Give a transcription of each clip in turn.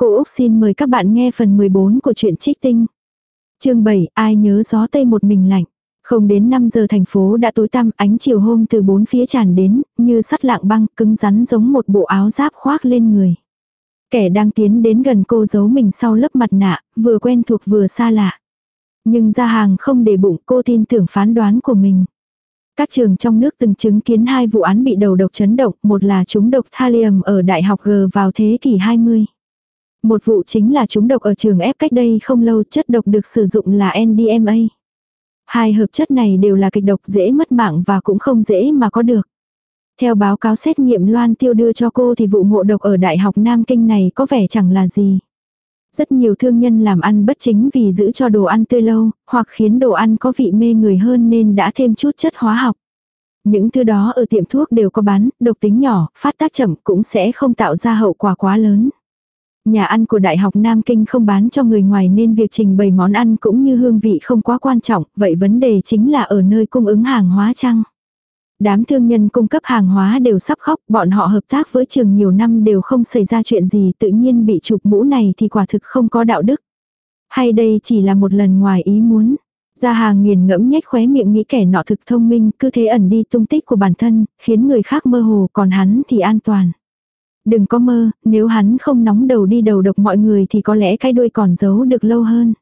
Cô Úc xin mời các bạn nghe phần 14 của truyện trích tinh. chương 7, ai nhớ gió tây một mình lạnh. Không đến 5 giờ thành phố đã tối tăm, ánh chiều hôm từ bốn phía tràn đến, như sắt lạng băng, cứng rắn giống một bộ áo giáp khoác lên người. Kẻ đang tiến đến gần cô giấu mình sau lớp mặt nạ, vừa quen thuộc vừa xa lạ. Nhưng ra hàng không để bụng cô tin tưởng phán đoán của mình. Các trường trong nước từng chứng kiến hai vụ án bị đầu độc chấn động, một là trúng độc thallium ở Đại học G vào thế kỷ 20. Một vụ chính là chúng độc ở trường ép cách đây không lâu chất độc được sử dụng là NDMA. Hai hợp chất này đều là kịch độc dễ mất mạng và cũng không dễ mà có được. Theo báo cáo xét nghiệm Loan Tiêu đưa cho cô thì vụ ngộ độc ở Đại học Nam Kinh này có vẻ chẳng là gì. Rất nhiều thương nhân làm ăn bất chính vì giữ cho đồ ăn tươi lâu, hoặc khiến đồ ăn có vị mê người hơn nên đã thêm chút chất hóa học. Những thứ đó ở tiệm thuốc đều có bán, độc tính nhỏ, phát tác chậm cũng sẽ không tạo ra hậu quả quá lớn. Nhà ăn của Đại học Nam Kinh không bán cho người ngoài nên việc trình bày món ăn cũng như hương vị không quá quan trọng, vậy vấn đề chính là ở nơi cung ứng hàng hóa chăng? Đám thương nhân cung cấp hàng hóa đều sắp khóc, bọn họ hợp tác với trường nhiều năm đều không xảy ra chuyện gì tự nhiên bị chụp mũ này thì quả thực không có đạo đức. Hay đây chỉ là một lần ngoài ý muốn. Gia hàng nghiền ngẫm nhếch khóe miệng nghĩ kẻ nọ thực thông minh cứ thế ẩn đi tung tích của bản thân, khiến người khác mơ hồ còn hắn thì an toàn. Đừng có mơ, nếu hắn không nóng đầu đi đầu độc mọi người thì có lẽ cái đuôi còn giấu được lâu hơn.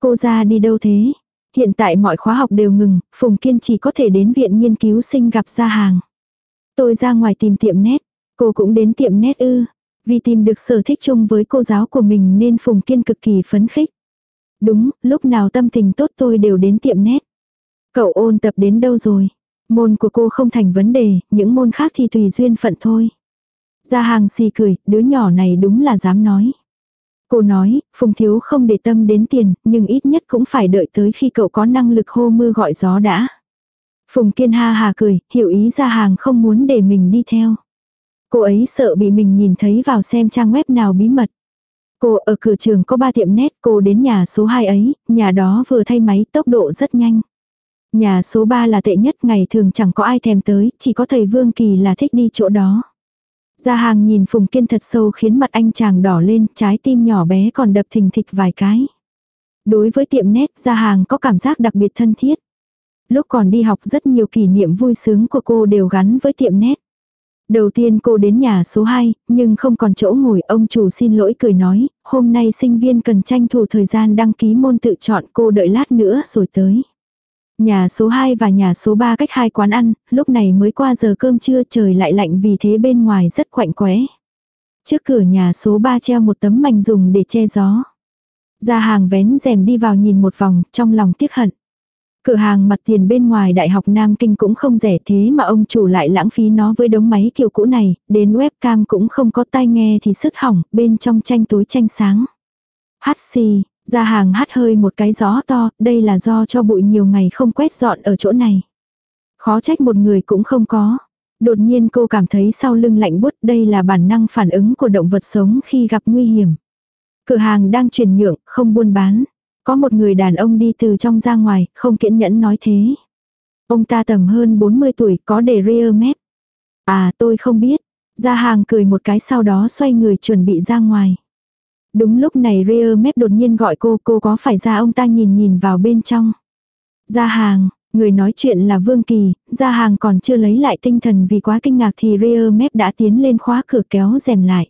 Cô ra đi đâu thế? Hiện tại mọi khóa học đều ngừng, Phùng Kiên chỉ có thể đến viện nghiên cứu sinh gặp gia hàng. Tôi ra ngoài tìm tiệm nét, cô cũng đến tiệm nét ư. Vì tìm được sở thích chung với cô giáo của mình nên Phùng Kiên cực kỳ phấn khích. Đúng, lúc nào tâm tình tốt tôi đều đến tiệm nét. Cậu ôn tập đến đâu rồi? Môn của cô không thành vấn đề, những môn khác thì tùy duyên phận thôi. Gia hàng xì cười, đứa nhỏ này đúng là dám nói. Cô nói, Phùng Thiếu không để tâm đến tiền, nhưng ít nhất cũng phải đợi tới khi cậu có năng lực hô mưa gọi gió đã. Phùng Kiên ha hà cười, hiểu ý ra hàng không muốn để mình đi theo. Cô ấy sợ bị mình nhìn thấy vào xem trang web nào bí mật. Cô ở cửa trường có ba tiệm nét, cô đến nhà số 2 ấy, nhà đó vừa thay máy tốc độ rất nhanh. Nhà số 3 là tệ nhất, ngày thường chẳng có ai thèm tới, chỉ có thầy Vương Kỳ là thích đi chỗ đó. Gia hàng nhìn Phùng Kiên thật sâu khiến mặt anh chàng đỏ lên, trái tim nhỏ bé còn đập thình thịch vài cái. Đối với tiệm nét, Gia hàng có cảm giác đặc biệt thân thiết. Lúc còn đi học rất nhiều kỷ niệm vui sướng của cô đều gắn với tiệm nét. Đầu tiên cô đến nhà số 2, nhưng không còn chỗ ngồi, ông chủ xin lỗi cười nói, hôm nay sinh viên cần tranh thủ thời gian đăng ký môn tự chọn cô đợi lát nữa rồi tới. Nhà số 2 và nhà số 3 cách hai quán ăn, lúc này mới qua giờ cơm trưa trời lại lạnh vì thế bên ngoài rất quạnh quẽ. Trước cửa nhà số 3 treo một tấm mảnh dùng để che gió. Ra hàng vén rèm đi vào nhìn một vòng, trong lòng tiếc hận. Cửa hàng mặt tiền bên ngoài Đại học Nam Kinh cũng không rẻ thế mà ông chủ lại lãng phí nó với đống máy kiểu cũ này, đến webcam cũng không có tai nghe thì sứt hỏng, bên trong tranh tối tranh sáng. Hát xì, ra hàng hắt hơi một cái gió to, đây là do cho bụi nhiều ngày không quét dọn ở chỗ này. Khó trách một người cũng không có. Đột nhiên cô cảm thấy sau lưng lạnh buốt đây là bản năng phản ứng của động vật sống khi gặp nguy hiểm. Cửa hàng đang chuyển nhượng, không buôn bán. Có một người đàn ông đi từ trong ra ngoài, không kiên nhẫn nói thế. Ông ta tầm hơn 40 tuổi, có để rear mép. À tôi không biết. gia hàng cười một cái sau đó xoay người chuẩn bị ra ngoài. Đúng lúc này Rear mép đột nhiên gọi cô, cô có phải ra ông ta nhìn nhìn vào bên trong. Ra hàng, người nói chuyện là Vương Kỳ, ra hàng còn chưa lấy lại tinh thần vì quá kinh ngạc thì Rear mép đã tiến lên khóa cửa kéo rèm lại.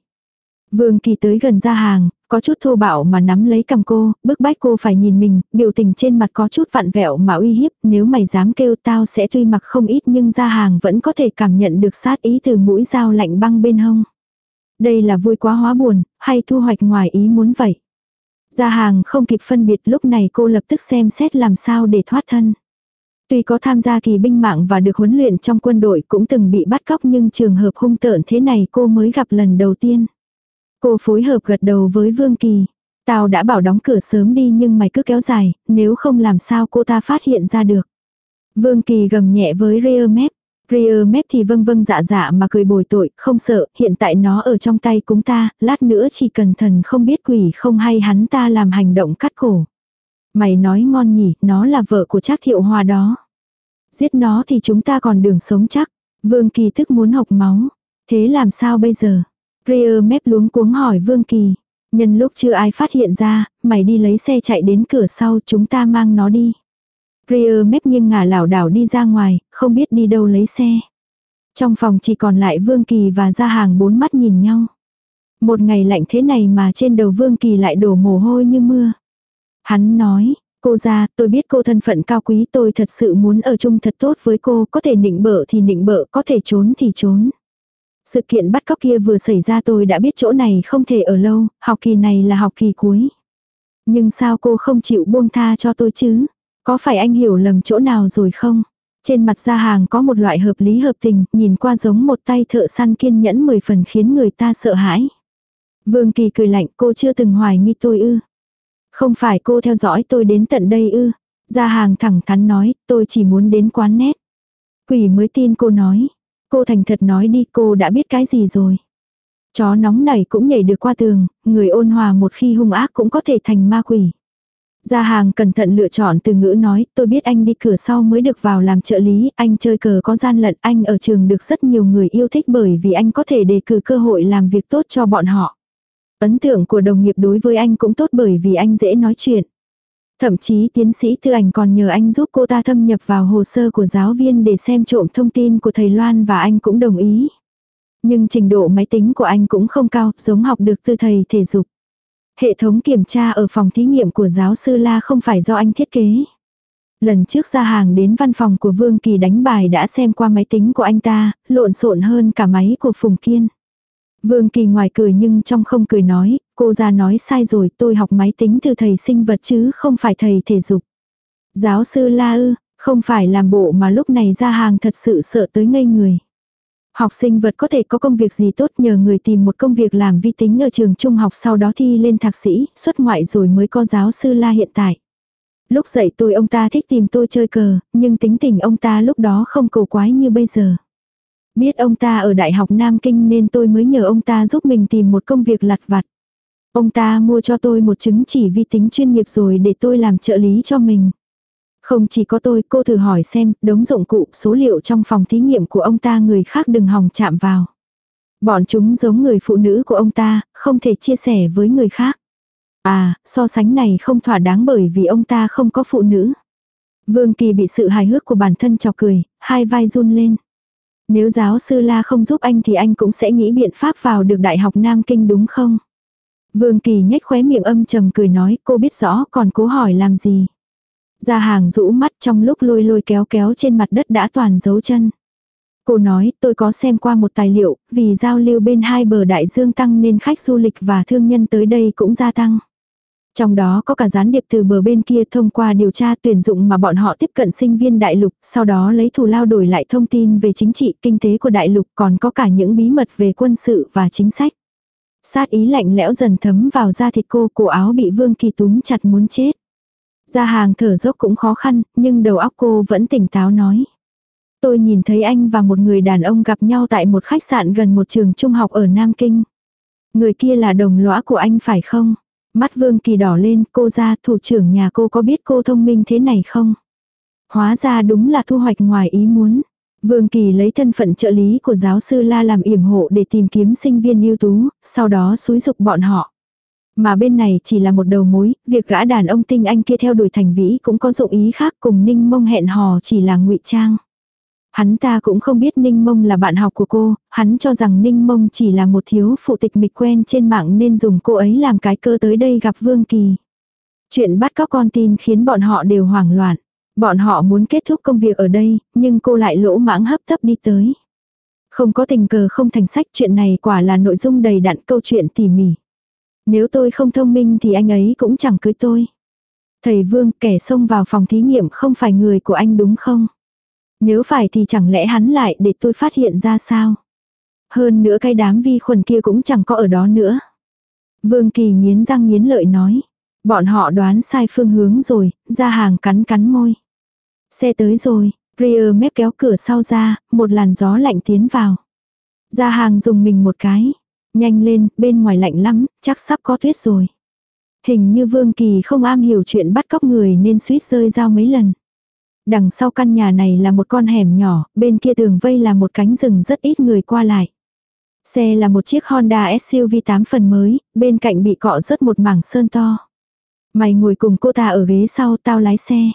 Vương Kỳ tới gần ra hàng, có chút thô bạo mà nắm lấy cầm cô, bức bách cô phải nhìn mình, biểu tình trên mặt có chút vặn vẹo mà uy hiếp, nếu mày dám kêu tao sẽ tuy mặc không ít nhưng ra hàng vẫn có thể cảm nhận được sát ý từ mũi dao lạnh băng bên hông. Đây là vui quá hóa buồn, hay thu hoạch ngoài ý muốn vậy. Gia hàng không kịp phân biệt lúc này cô lập tức xem xét làm sao để thoát thân. Tuy có tham gia kỳ binh mạng và được huấn luyện trong quân đội cũng từng bị bắt cóc nhưng trường hợp hung tợn thế này cô mới gặp lần đầu tiên. Cô phối hợp gật đầu với Vương Kỳ. Tao đã bảo đóng cửa sớm đi nhưng mày cứ kéo dài, nếu không làm sao cô ta phát hiện ra được. Vương Kỳ gầm nhẹ với Rear Map. Rear mép thì vâng vâng dạ dạ mà cười bồi tội, không sợ, hiện tại nó ở trong tay cúng ta, lát nữa chỉ cần thần không biết quỷ không hay hắn ta làm hành động cắt cổ. Mày nói ngon nhỉ, nó là vợ của Trác Thiệu Hòa đó. Giết nó thì chúng ta còn đường sống chắc. Vương Kỳ thức muốn học máu. Thế làm sao bây giờ? Rear mép luống cuống hỏi Vương Kỳ. Nhân lúc chưa ai phát hiện ra, mày đi lấy xe chạy đến cửa sau chúng ta mang nó đi. Rear mép nghiêng ngả lảo đảo đi ra ngoài, không biết đi đâu lấy xe. Trong phòng chỉ còn lại Vương Kỳ và gia hàng bốn mắt nhìn nhau. Một ngày lạnh thế này mà trên đầu Vương Kỳ lại đổ mồ hôi như mưa. Hắn nói, cô ra, tôi biết cô thân phận cao quý tôi thật sự muốn ở chung thật tốt với cô, có thể nịnh bợ thì nịnh bợ, có thể trốn thì trốn. Sự kiện bắt cóc kia vừa xảy ra tôi đã biết chỗ này không thể ở lâu, học kỳ này là học kỳ cuối. Nhưng sao cô không chịu buông tha cho tôi chứ? Có phải anh hiểu lầm chỗ nào rồi không? Trên mặt gia hàng có một loại hợp lý hợp tình, nhìn qua giống một tay thợ săn kiên nhẫn mười phần khiến người ta sợ hãi. Vương Kỳ cười lạnh cô chưa từng hoài nghi tôi ư. Không phải cô theo dõi tôi đến tận đây ư. Gia hàng thẳng thắn nói, tôi chỉ muốn đến quán nét. Quỷ mới tin cô nói. Cô thành thật nói đi cô đã biết cái gì rồi. Chó nóng này cũng nhảy được qua tường, người ôn hòa một khi hung ác cũng có thể thành ma quỷ. Gia hàng cẩn thận lựa chọn từ ngữ nói, tôi biết anh đi cửa sau mới được vào làm trợ lý, anh chơi cờ có gian lận, anh ở trường được rất nhiều người yêu thích bởi vì anh có thể đề cử cơ hội làm việc tốt cho bọn họ. Ấn tượng của đồng nghiệp đối với anh cũng tốt bởi vì anh dễ nói chuyện. Thậm chí tiến sĩ tư ảnh còn nhờ anh giúp cô ta thâm nhập vào hồ sơ của giáo viên để xem trộm thông tin của thầy Loan và anh cũng đồng ý. Nhưng trình độ máy tính của anh cũng không cao, giống học được từ thầy thể dục. Hệ thống kiểm tra ở phòng thí nghiệm của giáo sư La không phải do anh thiết kế. Lần trước ra hàng đến văn phòng của Vương Kỳ đánh bài đã xem qua máy tính của anh ta, lộn xộn hơn cả máy của Phùng Kiên. Vương Kỳ ngoài cười nhưng trong không cười nói, cô ra nói sai rồi tôi học máy tính từ thầy sinh vật chứ không phải thầy thể dục. Giáo sư La ư, không phải làm bộ mà lúc này ra hàng thật sự sợ tới ngây người. Học sinh vật có thể có công việc gì tốt nhờ người tìm một công việc làm vi tính ở trường trung học sau đó thi lên thạc sĩ, xuất ngoại rồi mới có giáo sư La hiện tại. Lúc dậy tôi ông ta thích tìm tôi chơi cờ, nhưng tính tình ông ta lúc đó không cầu quái như bây giờ. Biết ông ta ở Đại học Nam Kinh nên tôi mới nhờ ông ta giúp mình tìm một công việc lặt vặt. Ông ta mua cho tôi một chứng chỉ vi tính chuyên nghiệp rồi để tôi làm trợ lý cho mình. Không chỉ có tôi, cô thử hỏi xem, đống dụng cụ, số liệu trong phòng thí nghiệm của ông ta người khác đừng hòng chạm vào. Bọn chúng giống người phụ nữ của ông ta, không thể chia sẻ với người khác. À, so sánh này không thỏa đáng bởi vì ông ta không có phụ nữ. Vương Kỳ bị sự hài hước của bản thân chọc cười, hai vai run lên. Nếu giáo sư La không giúp anh thì anh cũng sẽ nghĩ biện pháp vào được Đại học Nam Kinh đúng không? Vương Kỳ nhếch khóe miệng âm trầm cười nói cô biết rõ còn cố hỏi làm gì. Ra hàng rũ mắt trong lúc lôi lôi kéo kéo trên mặt đất đã toàn dấu chân. Cô nói tôi có xem qua một tài liệu, vì giao lưu bên hai bờ đại dương tăng nên khách du lịch và thương nhân tới đây cũng gia tăng. Trong đó có cả gián điệp từ bờ bên kia thông qua điều tra tuyển dụng mà bọn họ tiếp cận sinh viên đại lục, sau đó lấy thù lao đổi lại thông tin về chính trị, kinh tế của đại lục, còn có cả những bí mật về quân sự và chính sách. Sát ý lạnh lẽo dần thấm vào da thịt cô, cổ áo bị Vương Kỳ túm chặt muốn chết. Ra hàng thở dốc cũng khó khăn, nhưng đầu óc cô vẫn tỉnh táo nói. Tôi nhìn thấy anh và một người đàn ông gặp nhau tại một khách sạn gần một trường trung học ở Nam Kinh. Người kia là đồng lõa của anh phải không? Mắt Vương Kỳ đỏ lên, cô ra thủ trưởng nhà cô có biết cô thông minh thế này không? Hóa ra đúng là thu hoạch ngoài ý muốn. Vương Kỳ lấy thân phận trợ lý của giáo sư La làm yểm hộ để tìm kiếm sinh viên ưu tú, sau đó xúi dục bọn họ. Mà bên này chỉ là một đầu mối, việc gã đàn ông tinh anh kia theo đuổi thành vĩ cũng có dụng ý khác cùng Ninh Mông hẹn hò chỉ là ngụy trang. Hắn ta cũng không biết Ninh Mông là bạn học của cô, hắn cho rằng Ninh Mông chỉ là một thiếu phụ tịch mịch quen trên mạng nên dùng cô ấy làm cái cơ tới đây gặp Vương Kỳ. Chuyện bắt cóc con tin khiến bọn họ đều hoảng loạn. Bọn họ muốn kết thúc công việc ở đây, nhưng cô lại lỗ mãng hấp tấp đi tới. Không có tình cờ không thành sách chuyện này quả là nội dung đầy đặn câu chuyện tỉ mỉ. Nếu tôi không thông minh thì anh ấy cũng chẳng cưới tôi. Thầy Vương kẻ xông vào phòng thí nghiệm không phải người của anh đúng không? Nếu phải thì chẳng lẽ hắn lại để tôi phát hiện ra sao? Hơn nữa cái đám vi khuẩn kia cũng chẳng có ở đó nữa. Vương Kỳ nghiến răng nghiến lợi nói. Bọn họ đoán sai phương hướng rồi, ra hàng cắn cắn môi. Xe tới rồi, Rear mép kéo cửa sau ra, một làn gió lạnh tiến vào. Ra hàng dùng mình một cái. Nhanh lên, bên ngoài lạnh lắm, chắc sắp có tuyết rồi. Hình như Vương Kỳ không am hiểu chuyện bắt cóc người nên suýt rơi dao mấy lần. Đằng sau căn nhà này là một con hẻm nhỏ, bên kia tường vây là một cánh rừng rất ít người qua lại. Xe là một chiếc Honda SUV 8 phần mới, bên cạnh bị cọ rớt một mảng sơn to. Mày ngồi cùng cô ta ở ghế sau tao lái xe.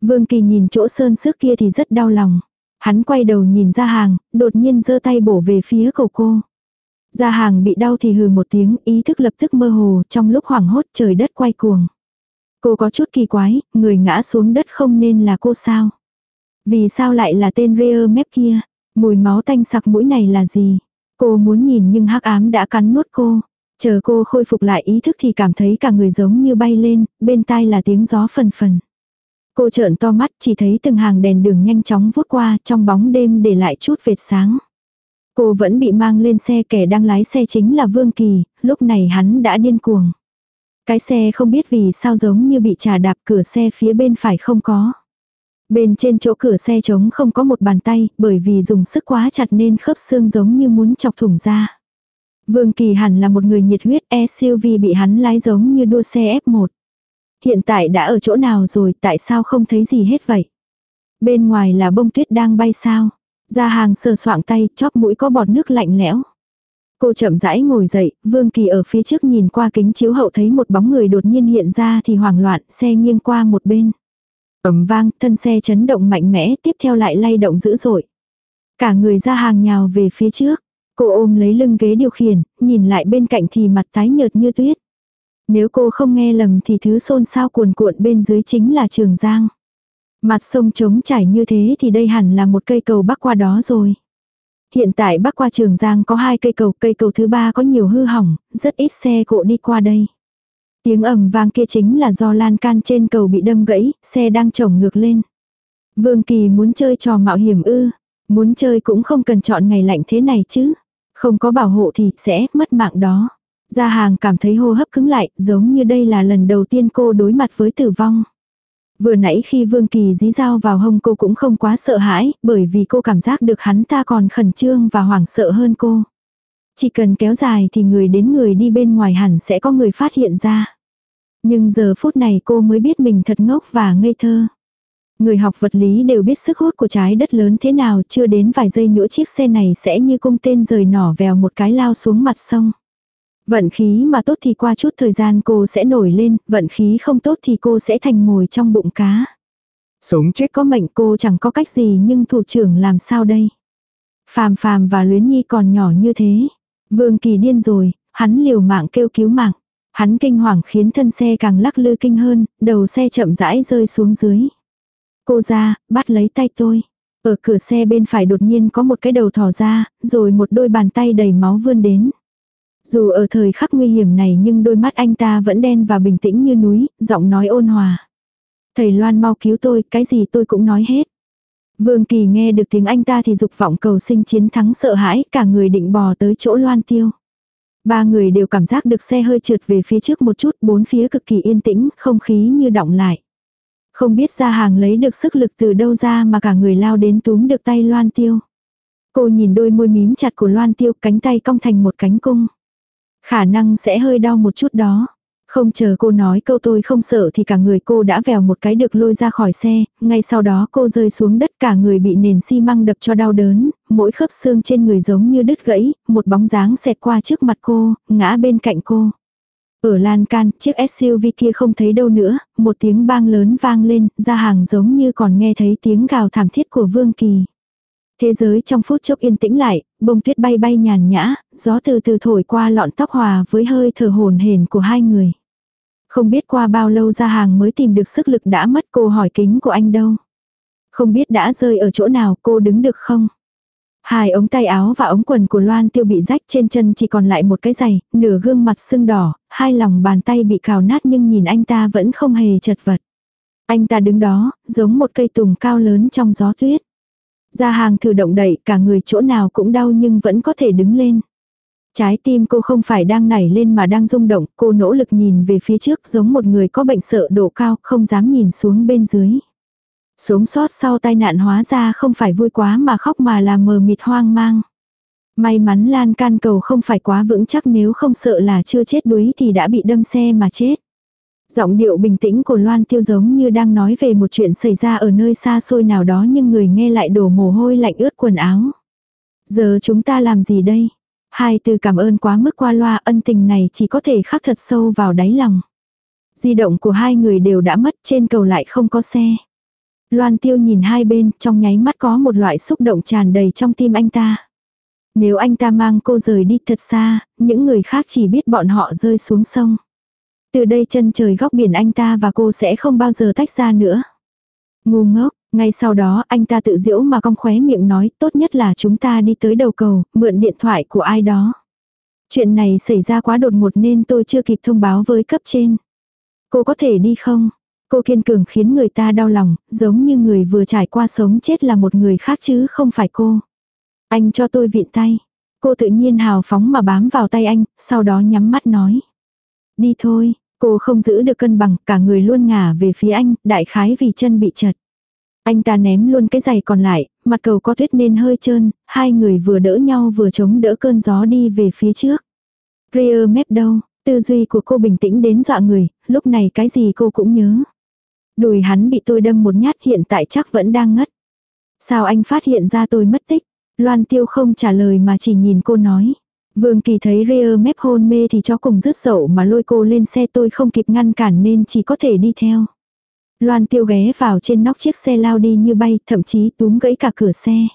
Vương Kỳ nhìn chỗ sơn xước kia thì rất đau lòng. Hắn quay đầu nhìn ra hàng, đột nhiên giơ tay bổ về phía cầu cô gia hàng bị đau thì hừ một tiếng, ý thức lập tức mơ hồ, trong lúc hoảng hốt trời đất quay cuồng. Cô có chút kỳ quái, người ngã xuống đất không nên là cô sao? Vì sao lại là tên Rear mép kia? Mùi máu tanh sặc mũi này là gì? Cô muốn nhìn nhưng hắc ám đã cắn nuốt cô. Chờ cô khôi phục lại ý thức thì cảm thấy cả người giống như bay lên, bên tai là tiếng gió phần phần. Cô trợn to mắt chỉ thấy từng hàng đèn đường nhanh chóng vút qua trong bóng đêm để lại chút vệt sáng. Cô vẫn bị mang lên xe kẻ đang lái xe chính là Vương Kỳ, lúc này hắn đã điên cuồng. Cái xe không biết vì sao giống như bị trà đạp cửa xe phía bên phải không có. Bên trên chỗ cửa xe trống không có một bàn tay, bởi vì dùng sức quá chặt nên khớp xương giống như muốn chọc thủng ra. Vương Kỳ hẳn là một người nhiệt huyết SUV bị hắn lái giống như đua xe F1. Hiện tại đã ở chỗ nào rồi, tại sao không thấy gì hết vậy? Bên ngoài là bông tuyết đang bay sao? Ra hàng sờ soạng tay, chóp mũi có bọt nước lạnh lẽo. Cô chậm rãi ngồi dậy, Vương Kỳ ở phía trước nhìn qua kính chiếu hậu thấy một bóng người đột nhiên hiện ra thì hoảng loạn, xe nghiêng qua một bên. ầm vang, thân xe chấn động mạnh mẽ, tiếp theo lại lay động dữ dội. Cả người ra hàng nhào về phía trước. Cô ôm lấy lưng ghế điều khiển, nhìn lại bên cạnh thì mặt tái nhợt như tuyết. Nếu cô không nghe lầm thì thứ xôn xao cuồn cuộn bên dưới chính là Trường Giang. Mặt sông trống trải như thế thì đây hẳn là một cây cầu bắc qua đó rồi. Hiện tại bắc qua Trường Giang có hai cây cầu, cây cầu thứ ba có nhiều hư hỏng, rất ít xe cộ đi qua đây. Tiếng ầm vang kia chính là do lan can trên cầu bị đâm gãy, xe đang chồng ngược lên. Vương Kỳ muốn chơi trò mạo hiểm ư, muốn chơi cũng không cần chọn ngày lạnh thế này chứ. Không có bảo hộ thì sẽ mất mạng đó. Gia hàng cảm thấy hô hấp cứng lại, giống như đây là lần đầu tiên cô đối mặt với tử vong. Vừa nãy khi Vương Kỳ dí dao vào hông cô cũng không quá sợ hãi, bởi vì cô cảm giác được hắn ta còn khẩn trương và hoảng sợ hơn cô. Chỉ cần kéo dài thì người đến người đi bên ngoài hẳn sẽ có người phát hiện ra. Nhưng giờ phút này cô mới biết mình thật ngốc và ngây thơ. Người học vật lý đều biết sức hút của trái đất lớn thế nào chưa đến vài giây nữa chiếc xe này sẽ như cung tên rời nỏ vèo một cái lao xuống mặt sông. Vận khí mà tốt thì qua chút thời gian cô sẽ nổi lên, vận khí không tốt thì cô sẽ thành mồi trong bụng cá. Sống chết có mệnh cô chẳng có cách gì nhưng thủ trưởng làm sao đây? Phàm phàm và luyến nhi còn nhỏ như thế. Vương kỳ điên rồi, hắn liều mạng kêu cứu mạng. Hắn kinh hoàng khiến thân xe càng lắc lư kinh hơn, đầu xe chậm rãi rơi xuống dưới. Cô ra, bắt lấy tay tôi. Ở cửa xe bên phải đột nhiên có một cái đầu thò ra, rồi một đôi bàn tay đầy máu vươn đến. Dù ở thời khắc nguy hiểm này nhưng đôi mắt anh ta vẫn đen và bình tĩnh như núi, giọng nói ôn hòa. Thầy Loan mau cứu tôi, cái gì tôi cũng nói hết. Vương Kỳ nghe được tiếng anh ta thì dục vọng cầu sinh chiến thắng sợ hãi, cả người định bò tới chỗ Loan Tiêu. Ba người đều cảm giác được xe hơi trượt về phía trước một chút, bốn phía cực kỳ yên tĩnh, không khí như động lại. Không biết ra hàng lấy được sức lực từ đâu ra mà cả người lao đến túm được tay Loan Tiêu. Cô nhìn đôi môi mím chặt của Loan Tiêu, cánh tay cong thành một cánh cung. Khả năng sẽ hơi đau một chút đó. Không chờ cô nói câu tôi không sợ thì cả người cô đã vèo một cái được lôi ra khỏi xe, ngay sau đó cô rơi xuống đất cả người bị nền xi măng đập cho đau đớn, mỗi khớp xương trên người giống như đứt gãy, một bóng dáng xẹt qua trước mặt cô, ngã bên cạnh cô. Ở lan can, chiếc SUV kia không thấy đâu nữa, một tiếng bang lớn vang lên, ra hàng giống như còn nghe thấy tiếng gào thảm thiết của Vương Kỳ. Thế giới trong phút chốc yên tĩnh lại, bông tuyết bay bay nhàn nhã, gió từ từ thổi qua lọn tóc hòa với hơi thở hồn hển của hai người. Không biết qua bao lâu ra hàng mới tìm được sức lực đã mất cô hỏi kính của anh đâu. Không biết đã rơi ở chỗ nào cô đứng được không? Hai ống tay áo và ống quần của Loan tiêu bị rách trên chân chỉ còn lại một cái giày, nửa gương mặt sưng đỏ, hai lòng bàn tay bị cào nát nhưng nhìn anh ta vẫn không hề chật vật. Anh ta đứng đó, giống một cây tùng cao lớn trong gió tuyết. Ra hàng thử động đẩy, cả người chỗ nào cũng đau nhưng vẫn có thể đứng lên. Trái tim cô không phải đang nảy lên mà đang rung động, cô nỗ lực nhìn về phía trước giống một người có bệnh sợ độ cao, không dám nhìn xuống bên dưới. Sống sót sau tai nạn hóa ra không phải vui quá mà khóc mà là mờ mịt hoang mang. May mắn lan can cầu không phải quá vững chắc nếu không sợ là chưa chết đuối thì đã bị đâm xe mà chết. Giọng điệu bình tĩnh của Loan Tiêu giống như đang nói về một chuyện xảy ra ở nơi xa xôi nào đó nhưng người nghe lại đổ mồ hôi lạnh ướt quần áo. Giờ chúng ta làm gì đây? Hai từ cảm ơn quá mức qua loa ân tình này chỉ có thể khắc thật sâu vào đáy lòng. Di động của hai người đều đã mất trên cầu lại không có xe. Loan tiêu nhìn hai bên trong nháy mắt có một loại xúc động tràn đầy trong tim anh ta. Nếu anh ta mang cô rời đi thật xa, những người khác chỉ biết bọn họ rơi xuống sông. Từ đây chân trời góc biển anh ta và cô sẽ không bao giờ tách ra nữa. Ngu ngốc, ngay sau đó anh ta tự diễu mà cong khóe miệng nói tốt nhất là chúng ta đi tới đầu cầu, mượn điện thoại của ai đó. Chuyện này xảy ra quá đột ngột nên tôi chưa kịp thông báo với cấp trên. Cô có thể đi không? Cô kiên cường khiến người ta đau lòng, giống như người vừa trải qua sống chết là một người khác chứ không phải cô. Anh cho tôi viện tay. Cô tự nhiên hào phóng mà bám vào tay anh, sau đó nhắm mắt nói. Đi thôi, cô không giữ được cân bằng, cả người luôn ngả về phía anh, đại khái vì chân bị chật. Anh ta ném luôn cái giày còn lại, mặt cầu có tuyết nên hơi trơn, hai người vừa đỡ nhau vừa chống đỡ cơn gió đi về phía trước. Rear mép đâu, tư duy của cô bình tĩnh đến dọa người, lúc này cái gì cô cũng nhớ. Đùi hắn bị tôi đâm một nhát hiện tại chắc vẫn đang ngất. Sao anh phát hiện ra tôi mất tích? Loan tiêu không trả lời mà chỉ nhìn cô nói. Vương Kỳ thấy Rear mép hôn mê thì cho cùng rứt dậu mà lôi cô lên xe tôi không kịp ngăn cản nên chỉ có thể đi theo. Loan tiêu ghé vào trên nóc chiếc xe lao đi như bay, thậm chí túm gãy cả cửa xe.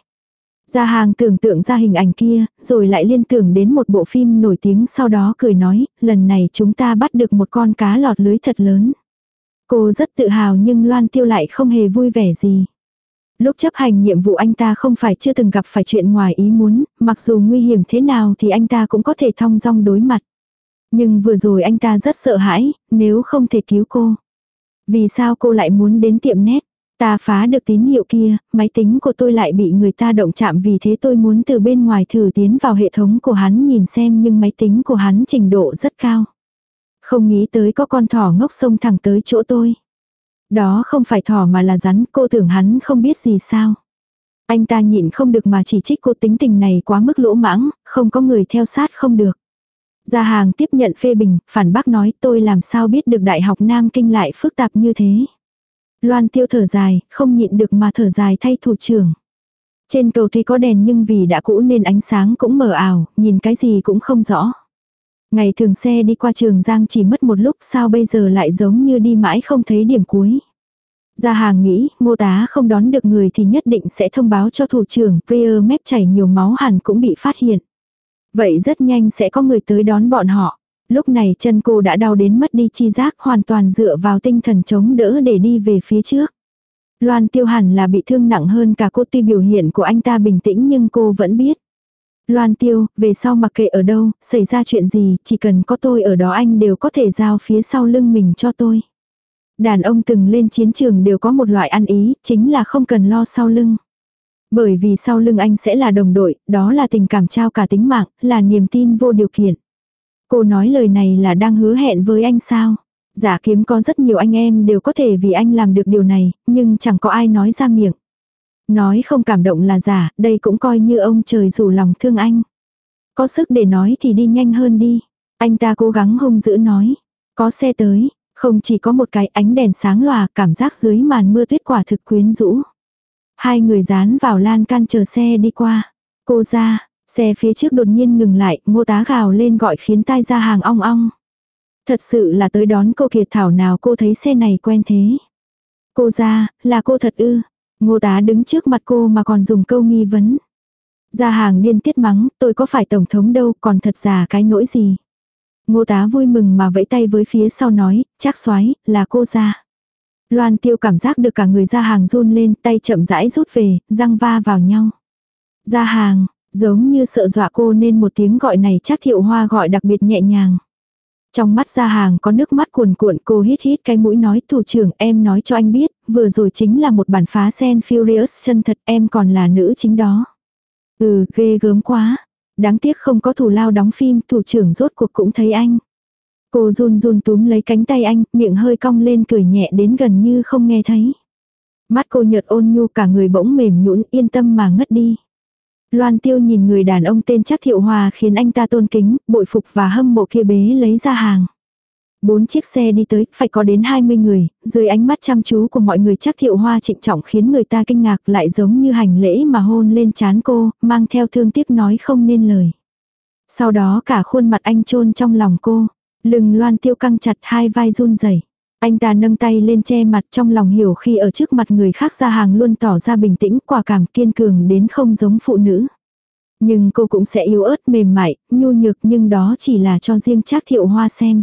Gia hàng tưởng tượng ra hình ảnh kia, rồi lại liên tưởng đến một bộ phim nổi tiếng sau đó cười nói, lần này chúng ta bắt được một con cá lọt lưới thật lớn. Cô rất tự hào nhưng Loan tiêu lại không hề vui vẻ gì. Lúc chấp hành nhiệm vụ anh ta không phải chưa từng gặp phải chuyện ngoài ý muốn, mặc dù nguy hiểm thế nào thì anh ta cũng có thể thong dong đối mặt. Nhưng vừa rồi anh ta rất sợ hãi, nếu không thể cứu cô. Vì sao cô lại muốn đến tiệm nét? Ta phá được tín hiệu kia, máy tính của tôi lại bị người ta động chạm vì thế tôi muốn từ bên ngoài thử tiến vào hệ thống của hắn nhìn xem nhưng máy tính của hắn trình độ rất cao. Không nghĩ tới có con thỏ ngốc sông thẳng tới chỗ tôi. Đó không phải thỏ mà là rắn, cô tưởng hắn không biết gì sao. Anh ta nhịn không được mà chỉ trích cô tính tình này quá mức lỗ mãng, không có người theo sát không được. Gia hàng tiếp nhận phê bình, phản bác nói tôi làm sao biết được Đại học Nam Kinh lại phức tạp như thế. Loan tiêu thở dài, không nhịn được mà thở dài thay thủ trưởng. Trên cầu tuy có đèn nhưng vì đã cũ nên ánh sáng cũng mờ ảo, nhìn cái gì cũng không rõ. Ngày thường xe đi qua trường Giang chỉ mất một lúc sao bây giờ lại giống như đi mãi không thấy điểm cuối. Gia hàng nghĩ, ngô tá không đón được người thì nhất định sẽ thông báo cho thủ trưởng, Prier mép chảy nhiều máu hẳn cũng bị phát hiện. Vậy rất nhanh sẽ có người tới đón bọn họ. Lúc này chân cô đã đau đến mất đi chi giác hoàn toàn dựa vào tinh thần chống đỡ để đi về phía trước. Loan tiêu hẳn là bị thương nặng hơn cả cô tuy biểu hiện của anh ta bình tĩnh nhưng cô vẫn biết. Loan tiêu, về sau mặc kệ ở đâu, xảy ra chuyện gì, chỉ cần có tôi ở đó anh đều có thể giao phía sau lưng mình cho tôi. Đàn ông từng lên chiến trường đều có một loại ăn ý, chính là không cần lo sau lưng. Bởi vì sau lưng anh sẽ là đồng đội, đó là tình cảm trao cả tính mạng, là niềm tin vô điều kiện. Cô nói lời này là đang hứa hẹn với anh sao? Giả kiếm có rất nhiều anh em đều có thể vì anh làm được điều này, nhưng chẳng có ai nói ra miệng. Nói không cảm động là giả, đây cũng coi như ông trời rủ lòng thương anh. Có sức để nói thì đi nhanh hơn đi. Anh ta cố gắng hung dữ nói. Có xe tới, không chỉ có một cái ánh đèn sáng lòa, cảm giác dưới màn mưa tuyết quả thực quyến rũ. Hai người dán vào lan can chờ xe đi qua. Cô ra, xe phía trước đột nhiên ngừng lại, ngô tá gào lên gọi khiến tai ra hàng ong ong. Thật sự là tới đón cô kiệt thảo nào cô thấy xe này quen thế. Cô ra, là cô thật ư. Ngô tá đứng trước mặt cô mà còn dùng câu nghi vấn. Ra hàng điên tiết mắng, tôi có phải tổng thống đâu, còn thật giả cái nỗi gì. Ngô tá vui mừng mà vẫy tay với phía sau nói, chắc xoái, là cô ra. Loan tiêu cảm giác được cả người ra hàng run lên, tay chậm rãi rút về, răng va vào nhau. Ra hàng, giống như sợ dọa cô nên một tiếng gọi này chắc thiệu hoa gọi đặc biệt nhẹ nhàng. Trong mắt ra hàng có nước mắt cuồn cuộn cô hít hít cái mũi nói thủ trưởng em nói cho anh biết, vừa rồi chính là một bản phá sen Furious chân thật em còn là nữ chính đó. Ừ, ghê gớm quá. Đáng tiếc không có thủ lao đóng phim, thủ trưởng rốt cuộc cũng thấy anh. Cô run run túm lấy cánh tay anh, miệng hơi cong lên cười nhẹ đến gần như không nghe thấy. Mắt cô nhợt ôn nhu cả người bỗng mềm nhũn yên tâm mà ngất đi. Loan tiêu nhìn người đàn ông tên chắc thiệu hòa khiến anh ta tôn kính, bội phục và hâm mộ kia bế lấy ra hàng. Bốn chiếc xe đi tới, phải có đến 20 người, dưới ánh mắt chăm chú của mọi người chắc thiệu hoa trịnh trọng khiến người ta kinh ngạc lại giống như hành lễ mà hôn lên chán cô, mang theo thương tiếc nói không nên lời. Sau đó cả khuôn mặt anh chôn trong lòng cô. Lưng loan tiêu căng chặt hai vai run rẩy anh ta nâng tay lên che mặt trong lòng hiểu khi ở trước mặt người khác ra hàng luôn tỏ ra bình tĩnh quả cảm kiên cường đến không giống phụ nữ. Nhưng cô cũng sẽ yếu ớt mềm mại, nhu nhược nhưng đó chỉ là cho riêng Trác Thiệu Hoa xem.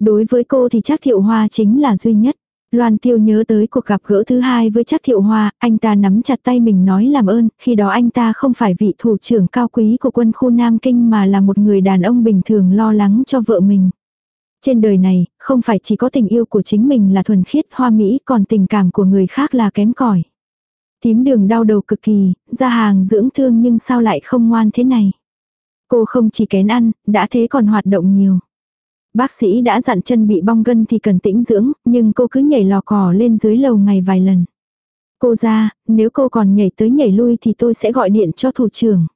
Đối với cô thì Trác Thiệu Hoa chính là duy nhất. Loan Tiêu nhớ tới cuộc gặp gỡ thứ hai với Trác Thiệu Hoa, anh ta nắm chặt tay mình nói làm ơn, khi đó anh ta không phải vị thủ trưởng cao quý của quân khu Nam Kinh mà là một người đàn ông bình thường lo lắng cho vợ mình. Trên đời này, không phải chỉ có tình yêu của chính mình là thuần khiết hoa mỹ còn tình cảm của người khác là kém cỏi. Tím đường đau đầu cực kỳ, ra hàng dưỡng thương nhưng sao lại không ngoan thế này. Cô không chỉ kén ăn, đã thế còn hoạt động nhiều. Bác sĩ đã dặn chân bị bong gân thì cần tĩnh dưỡng, nhưng cô cứ nhảy lò cò lên dưới lầu ngày vài lần. Cô ra, nếu cô còn nhảy tới nhảy lui thì tôi sẽ gọi điện cho thủ trưởng.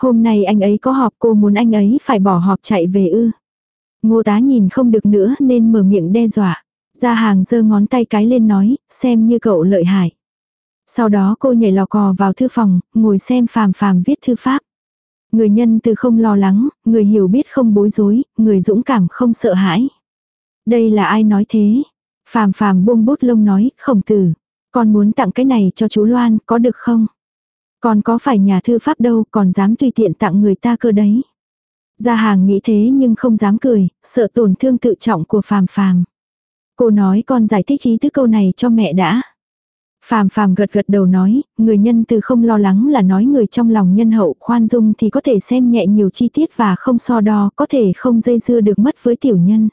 Hôm nay anh ấy có họp cô muốn anh ấy phải bỏ họp chạy về ư. Ngô tá nhìn không được nữa nên mở miệng đe dọa. Ra hàng giơ ngón tay cái lên nói, xem như cậu lợi hại. Sau đó cô nhảy lò cò vào thư phòng, ngồi xem phàm phàm viết thư pháp. Người nhân từ không lo lắng, người hiểu biết không bối rối, người dũng cảm không sợ hãi. Đây là ai nói thế? Phàm phàm buông bút lông nói, khổng tử. Con muốn tặng cái này cho chú Loan, có được không? Con có phải nhà thư pháp đâu, còn dám tùy tiện tặng người ta cơ đấy. Gia hàng nghĩ thế nhưng không dám cười, sợ tổn thương tự trọng của phàm phàm. Cô nói con giải thích ý tứ câu này cho mẹ đã. Phàm phàm gật gật đầu nói, người nhân từ không lo lắng là nói người trong lòng nhân hậu khoan dung thì có thể xem nhẹ nhiều chi tiết và không so đo, có thể không dây dưa được mất với tiểu nhân.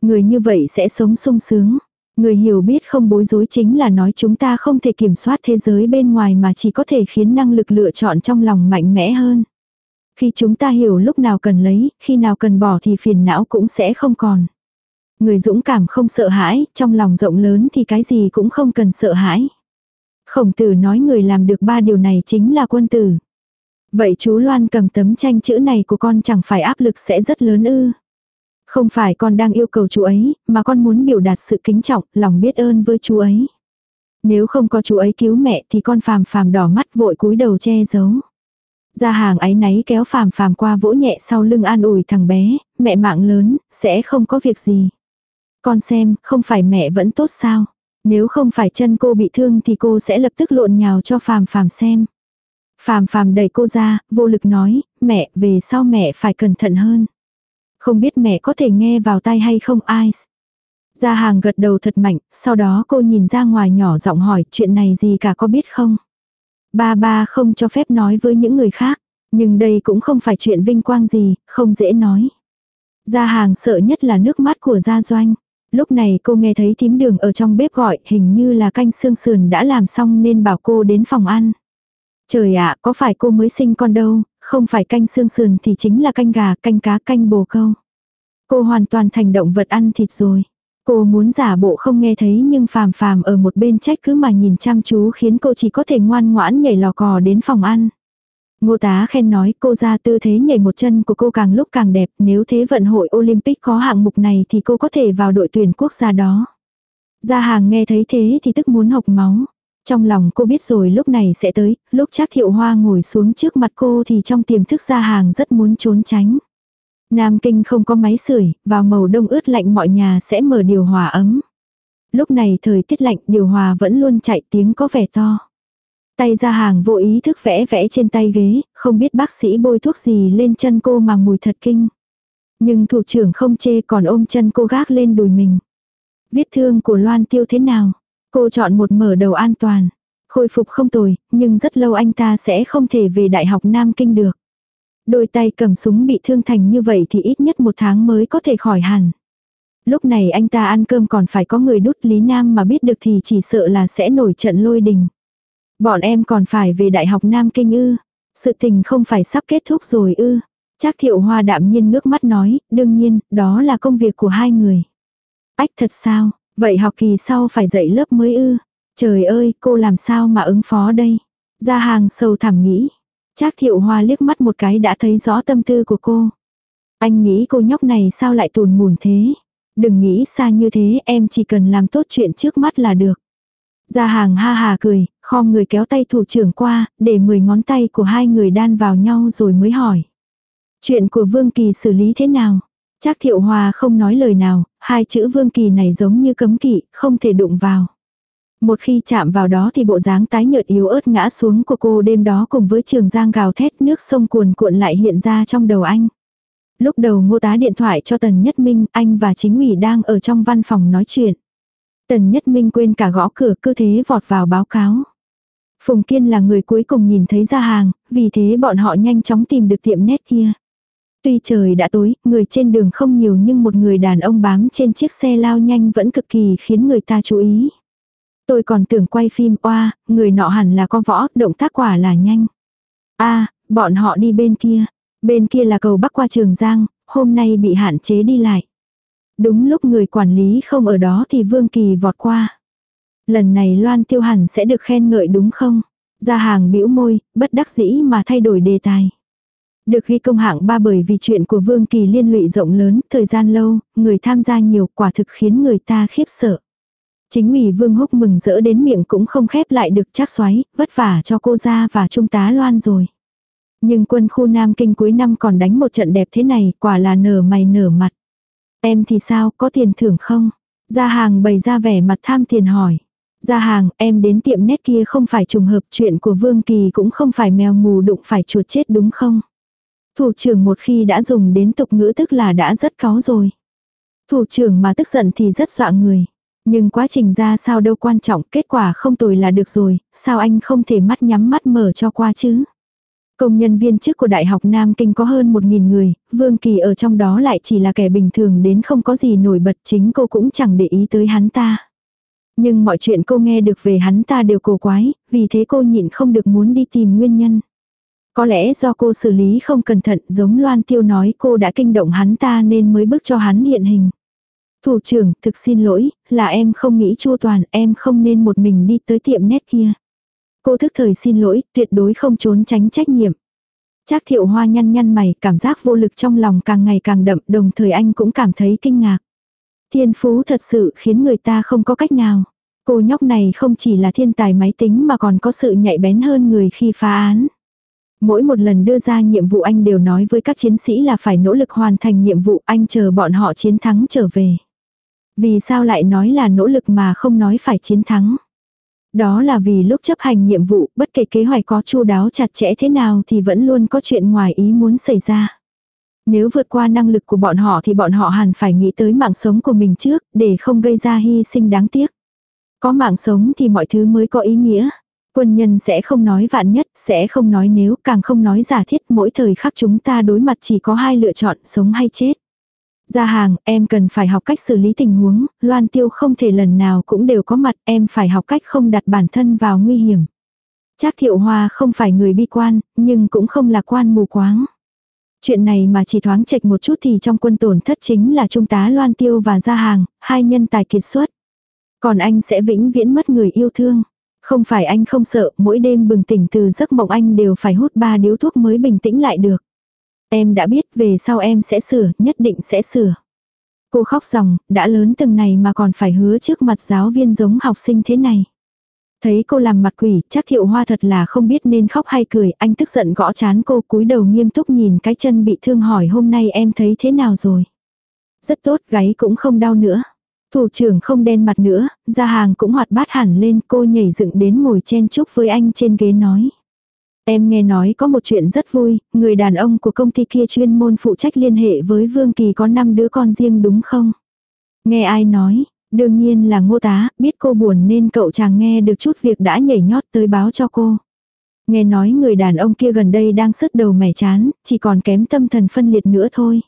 Người như vậy sẽ sống sung sướng. Người hiểu biết không bối rối chính là nói chúng ta không thể kiểm soát thế giới bên ngoài mà chỉ có thể khiến năng lực lựa chọn trong lòng mạnh mẽ hơn. Khi chúng ta hiểu lúc nào cần lấy, khi nào cần bỏ thì phiền não cũng sẽ không còn. Người dũng cảm không sợ hãi, trong lòng rộng lớn thì cái gì cũng không cần sợ hãi. Khổng tử nói người làm được ba điều này chính là quân tử. Vậy chú Loan cầm tấm tranh chữ này của con chẳng phải áp lực sẽ rất lớn ư. Không phải con đang yêu cầu chú ấy, mà con muốn biểu đạt sự kính trọng, lòng biết ơn với chú ấy. Nếu không có chú ấy cứu mẹ thì con phàm phàm đỏ mắt vội cúi đầu che giấu gia hàng ấy náy kéo phàm phàm qua vỗ nhẹ sau lưng an ủi thằng bé, mẹ mạng lớn, sẽ không có việc gì. Con xem, không phải mẹ vẫn tốt sao? Nếu không phải chân cô bị thương thì cô sẽ lập tức lộn nhào cho phàm phàm xem. Phàm phàm đẩy cô ra, vô lực nói, mẹ, về sau mẹ phải cẩn thận hơn. Không biết mẹ có thể nghe vào tai hay không Ice. Gia hàng gật đầu thật mạnh, sau đó cô nhìn ra ngoài nhỏ giọng hỏi chuyện này gì cả có biết không? Ba ba không cho phép nói với những người khác, nhưng đây cũng không phải chuyện vinh quang gì, không dễ nói. Gia hàng sợ nhất là nước mắt của gia doanh. Lúc này cô nghe thấy thím đường ở trong bếp gọi, hình như là canh xương sườn đã làm xong nên bảo cô đến phòng ăn. Trời ạ, có phải cô mới sinh con đâu, không phải canh xương sườn thì chính là canh gà, canh cá, canh bồ câu. Cô hoàn toàn thành động vật ăn thịt rồi. Cô muốn giả bộ không nghe thấy nhưng phàm phàm ở một bên trách cứ mà nhìn chăm chú khiến cô chỉ có thể ngoan ngoãn nhảy lò cò đến phòng ăn. Ngô tá khen nói cô ra tư thế nhảy một chân của cô càng lúc càng đẹp, nếu thế vận hội Olympic có hạng mục này thì cô có thể vào đội tuyển quốc gia đó. Gia hàng nghe thấy thế thì tức muốn hộc máu. Trong lòng cô biết rồi lúc này sẽ tới, lúc chắc thiệu hoa ngồi xuống trước mặt cô thì trong tiềm thức gia hàng rất muốn trốn tránh. Nam Kinh không có máy sưởi, vào màu đông ướt lạnh mọi nhà sẽ mở điều hòa ấm. Lúc này thời tiết lạnh điều hòa vẫn luôn chạy tiếng có vẻ to. Tay ra hàng vô ý thức vẽ vẽ trên tay ghế, không biết bác sĩ bôi thuốc gì lên chân cô mà mùi thật kinh. Nhưng thủ trưởng không chê còn ôm chân cô gác lên đùi mình. Viết thương của Loan Tiêu thế nào? Cô chọn một mở đầu an toàn. Khôi phục không tồi, nhưng rất lâu anh ta sẽ không thể về Đại học Nam Kinh được. Đôi tay cầm súng bị thương thành như vậy thì ít nhất một tháng mới có thể khỏi hẳn. Lúc này anh ta ăn cơm còn phải có người đút Lý Nam mà biết được thì chỉ sợ là sẽ nổi trận lôi đình. Bọn em còn phải về Đại học Nam Kinh ư. Sự tình không phải sắp kết thúc rồi ư. Trác thiệu hoa đạm nhiên ngước mắt nói, đương nhiên, đó là công việc của hai người. Ách thật sao, vậy học kỳ sau phải dạy lớp mới ư. Trời ơi, cô làm sao mà ứng phó đây. Ra hàng sâu thẳm nghĩ. Trác thiệu hoa liếc mắt một cái đã thấy rõ tâm tư của cô. Anh nghĩ cô nhóc này sao lại tùn mùn thế. Đừng nghĩ xa như thế, em chỉ cần làm tốt chuyện trước mắt là được. Gia hàng ha hà cười, khom người kéo tay thủ trưởng qua, để mười ngón tay của hai người đan vào nhau rồi mới hỏi. Chuyện của Vương Kỳ xử lý thế nào? Chắc Thiệu Hòa không nói lời nào, hai chữ Vương Kỳ này giống như cấm kỵ, không thể đụng vào. Một khi chạm vào đó thì bộ dáng tái nhợt yếu ớt ngã xuống của cô đêm đó cùng với trường giang gào thét nước sông cuồn cuộn lại hiện ra trong đầu anh. Lúc đầu ngô tá điện thoại cho Tần Nhất Minh, anh và chính ủy đang ở trong văn phòng nói chuyện. Tần Nhất Minh quên cả gõ cửa cứ thế vọt vào báo cáo. Phùng Kiên là người cuối cùng nhìn thấy ra hàng, vì thế bọn họ nhanh chóng tìm được tiệm nét kia. Tuy trời đã tối, người trên đường không nhiều nhưng một người đàn ông bám trên chiếc xe lao nhanh vẫn cực kỳ khiến người ta chú ý. Tôi còn tưởng quay phim oa, người nọ hẳn là có võ, động tác quả là nhanh. a bọn họ đi bên kia. Bên kia là cầu bắc qua Trường Giang, hôm nay bị hạn chế đi lại. Đúng lúc người quản lý không ở đó thì Vương Kỳ vọt qua. Lần này Loan Tiêu hẳn sẽ được khen ngợi đúng không? Ra hàng bĩu môi, bất đắc dĩ mà thay đổi đề tài. Được ghi công hạng ba bởi vì chuyện của Vương Kỳ liên lụy rộng lớn, thời gian lâu, người tham gia nhiều quả thực khiến người ta khiếp sợ. Chính ủy Vương Húc mừng rỡ đến miệng cũng không khép lại được chắc xoáy, vất vả cho cô ra và trung tá Loan rồi. Nhưng quân khu Nam Kinh cuối năm còn đánh một trận đẹp thế này, quả là nở mày nở mặt. Em thì sao, có tiền thưởng không? Gia hàng bày ra vẻ mặt tham tiền hỏi. Gia hàng, em đến tiệm nét kia không phải trùng hợp chuyện của Vương Kỳ cũng không phải mèo mù đụng phải chuột chết đúng không? Thủ trưởng một khi đã dùng đến tục ngữ tức là đã rất có rồi. Thủ trưởng mà tức giận thì rất dọa người. Nhưng quá trình ra sao đâu quan trọng, kết quả không tồi là được rồi, sao anh không thể mắt nhắm mắt mở cho qua chứ? Công nhân viên chức của Đại học Nam Kinh có hơn 1.000 người, Vương Kỳ ở trong đó lại chỉ là kẻ bình thường đến không có gì nổi bật chính cô cũng chẳng để ý tới hắn ta. Nhưng mọi chuyện cô nghe được về hắn ta đều cổ quái, vì thế cô nhịn không được muốn đi tìm nguyên nhân. Có lẽ do cô xử lý không cẩn thận giống Loan Tiêu nói cô đã kinh động hắn ta nên mới bức cho hắn hiện hình. Thủ trưởng, thực xin lỗi, là em không nghĩ chua toàn, em không nên một mình đi tới tiệm nét kia. Cô thức thời xin lỗi, tuyệt đối không trốn tránh trách nhiệm. Trác thiệu hoa nhăn nhăn mày, cảm giác vô lực trong lòng càng ngày càng đậm, đồng thời anh cũng cảm thấy kinh ngạc. Thiên phú thật sự khiến người ta không có cách nào. Cô nhóc này không chỉ là thiên tài máy tính mà còn có sự nhạy bén hơn người khi phá án. Mỗi một lần đưa ra nhiệm vụ anh đều nói với các chiến sĩ là phải nỗ lực hoàn thành nhiệm vụ anh chờ bọn họ chiến thắng trở về. Vì sao lại nói là nỗ lực mà không nói phải chiến thắng? Đó là vì lúc chấp hành nhiệm vụ, bất kể kế hoạch có chu đáo chặt chẽ thế nào thì vẫn luôn có chuyện ngoài ý muốn xảy ra. Nếu vượt qua năng lực của bọn họ thì bọn họ hẳn phải nghĩ tới mạng sống của mình trước, để không gây ra hy sinh đáng tiếc. Có mạng sống thì mọi thứ mới có ý nghĩa. Quân nhân sẽ không nói vạn nhất, sẽ không nói nếu, càng không nói giả thiết mỗi thời khắc chúng ta đối mặt chỉ có hai lựa chọn, sống hay chết. Ra hàng, em cần phải học cách xử lý tình huống, loan tiêu không thể lần nào cũng đều có mặt, em phải học cách không đặt bản thân vào nguy hiểm. Trác thiệu hoa không phải người bi quan, nhưng cũng không lạc quan mù quáng. Chuyện này mà chỉ thoáng chệch một chút thì trong quân tổn thất chính là trung tá loan tiêu và gia hàng, hai nhân tài kiệt xuất. Còn anh sẽ vĩnh viễn mất người yêu thương. Không phải anh không sợ, mỗi đêm bừng tỉnh từ giấc mộng anh đều phải hút ba điếu thuốc mới bình tĩnh lại được. Em đã biết về sau em sẽ sửa, nhất định sẽ sửa. Cô khóc ròng, đã lớn từng này mà còn phải hứa trước mặt giáo viên giống học sinh thế này. Thấy cô làm mặt quỷ, chắc thiệu hoa thật là không biết nên khóc hay cười, anh tức giận gõ chán cô cúi đầu nghiêm túc nhìn cái chân bị thương hỏi hôm nay em thấy thế nào rồi. Rất tốt, gáy cũng không đau nữa. Thủ trưởng không đen mặt nữa, ra hàng cũng hoạt bát hẳn lên cô nhảy dựng đến ngồi chen chúc với anh trên ghế nói. Em nghe nói có một chuyện rất vui, người đàn ông của công ty kia chuyên môn phụ trách liên hệ với Vương Kỳ có 5 đứa con riêng đúng không? Nghe ai nói, đương nhiên là ngô tá, biết cô buồn nên cậu chàng nghe được chút việc đã nhảy nhót tới báo cho cô. Nghe nói người đàn ông kia gần đây đang sứt đầu mẻ chán, chỉ còn kém tâm thần phân liệt nữa thôi.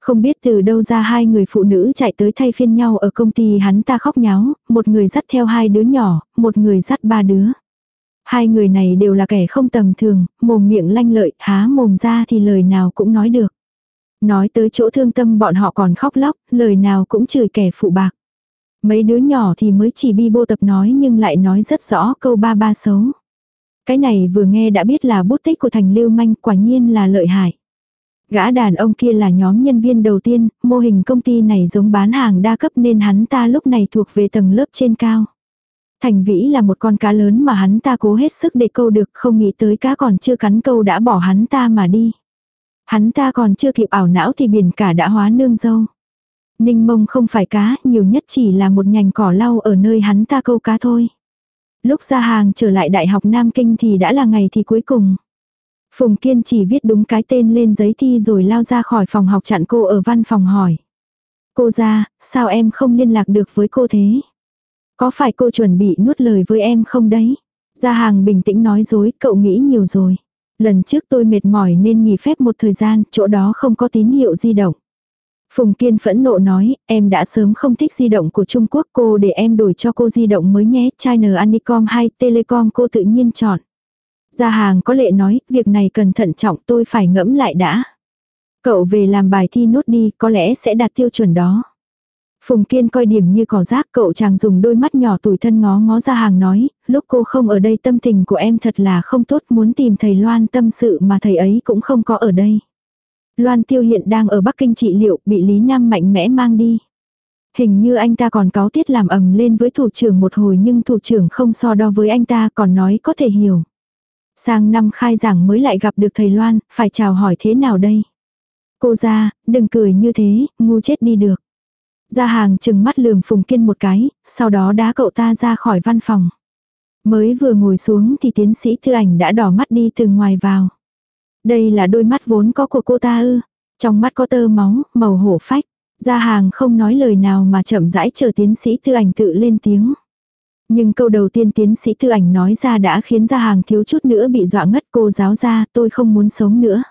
Không biết từ đâu ra hai người phụ nữ chạy tới thay phiên nhau ở công ty hắn ta khóc nháo, một người dắt theo hai đứa nhỏ, một người dắt ba đứa. Hai người này đều là kẻ không tầm thường, mồm miệng lanh lợi, há mồm ra thì lời nào cũng nói được. Nói tới chỗ thương tâm bọn họ còn khóc lóc, lời nào cũng chửi kẻ phụ bạc. Mấy đứa nhỏ thì mới chỉ bi bô tập nói nhưng lại nói rất rõ câu ba ba xấu. Cái này vừa nghe đã biết là bút tích của thành lưu manh quả nhiên là lợi hại. Gã đàn ông kia là nhóm nhân viên đầu tiên, mô hình công ty này giống bán hàng đa cấp nên hắn ta lúc này thuộc về tầng lớp trên cao. Thành vĩ là một con cá lớn mà hắn ta cố hết sức để câu được không nghĩ tới cá còn chưa cắn câu đã bỏ hắn ta mà đi. Hắn ta còn chưa kịp ảo não thì biển cả đã hóa nương dâu. Ninh mông không phải cá, nhiều nhất chỉ là một nhành cỏ lau ở nơi hắn ta câu cá thôi. Lúc ra hàng trở lại Đại học Nam Kinh thì đã là ngày thì cuối cùng. Phùng Kiên chỉ viết đúng cái tên lên giấy thi rồi lao ra khỏi phòng học chặn cô ở văn phòng hỏi. Cô ra, sao em không liên lạc được với cô thế? Có phải cô chuẩn bị nuốt lời với em không đấy? Gia hàng bình tĩnh nói dối, cậu nghĩ nhiều rồi. Lần trước tôi mệt mỏi nên nghỉ phép một thời gian, chỗ đó không có tín hiệu di động. Phùng Kiên phẫn nộ nói, em đã sớm không thích di động của Trung Quốc cô để em đổi cho cô di động mới nhé, China Anicom hay Telecom cô tự nhiên chọn. Gia hàng có lệ nói, việc này cần thận trọng tôi phải ngẫm lại đã. Cậu về làm bài thi nốt đi, có lẽ sẽ đạt tiêu chuẩn đó. Phùng Kiên coi điểm như cỏ rác cậu chàng dùng đôi mắt nhỏ tủi thân ngó ngó ra hàng nói, lúc cô không ở đây tâm tình của em thật là không tốt muốn tìm thầy Loan tâm sự mà thầy ấy cũng không có ở đây. Loan Tiêu hiện đang ở Bắc Kinh trị liệu bị Lý Nam mạnh mẽ mang đi. Hình như anh ta còn cáo tiết làm ầm lên với thủ trưởng một hồi nhưng thủ trưởng không so đo với anh ta còn nói có thể hiểu. Sang năm khai giảng mới lại gặp được thầy Loan, phải chào hỏi thế nào đây? Cô ra, đừng cười như thế, ngu chết đi được. Gia hàng chừng mắt lườm Phùng Kiên một cái, sau đó đá cậu ta ra khỏi văn phòng. Mới vừa ngồi xuống thì tiến sĩ thư ảnh đã đỏ mắt đi từ ngoài vào. Đây là đôi mắt vốn có của cô ta ư. Trong mắt có tơ máu, màu hổ phách. Gia hàng không nói lời nào mà chậm rãi chờ tiến sĩ thư ảnh tự lên tiếng. Nhưng câu đầu tiên tiến sĩ thư ảnh nói ra đã khiến gia hàng thiếu chút nữa bị dọa ngất cô giáo ra tôi không muốn sống nữa.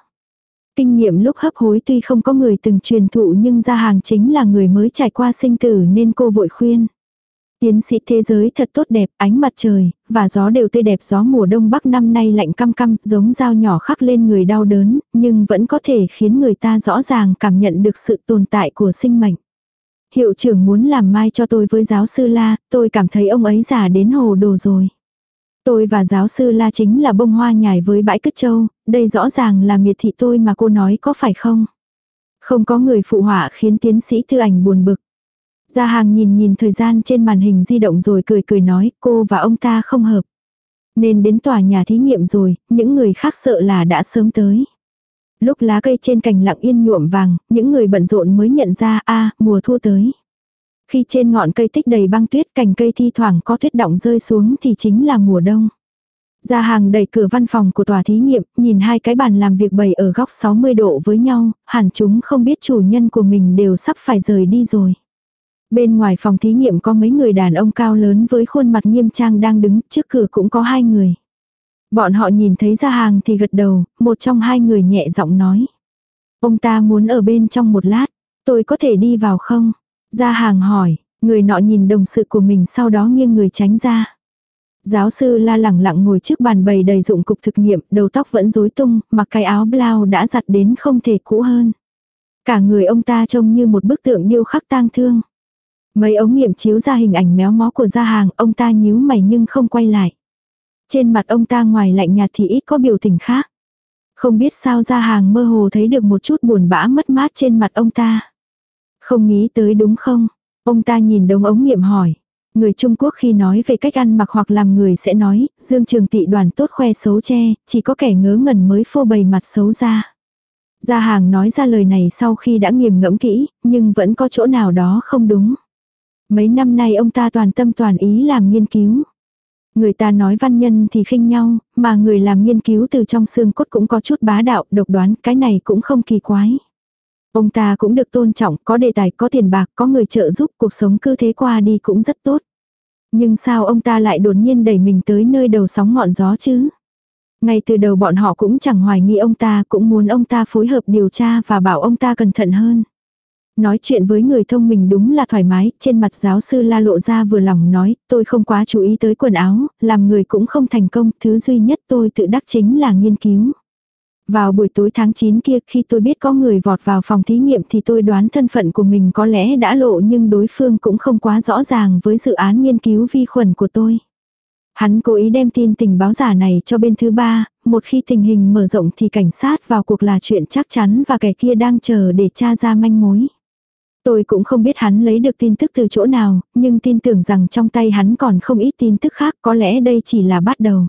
Kinh nghiệm lúc hấp hối tuy không có người từng truyền thụ nhưng gia hàng chính là người mới trải qua sinh tử nên cô vội khuyên. Tiến sĩ thế giới thật tốt đẹp, ánh mặt trời, và gió đều tươi đẹp gió mùa đông bắc năm nay lạnh căm căm, giống dao nhỏ khắc lên người đau đớn, nhưng vẫn có thể khiến người ta rõ ràng cảm nhận được sự tồn tại của sinh mệnh. Hiệu trưởng muốn làm mai cho tôi với giáo sư La, tôi cảm thấy ông ấy già đến hồ đồ rồi. Tôi và giáo sư La chính là bông hoa nhài với bãi cất châu, đây rõ ràng là miệt thị tôi mà cô nói có phải không? Không có người phụ họa khiến tiến sĩ thư ảnh buồn bực. Gia hàng nhìn nhìn thời gian trên màn hình di động rồi cười cười nói cô và ông ta không hợp. Nên đến tòa nhà thí nghiệm rồi, những người khác sợ là đã sớm tới. Lúc lá cây trên cành lặng yên nhuộm vàng, những người bận rộn mới nhận ra a mùa thu tới. Khi trên ngọn cây tích đầy băng tuyết cành cây thi thoảng có tuyết động rơi xuống thì chính là mùa đông. Gia hàng đẩy cửa văn phòng của tòa thí nghiệm, nhìn hai cái bàn làm việc bày ở góc 60 độ với nhau, hẳn chúng không biết chủ nhân của mình đều sắp phải rời đi rồi. Bên ngoài phòng thí nghiệm có mấy người đàn ông cao lớn với khuôn mặt nghiêm trang đang đứng, trước cửa cũng có hai người. Bọn họ nhìn thấy ra hàng thì gật đầu, một trong hai người nhẹ giọng nói. Ông ta muốn ở bên trong một lát, tôi có thể đi vào không? Ra hàng hỏi, người nọ nhìn đồng sự của mình sau đó nghiêng người tránh ra. Giáo sư la lẳng lặng ngồi trước bàn bày đầy dụng cục thực nghiệm, đầu tóc vẫn rối tung, mặc cái áo blau đã giặt đến không thể cũ hơn. Cả người ông ta trông như một bức tượng điêu khắc tang thương. Mấy ống nghiệm chiếu ra hình ảnh méo mó của gia hàng, ông ta nhíu mày nhưng không quay lại. Trên mặt ông ta ngoài lạnh nhạt thì ít có biểu tình khác. Không biết sao gia hàng mơ hồ thấy được một chút buồn bã mất mát trên mặt ông ta. Không nghĩ tới đúng không? Ông ta nhìn đống ống nghiệm hỏi. Người Trung Quốc khi nói về cách ăn mặc hoặc làm người sẽ nói, dương trường tị đoàn tốt khoe xấu che, chỉ có kẻ ngớ ngẩn mới phô bày mặt xấu ra. Gia hàng nói ra lời này sau khi đã nghiềm ngẫm kỹ, nhưng vẫn có chỗ nào đó không đúng. Mấy năm nay ông ta toàn tâm toàn ý làm nghiên cứu. Người ta nói văn nhân thì khinh nhau, mà người làm nghiên cứu từ trong xương cốt cũng có chút bá đạo, độc đoán, cái này cũng không kỳ quái. Ông ta cũng được tôn trọng, có đề tài, có tiền bạc, có người trợ giúp, cuộc sống cứ thế qua đi cũng rất tốt. Nhưng sao ông ta lại đột nhiên đẩy mình tới nơi đầu sóng ngọn gió chứ? Ngay từ đầu bọn họ cũng chẳng hoài nghi ông ta, cũng muốn ông ta phối hợp điều tra và bảo ông ta cẩn thận hơn. Nói chuyện với người thông minh đúng là thoải mái, trên mặt giáo sư la lộ ra vừa lòng nói, tôi không quá chú ý tới quần áo, làm người cũng không thành công, thứ duy nhất tôi tự đắc chính là nghiên cứu. Vào buổi tối tháng 9 kia khi tôi biết có người vọt vào phòng thí nghiệm thì tôi đoán thân phận của mình có lẽ đã lộ nhưng đối phương cũng không quá rõ ràng với dự án nghiên cứu vi khuẩn của tôi. Hắn cố ý đem tin tình báo giả này cho bên thứ ba, một khi tình hình mở rộng thì cảnh sát vào cuộc là chuyện chắc chắn và kẻ kia đang chờ để tra ra manh mối. Tôi cũng không biết hắn lấy được tin tức từ chỗ nào, nhưng tin tưởng rằng trong tay hắn còn không ít tin tức khác có lẽ đây chỉ là bắt đầu.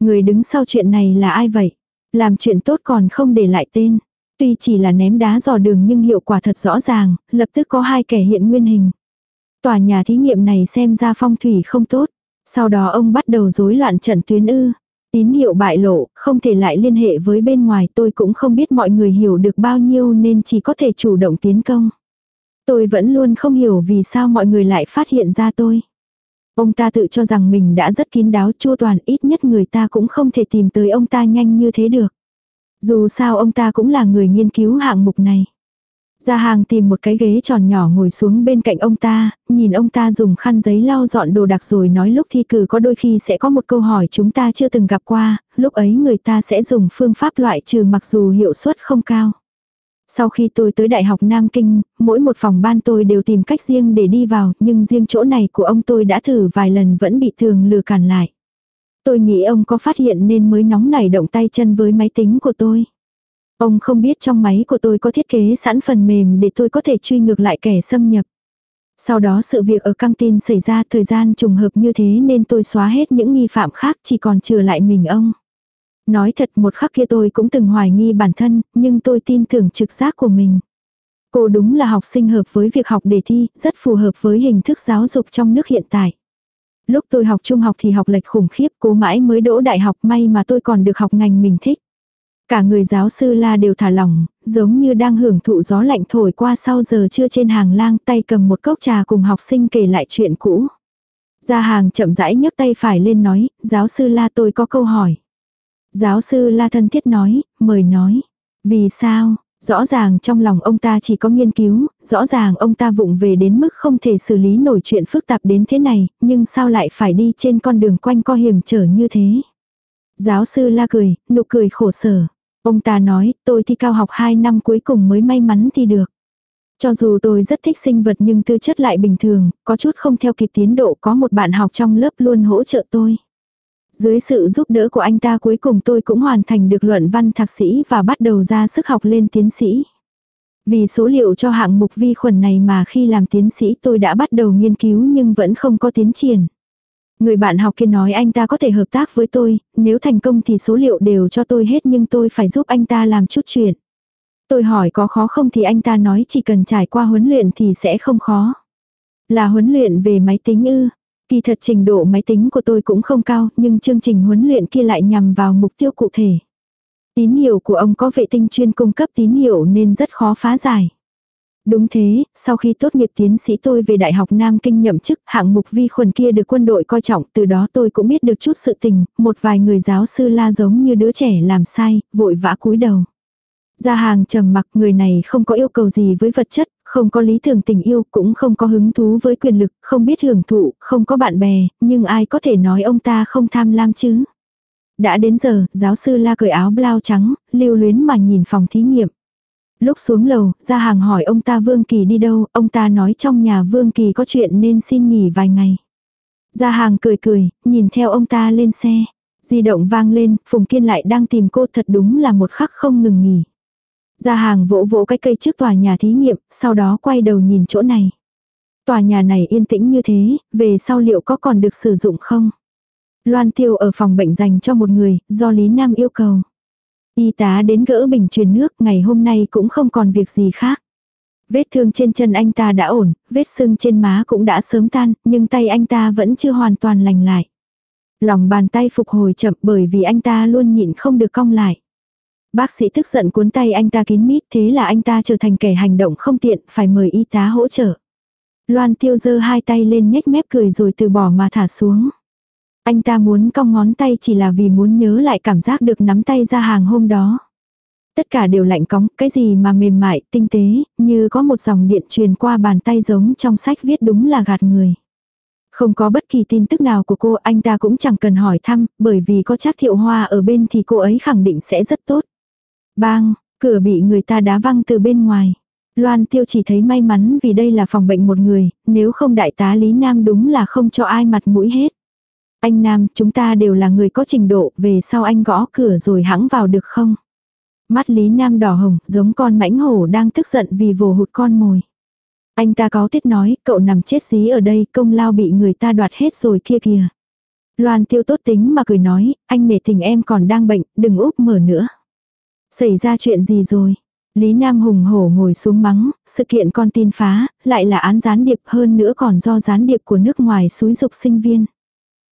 Người đứng sau chuyện này là ai vậy? Làm chuyện tốt còn không để lại tên. Tuy chỉ là ném đá dò đường nhưng hiệu quả thật rõ ràng, lập tức có hai kẻ hiện nguyên hình. Tòa nhà thí nghiệm này xem ra phong thủy không tốt. Sau đó ông bắt đầu rối loạn trận tuyến ư. Tín hiệu bại lộ, không thể lại liên hệ với bên ngoài tôi cũng không biết mọi người hiểu được bao nhiêu nên chỉ có thể chủ động tiến công. Tôi vẫn luôn không hiểu vì sao mọi người lại phát hiện ra tôi. Ông ta tự cho rằng mình đã rất kín đáo chua toàn ít nhất người ta cũng không thể tìm tới ông ta nhanh như thế được. Dù sao ông ta cũng là người nghiên cứu hạng mục này. Ra hàng tìm một cái ghế tròn nhỏ ngồi xuống bên cạnh ông ta, nhìn ông ta dùng khăn giấy lau dọn đồ đặc rồi nói lúc thi cử có đôi khi sẽ có một câu hỏi chúng ta chưa từng gặp qua, lúc ấy người ta sẽ dùng phương pháp loại trừ mặc dù hiệu suất không cao. Sau khi tôi tới Đại học Nam Kinh, mỗi một phòng ban tôi đều tìm cách riêng để đi vào, nhưng riêng chỗ này của ông tôi đã thử vài lần vẫn bị thường lừa cản lại. Tôi nghĩ ông có phát hiện nên mới nóng nảy động tay chân với máy tính của tôi. Ông không biết trong máy của tôi có thiết kế sẵn phần mềm để tôi có thể truy ngược lại kẻ xâm nhập. Sau đó sự việc ở căng tin xảy ra thời gian trùng hợp như thế nên tôi xóa hết những nghi phạm khác chỉ còn trừ lại mình ông. Nói thật một khắc kia tôi cũng từng hoài nghi bản thân, nhưng tôi tin tưởng trực giác của mình. Cô đúng là học sinh hợp với việc học đề thi, rất phù hợp với hình thức giáo dục trong nước hiện tại. Lúc tôi học trung học thì học lệch khủng khiếp, cố mãi mới đỗ đại học may mà tôi còn được học ngành mình thích. Cả người giáo sư la đều thả lỏng, giống như đang hưởng thụ gió lạnh thổi qua sau giờ trưa trên hàng lang tay cầm một cốc trà cùng học sinh kể lại chuyện cũ. Ra hàng chậm rãi nhấc tay phải lên nói, giáo sư la tôi có câu hỏi. Giáo sư la thân thiết nói, mời nói. Vì sao? Rõ ràng trong lòng ông ta chỉ có nghiên cứu, rõ ràng ông ta vụng về đến mức không thể xử lý nổi chuyện phức tạp đến thế này, nhưng sao lại phải đi trên con đường quanh co hiểm trở như thế? Giáo sư la cười, nụ cười khổ sở. Ông ta nói, tôi thi cao học 2 năm cuối cùng mới may mắn thi được. Cho dù tôi rất thích sinh vật nhưng tư chất lại bình thường, có chút không theo kịp tiến độ có một bạn học trong lớp luôn hỗ trợ tôi. Dưới sự giúp đỡ của anh ta cuối cùng tôi cũng hoàn thành được luận văn thạc sĩ và bắt đầu ra sức học lên tiến sĩ. Vì số liệu cho hạng mục vi khuẩn này mà khi làm tiến sĩ tôi đã bắt đầu nghiên cứu nhưng vẫn không có tiến triển. Người bạn học kia nói anh ta có thể hợp tác với tôi, nếu thành công thì số liệu đều cho tôi hết nhưng tôi phải giúp anh ta làm chút chuyện. Tôi hỏi có khó không thì anh ta nói chỉ cần trải qua huấn luyện thì sẽ không khó. Là huấn luyện về máy tính ư. Kỳ thật trình độ máy tính của tôi cũng không cao nhưng chương trình huấn luyện kia lại nhằm vào mục tiêu cụ thể. Tín hiệu của ông có vệ tinh chuyên cung cấp tín hiệu nên rất khó phá giải. Đúng thế, sau khi tốt nghiệp tiến sĩ tôi về Đại học Nam Kinh nhậm chức, hạng mục vi khuẩn kia được quân đội coi trọng, từ đó tôi cũng biết được chút sự tình, một vài người giáo sư la giống như đứa trẻ làm sai, vội vã cúi đầu. Ra hàng trầm mặc người này không có yêu cầu gì với vật chất, không có lý tưởng tình yêu, cũng không có hứng thú với quyền lực, không biết hưởng thụ, không có bạn bè, nhưng ai có thể nói ông ta không tham lam chứ. Đã đến giờ, giáo sư la cởi áo blau trắng, lưu luyến mà nhìn phòng thí nghiệm. Lúc xuống lầu, ra hàng hỏi ông ta Vương Kỳ đi đâu, ông ta nói trong nhà Vương Kỳ có chuyện nên xin nghỉ vài ngày. Ra hàng cười cười, nhìn theo ông ta lên xe. Di động vang lên, Phùng Kiên lại đang tìm cô thật đúng là một khắc không ngừng nghỉ. Ra hàng vỗ vỗ cái cây trước tòa nhà thí nghiệm, sau đó quay đầu nhìn chỗ này. Tòa nhà này yên tĩnh như thế, về sau liệu có còn được sử dụng không? Loan tiêu ở phòng bệnh dành cho một người, do Lý Nam yêu cầu. Y tá đến gỡ bình truyền nước, ngày hôm nay cũng không còn việc gì khác. Vết thương trên chân anh ta đã ổn, vết sưng trên má cũng đã sớm tan, nhưng tay anh ta vẫn chưa hoàn toàn lành lại. Lòng bàn tay phục hồi chậm bởi vì anh ta luôn nhịn không được cong lại. Bác sĩ tức giận cuốn tay anh ta kín mít thế là anh ta trở thành kẻ hành động không tiện, phải mời y tá hỗ trợ. Loan tiêu giơ hai tay lên nhếch mép cười rồi từ bỏ mà thả xuống. Anh ta muốn cong ngón tay chỉ là vì muốn nhớ lại cảm giác được nắm tay ra hàng hôm đó. Tất cả đều lạnh cóng, cái gì mà mềm mại, tinh tế, như có một dòng điện truyền qua bàn tay giống trong sách viết đúng là gạt người. Không có bất kỳ tin tức nào của cô, anh ta cũng chẳng cần hỏi thăm, bởi vì có chắc thiệu hoa ở bên thì cô ấy khẳng định sẽ rất tốt. Bang, cửa bị người ta đá văng từ bên ngoài. Loan tiêu chỉ thấy may mắn vì đây là phòng bệnh một người, nếu không đại tá Lý Nam đúng là không cho ai mặt mũi hết. Anh Nam, chúng ta đều là người có trình độ, về sau anh gõ cửa rồi hãng vào được không? Mắt Lý Nam đỏ hồng, giống con mãnh hổ đang tức giận vì vồ hụt con mồi. Anh ta có tiết nói, cậu nằm chết dí ở đây, công lao bị người ta đoạt hết rồi kia kìa. Loan tiêu tốt tính mà cười nói, anh nể tình em còn đang bệnh, đừng úp mở nữa. Xảy ra chuyện gì rồi? Lý Nam hùng hổ ngồi xuống mắng, sự kiện con tin phá, lại là án gián điệp hơn nữa còn do gián điệp của nước ngoài xúi dục sinh viên.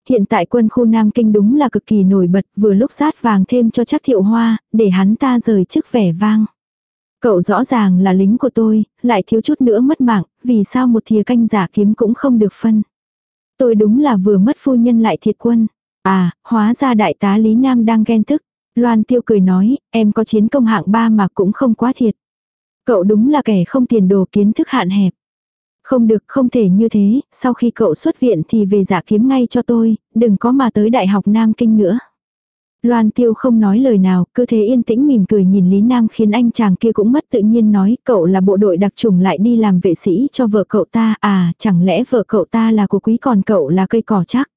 Hiện tại quân khu Nam Kinh đúng là cực kỳ nổi bật vừa lúc sát vàng thêm cho chắc thiệu hoa, để hắn ta rời chức vẻ vang. Cậu rõ ràng là lính của tôi, lại thiếu chút nữa mất mạng, vì sao một thìa canh giả kiếm cũng không được phân. Tôi đúng là vừa mất phu nhân lại thiệt quân. À, hóa ra đại tá Lý Nam đang ghen tức. Loan tiêu cười nói, em có chiến công hạng ba mà cũng không quá thiệt. Cậu đúng là kẻ không tiền đồ kiến thức hạn hẹp. Không được, không thể như thế, sau khi cậu xuất viện thì về giả kiếm ngay cho tôi, đừng có mà tới Đại học Nam Kinh nữa. Loan tiêu không nói lời nào, cứ thế yên tĩnh mỉm cười nhìn Lý Nam khiến anh chàng kia cũng mất tự nhiên nói cậu là bộ đội đặc trùng lại đi làm vệ sĩ cho vợ cậu ta, à chẳng lẽ vợ cậu ta là của quý còn cậu là cây cỏ chắc.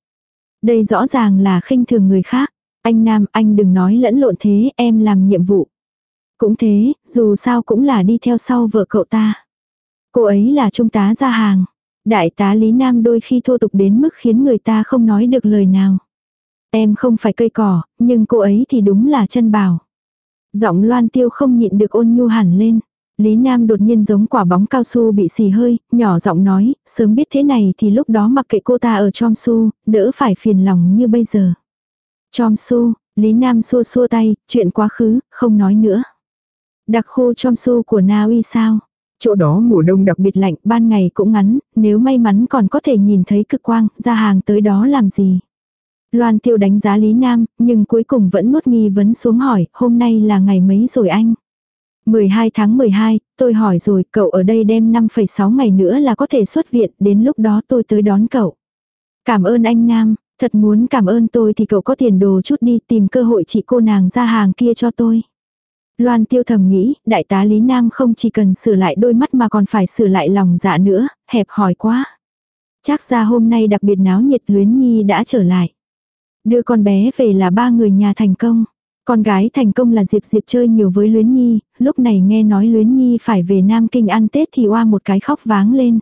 Đây rõ ràng là khinh thường người khác. Anh Nam, anh đừng nói lẫn lộn thế, em làm nhiệm vụ. Cũng thế, dù sao cũng là đi theo sau vợ cậu ta. Cô ấy là trung tá ra hàng. Đại tá Lý Nam đôi khi thô tục đến mức khiến người ta không nói được lời nào. Em không phải cây cỏ, nhưng cô ấy thì đúng là chân bảo. Giọng loan tiêu không nhịn được ôn nhu hẳn lên. Lý Nam đột nhiên giống quả bóng cao su bị xì hơi, nhỏ giọng nói, sớm biết thế này thì lúc đó mặc kệ cô ta ở trong su, đỡ phải phiền lòng như bây giờ. Trong su, Lý Nam xua xua tay, chuyện quá khứ, không nói nữa. Đặc khu trong su của Na Uy sao? Chỗ đó mùa đông đặc biệt lạnh, ban ngày cũng ngắn, nếu may mắn còn có thể nhìn thấy cực quang, ra hàng tới đó làm gì? Loan tiêu đánh giá Lý Nam, nhưng cuối cùng vẫn nuốt nghi vấn xuống hỏi, hôm nay là ngày mấy rồi anh? 12 tháng 12, tôi hỏi rồi, cậu ở đây đem 5,6 ngày nữa là có thể xuất viện, đến lúc đó tôi tới đón cậu. Cảm ơn anh Nam, thật muốn cảm ơn tôi thì cậu có tiền đồ chút đi tìm cơ hội chị cô nàng ra hàng kia cho tôi. Loan tiêu thầm nghĩ, đại tá Lý Nam không chỉ cần sửa lại đôi mắt mà còn phải sửa lại lòng dạ nữa, hẹp hỏi quá. Chắc ra hôm nay đặc biệt náo nhiệt luyến nhi đã trở lại. Đưa con bé về là ba người nhà thành công. Con gái thành công là Diệp Diệp chơi nhiều với Luyến Nhi, lúc này nghe nói Luyến Nhi phải về Nam Kinh ăn Tết thì oa một cái khóc váng lên.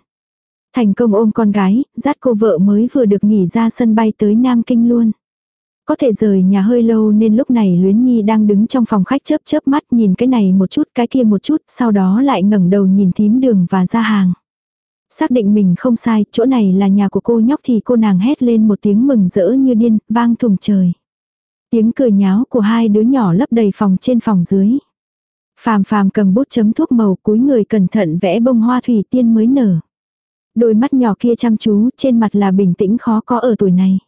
Thành công ôm con gái, dắt cô vợ mới vừa được nghỉ ra sân bay tới Nam Kinh luôn. Có thể rời nhà hơi lâu nên lúc này Luyến Nhi đang đứng trong phòng khách chớp chớp mắt nhìn cái này một chút cái kia một chút, sau đó lại ngẩng đầu nhìn thím đường và ra hàng. Xác định mình không sai, chỗ này là nhà của cô nhóc thì cô nàng hét lên một tiếng mừng rỡ như điên, vang thùng trời. Tiếng cười nháo của hai đứa nhỏ lấp đầy phòng trên phòng dưới. Phàm phàm cầm bút chấm thuốc màu cúi người cẩn thận vẽ bông hoa thủy tiên mới nở. Đôi mắt nhỏ kia chăm chú, trên mặt là bình tĩnh khó có ở tuổi này.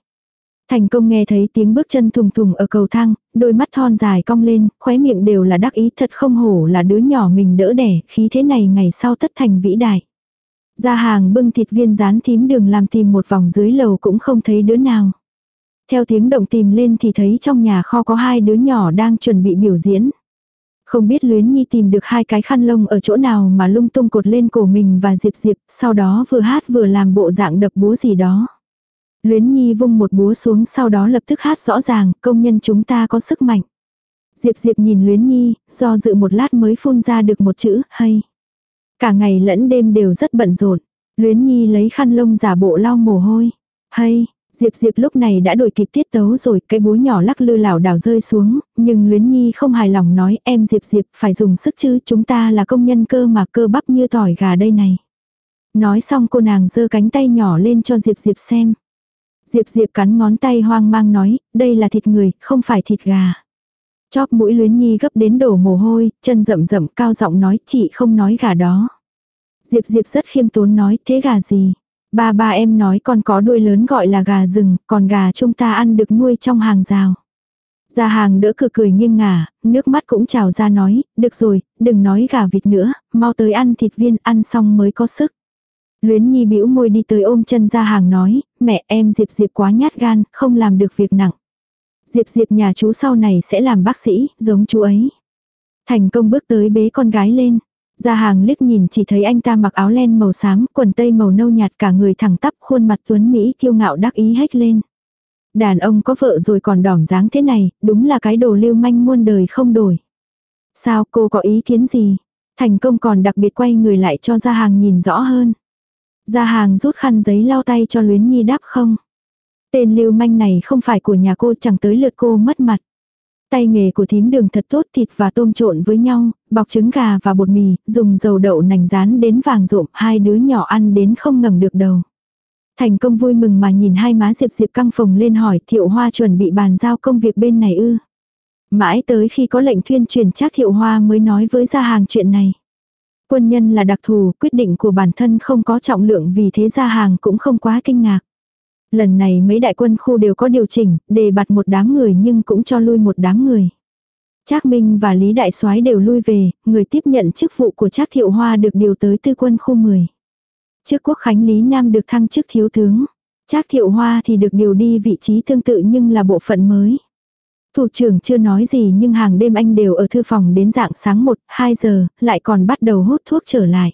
Thành công nghe thấy tiếng bước chân thùng thùng ở cầu thang, đôi mắt thon dài cong lên, khóe miệng đều là đắc ý thật không hổ là đứa nhỏ mình đỡ đẻ, khí thế này ngày sau tất thành vĩ đại. Ra hàng bưng thịt viên rán thím đường làm tìm một vòng dưới lầu cũng không thấy đứa nào. Theo tiếng động tìm lên thì thấy trong nhà kho có hai đứa nhỏ đang chuẩn bị biểu diễn. Không biết Luyến Nhi tìm được hai cái khăn lông ở chỗ nào mà lung tung cột lên cổ mình và Diệp Diệp, sau đó vừa hát vừa làm bộ dạng đập búa gì đó. Luyến Nhi vung một búa xuống sau đó lập tức hát rõ ràng, công nhân chúng ta có sức mạnh. Diệp Diệp nhìn Luyến Nhi, do dự một lát mới phun ra được một chữ, hay. Cả ngày lẫn đêm đều rất bận rộn. Luyến Nhi lấy khăn lông giả bộ lau mồ hôi. Hay, Diệp Diệp lúc này đã đổi kịp tiết tấu rồi, cái búa nhỏ lắc lư lảo đảo rơi xuống, nhưng Luyến Nhi không hài lòng nói em Diệp Diệp phải dùng sức chứ, chúng ta là công nhân cơ mà cơ bắp như tỏi gà đây này. Nói xong cô nàng giơ cánh tay nhỏ lên cho Diệp Diệp xem. Diệp Diệp cắn ngón tay hoang mang nói, đây là thịt người, không phải thịt gà. Chóp mũi Luyến Nhi gấp đến đổ mồ hôi, chân rậm rậm cao giọng nói chị không nói gà đó. Diệp Diệp rất khiêm tốn nói thế gà gì. Ba ba em nói còn có đuôi lớn gọi là gà rừng, còn gà chúng ta ăn được nuôi trong hàng rào. Gia hàng đỡ cười cười nghiêng ngả, nước mắt cũng trào ra nói, được rồi, đừng nói gà vịt nữa, mau tới ăn thịt viên, ăn xong mới có sức. Luyến Nhi bĩu môi đi tới ôm chân ra hàng nói, mẹ em Diệp Diệp quá nhát gan, không làm được việc nặng. Diệp Diệp nhà chú sau này sẽ làm bác sĩ, giống chú ấy. Thành công bước tới bế con gái lên. Ra hàng liếc nhìn chỉ thấy anh ta mặc áo len màu xám, quần tây màu nâu nhạt cả người thẳng tắp khuôn mặt tuấn Mỹ kiêu ngạo đắc ý hết lên. Đàn ông có vợ rồi còn đỏm dáng thế này, đúng là cái đồ lưu manh muôn đời không đổi. Sao cô có ý kiến gì? Thành công còn đặc biệt quay người lại cho ra hàng nhìn rõ hơn. Ra hàng rút khăn giấy lau tay cho luyến nhi đáp không? Tên lưu manh này không phải của nhà cô chẳng tới lượt cô mất mặt. Tay nghề của thím đường thật tốt thịt và tôm trộn với nhau, bọc trứng gà và bột mì, dùng dầu đậu nành rán đến vàng rộm, hai đứa nhỏ ăn đến không ngẩng được đầu. Thành công vui mừng mà nhìn hai má Diệp Diệp căng phồng lên hỏi Thiệu Hoa chuẩn bị bàn giao công việc bên này ư. Mãi tới khi có lệnh thuyên truyền chắc Thiệu Hoa mới nói với gia hàng chuyện này. Quân nhân là đặc thù, quyết định của bản thân không có trọng lượng vì thế gia hàng cũng không quá kinh ngạc. Lần này mấy đại quân khu đều có điều chỉnh, đề bạt một đám người nhưng cũng cho lui một đám người. Trác Minh và Lý Đại Soái đều lui về, người tiếp nhận chức vụ của Trác Thiệu Hoa được điều tới tư quân khu 10. Trước quốc khánh Lý Nam được thăng chức thiếu tướng. Trác Thiệu Hoa thì được điều đi vị trí tương tự nhưng là bộ phận mới. Thủ trưởng chưa nói gì nhưng hàng đêm anh đều ở thư phòng đến dạng sáng 1, 2 giờ, lại còn bắt đầu hút thuốc trở lại.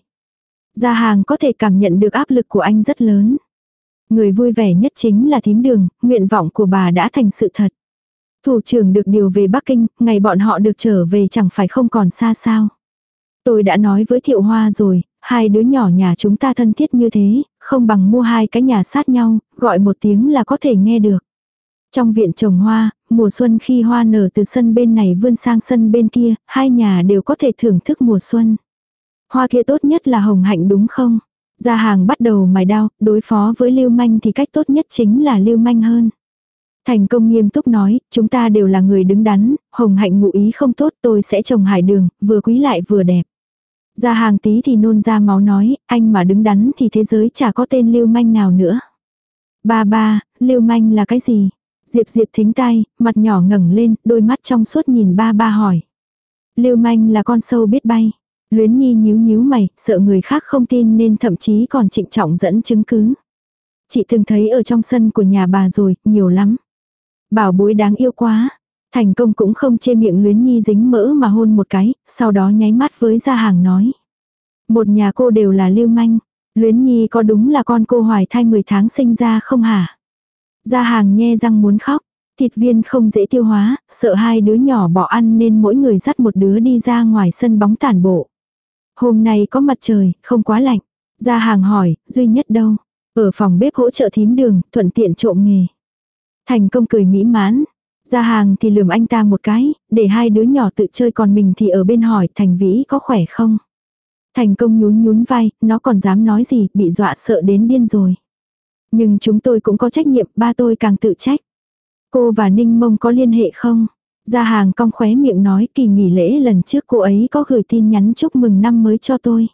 Gia hàng có thể cảm nhận được áp lực của anh rất lớn. Người vui vẻ nhất chính là thím đường, nguyện vọng của bà đã thành sự thật. Thủ trưởng được điều về Bắc Kinh, ngày bọn họ được trở về chẳng phải không còn xa sao. Tôi đã nói với Thiệu Hoa rồi, hai đứa nhỏ nhà chúng ta thân thiết như thế, không bằng mua hai cái nhà sát nhau, gọi một tiếng là có thể nghe được. Trong viện trồng hoa, mùa xuân khi hoa nở từ sân bên này vươn sang sân bên kia, hai nhà đều có thể thưởng thức mùa xuân. Hoa kia tốt nhất là hồng hạnh đúng không? Gia hàng bắt đầu mài đao, đối phó với lưu manh thì cách tốt nhất chính là lưu manh hơn. Thành công nghiêm túc nói, chúng ta đều là người đứng đắn, hồng hạnh ngụ ý không tốt tôi sẽ trồng hải đường, vừa quý lại vừa đẹp. Gia hàng tí thì nôn ra máu nói, anh mà đứng đắn thì thế giới chả có tên lưu manh nào nữa. Ba ba, lưu manh là cái gì? Diệp Diệp thính tai, mặt nhỏ ngẩng lên, đôi mắt trong suốt nhìn ba ba hỏi. Lưu manh là con sâu biết bay. Luyến Nhi nhíu nhíu mày, sợ người khác không tin nên thậm chí còn trịnh trọng dẫn chứng cứ. Chị từng thấy ở trong sân của nhà bà rồi, nhiều lắm. Bảo bối đáng yêu quá. Thành công cũng không chê miệng Luyến Nhi dính mỡ mà hôn một cái, sau đó nháy mắt với gia hàng nói. Một nhà cô đều là lưu manh. Luyến Nhi có đúng là con cô hoài thai 10 tháng sinh ra không hả? Gia hàng nhe răng muốn khóc. Thịt viên không dễ tiêu hóa, sợ hai đứa nhỏ bỏ ăn nên mỗi người dắt một đứa đi ra ngoài sân bóng tản bộ. Hôm nay có mặt trời, không quá lạnh. Ra hàng hỏi, duy nhất đâu? Ở phòng bếp hỗ trợ thím đường, thuận tiện trộm nghề. Thành công cười mỹ mãn. Ra hàng thì lườm anh ta một cái, để hai đứa nhỏ tự chơi còn mình thì ở bên hỏi Thành Vĩ có khỏe không? Thành công nhún nhún vai, nó còn dám nói gì, bị dọa sợ đến điên rồi. Nhưng chúng tôi cũng có trách nhiệm, ba tôi càng tự trách. Cô và Ninh Mông có liên hệ không? Gia hàng cong khóe miệng nói kỳ nghỉ lễ lần trước cô ấy có gửi tin nhắn chúc mừng năm mới cho tôi.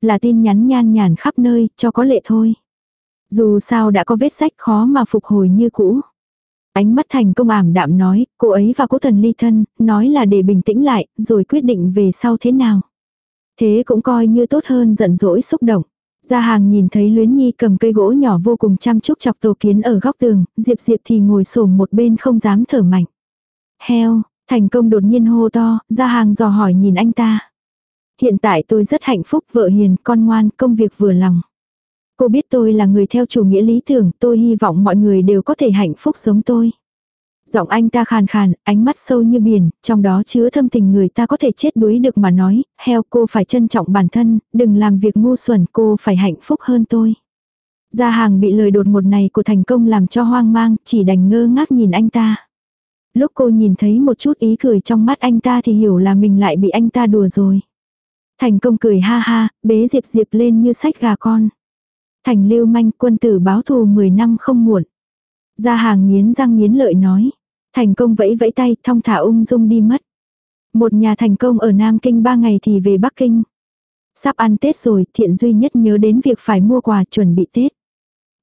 Là tin nhắn nhan nhản khắp nơi, cho có lệ thôi. Dù sao đã có vết sách khó mà phục hồi như cũ. Ánh mắt thành công ảm đạm nói, cô ấy và cố thần ly thân, nói là để bình tĩnh lại, rồi quyết định về sau thế nào. Thế cũng coi như tốt hơn giận dỗi xúc động. Gia hàng nhìn thấy Luyến Nhi cầm cây gỗ nhỏ vô cùng chăm chút chọc tổ kiến ở góc tường, Diệp Diệp thì ngồi xổm một bên không dám thở mạnh. Heo, thành công đột nhiên hô to, ra hàng dò hỏi nhìn anh ta. Hiện tại tôi rất hạnh phúc, vợ hiền, con ngoan, công việc vừa lòng. Cô biết tôi là người theo chủ nghĩa lý tưởng, tôi hy vọng mọi người đều có thể hạnh phúc giống tôi. Giọng anh ta khàn khàn, ánh mắt sâu như biển, trong đó chứa thâm tình người ta có thể chết đuối được mà nói, heo cô phải trân trọng bản thân, đừng làm việc ngu xuẩn cô phải hạnh phúc hơn tôi. Gia hàng bị lời đột ngột này của thành công làm cho hoang mang, chỉ đành ngơ ngác nhìn anh ta. Lúc cô nhìn thấy một chút ý cười trong mắt anh ta thì hiểu là mình lại bị anh ta đùa rồi. Thành công cười ha ha, bế Diệp Diệp lên như sách gà con. Thành lưu manh quân tử báo thù 10 năm không muộn. Gia hàng nghiến răng nghiến lợi nói. Thành công vẫy vẫy tay, thong thả ung dung đi mất. Một nhà thành công ở Nam Kinh ba ngày thì về Bắc Kinh. Sắp ăn Tết rồi, thiện duy nhất nhớ đến việc phải mua quà chuẩn bị Tết.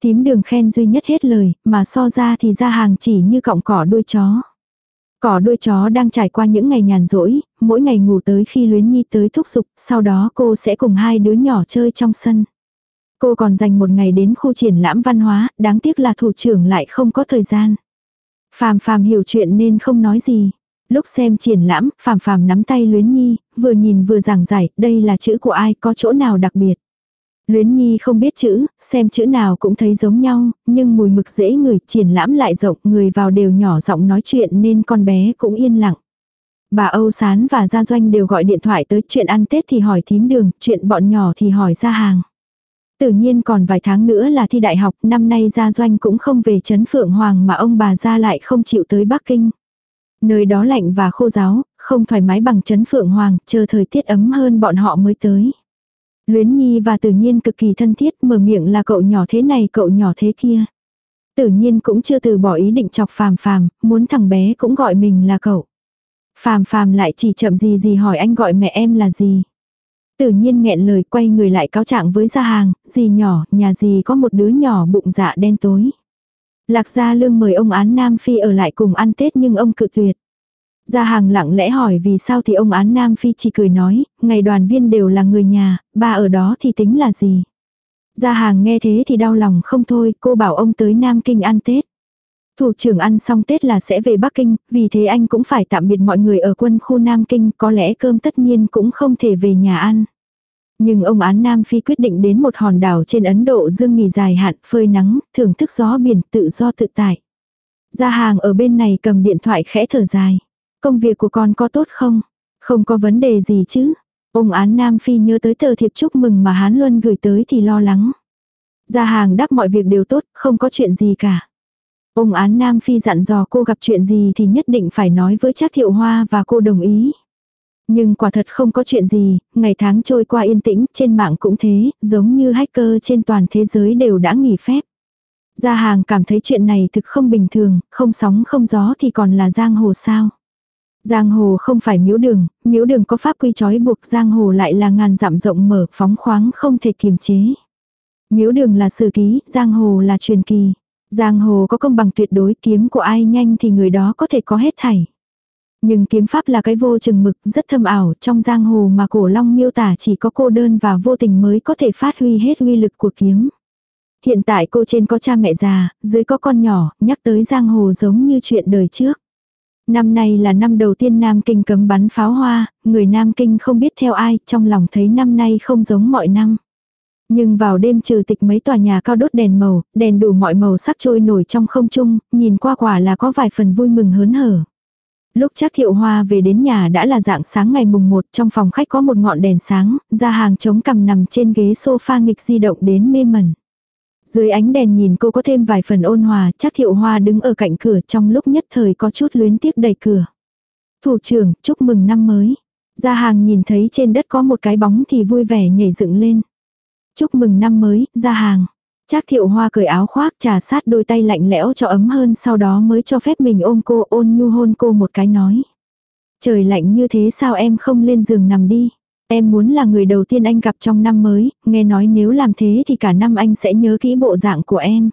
Tím đường khen duy nhất hết lời, mà so ra thì ra hàng chỉ như cọng cỏ đuôi chó. Cỏ đuôi chó đang trải qua những ngày nhàn rỗi, mỗi ngày ngủ tới khi luyến nhi tới thúc giục, sau đó cô sẽ cùng hai đứa nhỏ chơi trong sân. Cô còn dành một ngày đến khu triển lãm văn hóa, đáng tiếc là thủ trưởng lại không có thời gian. Phàm phàm hiểu chuyện nên không nói gì. Lúc xem triển lãm, phàm phàm nắm tay Luyến Nhi, vừa nhìn vừa giảng giải, đây là chữ của ai, có chỗ nào đặc biệt. Luyến Nhi không biết chữ, xem chữ nào cũng thấy giống nhau, nhưng mùi mực dễ người, triển lãm lại rộng, người vào đều nhỏ giọng nói chuyện nên con bé cũng yên lặng. Bà Âu Sán và Gia Doanh đều gọi điện thoại tới chuyện ăn Tết thì hỏi thím đường, chuyện bọn nhỏ thì hỏi ra hàng. Tự nhiên còn vài tháng nữa là thi đại học, năm nay gia doanh cũng không về Trấn Phượng Hoàng mà ông bà gia lại không chịu tới Bắc Kinh. Nơi đó lạnh và khô giáo, không thoải mái bằng Trấn phượng hoàng, chờ thời tiết ấm hơn bọn họ mới tới. Luyến Nhi và Tử Nhiên cực kỳ thân thiết, mở miệng là cậu nhỏ thế này cậu nhỏ thế kia. Tử Nhiên cũng chưa từ bỏ ý định chọc phàm phàm, muốn thằng bé cũng gọi mình là cậu. Phàm phàm lại chỉ chậm gì gì hỏi anh gọi mẹ em là gì. Tử nhiên nghẹn lời quay người lại cáo trạng với gia hàng, gì nhỏ, nhà gì có một đứa nhỏ bụng dạ đen tối. Lạc gia lương mời ông án Nam Phi ở lại cùng ăn Tết nhưng ông cự tuyệt. Gia hàng lặng lẽ hỏi vì sao thì ông án Nam Phi chỉ cười nói, ngày đoàn viên đều là người nhà, bà ở đó thì tính là gì. Gia hàng nghe thế thì đau lòng không thôi, cô bảo ông tới Nam Kinh ăn Tết. Thủ trưởng ăn xong Tết là sẽ về Bắc Kinh, vì thế anh cũng phải tạm biệt mọi người ở quân khu Nam Kinh, có lẽ cơm tất nhiên cũng không thể về nhà ăn. Nhưng ông án Nam Phi quyết định đến một hòn đảo trên Ấn Độ dương nghỉ dài hạn, phơi nắng, thưởng thức gió biển tự do tự tại. Gia hàng ở bên này cầm điện thoại khẽ thở dài. Công việc của con có tốt không? Không có vấn đề gì chứ? Ông án Nam Phi nhớ tới tờ thiệp chúc mừng mà Hán Luân gửi tới thì lo lắng. Gia hàng đáp mọi việc đều tốt, không có chuyện gì cả. Ông án Nam Phi dặn dò cô gặp chuyện gì thì nhất định phải nói với Trác Thiệu Hoa và cô đồng ý. Nhưng quả thật không có chuyện gì, ngày tháng trôi qua yên tĩnh, trên mạng cũng thế, giống như hacker trên toàn thế giới đều đã nghỉ phép. Gia hàng cảm thấy chuyện này thực không bình thường, không sóng không gió thì còn là giang hồ sao. Giang hồ không phải miếu đường, miếu đường có pháp quy trói buộc giang hồ lại là ngàn dặm rộng mở, phóng khoáng không thể kiềm chế. Miếu đường là sử ký, giang hồ là truyền kỳ. Giang hồ có công bằng tuyệt đối kiếm của ai nhanh thì người đó có thể có hết thảy. Nhưng kiếm pháp là cái vô chừng mực rất thâm ảo trong giang hồ mà cổ long miêu tả chỉ có cô đơn và vô tình mới có thể phát huy hết uy lực của kiếm. Hiện tại cô trên có cha mẹ già, dưới có con nhỏ, nhắc tới giang hồ giống như chuyện đời trước. Năm nay là năm đầu tiên Nam Kinh cấm bắn pháo hoa, người Nam Kinh không biết theo ai, trong lòng thấy năm nay không giống mọi năm. Nhưng vào đêm trừ tịch mấy tòa nhà cao đốt đèn màu, đèn đủ mọi màu sắc trôi nổi trong không trung, nhìn qua quả là có vài phần vui mừng hớn hở. Lúc chắc thiệu hoa về đến nhà đã là dạng sáng ngày mùng 1 trong phòng khách có một ngọn đèn sáng, ra hàng chống cằm nằm trên ghế sofa nghịch di động đến mê mẩn. Dưới ánh đèn nhìn cô có thêm vài phần ôn hòa, chắc thiệu hoa đứng ở cạnh cửa trong lúc nhất thời có chút luyến tiếc đẩy cửa. Thủ trưởng, chúc mừng năm mới. gia hàng nhìn thấy trên đất có một cái bóng thì vui vẻ nhảy dựng lên. Chúc mừng năm mới, gia hàng. Trác thiệu hoa cởi áo khoác trà sát đôi tay lạnh lẽo cho ấm hơn sau đó mới cho phép mình ôm cô ôn nhu hôn cô một cái nói. Trời lạnh như thế sao em không lên giường nằm đi. Em muốn là người đầu tiên anh gặp trong năm mới, nghe nói nếu làm thế thì cả năm anh sẽ nhớ kỹ bộ dạng của em.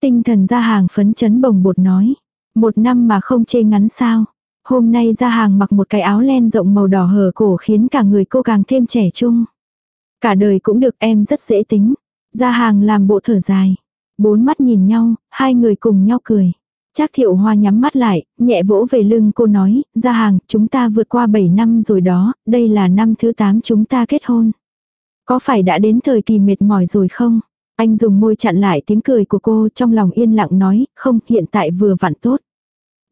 Tinh thần ra hàng phấn chấn bồng bột nói. Một năm mà không chê ngắn sao. Hôm nay ra hàng mặc một cái áo len rộng màu đỏ hở cổ khiến cả người cô càng thêm trẻ trung. Cả đời cũng được em rất dễ tính. Ra hàng làm bộ thở dài. Bốn mắt nhìn nhau, hai người cùng nhau cười. Trác thiệu hoa nhắm mắt lại, nhẹ vỗ về lưng cô nói, ra hàng, chúng ta vượt qua 7 năm rồi đó, đây là năm thứ 8 chúng ta kết hôn. Có phải đã đến thời kỳ mệt mỏi rồi không? Anh dùng môi chặn lại tiếng cười của cô trong lòng yên lặng nói, không, hiện tại vừa vặn tốt.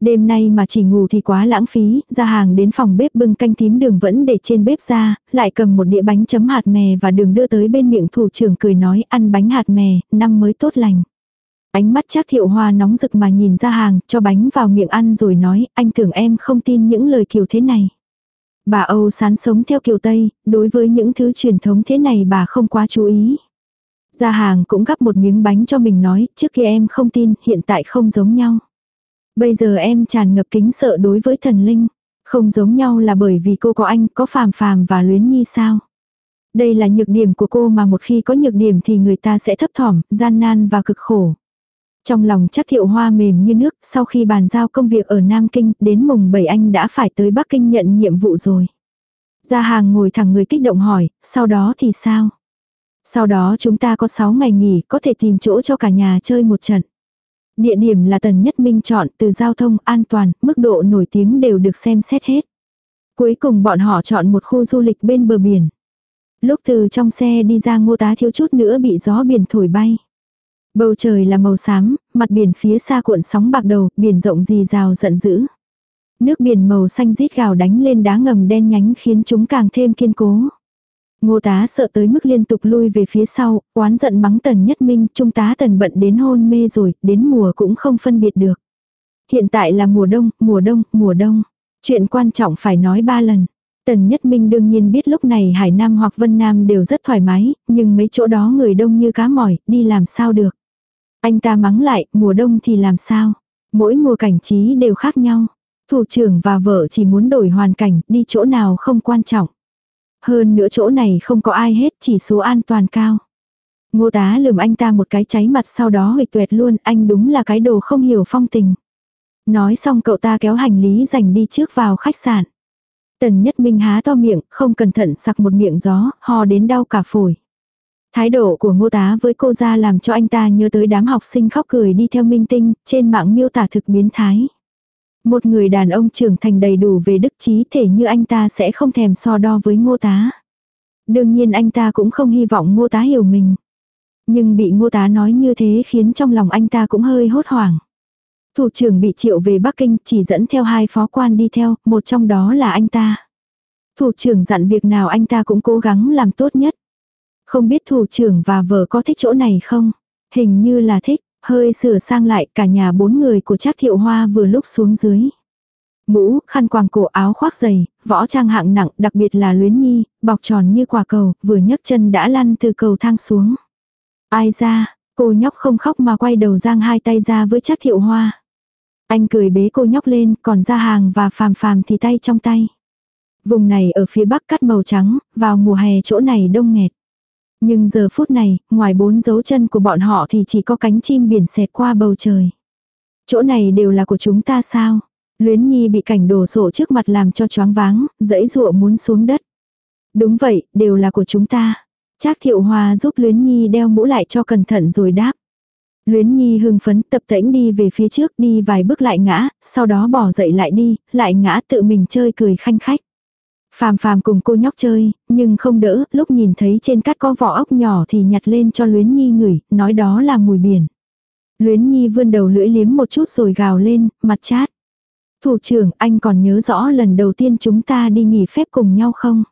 Đêm nay mà chỉ ngủ thì quá lãng phí, ra hàng đến phòng bếp bưng canh tím đường vẫn để trên bếp ra, lại cầm một đĩa bánh chấm hạt mè và đường đưa tới bên miệng thủ trưởng cười nói ăn bánh hạt mè, năm mới tốt lành. Ánh mắt chắc thiệu hoa nóng rực mà nhìn ra hàng, cho bánh vào miệng ăn rồi nói, anh tưởng em không tin những lời kiểu thế này. Bà Âu sán sống theo kiểu Tây, đối với những thứ truyền thống thế này bà không quá chú ý. Gia hàng cũng gắp một miếng bánh cho mình nói, trước kia em không tin, hiện tại không giống nhau. Bây giờ em tràn ngập kính sợ đối với thần linh. Không giống nhau là bởi vì cô có anh, có phàm phàm và luyến nhi sao. Đây là nhược điểm của cô mà một khi có nhược điểm thì người ta sẽ thấp thỏm, gian nan và cực khổ. Trong lòng chắc thiệu hoa mềm như nước, sau khi bàn giao công việc ở Nam Kinh, đến mùng 7 anh đã phải tới Bắc Kinh nhận nhiệm vụ rồi. Gia hàng ngồi thẳng người kích động hỏi, sau đó thì sao? Sau đó chúng ta có 6 ngày nghỉ, có thể tìm chỗ cho cả nhà chơi một trận. Địa điểm là Tần Nhất Minh chọn từ giao thông, an toàn, mức độ nổi tiếng đều được xem xét hết. Cuối cùng bọn họ chọn một khu du lịch bên bờ biển. Lúc từ trong xe đi ra ngô tá thiếu chút nữa bị gió biển thổi bay. Bầu trời là màu xám, mặt biển phía xa cuộn sóng bạc đầu, biển rộng rì rào giận dữ. Nước biển màu xanh rít gào đánh lên đá ngầm đen nhánh khiến chúng càng thêm kiên cố. Ngô tá sợ tới mức liên tục lui về phía sau, oán giận mắng tần nhất minh, trung tá tần bận đến hôn mê rồi, đến mùa cũng không phân biệt được. Hiện tại là mùa đông, mùa đông, mùa đông. Chuyện quan trọng phải nói ba lần. Tần Nhất Minh đương nhiên biết lúc này Hải Nam hoặc Vân Nam đều rất thoải mái, nhưng mấy chỗ đó người đông như cá mỏi, đi làm sao được. Anh ta mắng lại, mùa đông thì làm sao? Mỗi mùa cảnh trí đều khác nhau. Thủ trưởng và vợ chỉ muốn đổi hoàn cảnh, đi chỗ nào không quan trọng. Hơn nữa chỗ này không có ai hết, chỉ số an toàn cao. Ngô tá lườm anh ta một cái cháy mặt sau đó hủy tuệt luôn, anh đúng là cái đồ không hiểu phong tình. Nói xong cậu ta kéo hành lý dành đi trước vào khách sạn. Tần Nhất Minh há to miệng, không cẩn thận sặc một miệng gió, ho đến đau cả phổi. Thái độ của ngô tá với cô ra làm cho anh ta nhớ tới đám học sinh khóc cười đi theo minh tinh, trên mạng miêu tả thực biến thái. Một người đàn ông trưởng thành đầy đủ về đức trí thể như anh ta sẽ không thèm so đo với ngô tá. Đương nhiên anh ta cũng không hy vọng ngô tá hiểu mình. Nhưng bị ngô tá nói như thế khiến trong lòng anh ta cũng hơi hốt hoảng. Thủ trưởng bị triệu về Bắc Kinh chỉ dẫn theo hai phó quan đi theo, một trong đó là anh ta. Thủ trưởng dặn việc nào anh ta cũng cố gắng làm tốt nhất. Không biết thủ trưởng và vợ có thích chỗ này không? Hình như là thích, hơi sửa sang lại cả nhà bốn người của Trác Thiệu Hoa vừa lúc xuống dưới. Mũ, khăn quàng cổ áo khoác dày võ trang hạng nặng đặc biệt là luyến nhi, bọc tròn như quả cầu, vừa nhấc chân đã lăn từ cầu thang xuống. Ai ra, cô nhóc không khóc mà quay đầu giang hai tay ra với Trác Thiệu Hoa. Anh cười bế cô nhóc lên, còn ra hàng và phàm phàm thì tay trong tay. Vùng này ở phía bắc cắt màu trắng, vào mùa hè chỗ này đông nghẹt. Nhưng giờ phút này, ngoài bốn dấu chân của bọn họ thì chỉ có cánh chim biển xẹt qua bầu trời. Chỗ này đều là của chúng ta sao? Luyến Nhi bị cảnh đổ sổ trước mặt làm cho choáng váng, dãy dụa muốn xuống đất. Đúng vậy, đều là của chúng ta. Trác Thiệu Hòa giúp Luyến Nhi đeo mũ lại cho cẩn thận rồi đáp. Luyến Nhi hưng phấn tập tễnh đi về phía trước đi vài bước lại ngã, sau đó bỏ dậy lại đi, lại ngã tự mình chơi cười khanh khách. Phàm phàm cùng cô nhóc chơi, nhưng không đỡ, lúc nhìn thấy trên cát có vỏ ốc nhỏ thì nhặt lên cho Luyến Nhi ngửi, nói đó là mùi biển. Luyến Nhi vươn đầu lưỡi liếm một chút rồi gào lên, mặt chát. Thủ trưởng, anh còn nhớ rõ lần đầu tiên chúng ta đi nghỉ phép cùng nhau không?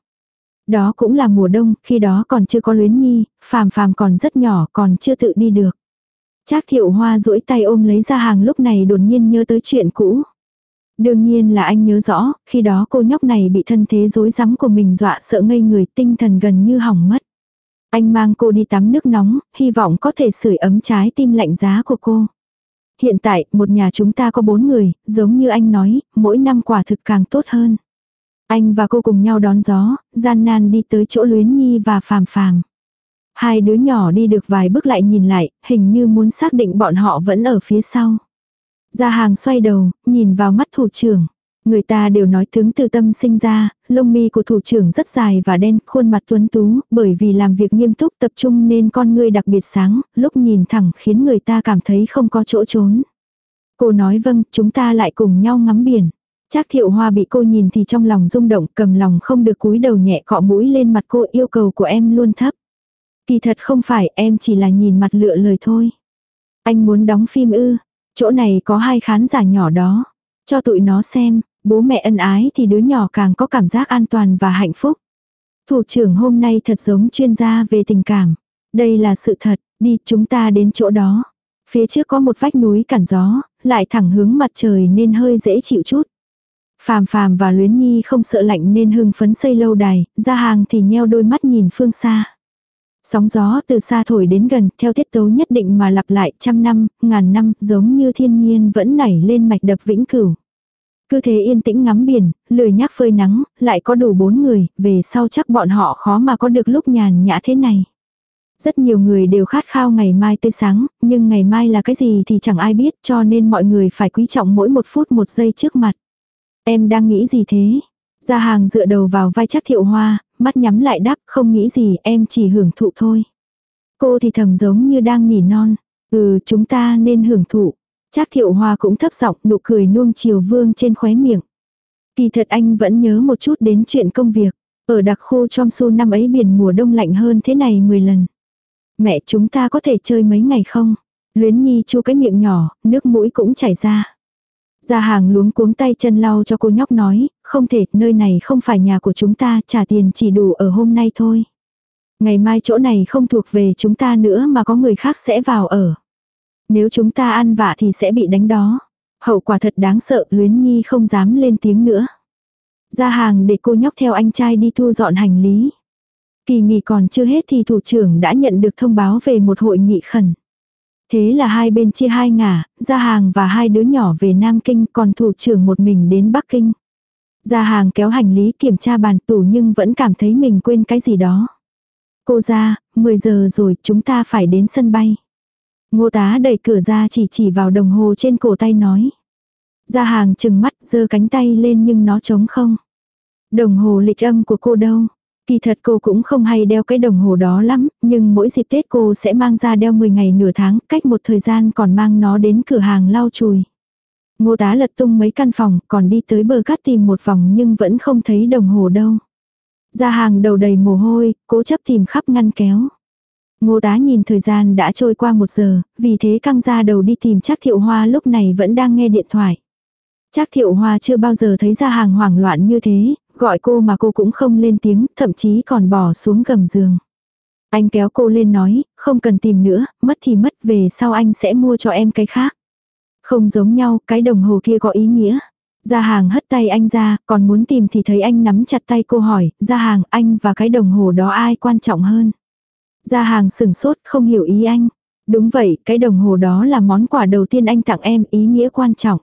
Đó cũng là mùa đông, khi đó còn chưa có Luyến Nhi, phàm phàm còn rất nhỏ, còn chưa tự đi được. Trác thiệu hoa duỗi tay ôm lấy ra hàng lúc này đột nhiên nhớ tới chuyện cũ. Đương nhiên là anh nhớ rõ, khi đó cô nhóc này bị thân thế rối rắm của mình dọa sợ ngây người tinh thần gần như hỏng mất. Anh mang cô đi tắm nước nóng, hy vọng có thể sưởi ấm trái tim lạnh giá của cô. Hiện tại, một nhà chúng ta có bốn người, giống như anh nói, mỗi năm quả thực càng tốt hơn. Anh và cô cùng nhau đón gió, gian nan đi tới chỗ luyến nhi và phàm phàm. Hai đứa nhỏ đi được vài bước lại nhìn lại, hình như muốn xác định bọn họ vẫn ở phía sau. Gia hàng xoay đầu, nhìn vào mắt thủ trưởng. Người ta đều nói tướng từ tâm sinh ra, lông mi của thủ trưởng rất dài và đen, khuôn mặt tuấn tú, bởi vì làm việc nghiêm túc tập trung nên con ngươi đặc biệt sáng, lúc nhìn thẳng khiến người ta cảm thấy không có chỗ trốn. Cô nói vâng, chúng ta lại cùng nhau ngắm biển. Trác thiệu hoa bị cô nhìn thì trong lòng rung động, cầm lòng không được cúi đầu nhẹ cọ mũi lên mặt cô yêu cầu của em luôn thấp. Kỳ thật không phải em chỉ là nhìn mặt lựa lời thôi. Anh muốn đóng phim ư, chỗ này có hai khán giả nhỏ đó. Cho tụi nó xem, bố mẹ ân ái thì đứa nhỏ càng có cảm giác an toàn và hạnh phúc. Thủ trưởng hôm nay thật giống chuyên gia về tình cảm. Đây là sự thật, đi chúng ta đến chỗ đó. Phía trước có một vách núi cản gió, lại thẳng hướng mặt trời nên hơi dễ chịu chút. Phàm phàm và luyến nhi không sợ lạnh nên hưng phấn xây lâu đài, ra hàng thì nheo đôi mắt nhìn phương xa. Sóng gió từ xa thổi đến gần, theo tiết tấu nhất định mà lặp lại trăm năm, ngàn năm, giống như thiên nhiên vẫn nảy lên mạch đập vĩnh cửu. Cứ thế yên tĩnh ngắm biển, lười nhác phơi nắng, lại có đủ bốn người, về sau chắc bọn họ khó mà có được lúc nhàn nhã thế này. Rất nhiều người đều khát khao ngày mai tươi sáng, nhưng ngày mai là cái gì thì chẳng ai biết cho nên mọi người phải quý trọng mỗi một phút một giây trước mặt. Em đang nghĩ gì thế? Gia hàng dựa đầu vào vai chắc thiệu hoa, mắt nhắm lại đáp không nghĩ gì em chỉ hưởng thụ thôi. Cô thì thầm giống như đang nỉ non. Ừ chúng ta nên hưởng thụ. Trác thiệu hoa cũng thấp giọng nụ cười nuông chiều vương trên khóe miệng. Kỳ thật anh vẫn nhớ một chút đến chuyện công việc. Ở đặc khu trong su năm ấy biển mùa đông lạnh hơn thế này 10 lần. Mẹ chúng ta có thể chơi mấy ngày không? Luyến nhi chu cái miệng nhỏ, nước mũi cũng chảy ra. Gia hàng luống cuống tay chân lau cho cô nhóc nói, không thể, nơi này không phải nhà của chúng ta, trả tiền chỉ đủ ở hôm nay thôi. Ngày mai chỗ này không thuộc về chúng ta nữa mà có người khác sẽ vào ở. Nếu chúng ta ăn vạ thì sẽ bị đánh đó. Hậu quả thật đáng sợ, Luyến Nhi không dám lên tiếng nữa. gia hàng để cô nhóc theo anh trai đi thu dọn hành lý. Kỳ nghỉ còn chưa hết thì thủ trưởng đã nhận được thông báo về một hội nghị khẩn. Thế là hai bên chia hai ngả, gia hàng và hai đứa nhỏ về Nam Kinh còn thủ trưởng một mình đến Bắc Kinh. Gia hàng kéo hành lý kiểm tra bàn tủ nhưng vẫn cảm thấy mình quên cái gì đó. Cô ra, 10 giờ rồi chúng ta phải đến sân bay. Ngô tá đẩy cửa ra chỉ chỉ vào đồng hồ trên cổ tay nói. Gia hàng chừng mắt giơ cánh tay lên nhưng nó trống không. Đồng hồ lịch âm của cô đâu? Kỳ thật cô cũng không hay đeo cái đồng hồ đó lắm, nhưng mỗi dịp Tết cô sẽ mang ra đeo 10 ngày nửa tháng, cách một thời gian còn mang nó đến cửa hàng lau chùi. Ngô tá lật tung mấy căn phòng, còn đi tới bờ cát tìm một vòng nhưng vẫn không thấy đồng hồ đâu. Ra hàng đầu đầy mồ hôi, cố chấp tìm khắp ngăn kéo. Ngô tá nhìn thời gian đã trôi qua một giờ, vì thế căng ra đầu đi tìm chắc thiệu hoa lúc này vẫn đang nghe điện thoại. Chắc thiệu hoa chưa bao giờ thấy ra hàng hoảng loạn như thế, gọi cô mà cô cũng không lên tiếng, thậm chí còn bỏ xuống gầm giường. Anh kéo cô lên nói, không cần tìm nữa, mất thì mất về sau anh sẽ mua cho em cái khác. Không giống nhau, cái đồng hồ kia có ý nghĩa. Gia hàng hất tay anh ra, còn muốn tìm thì thấy anh nắm chặt tay cô hỏi, Gia hàng anh và cái đồng hồ đó ai quan trọng hơn. Gia hàng sừng sốt không hiểu ý anh. Đúng vậy, cái đồng hồ đó là món quà đầu tiên anh tặng em ý nghĩa quan trọng.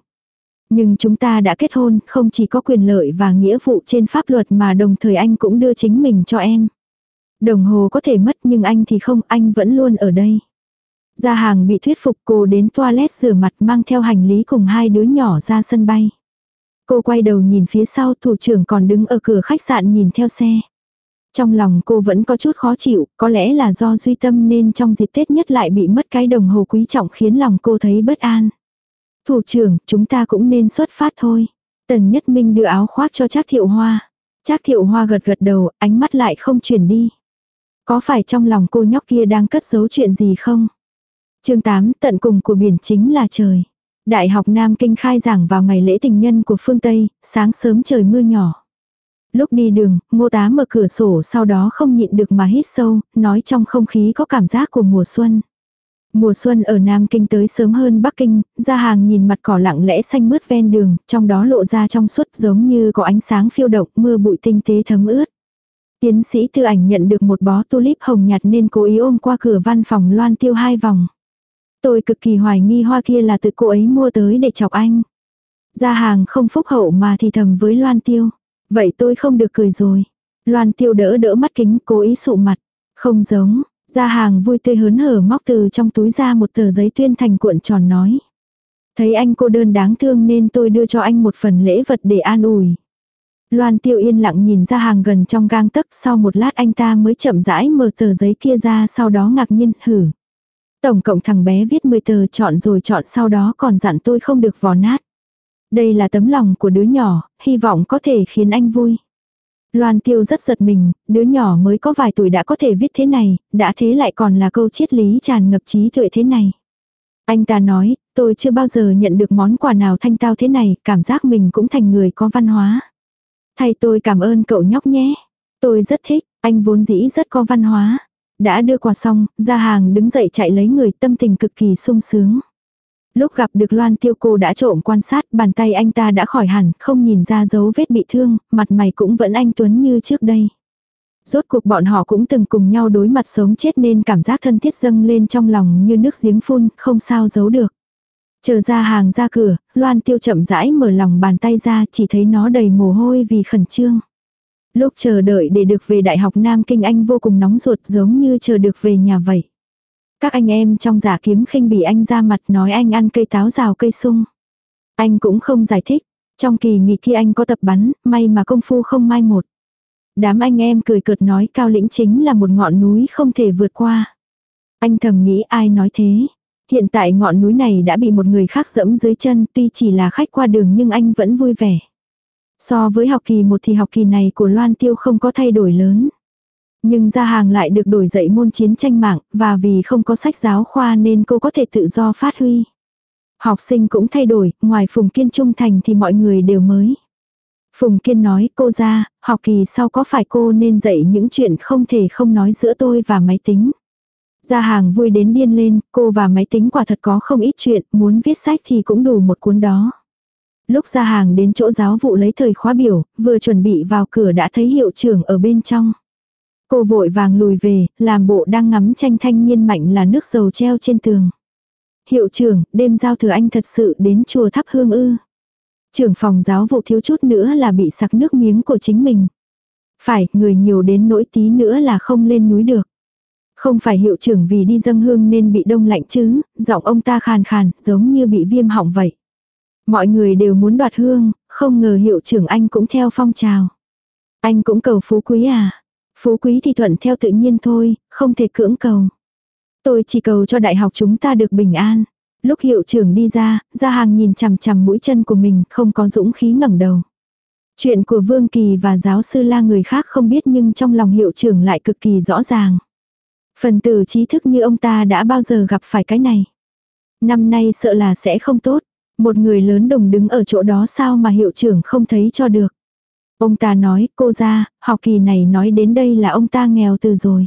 Nhưng chúng ta đã kết hôn, không chỉ có quyền lợi và nghĩa vụ trên pháp luật mà đồng thời anh cũng đưa chính mình cho em. Đồng hồ có thể mất nhưng anh thì không, anh vẫn luôn ở đây. Gia hàng bị thuyết phục cô đến toilet rửa mặt mang theo hành lý cùng hai đứa nhỏ ra sân bay. Cô quay đầu nhìn phía sau thủ trưởng còn đứng ở cửa khách sạn nhìn theo xe. Trong lòng cô vẫn có chút khó chịu, có lẽ là do duy tâm nên trong dịp Tết nhất lại bị mất cái đồng hồ quý trọng khiến lòng cô thấy bất an. Thủ trưởng, chúng ta cũng nên xuất phát thôi. Tần Nhất Minh đưa áo khoác cho Trác Thiệu Hoa. Trác Thiệu Hoa gật gật đầu, ánh mắt lại không chuyển đi. Có phải trong lòng cô nhóc kia đang cất giấu chuyện gì không? chương 8 tận cùng của biển chính là trời. Đại học Nam Kinh khai giảng vào ngày lễ tình nhân của phương Tây, sáng sớm trời mưa nhỏ. Lúc đi đường, ngô tá mở cửa sổ sau đó không nhịn được mà hít sâu, nói trong không khí có cảm giác của mùa xuân. Mùa xuân ở Nam Kinh tới sớm hơn Bắc Kinh, ra hàng nhìn mặt cỏ lặng lẽ xanh mướt ven đường, trong đó lộ ra trong suốt giống như có ánh sáng phiêu động, mưa bụi tinh tế thấm ướt. Tiến sĩ tư ảnh nhận được một bó tulip hồng nhạt nên cố ý ôm qua cửa văn phòng loan tiêu hai vòng. Tôi cực kỳ hoài nghi hoa kia là từ cô ấy mua tới để chọc anh. Ra hàng không phúc hậu mà thì thầm với loan tiêu. Vậy tôi không được cười rồi. Loan tiêu đỡ đỡ mắt kính cố ý sụ mặt. Không giống, gia hàng vui tươi hớn hở móc từ trong túi ra một tờ giấy tuyên thành cuộn tròn nói. Thấy anh cô đơn đáng thương nên tôi đưa cho anh một phần lễ vật để an ủi. Loan tiêu yên lặng nhìn ra hàng gần trong gang tấc sau một lát anh ta mới chậm rãi mở tờ giấy kia ra sau đó ngạc nhiên hử. Tổng cộng thằng bé viết 10 tờ chọn rồi chọn sau đó còn dặn tôi không được vò nát. Đây là tấm lòng của đứa nhỏ, hy vọng có thể khiến anh vui. Loan tiêu rất giật mình, đứa nhỏ mới có vài tuổi đã có thể viết thế này, đã thế lại còn là câu triết lý tràn ngập trí tuệ thế này. Anh ta nói, tôi chưa bao giờ nhận được món quà nào thanh tao thế này, cảm giác mình cũng thành người có văn hóa. Thay tôi cảm ơn cậu nhóc nhé. Tôi rất thích, anh vốn dĩ rất có văn hóa. Đã đưa quà xong, ra hàng đứng dậy chạy lấy người tâm tình cực kỳ sung sướng. Lúc gặp được Loan Tiêu cô đã trộm quan sát, bàn tay anh ta đã khỏi hẳn, không nhìn ra dấu vết bị thương, mặt mày cũng vẫn anh tuấn như trước đây. Rốt cuộc bọn họ cũng từng cùng nhau đối mặt sống chết nên cảm giác thân thiết dâng lên trong lòng như nước giếng phun, không sao giấu được. Chờ ra hàng ra cửa, Loan Tiêu chậm rãi mở lòng bàn tay ra chỉ thấy nó đầy mồ hôi vì khẩn trương. Lúc chờ đợi để được về Đại học Nam Kinh Anh vô cùng nóng ruột giống như chờ được về nhà vậy. Các anh em trong giả kiếm khinh bỉ anh ra mặt nói anh ăn cây táo rào cây sung. Anh cũng không giải thích. Trong kỳ nghỉ kia anh có tập bắn, may mà công phu không mai một. Đám anh em cười cợt nói cao lĩnh chính là một ngọn núi không thể vượt qua. Anh thầm nghĩ ai nói thế. Hiện tại ngọn núi này đã bị một người khác dẫm dưới chân tuy chỉ là khách qua đường nhưng anh vẫn vui vẻ. So với học kỳ một thì học kỳ này của Loan Tiêu không có thay đổi lớn. Nhưng gia hàng lại được đổi dạy môn chiến tranh mạng, và vì không có sách giáo khoa nên cô có thể tự do phát huy. Học sinh cũng thay đổi, ngoài Phùng Kiên trung thành thì mọi người đều mới. Phùng Kiên nói, cô ra, học kỳ sau có phải cô nên dạy những chuyện không thể không nói giữa tôi và máy tính. Gia hàng vui đến điên lên, cô và máy tính quả thật có không ít chuyện, muốn viết sách thì cũng đủ một cuốn đó. Lúc ra hàng đến chỗ giáo vụ lấy thời khóa biểu, vừa chuẩn bị vào cửa đã thấy hiệu trưởng ở bên trong. Cô vội vàng lùi về, làm bộ đang ngắm tranh thanh niên mạnh là nước dầu treo trên tường. Hiệu trưởng, đêm giao thừa anh thật sự đến chùa thắp hương ư. Trưởng phòng giáo vụ thiếu chút nữa là bị sặc nước miếng của chính mình. Phải, người nhiều đến nỗi tí nữa là không lên núi được. Không phải hiệu trưởng vì đi dâng hương nên bị đông lạnh chứ, giọng ông ta khàn khàn, giống như bị viêm họng vậy. Mọi người đều muốn đoạt hương, không ngờ hiệu trưởng anh cũng theo phong trào. Anh cũng cầu phú quý à? Phú quý thì thuận theo tự nhiên thôi, không thể cưỡng cầu. Tôi chỉ cầu cho đại học chúng ta được bình an. Lúc hiệu trưởng đi ra, ra hàng nhìn chằm chằm mũi chân của mình, không có dũng khí ngẩng đầu. Chuyện của Vương Kỳ và giáo sư la người khác không biết nhưng trong lòng hiệu trưởng lại cực kỳ rõ ràng. Phần tử trí thức như ông ta đã bao giờ gặp phải cái này. Năm nay sợ là sẽ không tốt. Một người lớn đồng đứng ở chỗ đó sao mà hiệu trưởng không thấy cho được. Ông ta nói, cô ra, học kỳ này nói đến đây là ông ta nghèo từ rồi.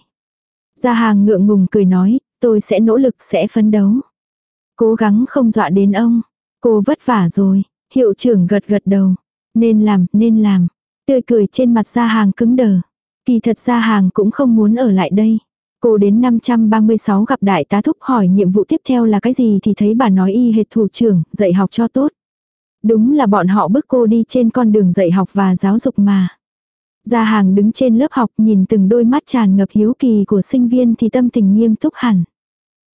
Gia hàng ngượng ngùng cười nói, tôi sẽ nỗ lực sẽ phấn đấu. Cố gắng không dọa đến ông. Cô vất vả rồi. Hiệu trưởng gật gật đầu. Nên làm, nên làm. Tươi cười trên mặt gia hàng cứng đờ. Kỳ thật gia hàng cũng không muốn ở lại đây. Cô đến 536 gặp đại tá thúc hỏi nhiệm vụ tiếp theo là cái gì thì thấy bà nói y hệt thủ trưởng, dạy học cho tốt. Đúng là bọn họ bức cô đi trên con đường dạy học và giáo dục mà. Gia hàng đứng trên lớp học nhìn từng đôi mắt tràn ngập hiếu kỳ của sinh viên thì tâm tình nghiêm túc hẳn.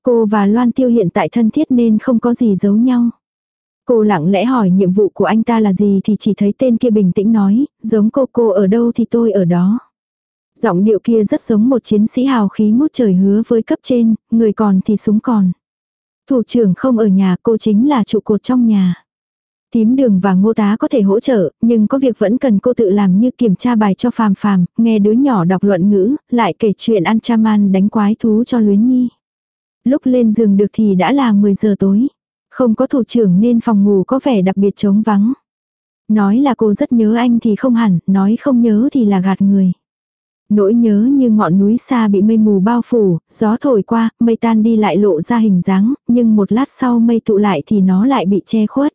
Cô và Loan Tiêu hiện tại thân thiết nên không có gì giấu nhau. Cô lặng lẽ hỏi nhiệm vụ của anh ta là gì thì chỉ thấy tên kia bình tĩnh nói, giống cô cô ở đâu thì tôi ở đó. Giọng điệu kia rất giống một chiến sĩ hào khí ngút trời hứa với cấp trên, người còn thì súng còn. Thủ trưởng không ở nhà cô chính là trụ cột trong nhà. Tím đường và ngô tá có thể hỗ trợ, nhưng có việc vẫn cần cô tự làm như kiểm tra bài cho phàm phàm, nghe đứa nhỏ đọc luận ngữ, lại kể chuyện ăn chaman đánh quái thú cho luyến nhi. Lúc lên giường được thì đã là 10 giờ tối. Không có thủ trưởng nên phòng ngủ có vẻ đặc biệt trống vắng. Nói là cô rất nhớ anh thì không hẳn, nói không nhớ thì là gạt người. Nỗi nhớ như ngọn núi xa bị mây mù bao phủ, gió thổi qua, mây tan đi lại lộ ra hình dáng, nhưng một lát sau mây tụ lại thì nó lại bị che khuất.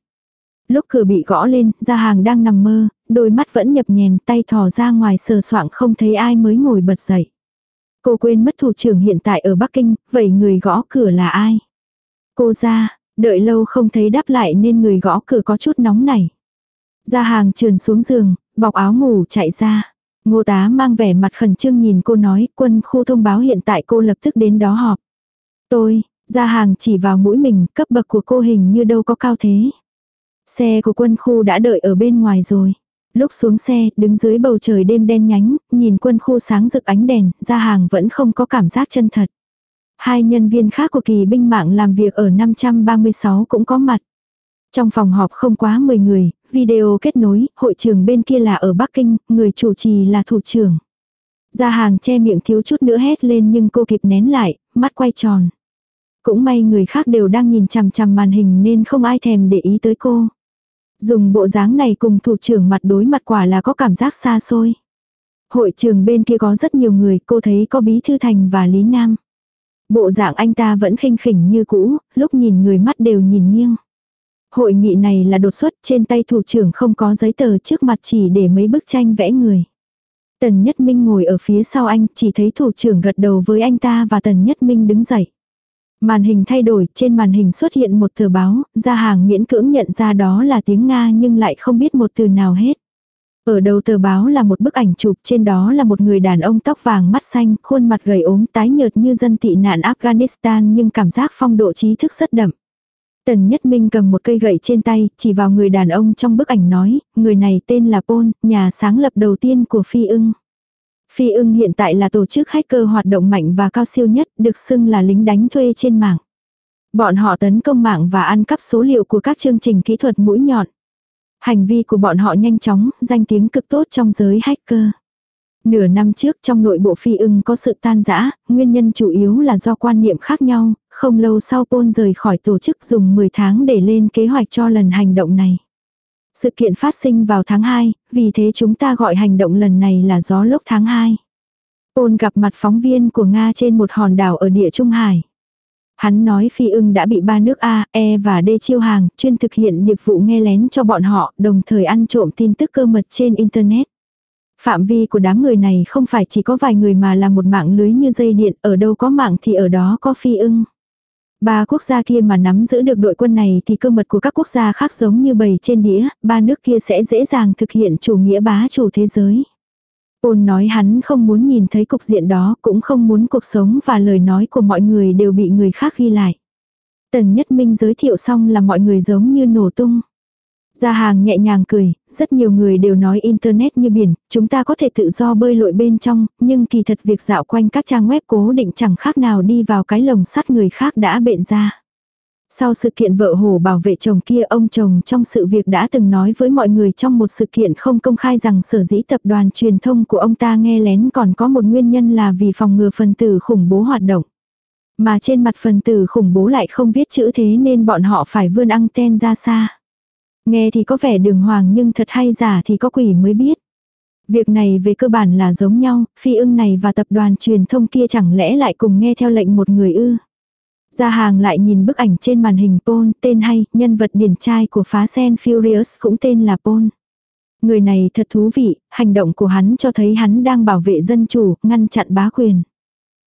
Lúc cửa bị gõ lên, ra hàng đang nằm mơ, đôi mắt vẫn nhập nhèm tay thò ra ngoài sờ soạng không thấy ai mới ngồi bật dậy. Cô quên mất thủ trưởng hiện tại ở Bắc Kinh, vậy người gõ cửa là ai? Cô ra, đợi lâu không thấy đáp lại nên người gõ cửa có chút nóng nảy. Ra hàng trườn xuống giường, bọc áo ngủ chạy ra. Ngô tá mang vẻ mặt khẩn trương nhìn cô nói quân khu thông báo hiện tại cô lập tức đến đó họp. Tôi, ra hàng chỉ vào mũi mình, cấp bậc của cô hình như đâu có cao thế. Xe của quân khu đã đợi ở bên ngoài rồi. Lúc xuống xe, đứng dưới bầu trời đêm đen nhánh, nhìn quân khu sáng rực ánh đèn, ra hàng vẫn không có cảm giác chân thật. Hai nhân viên khác của kỳ binh mạng làm việc ở 536 cũng có mặt. Trong phòng họp không quá 10 người, video kết nối, hội trường bên kia là ở Bắc Kinh, người chủ trì là thủ trưởng. Gia hàng che miệng thiếu chút nữa hét lên nhưng cô kịp nén lại, mắt quay tròn. Cũng may người khác đều đang nhìn chằm chằm màn hình nên không ai thèm để ý tới cô. Dùng bộ dáng này cùng thủ trưởng mặt đối mặt quả là có cảm giác xa xôi. Hội trường bên kia có rất nhiều người, cô thấy có Bí Thư Thành và Lý Nam. Bộ dạng anh ta vẫn khinh khỉnh như cũ, lúc nhìn người mắt đều nhìn nghiêng. Hội nghị này là đột xuất, trên tay thủ trưởng không có giấy tờ trước mặt chỉ để mấy bức tranh vẽ người. Tần Nhất Minh ngồi ở phía sau anh, chỉ thấy thủ trưởng gật đầu với anh ta và Tần Nhất Minh đứng dậy. Màn hình thay đổi, trên màn hình xuất hiện một tờ báo, Ra hàng miễn cưỡng nhận ra đó là tiếng Nga nhưng lại không biết một từ nào hết. Ở đầu tờ báo là một bức ảnh chụp, trên đó là một người đàn ông tóc vàng mắt xanh, khuôn mặt gầy ốm tái nhợt như dân tị nạn Afghanistan nhưng cảm giác phong độ trí thức rất đậm. Tần Nhất Minh cầm một cây gậy trên tay, chỉ vào người đàn ông trong bức ảnh nói, người này tên là Paul, nhà sáng lập đầu tiên của Phi ưng. Phi ưng hiện tại là tổ chức hacker hoạt động mạnh và cao siêu nhất, được xưng là lính đánh thuê trên mạng. Bọn họ tấn công mạng và ăn cắp số liệu của các chương trình kỹ thuật mũi nhọn. Hành vi của bọn họ nhanh chóng, danh tiếng cực tốt trong giới hacker. Nửa năm trước trong nội bộ phi ưng có sự tan rã, nguyên nhân chủ yếu là do quan niệm khác nhau, không lâu sau Paul rời khỏi tổ chức dùng 10 tháng để lên kế hoạch cho lần hành động này. Sự kiện phát sinh vào tháng 2, vì thế chúng ta gọi hành động lần này là gió lốc tháng 2. Ôn gặp mặt phóng viên của Nga trên một hòn đảo ở địa Trung Hải. Hắn nói phi ưng đã bị ba nước A, E và D chiêu hàng, chuyên thực hiện điệp vụ nghe lén cho bọn họ, đồng thời ăn trộm tin tức cơ mật trên Internet. Phạm vi của đám người này không phải chỉ có vài người mà là một mạng lưới như dây điện, ở đâu có mạng thì ở đó có phi ưng. Ba quốc gia kia mà nắm giữ được đội quân này thì cơ mật của các quốc gia khác giống như bầy trên đĩa, ba nước kia sẽ dễ dàng thực hiện chủ nghĩa bá chủ thế giới. Ôn nói hắn không muốn nhìn thấy cục diện đó, cũng không muốn cuộc sống và lời nói của mọi người đều bị người khác ghi lại. Tần Nhất Minh giới thiệu xong là mọi người giống như nổ tung. Gia hàng nhẹ nhàng cười, rất nhiều người đều nói Internet như biển, chúng ta có thể tự do bơi lội bên trong, nhưng kỳ thật việc dạo quanh các trang web cố định chẳng khác nào đi vào cái lồng sắt người khác đã bện ra. Sau sự kiện vợ hổ bảo vệ chồng kia ông chồng trong sự việc đã từng nói với mọi người trong một sự kiện không công khai rằng sở dĩ tập đoàn truyền thông của ông ta nghe lén còn có một nguyên nhân là vì phòng ngừa phần tử khủng bố hoạt động. Mà trên mặt phần tử khủng bố lại không viết chữ thế nên bọn họ phải vươn anten ra xa. Nghe thì có vẻ đường hoàng nhưng thật hay giả thì có quỷ mới biết. Việc này về cơ bản là giống nhau, phi ưng này và tập đoàn truyền thông kia chẳng lẽ lại cùng nghe theo lệnh một người ư. Gia hàng lại nhìn bức ảnh trên màn hình Paul, tên hay, nhân vật điển trai của phá sen Furious cũng tên là Paul. Người này thật thú vị, hành động của hắn cho thấy hắn đang bảo vệ dân chủ, ngăn chặn bá quyền.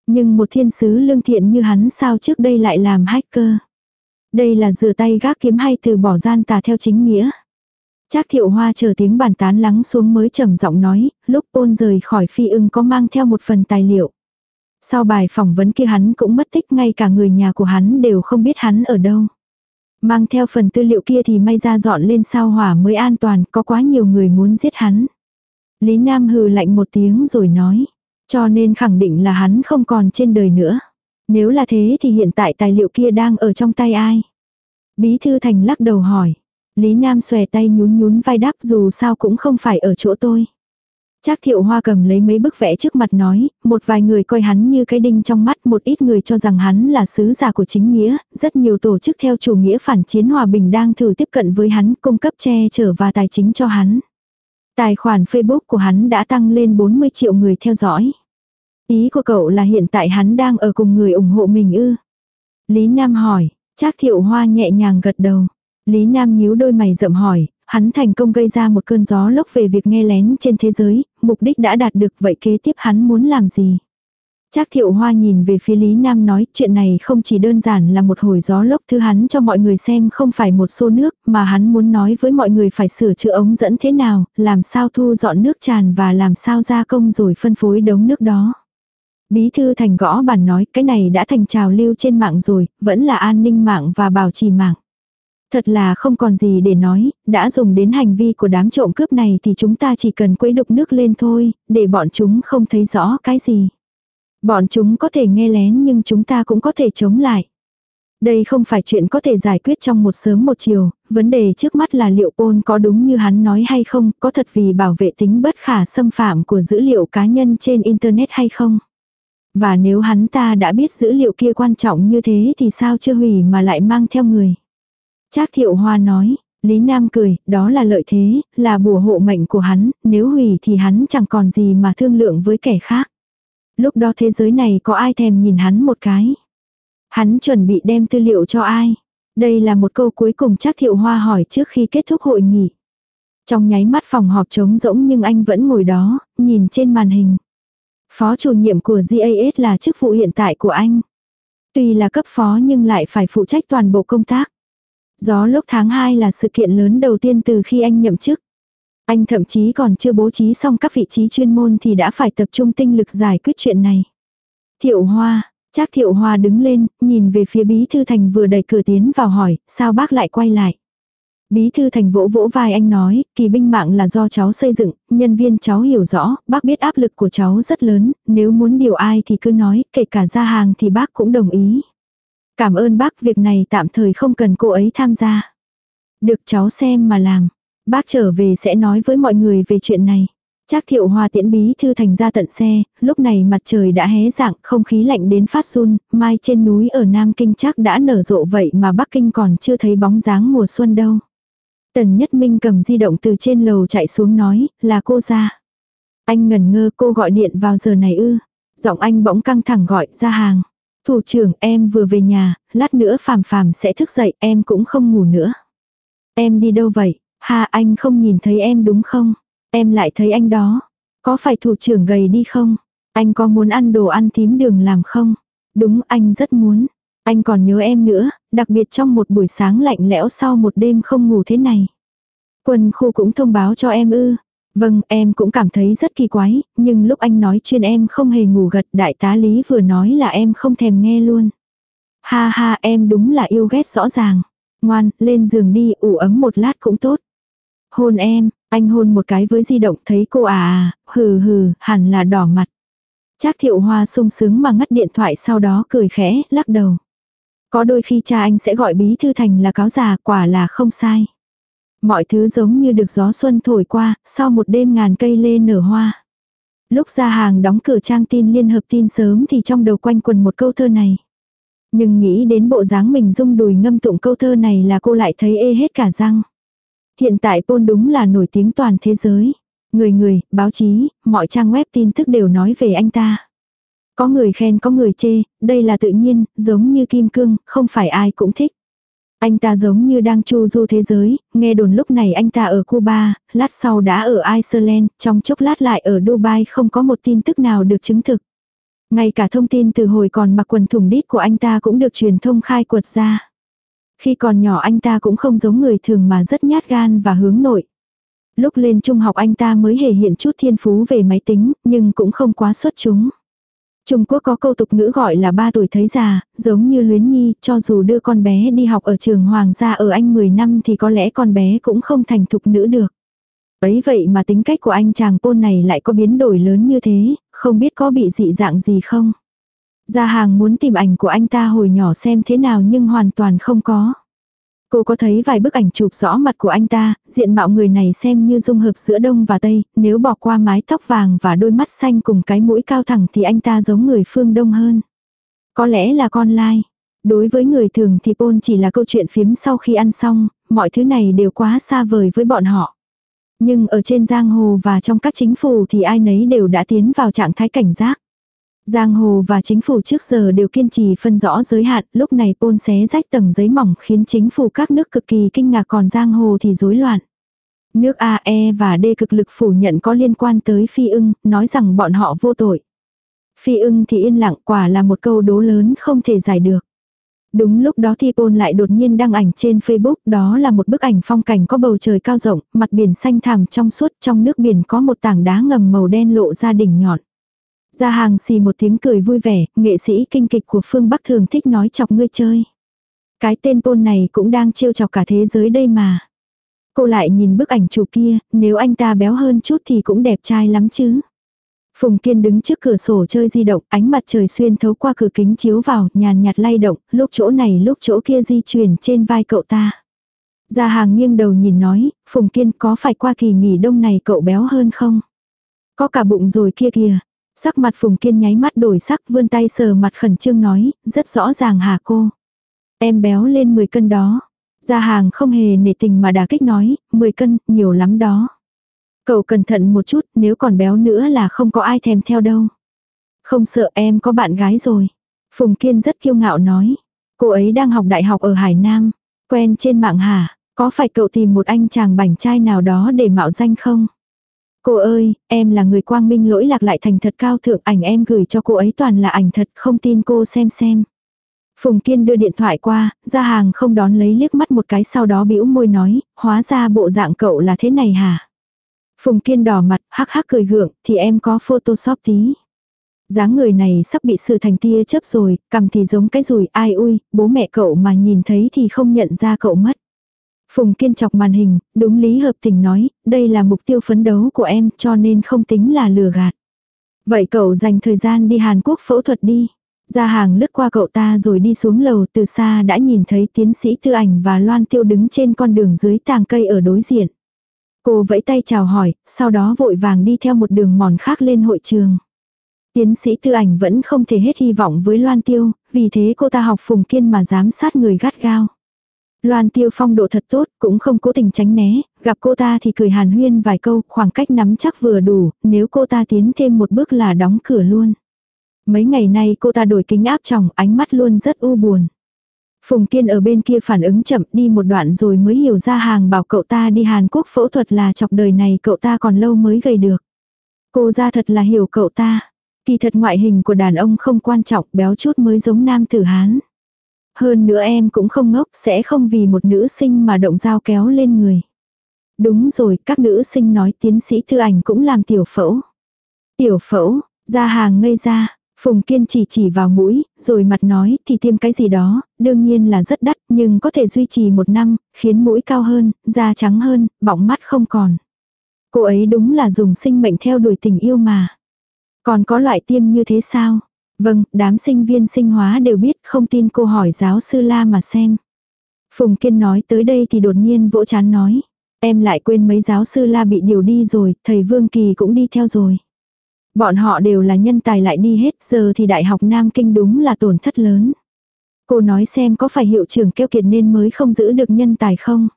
Nhưng một thiên sứ lương thiện như hắn sao trước đây lại làm hacker. Đây là rửa tay gác kiếm hay từ bỏ gian tà theo chính nghĩa. Trác thiệu hoa chờ tiếng bàn tán lắng xuống mới trầm giọng nói, lúc ôn rời khỏi phi ưng có mang theo một phần tài liệu. Sau bài phỏng vấn kia hắn cũng mất tích ngay cả người nhà của hắn đều không biết hắn ở đâu. Mang theo phần tư liệu kia thì may ra dọn lên sao hỏa mới an toàn, có quá nhiều người muốn giết hắn. Lý Nam hừ lạnh một tiếng rồi nói, cho nên khẳng định là hắn không còn trên đời nữa. Nếu là thế thì hiện tại tài liệu kia đang ở trong tay ai? Bí thư thành lắc đầu hỏi. Lý Nam xòe tay nhún nhún vai đáp dù sao cũng không phải ở chỗ tôi. Trác thiệu hoa cầm lấy mấy bức vẽ trước mặt nói, một vài người coi hắn như cái đinh trong mắt, một ít người cho rằng hắn là sứ giả của chính nghĩa, rất nhiều tổ chức theo chủ nghĩa phản chiến hòa bình đang thử tiếp cận với hắn, cung cấp che chở và tài chính cho hắn. Tài khoản Facebook của hắn đã tăng lên 40 triệu người theo dõi. Ý của cậu là hiện tại hắn đang ở cùng người ủng hộ mình ư? Lý Nam hỏi, Trác thiệu hoa nhẹ nhàng gật đầu. Lý Nam nhíu đôi mày rậm hỏi, hắn thành công gây ra một cơn gió lốc về việc nghe lén trên thế giới, mục đích đã đạt được vậy kế tiếp hắn muốn làm gì? Trác thiệu hoa nhìn về phía Lý Nam nói chuyện này không chỉ đơn giản là một hồi gió lốc thứ hắn cho mọi người xem không phải một xô nước mà hắn muốn nói với mọi người phải sửa chữa ống dẫn thế nào, làm sao thu dọn nước tràn và làm sao gia công rồi phân phối đống nước đó. Bí thư thành gõ bàn nói cái này đã thành trào lưu trên mạng rồi, vẫn là an ninh mạng và bảo trì mạng. Thật là không còn gì để nói, đã dùng đến hành vi của đám trộm cướp này thì chúng ta chỉ cần quấy đục nước lên thôi, để bọn chúng không thấy rõ cái gì. Bọn chúng có thể nghe lén nhưng chúng ta cũng có thể chống lại. Đây không phải chuyện có thể giải quyết trong một sớm một chiều, vấn đề trước mắt là liệu ôn có đúng như hắn nói hay không, có thật vì bảo vệ tính bất khả xâm phạm của dữ liệu cá nhân trên Internet hay không. Và nếu hắn ta đã biết dữ liệu kia quan trọng như thế thì sao chưa hủy mà lại mang theo người. Trác thiệu hoa nói, Lý Nam cười, đó là lợi thế, là bùa hộ mệnh của hắn, nếu hủy thì hắn chẳng còn gì mà thương lượng với kẻ khác. Lúc đó thế giới này có ai thèm nhìn hắn một cái. Hắn chuẩn bị đem tư liệu cho ai. Đây là một câu cuối cùng Trác thiệu hoa hỏi trước khi kết thúc hội nghị. Trong nháy mắt phòng họp trống rỗng nhưng anh vẫn ngồi đó, nhìn trên màn hình. Phó chủ nhiệm của GAS là chức vụ hiện tại của anh. Tuy là cấp phó nhưng lại phải phụ trách toàn bộ công tác. Gió lốc tháng 2 là sự kiện lớn đầu tiên từ khi anh nhậm chức. Anh thậm chí còn chưa bố trí xong các vị trí chuyên môn thì đã phải tập trung tinh lực giải quyết chuyện này. Thiệu Hoa, Trác Thiệu Hoa đứng lên, nhìn về phía Bí Thư Thành vừa đẩy cửa tiến vào hỏi, sao bác lại quay lại. Bí thư thành vỗ vỗ vai anh nói, kỳ binh mạng là do cháu xây dựng, nhân viên cháu hiểu rõ, bác biết áp lực của cháu rất lớn, nếu muốn điều ai thì cứ nói, kể cả ra hàng thì bác cũng đồng ý. Cảm ơn bác việc này tạm thời không cần cô ấy tham gia. Được cháu xem mà làm. Bác trở về sẽ nói với mọi người về chuyện này. Trác thiệu hoa tiễn bí thư thành ra tận xe, lúc này mặt trời đã hé dạng, không khí lạnh đến phát run, mai trên núi ở Nam Kinh chắc đã nở rộ vậy mà Bắc Kinh còn chưa thấy bóng dáng mùa xuân đâu. Tần Nhất Minh cầm di động từ trên lầu chạy xuống nói, là cô ra. Anh ngẩn ngơ cô gọi điện vào giờ này ư. Giọng anh bỗng căng thẳng gọi ra hàng. Thủ trưởng em vừa về nhà, lát nữa phàm phàm sẽ thức dậy em cũng không ngủ nữa. Em đi đâu vậy? Ha anh không nhìn thấy em đúng không? Em lại thấy anh đó. Có phải thủ trưởng gầy đi không? Anh có muốn ăn đồ ăn thím đường làm không? Đúng anh rất muốn. Anh còn nhớ em nữa, đặc biệt trong một buổi sáng lạnh lẽo sau một đêm không ngủ thế này. Quân khu cũng thông báo cho em ư. Vâng, em cũng cảm thấy rất kỳ quái, nhưng lúc anh nói chuyên em không hề ngủ gật đại tá lý vừa nói là em không thèm nghe luôn. Ha ha em đúng là yêu ghét rõ ràng. Ngoan, lên giường đi, ủ ấm một lát cũng tốt. Hôn em, anh hôn một cái với di động thấy cô à à, hừ hừ, hẳn là đỏ mặt. Trác thiệu hoa sung sướng mà ngắt điện thoại sau đó cười khẽ, lắc đầu. Có đôi khi cha anh sẽ gọi bí thư thành là cáo già, quả là không sai. Mọi thứ giống như được gió xuân thổi qua, sau một đêm ngàn cây lê nở hoa. Lúc ra hàng đóng cửa trang tin liên hợp tin sớm thì trong đầu quanh quần một câu thơ này. Nhưng nghĩ đến bộ dáng mình rung đùi ngâm tụng câu thơ này là cô lại thấy ê hết cả răng. Hiện tại Paul đúng là nổi tiếng toàn thế giới. Người người, báo chí, mọi trang web tin tức đều nói về anh ta. Có người khen có người chê, đây là tự nhiên, giống như kim cương, không phải ai cũng thích. Anh ta giống như đang chu du thế giới, nghe đồn lúc này anh ta ở Cuba, lát sau đã ở Iceland, trong chốc lát lại ở Dubai không có một tin tức nào được chứng thực. Ngay cả thông tin từ hồi còn mặc quần thùng đít của anh ta cũng được truyền thông khai quật ra. Khi còn nhỏ anh ta cũng không giống người thường mà rất nhát gan và hướng nội. Lúc lên trung học anh ta mới hề hiện chút thiên phú về máy tính, nhưng cũng không quá xuất chúng. Trung Quốc có câu tục ngữ gọi là ba tuổi thấy già, giống như luyến nhi, cho dù đưa con bé đi học ở trường hoàng gia ở Anh 10 năm thì có lẽ con bé cũng không thành thục nữ được. Ấy vậy mà tính cách của anh chàng pôn này lại có biến đổi lớn như thế, không biết có bị dị dạng gì không. Gia hàng muốn tìm ảnh của anh ta hồi nhỏ xem thế nào nhưng hoàn toàn không có. Cô có thấy vài bức ảnh chụp rõ mặt của anh ta, diện mạo người này xem như dung hợp giữa đông và tây, nếu bỏ qua mái tóc vàng và đôi mắt xanh cùng cái mũi cao thẳng thì anh ta giống người phương đông hơn. Có lẽ là con lai. Đối với người thường thì Pôn chỉ là câu chuyện phiếm sau khi ăn xong, mọi thứ này đều quá xa vời với bọn họ. Nhưng ở trên giang hồ và trong các chính phủ thì ai nấy đều đã tiến vào trạng thái cảnh giác. Giang hồ và chính phủ trước giờ đều kiên trì phân rõ giới hạn, lúc này pôn xé rách tầng giấy mỏng khiến chính phủ các nước cực kỳ kinh ngạc còn giang hồ thì rối loạn. Nước A, E và D cực lực phủ nhận có liên quan tới phi ưng, nói rằng bọn họ vô tội. Phi ưng thì yên lặng quả là một câu đố lớn không thể giải được. Đúng lúc đó thì Pôn lại đột nhiên đăng ảnh trên Facebook, đó là một bức ảnh phong cảnh có bầu trời cao rộng, mặt biển xanh thẳm trong suốt, trong nước biển có một tảng đá ngầm màu đen lộ ra đỉnh nhọn. Ra hàng xì một tiếng cười vui vẻ, nghệ sĩ kinh kịch của phương Bắc thường thích nói chọc ngươi chơi. Cái tên Pôn này cũng đang trêu chọc cả thế giới đây mà. Cô lại nhìn bức ảnh chụp kia, nếu anh ta béo hơn chút thì cũng đẹp trai lắm chứ. Phùng Kiên đứng trước cửa sổ chơi di động, ánh mặt trời xuyên thấu qua cửa kính chiếu vào, nhàn nhạt lay động, lúc chỗ này lúc chỗ kia di chuyển trên vai cậu ta. Gia hàng nghiêng đầu nhìn nói, Phùng Kiên có phải qua kỳ nghỉ đông này cậu béo hơn không? Có cả bụng rồi kia kìa. Sắc mặt Phùng Kiên nháy mắt đổi sắc vươn tay sờ mặt khẩn trương nói, rất rõ ràng hả cô? Em béo lên 10 cân đó. Gia hàng không hề nể tình mà đà kích nói, 10 cân, nhiều lắm đó. Cậu cẩn thận một chút, nếu còn béo nữa là không có ai thèm theo đâu. Không sợ em có bạn gái rồi. Phùng Kiên rất kiêu ngạo nói. Cô ấy đang học đại học ở Hải Nam. Quen trên mạng hả? Có phải cậu tìm một anh chàng bảnh trai nào đó để mạo danh không? Cô ơi, em là người quang minh lỗi lạc lại thành thật cao thượng ảnh em gửi cho cô ấy toàn là ảnh thật không tin cô xem xem. Phùng Kiên đưa điện thoại qua, ra hàng không đón lấy liếc mắt một cái sau đó bĩu môi nói, hóa ra bộ dạng cậu là thế này hả? Phùng Kiên đỏ mặt, hắc hắc cười gượng, thì em có photoshop tí. dáng người này sắp bị sự thành tia chớp rồi, cầm thì giống cái rùi, ai ui, bố mẹ cậu mà nhìn thấy thì không nhận ra cậu mất. Phùng Kiên chọc màn hình, đúng lý hợp tình nói, đây là mục tiêu phấn đấu của em cho nên không tính là lừa gạt. Vậy cậu dành thời gian đi Hàn Quốc phẫu thuật đi. Ra hàng lướt qua cậu ta rồi đi xuống lầu từ xa đã nhìn thấy tiến sĩ tư ảnh và Loan Tiêu đứng trên con đường dưới tàng cây ở đối diện. Cô vẫy tay chào hỏi, sau đó vội vàng đi theo một đường mòn khác lên hội trường. Tiến sĩ tư ảnh vẫn không thể hết hy vọng với Loan Tiêu, vì thế cô ta học Phùng Kiên mà giám sát người gắt gao. Loan Tiêu phong độ thật tốt, cũng không cố tình tránh né, gặp cô ta thì cười hàn huyên vài câu, khoảng cách nắm chắc vừa đủ, nếu cô ta tiến thêm một bước là đóng cửa luôn. Mấy ngày nay cô ta đổi kính áp tròng, ánh mắt luôn rất u buồn. Phùng Kiên ở bên kia phản ứng chậm đi một đoạn rồi mới hiểu ra hàng bảo cậu ta đi Hàn Quốc phẫu thuật là chọc đời này cậu ta còn lâu mới gầy được. Cô ra thật là hiểu cậu ta. Kỳ thật ngoại hình của đàn ông không quan trọng, béo chút mới giống nam tử Hán. Hơn nữa em cũng không ngốc, sẽ không vì một nữ sinh mà động dao kéo lên người. Đúng rồi, các nữ sinh nói tiến sĩ thư ảnh cũng làm tiểu phẫu. Tiểu phẫu, ra hàng ngây ra, Phùng Kiên chỉ chỉ vào mũi, rồi mặt nói thì tiêm cái gì đó, đương nhiên là rất đắt, nhưng có thể duy trì một năm, khiến mũi cao hơn, da trắng hơn, bọng mắt không còn. Cô ấy đúng là dùng sinh mệnh theo đuổi tình yêu mà. Còn có loại tiêm như thế sao? Vâng, đám sinh viên sinh hóa đều biết, không tin cô hỏi giáo sư La mà xem. Phùng Kiên nói tới đây thì đột nhiên vỗ chán nói. Em lại quên mấy giáo sư La bị điều đi rồi, thầy Vương Kỳ cũng đi theo rồi. Bọn họ đều là nhân tài lại đi hết, giờ thì Đại học Nam Kinh đúng là tổn thất lớn. Cô nói xem có phải hiệu trưởng keo kiệt nên mới không giữ được nhân tài không?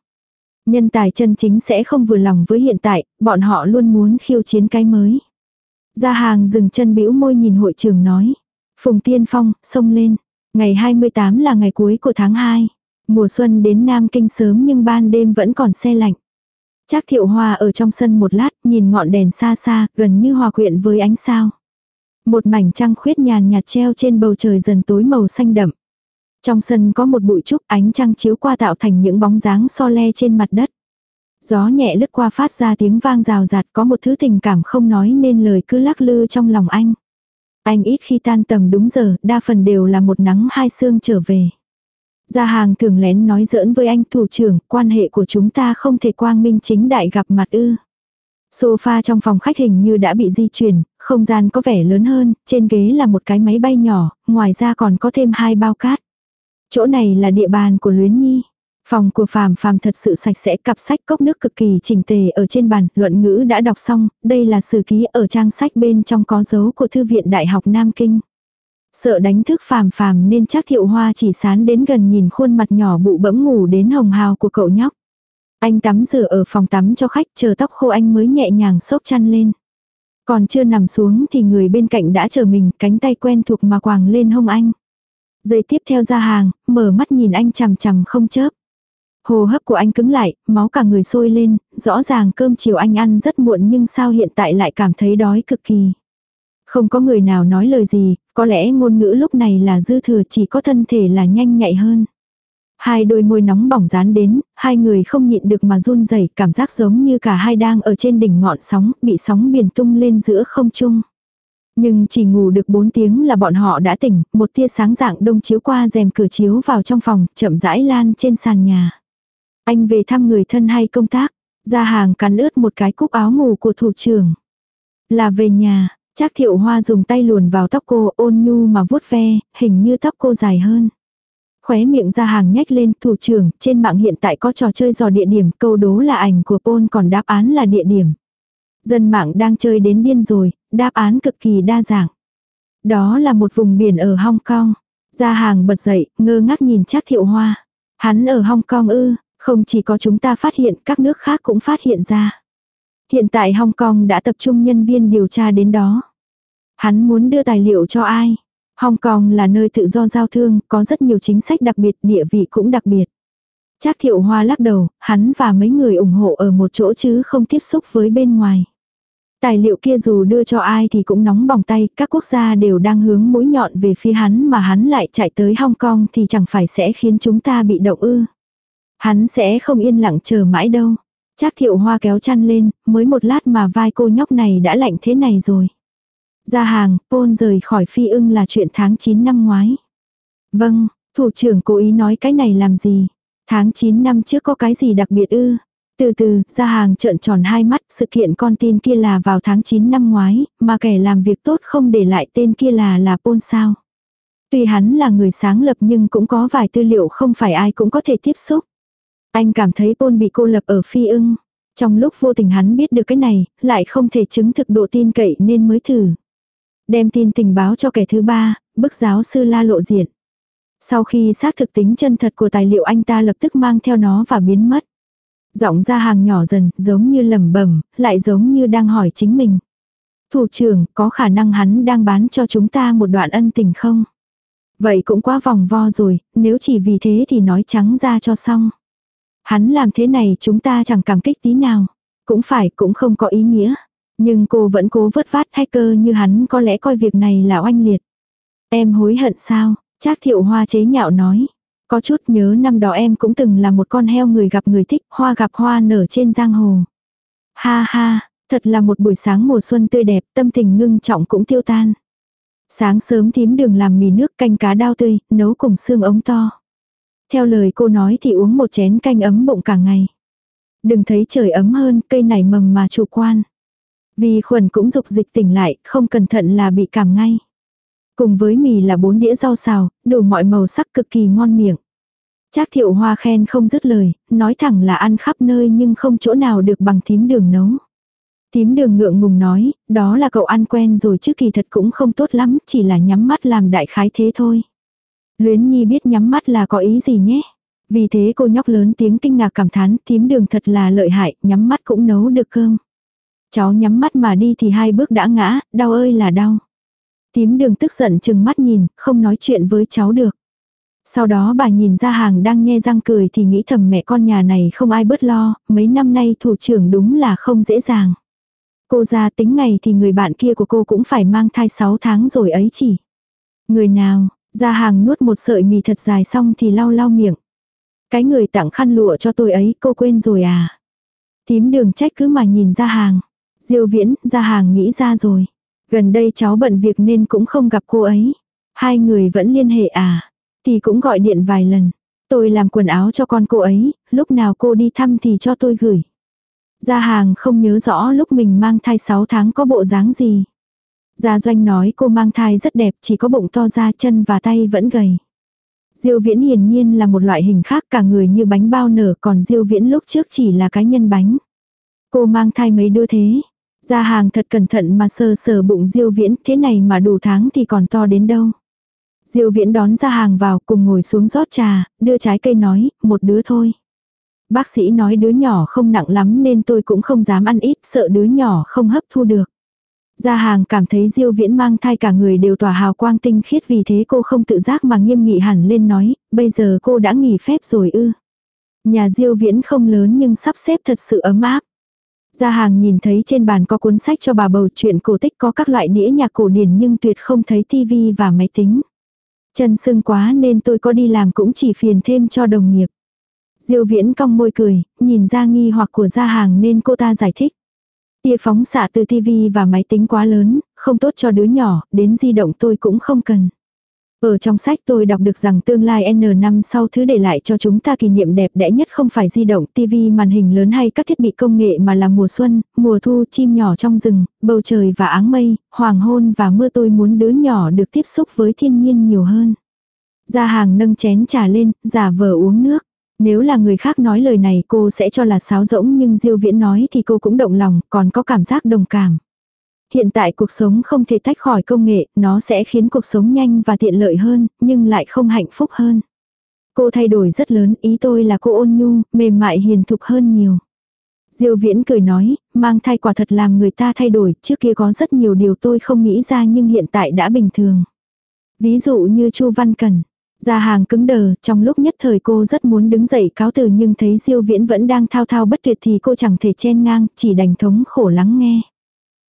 Nhân tài chân chính sẽ không vừa lòng với hiện tại, bọn họ luôn muốn khiêu chiến cái mới. Gia hàng dừng chân bĩu môi nhìn hội trưởng nói. Phùng Tiên Phong, sông lên. Ngày 28 là ngày cuối của tháng 2. Mùa xuân đến Nam Kinh sớm nhưng ban đêm vẫn còn xe lạnh. Trác thiệu hoa ở trong sân một lát, nhìn ngọn đèn xa xa, gần như hòa quyện với ánh sao. Một mảnh trăng khuyết nhàn nhạt treo trên bầu trời dần tối màu xanh đậm. Trong sân có một bụi trúc ánh trăng chiếu qua tạo thành những bóng dáng so le trên mặt đất. Gió nhẹ lướt qua phát ra tiếng vang rào rạt có một thứ tình cảm không nói nên lời cứ lắc lư trong lòng anh. Anh ít khi tan tầm đúng giờ, đa phần đều là một nắng hai sương trở về. Gia hàng thường lén nói giỡn với anh thủ trưởng, quan hệ của chúng ta không thể quang minh chính đại gặp mặt ư. Sofa trong phòng khách hình như đã bị di chuyển, không gian có vẻ lớn hơn, trên ghế là một cái máy bay nhỏ, ngoài ra còn có thêm hai bao cát. Chỗ này là địa bàn của Luyến Nhi. Phòng của Phàm Phàm thật sự sạch sẽ, cặp sách cốc nước cực kỳ chỉnh tề ở trên bàn, luận ngữ đã đọc xong, đây là sử ký ở trang sách bên trong có dấu của Thư viện Đại học Nam Kinh. Sợ đánh thức Phàm Phàm nên chắc Thiệu Hoa chỉ sán đến gần nhìn khuôn mặt nhỏ bụ bẫm ngủ đến hồng hào của cậu nhóc. Anh tắm rửa ở phòng tắm cho khách chờ tóc khô anh mới nhẹ nhàng xốc chăn lên. Còn chưa nằm xuống thì người bên cạnh đã chờ mình, cánh tay quen thuộc mà quàng lên hông anh. Giây tiếp theo ra hàng, mở mắt nhìn anh chằm chằm không chớp. Hồ hấp của anh cứng lại, máu cả người sôi lên, rõ ràng cơm chiều anh ăn rất muộn nhưng sao hiện tại lại cảm thấy đói cực kỳ. Không có người nào nói lời gì, có lẽ ngôn ngữ lúc này là dư thừa chỉ có thân thể là nhanh nhạy hơn. Hai đôi môi nóng bỏng dán đến, hai người không nhịn được mà run rẩy cảm giác giống như cả hai đang ở trên đỉnh ngọn sóng, bị sóng biển tung lên giữa không trung. Nhưng chỉ ngủ được 4 tiếng là bọn họ đã tỉnh, một tia sáng dạng đông chiếu qua rèm cửa chiếu vào trong phòng, chậm rãi lan trên sàn nhà. Anh về thăm người thân hay công tác, ra hàng cắn ướt một cái cúc áo ngủ của thủ trưởng. Là về nhà, chắc thiệu hoa dùng tay luồn vào tóc cô ôn nhu mà vuốt ve, hình như tóc cô dài hơn. Khóe miệng ra hàng nhách lên thủ trưởng, trên mạng hiện tại có trò chơi dò địa điểm, câu đố là ảnh của Paul còn đáp án là địa điểm. Dân mạng đang chơi đến điên rồi, đáp án cực kỳ đa dạng. Đó là một vùng biển ở Hong Kong. Gia hàng bật dậy, ngơ ngác nhìn chắc thiệu hoa. Hắn ở Hong Kong ư, không chỉ có chúng ta phát hiện, các nước khác cũng phát hiện ra. Hiện tại Hong Kong đã tập trung nhân viên điều tra đến đó. Hắn muốn đưa tài liệu cho ai? Hong Kong là nơi tự do giao thương, có rất nhiều chính sách đặc biệt, địa vị cũng đặc biệt. Trác thiệu hoa lắc đầu, hắn và mấy người ủng hộ ở một chỗ chứ không tiếp xúc với bên ngoài. Tài liệu kia dù đưa cho ai thì cũng nóng bỏng tay, các quốc gia đều đang hướng mũi nhọn về phía hắn mà hắn lại chạy tới Hong Kong thì chẳng phải sẽ khiến chúng ta bị động ư. Hắn sẽ không yên lặng chờ mãi đâu. Trác thiệu hoa kéo chăn lên, mới một lát mà vai cô nhóc này đã lạnh thế này rồi. Ra hàng, Paul rời khỏi phi ưng là chuyện tháng 9 năm ngoái. Vâng, thủ trưởng cố ý nói cái này làm gì? Tháng 9 năm trước có cái gì đặc biệt ư? Từ từ, ra hàng trợn tròn hai mắt, sự kiện con tin kia là vào tháng 9 năm ngoái, mà kẻ làm việc tốt không để lại tên kia là là Paul sao. Tuy hắn là người sáng lập nhưng cũng có vài tư liệu không phải ai cũng có thể tiếp xúc. Anh cảm thấy Paul bị cô lập ở phi ưng. Trong lúc vô tình hắn biết được cái này, lại không thể chứng thực độ tin cậy nên mới thử. Đem tin tình báo cho kẻ thứ ba, bức giáo sư la lộ diện. Sau khi xác thực tính chân thật của tài liệu anh ta lập tức mang theo nó và biến mất. Giọng ra hàng nhỏ dần, giống như lẩm bẩm, lại giống như đang hỏi chính mình. Thủ trưởng, có khả năng hắn đang bán cho chúng ta một đoạn ân tình không? Vậy cũng quá vòng vo rồi, nếu chỉ vì thế thì nói trắng ra cho xong. Hắn làm thế này chúng ta chẳng cảm kích tí nào. Cũng phải, cũng không có ý nghĩa. Nhưng cô vẫn cố vớt vát hacker như hắn có lẽ coi việc này là oanh liệt. Em hối hận sao? Trác thiệu hoa chế nhạo nói. Có chút nhớ năm đó em cũng từng là một con heo người gặp người thích, hoa gặp hoa nở trên giang hồ. Ha ha, thật là một buổi sáng mùa xuân tươi đẹp, tâm tình ngưng trọng cũng tiêu tan. Sáng sớm thím đường làm mì nước canh cá đao tươi, nấu cùng xương ống to. Theo lời cô nói thì uống một chén canh ấm bụng cả ngày. Đừng thấy trời ấm hơn, cây này mầm mà chủ quan. Vì khuẩn cũng dục dịch tỉnh lại, không cẩn thận là bị cảm ngay. Cùng với mì là bốn đĩa rau xào, đủ mọi màu sắc cực kỳ ngon miệng. Trác thiệu hoa khen không dứt lời, nói thẳng là ăn khắp nơi nhưng không chỗ nào được bằng thím đường nấu. tím đường ngượng ngùng nói, đó là cậu ăn quen rồi chứ kỳ thật cũng không tốt lắm, chỉ là nhắm mắt làm đại khái thế thôi. Luyến Nhi biết nhắm mắt là có ý gì nhé. Vì thế cô nhóc lớn tiếng kinh ngạc cảm thán, Tím đường thật là lợi hại, nhắm mắt cũng nấu được cơm. Cháu nhắm mắt mà đi thì hai bước đã ngã, đau ơi là đau. Tím đường tức giận chừng mắt nhìn, không nói chuyện với cháu được. Sau đó bà nhìn ra hàng đang nhe răng cười thì nghĩ thầm mẹ con nhà này không ai bớt lo, mấy năm nay thủ trưởng đúng là không dễ dàng. Cô ra tính ngày thì người bạn kia của cô cũng phải mang thai 6 tháng rồi ấy chỉ. Người nào, ra hàng nuốt một sợi mì thật dài xong thì lau lau miệng. Cái người tặng khăn lụa cho tôi ấy cô quên rồi à. Tím đường trách cứ mà nhìn ra hàng. Diêu viễn, ra hàng nghĩ ra rồi. Gần đây cháu bận việc nên cũng không gặp cô ấy. Hai người vẫn liên hệ à. Thì cũng gọi điện vài lần. Tôi làm quần áo cho con cô ấy, lúc nào cô đi thăm thì cho tôi gửi. Gia hàng không nhớ rõ lúc mình mang thai 6 tháng có bộ dáng gì. Gia doanh nói cô mang thai rất đẹp chỉ có bụng to ra chân và tay vẫn gầy. Diêu viễn hiển nhiên là một loại hình khác cả người như bánh bao nở còn diêu viễn lúc trước chỉ là cái nhân bánh. Cô mang thai mấy đứa thế. Gia hàng thật cẩn thận mà sờ sờ bụng diêu viễn thế này mà đủ tháng thì còn to đến đâu. Diêu viễn đón ra hàng vào cùng ngồi xuống rót trà, đưa trái cây nói, một đứa thôi. Bác sĩ nói đứa nhỏ không nặng lắm nên tôi cũng không dám ăn ít, sợ đứa nhỏ không hấp thu được. Gia hàng cảm thấy Diêu Viễn mang thai cả người đều tỏa hào quang tinh khiết vì thế cô không tự giác mà nghiêm nghị hẳn lên nói, bây giờ cô đã nghỉ phép rồi ư. Nhà Diêu Viễn không lớn nhưng sắp xếp thật sự ấm áp. Gia hàng nhìn thấy trên bàn có cuốn sách cho bà bầu chuyện cổ tích có các loại đĩa nhạc cổ điển nhưng tuyệt không thấy tivi và máy tính. Chân sưng quá nên tôi có đi làm cũng chỉ phiền thêm cho đồng nghiệp. Diêu viễn cong môi cười, nhìn ra nghi hoặc của gia hàng nên cô ta giải thích. Tia phóng xạ từ TV và máy tính quá lớn, không tốt cho đứa nhỏ, đến di động tôi cũng không cần. Ở trong sách tôi đọc được rằng tương lai N năm sau thứ để lại cho chúng ta kỷ niệm đẹp đẽ nhất không phải di động, TV màn hình lớn hay các thiết bị công nghệ mà là mùa xuân, mùa thu, chim nhỏ trong rừng, bầu trời và áng mây, hoàng hôn và mưa tôi muốn đứa nhỏ được tiếp xúc với thiên nhiên nhiều hơn. Gia hàng nâng chén trà lên, giả vờ uống nước. Nếu là người khác nói lời này cô sẽ cho là sáo rỗng nhưng Diêu Viễn nói thì cô cũng động lòng, còn có cảm giác đồng cảm. Hiện tại cuộc sống không thể tách khỏi công nghệ, nó sẽ khiến cuộc sống nhanh và tiện lợi hơn, nhưng lại không hạnh phúc hơn. Cô thay đổi rất lớn, ý tôi là cô ôn nhu, mềm mại hiền thục hơn nhiều. Diêu Viễn cười nói, mang thai quả thật làm người ta thay đổi, trước kia có rất nhiều điều tôi không nghĩ ra nhưng hiện tại đã bình thường. Ví dụ như Chu Văn cần ra hàng cứng đờ, trong lúc nhất thời cô rất muốn đứng dậy cáo từ nhưng thấy Diêu Viễn vẫn đang thao thao bất tuyệt thì cô chẳng thể chen ngang, chỉ đành thống khổ lắng nghe.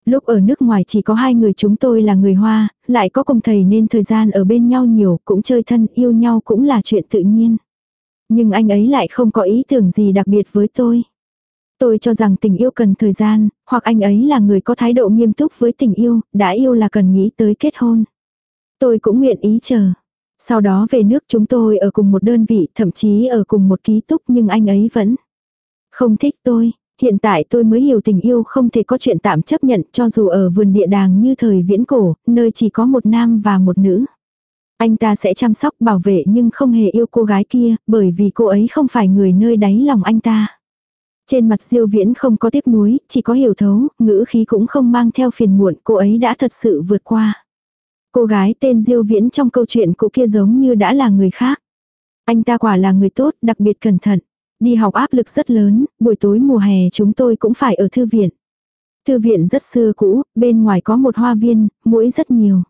Lúc ở nước ngoài chỉ có hai người chúng tôi là người Hoa, lại có cùng thầy nên thời gian ở bên nhau nhiều, cũng chơi thân, yêu nhau cũng là chuyện tự nhiên. Nhưng anh ấy lại không có ý tưởng gì đặc biệt với tôi. Tôi cho rằng tình yêu cần thời gian, hoặc anh ấy là người có thái độ nghiêm túc với tình yêu, đã yêu là cần nghĩ tới kết hôn. Tôi cũng nguyện ý chờ. Sau đó về nước chúng tôi ở cùng một đơn vị, thậm chí ở cùng một ký túc nhưng anh ấy vẫn không thích tôi. Hiện tại tôi mới hiểu tình yêu không thể có chuyện tạm chấp nhận cho dù ở vườn địa đàng như thời viễn cổ, nơi chỉ có một nam và một nữ. Anh ta sẽ chăm sóc bảo vệ nhưng không hề yêu cô gái kia, bởi vì cô ấy không phải người nơi đáy lòng anh ta. Trên mặt diêu viễn không có tiếc nuối, chỉ có hiểu thấu, ngữ khí cũng không mang theo phiền muộn, cô ấy đã thật sự vượt qua. Cô gái tên Diêu Viễn trong câu chuyện cũ kia giống như đã là người khác. Anh ta quả là người tốt, đặc biệt cẩn thận. Đi học áp lực rất lớn, buổi tối mùa hè chúng tôi cũng phải ở thư viện. Thư viện rất xưa cũ, bên ngoài có một hoa viên, mũi rất nhiều.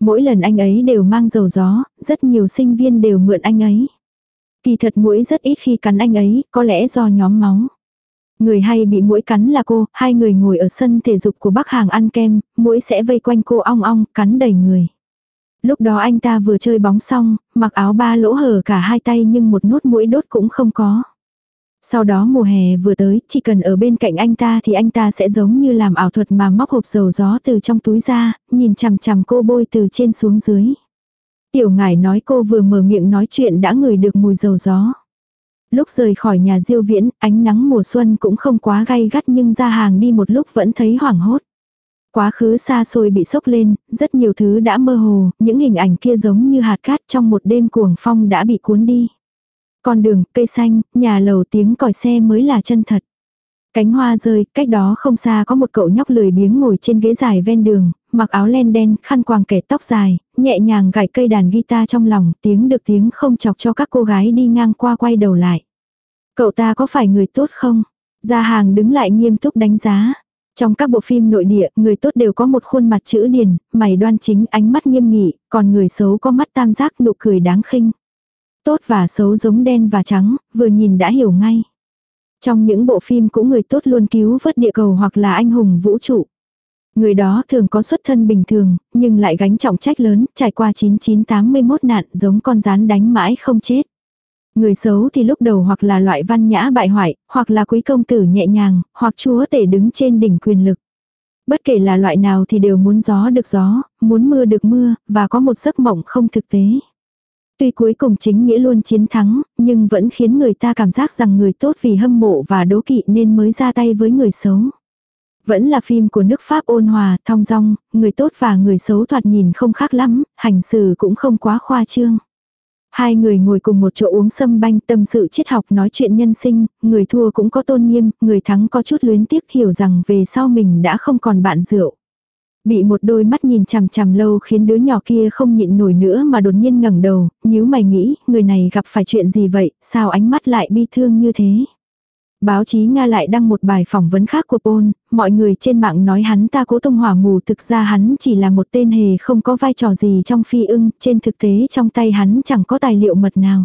Mỗi lần anh ấy đều mang dầu gió, rất nhiều sinh viên đều mượn anh ấy. Kỳ thật mũi rất ít khi cắn anh ấy, có lẽ do nhóm máu. Người hay bị mũi cắn là cô, hai người ngồi ở sân thể dục của Bắc Hàng ăn kem, mũi sẽ vây quanh cô ong ong, cắn đầy người. Lúc đó anh ta vừa chơi bóng xong, mặc áo ba lỗ hở cả hai tay nhưng một nốt mũi đốt cũng không có. Sau đó mùa hè vừa tới, chỉ cần ở bên cạnh anh ta thì anh ta sẽ giống như làm ảo thuật mà móc hộp dầu gió từ trong túi ra, nhìn chằm chằm cô bôi từ trên xuống dưới. Tiểu ngải nói cô vừa mở miệng nói chuyện đã ngửi được mùi dầu gió. Lúc rời khỏi nhà diêu viễn, ánh nắng mùa xuân cũng không quá gay gắt nhưng ra hàng đi một lúc vẫn thấy hoảng hốt. Quá khứ xa xôi bị sốc lên, rất nhiều thứ đã mơ hồ, những hình ảnh kia giống như hạt cát trong một đêm cuồng phong đã bị cuốn đi. Con đường, cây xanh, nhà lầu tiếng còi xe mới là chân thật. Cánh hoa rơi, cách đó không xa có một cậu nhóc lười biếng ngồi trên ghế dài ven đường, mặc áo len đen, khăn quàng kẻ tóc dài, nhẹ nhàng gảy cây đàn guitar trong lòng, tiếng được tiếng không chọc cho các cô gái đi ngang qua quay đầu lại. Cậu ta có phải người tốt không? Gia hàng đứng lại nghiêm túc đánh giá. Trong các bộ phim nội địa, người tốt đều có một khuôn mặt chữ điển, mày đoan chính, ánh mắt nghiêm nghị, còn người xấu có mắt tam giác, nụ cười đáng khinh. Tốt và xấu giống đen và trắng, vừa nhìn đã hiểu ngay. Trong những bộ phim cũng người tốt luôn cứu vớt địa cầu hoặc là anh hùng vũ trụ. Người đó thường có xuất thân bình thường, nhưng lại gánh trọng trách lớn, trải qua 9981 nạn giống con rán đánh mãi không chết. Người xấu thì lúc đầu hoặc là loại văn nhã bại hoại, hoặc là quý công tử nhẹ nhàng, hoặc chúa tể đứng trên đỉnh quyền lực. Bất kể là loại nào thì đều muốn gió được gió, muốn mưa được mưa, và có một giấc mộng không thực tế. Tuy cuối cùng chính nghĩa luôn chiến thắng, nhưng vẫn khiến người ta cảm giác rằng người tốt vì hâm mộ và đố kỵ nên mới ra tay với người xấu. Vẫn là phim của nước Pháp ôn hòa, thong dong, người tốt và người xấu thoạt nhìn không khác lắm, hành xử cũng không quá khoa trương. Hai người ngồi cùng một chỗ uống sâm banh tâm sự triết học nói chuyện nhân sinh, người thua cũng có tôn nghiêm, người thắng có chút luyến tiếc hiểu rằng về sau mình đã không còn bạn rượu. Bị một đôi mắt nhìn chằm chằm lâu khiến đứa nhỏ kia không nhịn nổi nữa mà đột nhiên ngẩng đầu, nhíu mày nghĩ, người này gặp phải chuyện gì vậy, sao ánh mắt lại bi thương như thế. Báo chí Nga lại đăng một bài phỏng vấn khác của Paul, mọi người trên mạng nói hắn ta cố tông hỏa mù thực ra hắn chỉ là một tên hề không có vai trò gì trong phi ưng, trên thực tế trong tay hắn chẳng có tài liệu mật nào.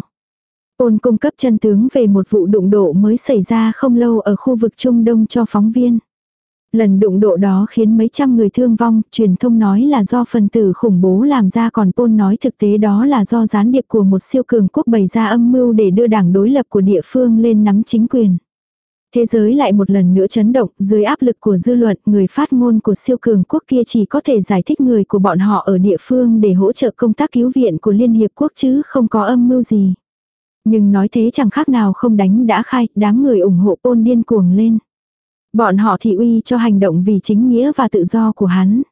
Paul cung cấp chân tướng về một vụ đụng độ mới xảy ra không lâu ở khu vực Trung Đông cho phóng viên. Lần đụng độ đó khiến mấy trăm người thương vong, truyền thông nói là do phần tử khủng bố làm ra còn Paul nói thực tế đó là do gián điệp của một siêu cường quốc bày ra âm mưu để đưa đảng đối lập của địa phương lên nắm chính quyền. Thế giới lại một lần nữa chấn động, dưới áp lực của dư luận, người phát ngôn của siêu cường quốc kia chỉ có thể giải thích người của bọn họ ở địa phương để hỗ trợ công tác cứu viện của Liên Hiệp Quốc chứ không có âm mưu gì. Nhưng nói thế chẳng khác nào không đánh đã khai, đám người ủng hộ ôn điên cuồng lên. Bọn họ thị uy cho hành động vì chính nghĩa và tự do của hắn.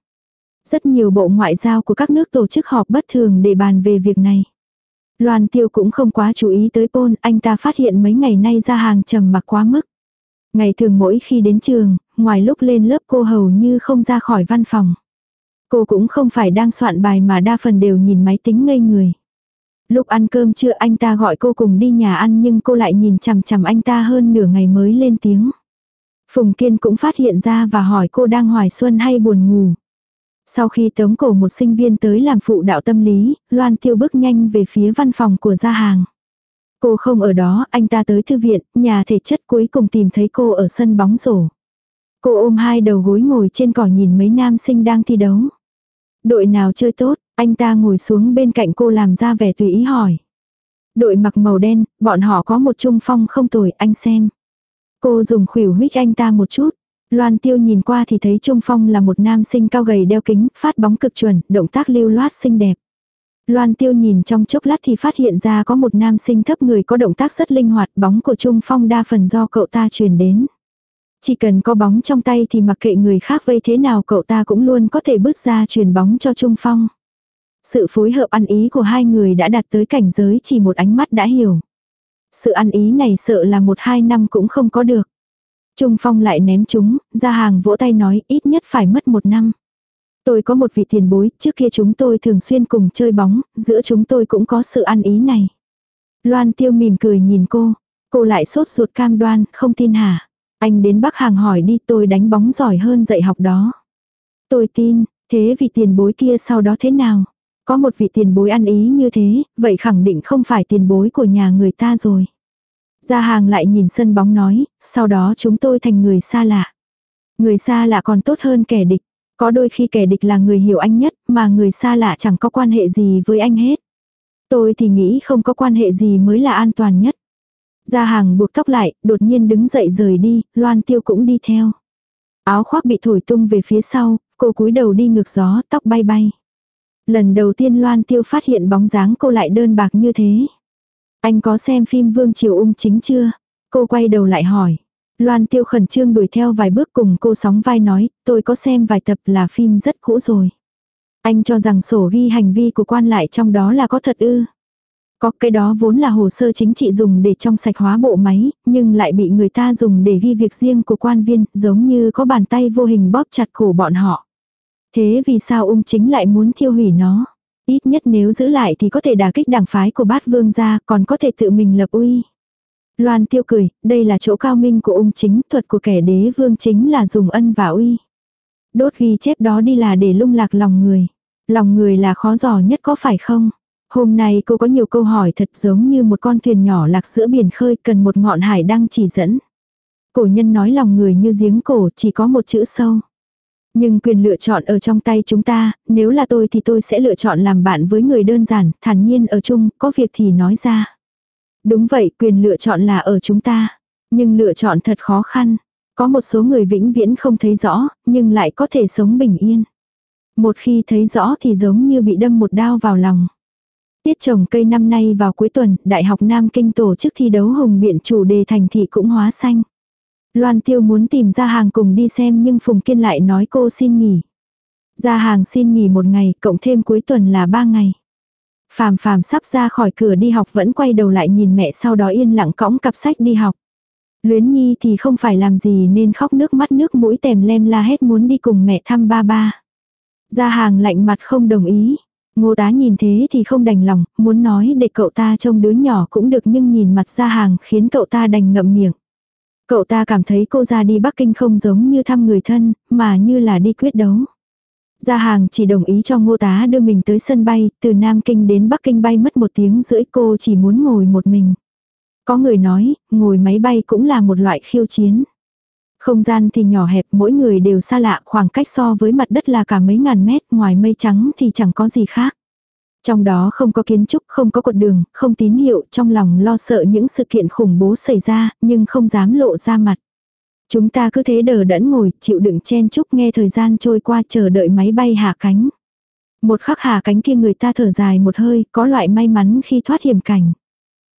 Rất nhiều bộ ngoại giao của các nước tổ chức họp bất thường để bàn về việc này. Loan tiêu cũng không quá chú ý tới Pôn, anh ta phát hiện mấy ngày nay ra hàng trầm mặc quá mức. Ngày thường mỗi khi đến trường, ngoài lúc lên lớp cô hầu như không ra khỏi văn phòng. Cô cũng không phải đang soạn bài mà đa phần đều nhìn máy tính ngây người. Lúc ăn cơm trưa anh ta gọi cô cùng đi nhà ăn nhưng cô lại nhìn chằm chằm anh ta hơn nửa ngày mới lên tiếng. Phùng Kiên cũng phát hiện ra và hỏi cô đang hoài xuân hay buồn ngủ. Sau khi tống cổ một sinh viên tới làm phụ đạo tâm lý, Loan Tiêu bước nhanh về phía văn phòng của gia hàng. Cô không ở đó, anh ta tới thư viện, nhà thể chất cuối cùng tìm thấy cô ở sân bóng rổ. Cô ôm hai đầu gối ngồi trên cỏ nhìn mấy nam sinh đang thi đấu. Đội nào chơi tốt, anh ta ngồi xuống bên cạnh cô làm ra vẻ tùy ý hỏi. Đội mặc màu đen, bọn họ có một trung phong không tồi, anh xem. Cô dùng khuỷu huyết anh ta một chút. Loan tiêu nhìn qua thì thấy Trung Phong là một nam sinh cao gầy đeo kính, phát bóng cực chuẩn, động tác lưu loát xinh đẹp. Loan tiêu nhìn trong chốc lát thì phát hiện ra có một nam sinh thấp người có động tác rất linh hoạt, bóng của Trung Phong đa phần do cậu ta truyền đến. Chỉ cần có bóng trong tay thì mặc kệ người khác vây thế nào cậu ta cũng luôn có thể bước ra truyền bóng cho Trung Phong. Sự phối hợp ăn ý của hai người đã đạt tới cảnh giới chỉ một ánh mắt đã hiểu. Sự ăn ý này sợ là một hai năm cũng không có được. Trung Phong lại ném chúng, ra hàng vỗ tay nói ít nhất phải mất một năm. Tôi có một vị tiền bối, trước kia chúng tôi thường xuyên cùng chơi bóng, giữa chúng tôi cũng có sự ăn ý này. Loan tiêu mỉm cười nhìn cô, cô lại sốt ruột cam đoan, không tin hả. Anh đến Bắc Hàng hỏi đi tôi đánh bóng giỏi hơn dạy học đó. Tôi tin, thế vị tiền bối kia sau đó thế nào? Có một vị tiền bối ăn ý như thế, vậy khẳng định không phải tiền bối của nhà người ta rồi. Gia hàng lại nhìn sân bóng nói, sau đó chúng tôi thành người xa lạ. Người xa lạ còn tốt hơn kẻ địch. Có đôi khi kẻ địch là người hiểu anh nhất, mà người xa lạ chẳng có quan hệ gì với anh hết. Tôi thì nghĩ không có quan hệ gì mới là an toàn nhất. Gia hàng buộc tóc lại, đột nhiên đứng dậy rời đi, Loan Tiêu cũng đi theo. Áo khoác bị thổi tung về phía sau, cô cúi đầu đi ngược gió, tóc bay bay. Lần đầu tiên Loan Tiêu phát hiện bóng dáng cô lại đơn bạc như thế. Anh có xem phim Vương Triều Ung chính chưa? Cô quay đầu lại hỏi. Loan Tiêu khẩn trương đuổi theo vài bước cùng cô sóng vai nói, tôi có xem vài tập là phim rất cũ rồi. Anh cho rằng sổ ghi hành vi của quan lại trong đó là có thật ư. Có cái đó vốn là hồ sơ chính trị dùng để trong sạch hóa bộ máy, nhưng lại bị người ta dùng để ghi việc riêng của quan viên, giống như có bàn tay vô hình bóp chặt cổ bọn họ. Thế vì sao ung chính lại muốn thiêu hủy nó? Ít nhất nếu giữ lại thì có thể đả kích đảng phái của bát vương gia, còn có thể tự mình lập uy. Loan tiêu cười, đây là chỗ cao minh của ung chính, thuật của kẻ đế vương chính là dùng ân và uy. Đốt ghi chép đó đi là để lung lạc lòng người. Lòng người là khó dò nhất có phải không? Hôm nay cô có nhiều câu hỏi thật giống như một con thuyền nhỏ lạc giữa biển khơi cần một ngọn hải đăng chỉ dẫn. Cổ nhân nói lòng người như giếng cổ chỉ có một chữ sâu. Nhưng quyền lựa chọn ở trong tay chúng ta, nếu là tôi thì tôi sẽ lựa chọn làm bạn với người đơn giản, thản nhiên ở chung, có việc thì nói ra. Đúng vậy, quyền lựa chọn là ở chúng ta. Nhưng lựa chọn thật khó khăn. Có một số người vĩnh viễn không thấy rõ, nhưng lại có thể sống bình yên. Một khi thấy rõ thì giống như bị đâm một đao vào lòng. Tiết trồng cây năm nay vào cuối tuần, Đại học Nam Kinh tổ chức thi đấu hồng biện chủ đề thành thị cũng hóa xanh. Loan Tiêu muốn tìm ra hàng cùng đi xem nhưng Phùng Kiên lại nói cô xin nghỉ. Ra hàng xin nghỉ một ngày, cộng thêm cuối tuần là ba ngày. Phàm phàm sắp ra khỏi cửa đi học vẫn quay đầu lại nhìn mẹ sau đó yên lặng cõng cặp sách đi học. Luyến Nhi thì không phải làm gì nên khóc nước mắt nước mũi tèm lem la hết muốn đi cùng mẹ thăm ba ba. Gia hàng lạnh mặt không đồng ý. Ngô tá nhìn thế thì không đành lòng, muốn nói để cậu ta trông đứa nhỏ cũng được nhưng nhìn mặt ra hàng khiến cậu ta đành ngậm miệng. Cậu ta cảm thấy cô ra đi Bắc Kinh không giống như thăm người thân, mà như là đi quyết đấu. Gia hàng chỉ đồng ý cho ngô tá đưa mình tới sân bay, từ Nam Kinh đến Bắc Kinh bay mất một tiếng rưỡi cô chỉ muốn ngồi một mình. Có người nói, ngồi máy bay cũng là một loại khiêu chiến. Không gian thì nhỏ hẹp, mỗi người đều xa lạ, khoảng cách so với mặt đất là cả mấy ngàn mét, ngoài mây trắng thì chẳng có gì khác. Trong đó không có kiến trúc, không có cột đường, không tín hiệu, trong lòng lo sợ những sự kiện khủng bố xảy ra, nhưng không dám lộ ra mặt. Chúng ta cứ thế đờ đẫn ngồi, chịu đựng chen chúc nghe thời gian trôi qua chờ đợi máy bay hạ cánh. Một khắc hạ cánh kia người ta thở dài một hơi, có loại may mắn khi thoát hiểm cảnh.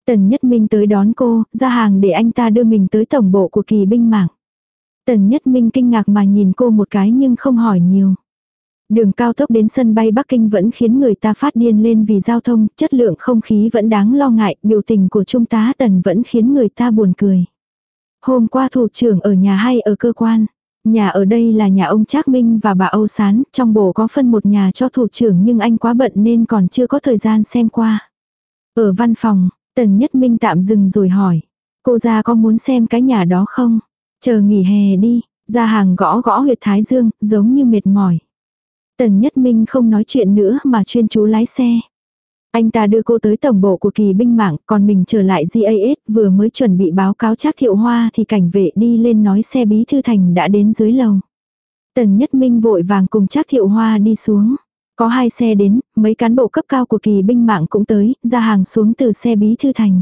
Tần Nhất Minh tới đón cô, ra hàng để anh ta đưa mình tới tổng bộ của kỳ binh mạng. Tần Nhất Minh kinh ngạc mà nhìn cô một cái nhưng không hỏi nhiều. Đường cao tốc đến sân bay Bắc Kinh vẫn khiến người ta phát điên lên vì giao thông, chất lượng không khí vẫn đáng lo ngại, biểu tình của Trung tá Tần vẫn khiến người ta buồn cười. Hôm qua thủ trưởng ở nhà hay ở cơ quan? Nhà ở đây là nhà ông Trác Minh và bà Âu Sán, trong bộ có phân một nhà cho thủ trưởng nhưng anh quá bận nên còn chưa có thời gian xem qua. Ở văn phòng, Tần Nhất Minh tạm dừng rồi hỏi. Cô ra có muốn xem cái nhà đó không? Chờ nghỉ hè đi, ra hàng gõ gõ huyệt thái dương, giống như mệt mỏi. Tần Nhất Minh không nói chuyện nữa mà chuyên chú lái xe. Anh ta đưa cô tới tổng bộ của kỳ binh mạng, còn mình trở lại GAS, vừa mới chuẩn bị báo cáo Trác Thiệu Hoa thì cảnh vệ đi lên nói xe bí thư thành đã đến dưới lầu. Tần Nhất Minh vội vàng cùng Trác Thiệu Hoa đi xuống. Có hai xe đến, mấy cán bộ cấp cao của kỳ binh mạng cũng tới, ra hàng xuống từ xe bí thư thành.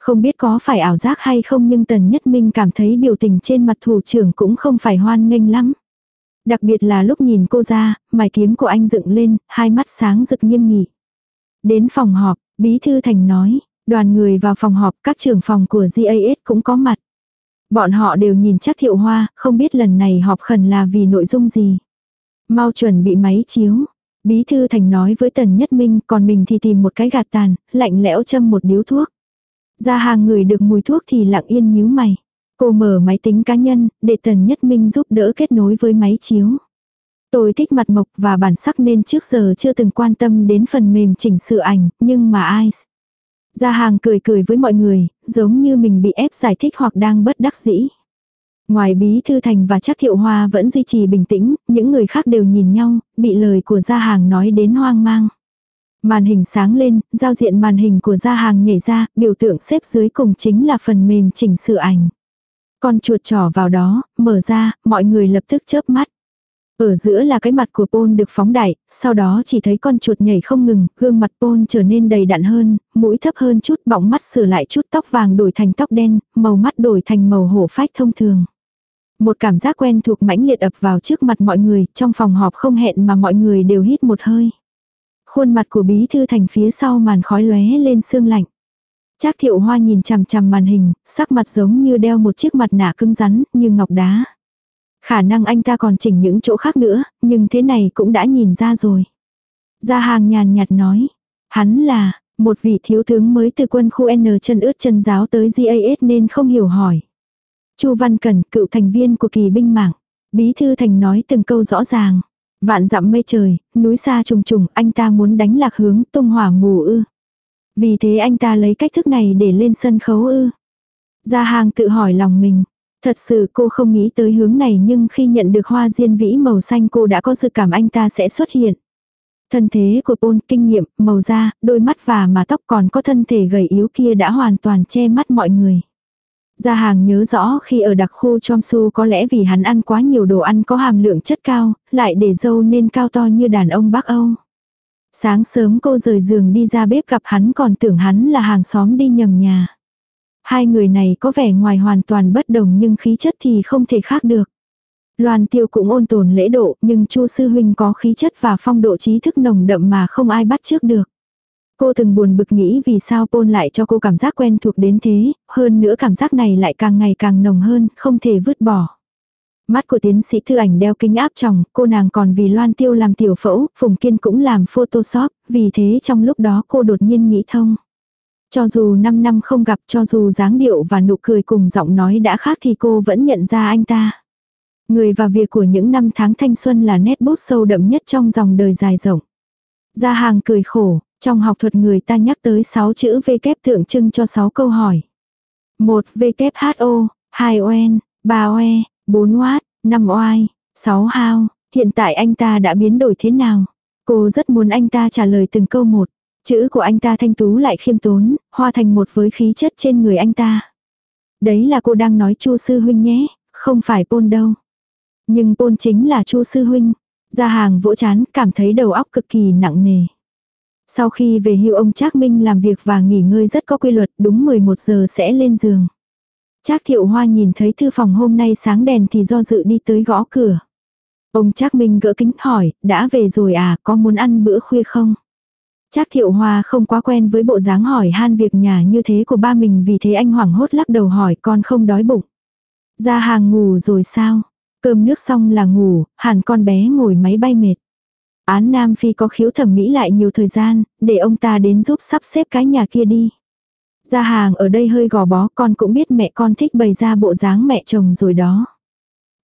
Không biết có phải ảo giác hay không nhưng Tần Nhất Minh cảm thấy biểu tình trên mặt thủ trưởng cũng không phải hoan nghênh lắm. Đặc biệt là lúc nhìn cô ra, mài kiếm của anh dựng lên, hai mắt sáng rực nghiêm nghị. Đến phòng họp, Bí Thư Thành nói, đoàn người vào phòng họp các trưởng phòng của GAS cũng có mặt. Bọn họ đều nhìn chắc thiệu hoa, không biết lần này họp khẩn là vì nội dung gì. Mau chuẩn bị máy chiếu. Bí Thư Thành nói với Tần Nhất Minh, còn mình thì tìm một cái gạt tàn, lạnh lẽo châm một điếu thuốc. Ra hàng người được mùi thuốc thì lặng yên nhíu mày. Cô mở máy tính cá nhân, để Tần Nhất Minh giúp đỡ kết nối với máy chiếu. Tôi thích mặt mộc và bản sắc nên trước giờ chưa từng quan tâm đến phần mềm chỉnh sửa ảnh, nhưng mà ai... Gia hàng cười cười với mọi người, giống như mình bị ép giải thích hoặc đang bất đắc dĩ. Ngoài bí thư thành và chắc thiệu hoa vẫn duy trì bình tĩnh, những người khác đều nhìn nhau, bị lời của gia hàng nói đến hoang mang. Màn hình sáng lên, giao diện màn hình của gia hàng nhảy ra, biểu tượng xếp dưới cùng chính là phần mềm chỉnh sửa ảnh. Con chuột trỏ vào đó, mở ra, mọi người lập tức chớp mắt. Ở giữa là cái mặt của Paul được phóng đại, sau đó chỉ thấy con chuột nhảy không ngừng, gương mặt Paul trở nên đầy đặn hơn, mũi thấp hơn chút, bọng mắt sửa lại chút tóc vàng đổi thành tóc đen, màu mắt đổi thành màu hổ phách thông thường. Một cảm giác quen thuộc mãnh liệt ập vào trước mặt mọi người, trong phòng họp không hẹn mà mọi người đều hít một hơi. Khuôn mặt của bí thư thành phía sau màn khói lóe lên sương lạnh. Trác thiệu hoa nhìn chằm chằm màn hình, sắc mặt giống như đeo một chiếc mặt nạ cứng rắn, như ngọc đá. Khả năng anh ta còn chỉnh những chỗ khác nữa, nhưng thế này cũng đã nhìn ra rồi. Gia hàng nhàn nhạt nói, hắn là, một vị thiếu tướng mới từ quân khu N chân ướt chân giáo tới GAS nên không hiểu hỏi. Chu Văn Cẩn, cựu thành viên của kỳ binh mạng. Bí thư thành nói từng câu rõ ràng. Vạn dặm mây trời, núi xa trùng trùng, anh ta muốn đánh lạc hướng tung hỏa mù ư. Vì thế anh ta lấy cách thức này để lên sân khấu ư. Gia hàng tự hỏi lòng mình. Thật sự cô không nghĩ tới hướng này nhưng khi nhận được hoa diên vĩ màu xanh cô đã có dự cảm anh ta sẽ xuất hiện. Thân thế của Paul, kinh nghiệm, màu da, đôi mắt và mà tóc còn có thân thể gầy yếu kia đã hoàn toàn che mắt mọi người. Gia hàng nhớ rõ khi ở đặc khu Chomsu có lẽ vì hắn ăn quá nhiều đồ ăn có hàm lượng chất cao, lại để dâu nên cao to như đàn ông Bắc Âu. Sáng sớm cô rời giường đi ra bếp gặp hắn còn tưởng hắn là hàng xóm đi nhầm nhà. Hai người này có vẻ ngoài hoàn toàn bất đồng nhưng khí chất thì không thể khác được. Loan tiêu cũng ôn tồn lễ độ nhưng chu sư huynh có khí chất và phong độ trí thức nồng đậm mà không ai bắt trước được. Cô từng buồn bực nghĩ vì sao Paul lại cho cô cảm giác quen thuộc đến thế, hơn nữa cảm giác này lại càng ngày càng nồng hơn, không thể vứt bỏ. Mắt của tiến sĩ thư ảnh đeo kính áp tròng, cô nàng còn vì loan tiêu làm tiểu phẫu, Phùng Kiên cũng làm photoshop, vì thế trong lúc đó cô đột nhiên nghĩ thông. Cho dù 5 năm không gặp, cho dù dáng điệu và nụ cười cùng giọng nói đã khác thì cô vẫn nhận ra anh ta. Người và việc của những năm tháng thanh xuân là nét bút sâu đậm nhất trong dòng đời dài rộng. Gia hàng cười khổ, trong học thuật người ta nhắc tới 6 chữ V kép tượng trưng cho 6 câu hỏi. 1 V kép HO, 2 ON, 3 OE, 4 oát, 5 oai, 6 hao. Hiện tại anh ta đã biến đổi thế nào? Cô rất muốn anh ta trả lời từng câu một. Chữ của anh ta thanh tú lại khiêm tốn, hòa thành một với khí chất trên người anh ta. Đấy là cô đang nói chu sư huynh nhé, không phải pôn đâu. Nhưng pôn chính là chu sư huynh. Ra hàng vỗ chán, cảm thấy đầu óc cực kỳ nặng nề. Sau khi về hưu ông Trác Minh làm việc và nghỉ ngơi rất có quy luật, đúng 11 giờ sẽ lên giường. Trác Thiệu Hoa nhìn thấy thư phòng hôm nay sáng đèn thì do dự đi tới gõ cửa. Ông Trác Minh gỡ kính hỏi, đã về rồi à, có muốn ăn bữa khuya không? Trác Thiệu Hoa không quá quen với bộ dáng hỏi han việc nhà như thế của ba mình vì thế anh hoảng hốt lắc đầu hỏi con không đói bụng. Ra hàng ngủ rồi sao? Cơm nước xong là ngủ, hẳn con bé ngồi máy bay mệt. Án Nam Phi có khiếu thẩm mỹ lại nhiều thời gian, để ông ta đến giúp sắp xếp cái nhà kia đi. Gia hàng ở đây hơi gò bó con cũng biết mẹ con thích bày ra bộ dáng mẹ chồng rồi đó.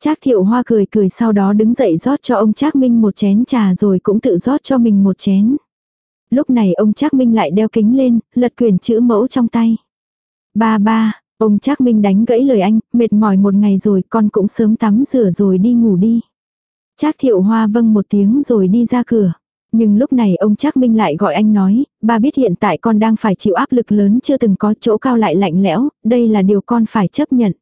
Trác thiệu hoa cười cười sau đó đứng dậy rót cho ông Trác Minh một chén trà rồi cũng tự rót cho mình một chén. Lúc này ông Trác Minh lại đeo kính lên, lật quyển chữ mẫu trong tay. Ba ba, ông Trác Minh đánh gãy lời anh, mệt mỏi một ngày rồi con cũng sớm tắm rửa rồi đi ngủ đi. Trác thiệu hoa vâng một tiếng rồi đi ra cửa. Nhưng lúc này ông Trác Minh lại gọi anh nói, ba biết hiện tại con đang phải chịu áp lực lớn chưa từng có chỗ cao lại lạnh lẽo, đây là điều con phải chấp nhận.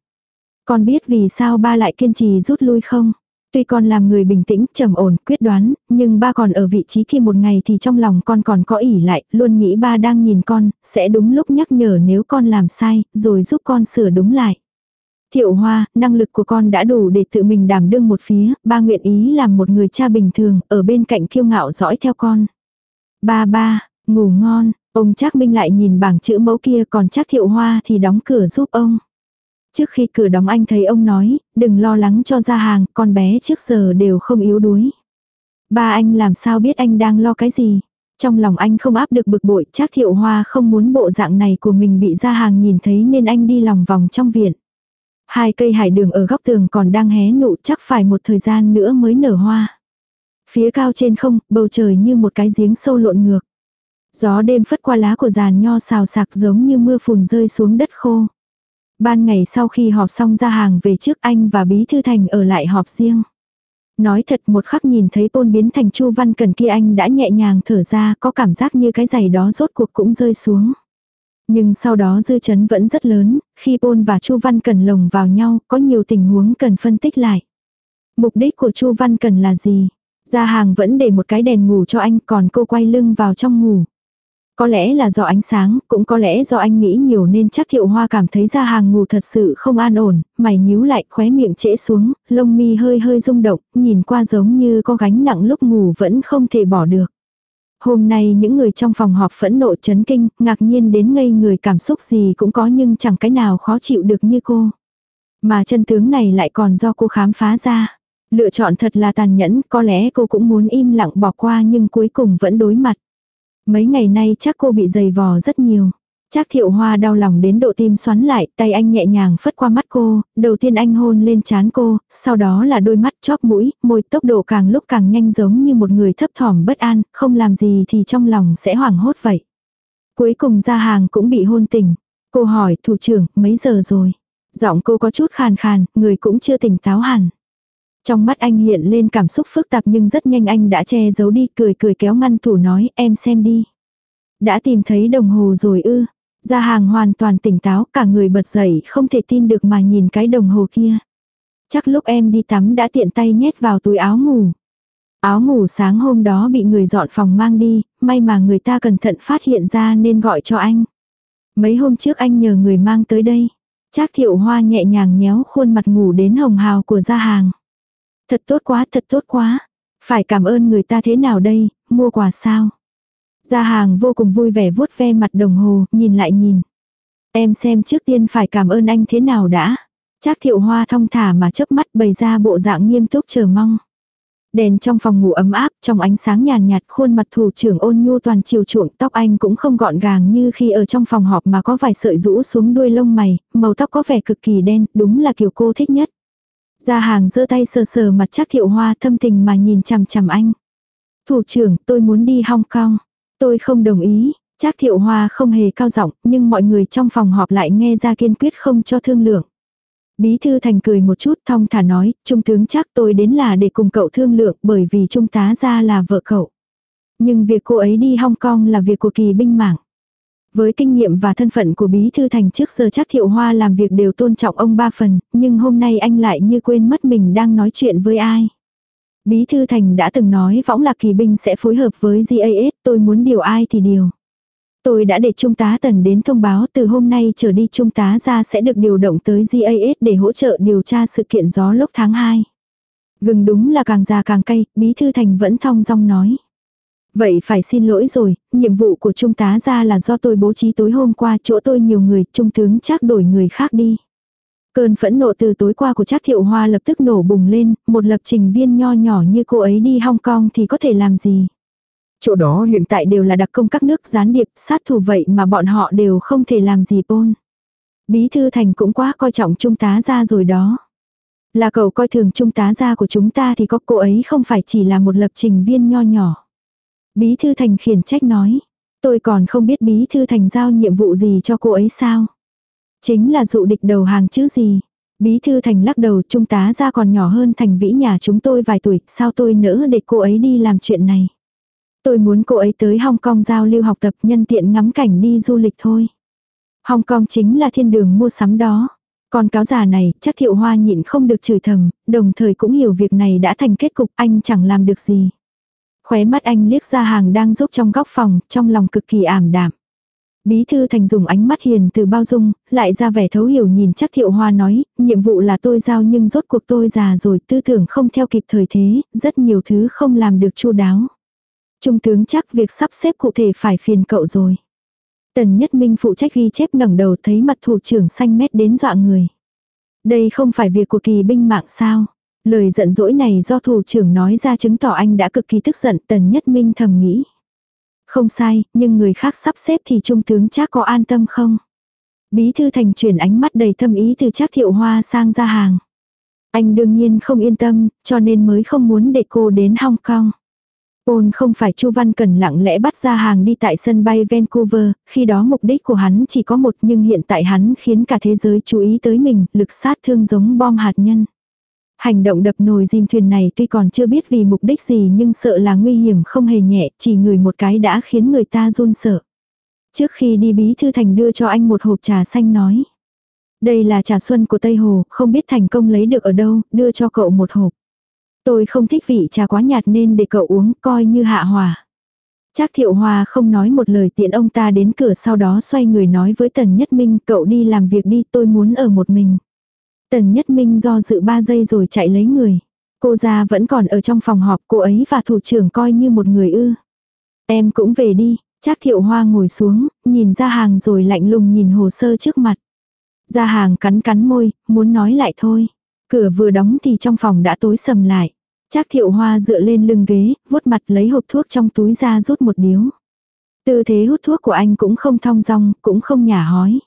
Con biết vì sao ba lại kiên trì rút lui không? Tuy con làm người bình tĩnh, trầm ổn, quyết đoán, nhưng ba còn ở vị trí kia một ngày thì trong lòng con còn có ỉ lại, luôn nghĩ ba đang nhìn con, sẽ đúng lúc nhắc nhở nếu con làm sai, rồi giúp con sửa đúng lại. Thiệu Hoa, năng lực của con đã đủ để tự mình đảm đương một phía, ba nguyện ý làm một người cha bình thường, ở bên cạnh kiêu ngạo dõi theo con. Ba ba, ngủ ngon, ông Trác Minh lại nhìn bảng chữ mẫu kia còn trác Thiệu Hoa thì đóng cửa giúp ông. Trước khi cửa đóng anh thấy ông nói, đừng lo lắng cho ra hàng, con bé trước giờ đều không yếu đuối. Ba anh làm sao biết anh đang lo cái gì? Trong lòng anh không áp được bực bội, trác thiệu hoa không muốn bộ dạng này của mình bị ra hàng nhìn thấy nên anh đi lòng vòng trong viện. Hai cây hải đường ở góc tường còn đang hé nụ chắc phải một thời gian nữa mới nở hoa. Phía cao trên không, bầu trời như một cái giếng sâu lộn ngược. Gió đêm phất qua lá của giàn nho xào sạc giống như mưa phùn rơi xuống đất khô. Ban ngày sau khi họp xong ra hàng về trước anh và Bí Thư Thành ở lại họp riêng. Nói thật một khắc nhìn thấy Pôn biến thành Chu Văn Cần kia anh đã nhẹ nhàng thở ra có cảm giác như cái giày đó rốt cuộc cũng rơi xuống. Nhưng sau đó dư chấn vẫn rất lớn, khi bôn và Chu Văn Cần lồng vào nhau có nhiều tình huống cần phân tích lại. Mục đích của Chu Văn Cần là gì? Gia hàng vẫn để một cái đèn ngủ cho anh còn cô quay lưng vào trong ngủ. Có lẽ là do ánh sáng, cũng có lẽ do anh nghĩ nhiều nên chắc thiệu hoa cảm thấy ra hàng ngủ thật sự không an ổn, mày nhíu lại khóe miệng trễ xuống, lông mi hơi hơi rung động, nhìn qua giống như có gánh nặng lúc ngủ vẫn không thể bỏ được. Hôm nay những người trong phòng họp phẫn nộ chấn kinh, ngạc nhiên đến ngây người cảm xúc gì cũng có nhưng chẳng cái nào khó chịu được như cô. Mà chân tướng này lại còn do cô khám phá ra. Lựa chọn thật là tàn nhẫn, có lẽ cô cũng muốn im lặng bỏ qua nhưng cuối cùng vẫn đối mặt. Mấy ngày nay chắc cô bị dày vò rất nhiều. Chắc thiệu hoa đau lòng đến độ tim xoắn lại, tay anh nhẹ nhàng phất qua mắt cô, đầu tiên anh hôn lên trán cô, sau đó là đôi mắt chóp mũi, môi tốc độ càng lúc càng nhanh giống như một người thấp thỏm bất an, không làm gì thì trong lòng sẽ hoảng hốt vậy. Cuối cùng ra hàng cũng bị hôn tỉnh. Cô hỏi thủ trưởng, mấy giờ rồi? Giọng cô có chút khàn khàn, người cũng chưa tỉnh táo hẳn. Trong mắt anh hiện lên cảm xúc phức tạp nhưng rất nhanh anh đã che giấu đi cười cười kéo ngăn thủ nói em xem đi. Đã tìm thấy đồng hồ rồi ư. Gia hàng hoàn toàn tỉnh táo cả người bật dậy không thể tin được mà nhìn cái đồng hồ kia. Chắc lúc em đi tắm đã tiện tay nhét vào túi áo ngủ. Áo ngủ sáng hôm đó bị người dọn phòng mang đi, may mà người ta cẩn thận phát hiện ra nên gọi cho anh. Mấy hôm trước anh nhờ người mang tới đây. Trác thiệu hoa nhẹ nhàng nhéo khuôn mặt ngủ đến hồng hào của gia hàng. Thật tốt quá, thật tốt quá. Phải cảm ơn người ta thế nào đây, mua quà sao? Gia hàng vô cùng vui vẻ vuốt ve mặt đồng hồ, nhìn lại nhìn. Em xem trước tiên phải cảm ơn anh thế nào đã. Trác thiệu hoa thong thả mà chớp mắt bày ra bộ dạng nghiêm túc chờ mong. Đèn trong phòng ngủ ấm áp, trong ánh sáng nhàn nhạt, khuôn mặt thủ trưởng ôn nhu toàn chiều chuộng, tóc anh cũng không gọn gàng như khi ở trong phòng họp mà có vài sợi rũ xuống đuôi lông mày, màu tóc có vẻ cực kỳ đen, đúng là kiểu cô thích nhất. Gia hàng giơ tay sờ sờ mặt chắc thiệu hoa thâm tình mà nhìn chằm chằm anh. Thủ trưởng, tôi muốn đi Hong Kong. Tôi không đồng ý. Trác thiệu hoa không hề cao giọng, nhưng mọi người trong phòng họp lại nghe ra kiên quyết không cho thương lượng. Bí thư thành cười một chút thong thả nói, trung tướng chắc tôi đến là để cùng cậu thương lượng bởi vì trung tá ra là vợ cậu. Nhưng việc cô ấy đi Hong Kong là việc của kỳ binh mảng. Với kinh nghiệm và thân phận của Bí Thư Thành trước giờ chắc Thiệu Hoa làm việc đều tôn trọng ông ba phần, nhưng hôm nay anh lại như quên mất mình đang nói chuyện với ai. Bí Thư Thành đã từng nói võng lạc kỳ binh sẽ phối hợp với GAS, tôi muốn điều ai thì điều. Tôi đã để Trung tá Tần đến thông báo từ hôm nay trở đi Trung tá ra sẽ được điều động tới GAS để hỗ trợ điều tra sự kiện gió lốc tháng 2. Gừng đúng là càng già càng cay, Bí Thư Thành vẫn thong dong nói. Vậy phải xin lỗi rồi, nhiệm vụ của trung tá ra là do tôi bố trí tối hôm qua chỗ tôi nhiều người, trung tướng chắc đổi người khác đi. Cơn phẫn nộ từ tối qua của Trác Thiệu Hoa lập tức nổ bùng lên, một lập trình viên nho nhỏ như cô ấy đi Hong Kong thì có thể làm gì. Chỗ đó hiện tại đều là đặc công các nước gián điệp, sát thủ vậy mà bọn họ đều không thể làm gì bôn. Bí thư thành cũng quá coi trọng trung tá ra rồi đó. Là cậu coi thường trung tá gia của chúng ta thì có cô ấy không phải chỉ là một lập trình viên nho nhỏ. Bí thư thành khiển trách nói. Tôi còn không biết bí thư thành giao nhiệm vụ gì cho cô ấy sao. Chính là dụ địch đầu hàng chứ gì. Bí thư thành lắc đầu trung tá ra còn nhỏ hơn thành vĩ nhà chúng tôi vài tuổi, sao tôi nỡ để cô ấy đi làm chuyện này. Tôi muốn cô ấy tới Hong Kong giao lưu học tập nhân tiện ngắm cảnh đi du lịch thôi. Hong Kong chính là thiên đường mua sắm đó. Còn cáo già này, chắc thiệu hoa nhịn không được chửi thầm, đồng thời cũng hiểu việc này đã thành kết cục anh chẳng làm được gì. Khóe mắt anh liếc ra hàng đang giúp trong góc phòng, trong lòng cực kỳ ảm đạm. Bí thư thành dùng ánh mắt hiền từ bao dung, lại ra vẻ thấu hiểu nhìn chắc thiệu hoa nói, nhiệm vụ là tôi giao nhưng rốt cuộc tôi già rồi, tư tưởng không theo kịp thời thế, rất nhiều thứ không làm được chu đáo. Trung tướng chắc việc sắp xếp cụ thể phải phiền cậu rồi. Tần Nhất Minh phụ trách ghi chép ngẩng đầu thấy mặt thủ trưởng xanh mét đến dọa người. Đây không phải việc của kỳ binh mạng sao. Lời giận dỗi này do thủ trưởng nói ra chứng tỏ anh đã cực kỳ tức giận tần nhất minh thầm nghĩ. Không sai, nhưng người khác sắp xếp thì trung tướng chắc có an tâm không? Bí thư thành chuyển ánh mắt đầy thâm ý từ chắc thiệu hoa sang ra hàng. Anh đương nhiên không yên tâm, cho nên mới không muốn để cô đến Hong Kong. Ôn không phải Chu Văn Cần lặng lẽ bắt ra hàng đi tại sân bay Vancouver, khi đó mục đích của hắn chỉ có một nhưng hiện tại hắn khiến cả thế giới chú ý tới mình, lực sát thương giống bom hạt nhân. Hành động đập nồi dìm thuyền này tuy còn chưa biết vì mục đích gì nhưng sợ là nguy hiểm không hề nhẹ, chỉ người một cái đã khiến người ta run sợ. Trước khi đi bí thư thành đưa cho anh một hộp trà xanh nói. Đây là trà xuân của Tây Hồ, không biết thành công lấy được ở đâu, đưa cho cậu một hộp. Tôi không thích vị trà quá nhạt nên để cậu uống, coi như hạ hòa. Trác thiệu hòa không nói một lời tiện ông ta đến cửa sau đó xoay người nói với Tần Nhất Minh, cậu đi làm việc đi, tôi muốn ở một mình. Tần Nhất Minh do dự ba giây rồi chạy lấy người. Cô Ra vẫn còn ở trong phòng họp, cô ấy và thủ trưởng coi như một người ư. Em cũng về đi, Trác thiệu hoa ngồi xuống, nhìn ra hàng rồi lạnh lùng nhìn hồ sơ trước mặt. Ra hàng cắn cắn môi, muốn nói lại thôi. Cửa vừa đóng thì trong phòng đã tối sầm lại. Trác thiệu hoa dựa lên lưng ghế, vuốt mặt lấy hộp thuốc trong túi ra rút một điếu. Tư thế hút thuốc của anh cũng không thong dong, cũng không nhả hói.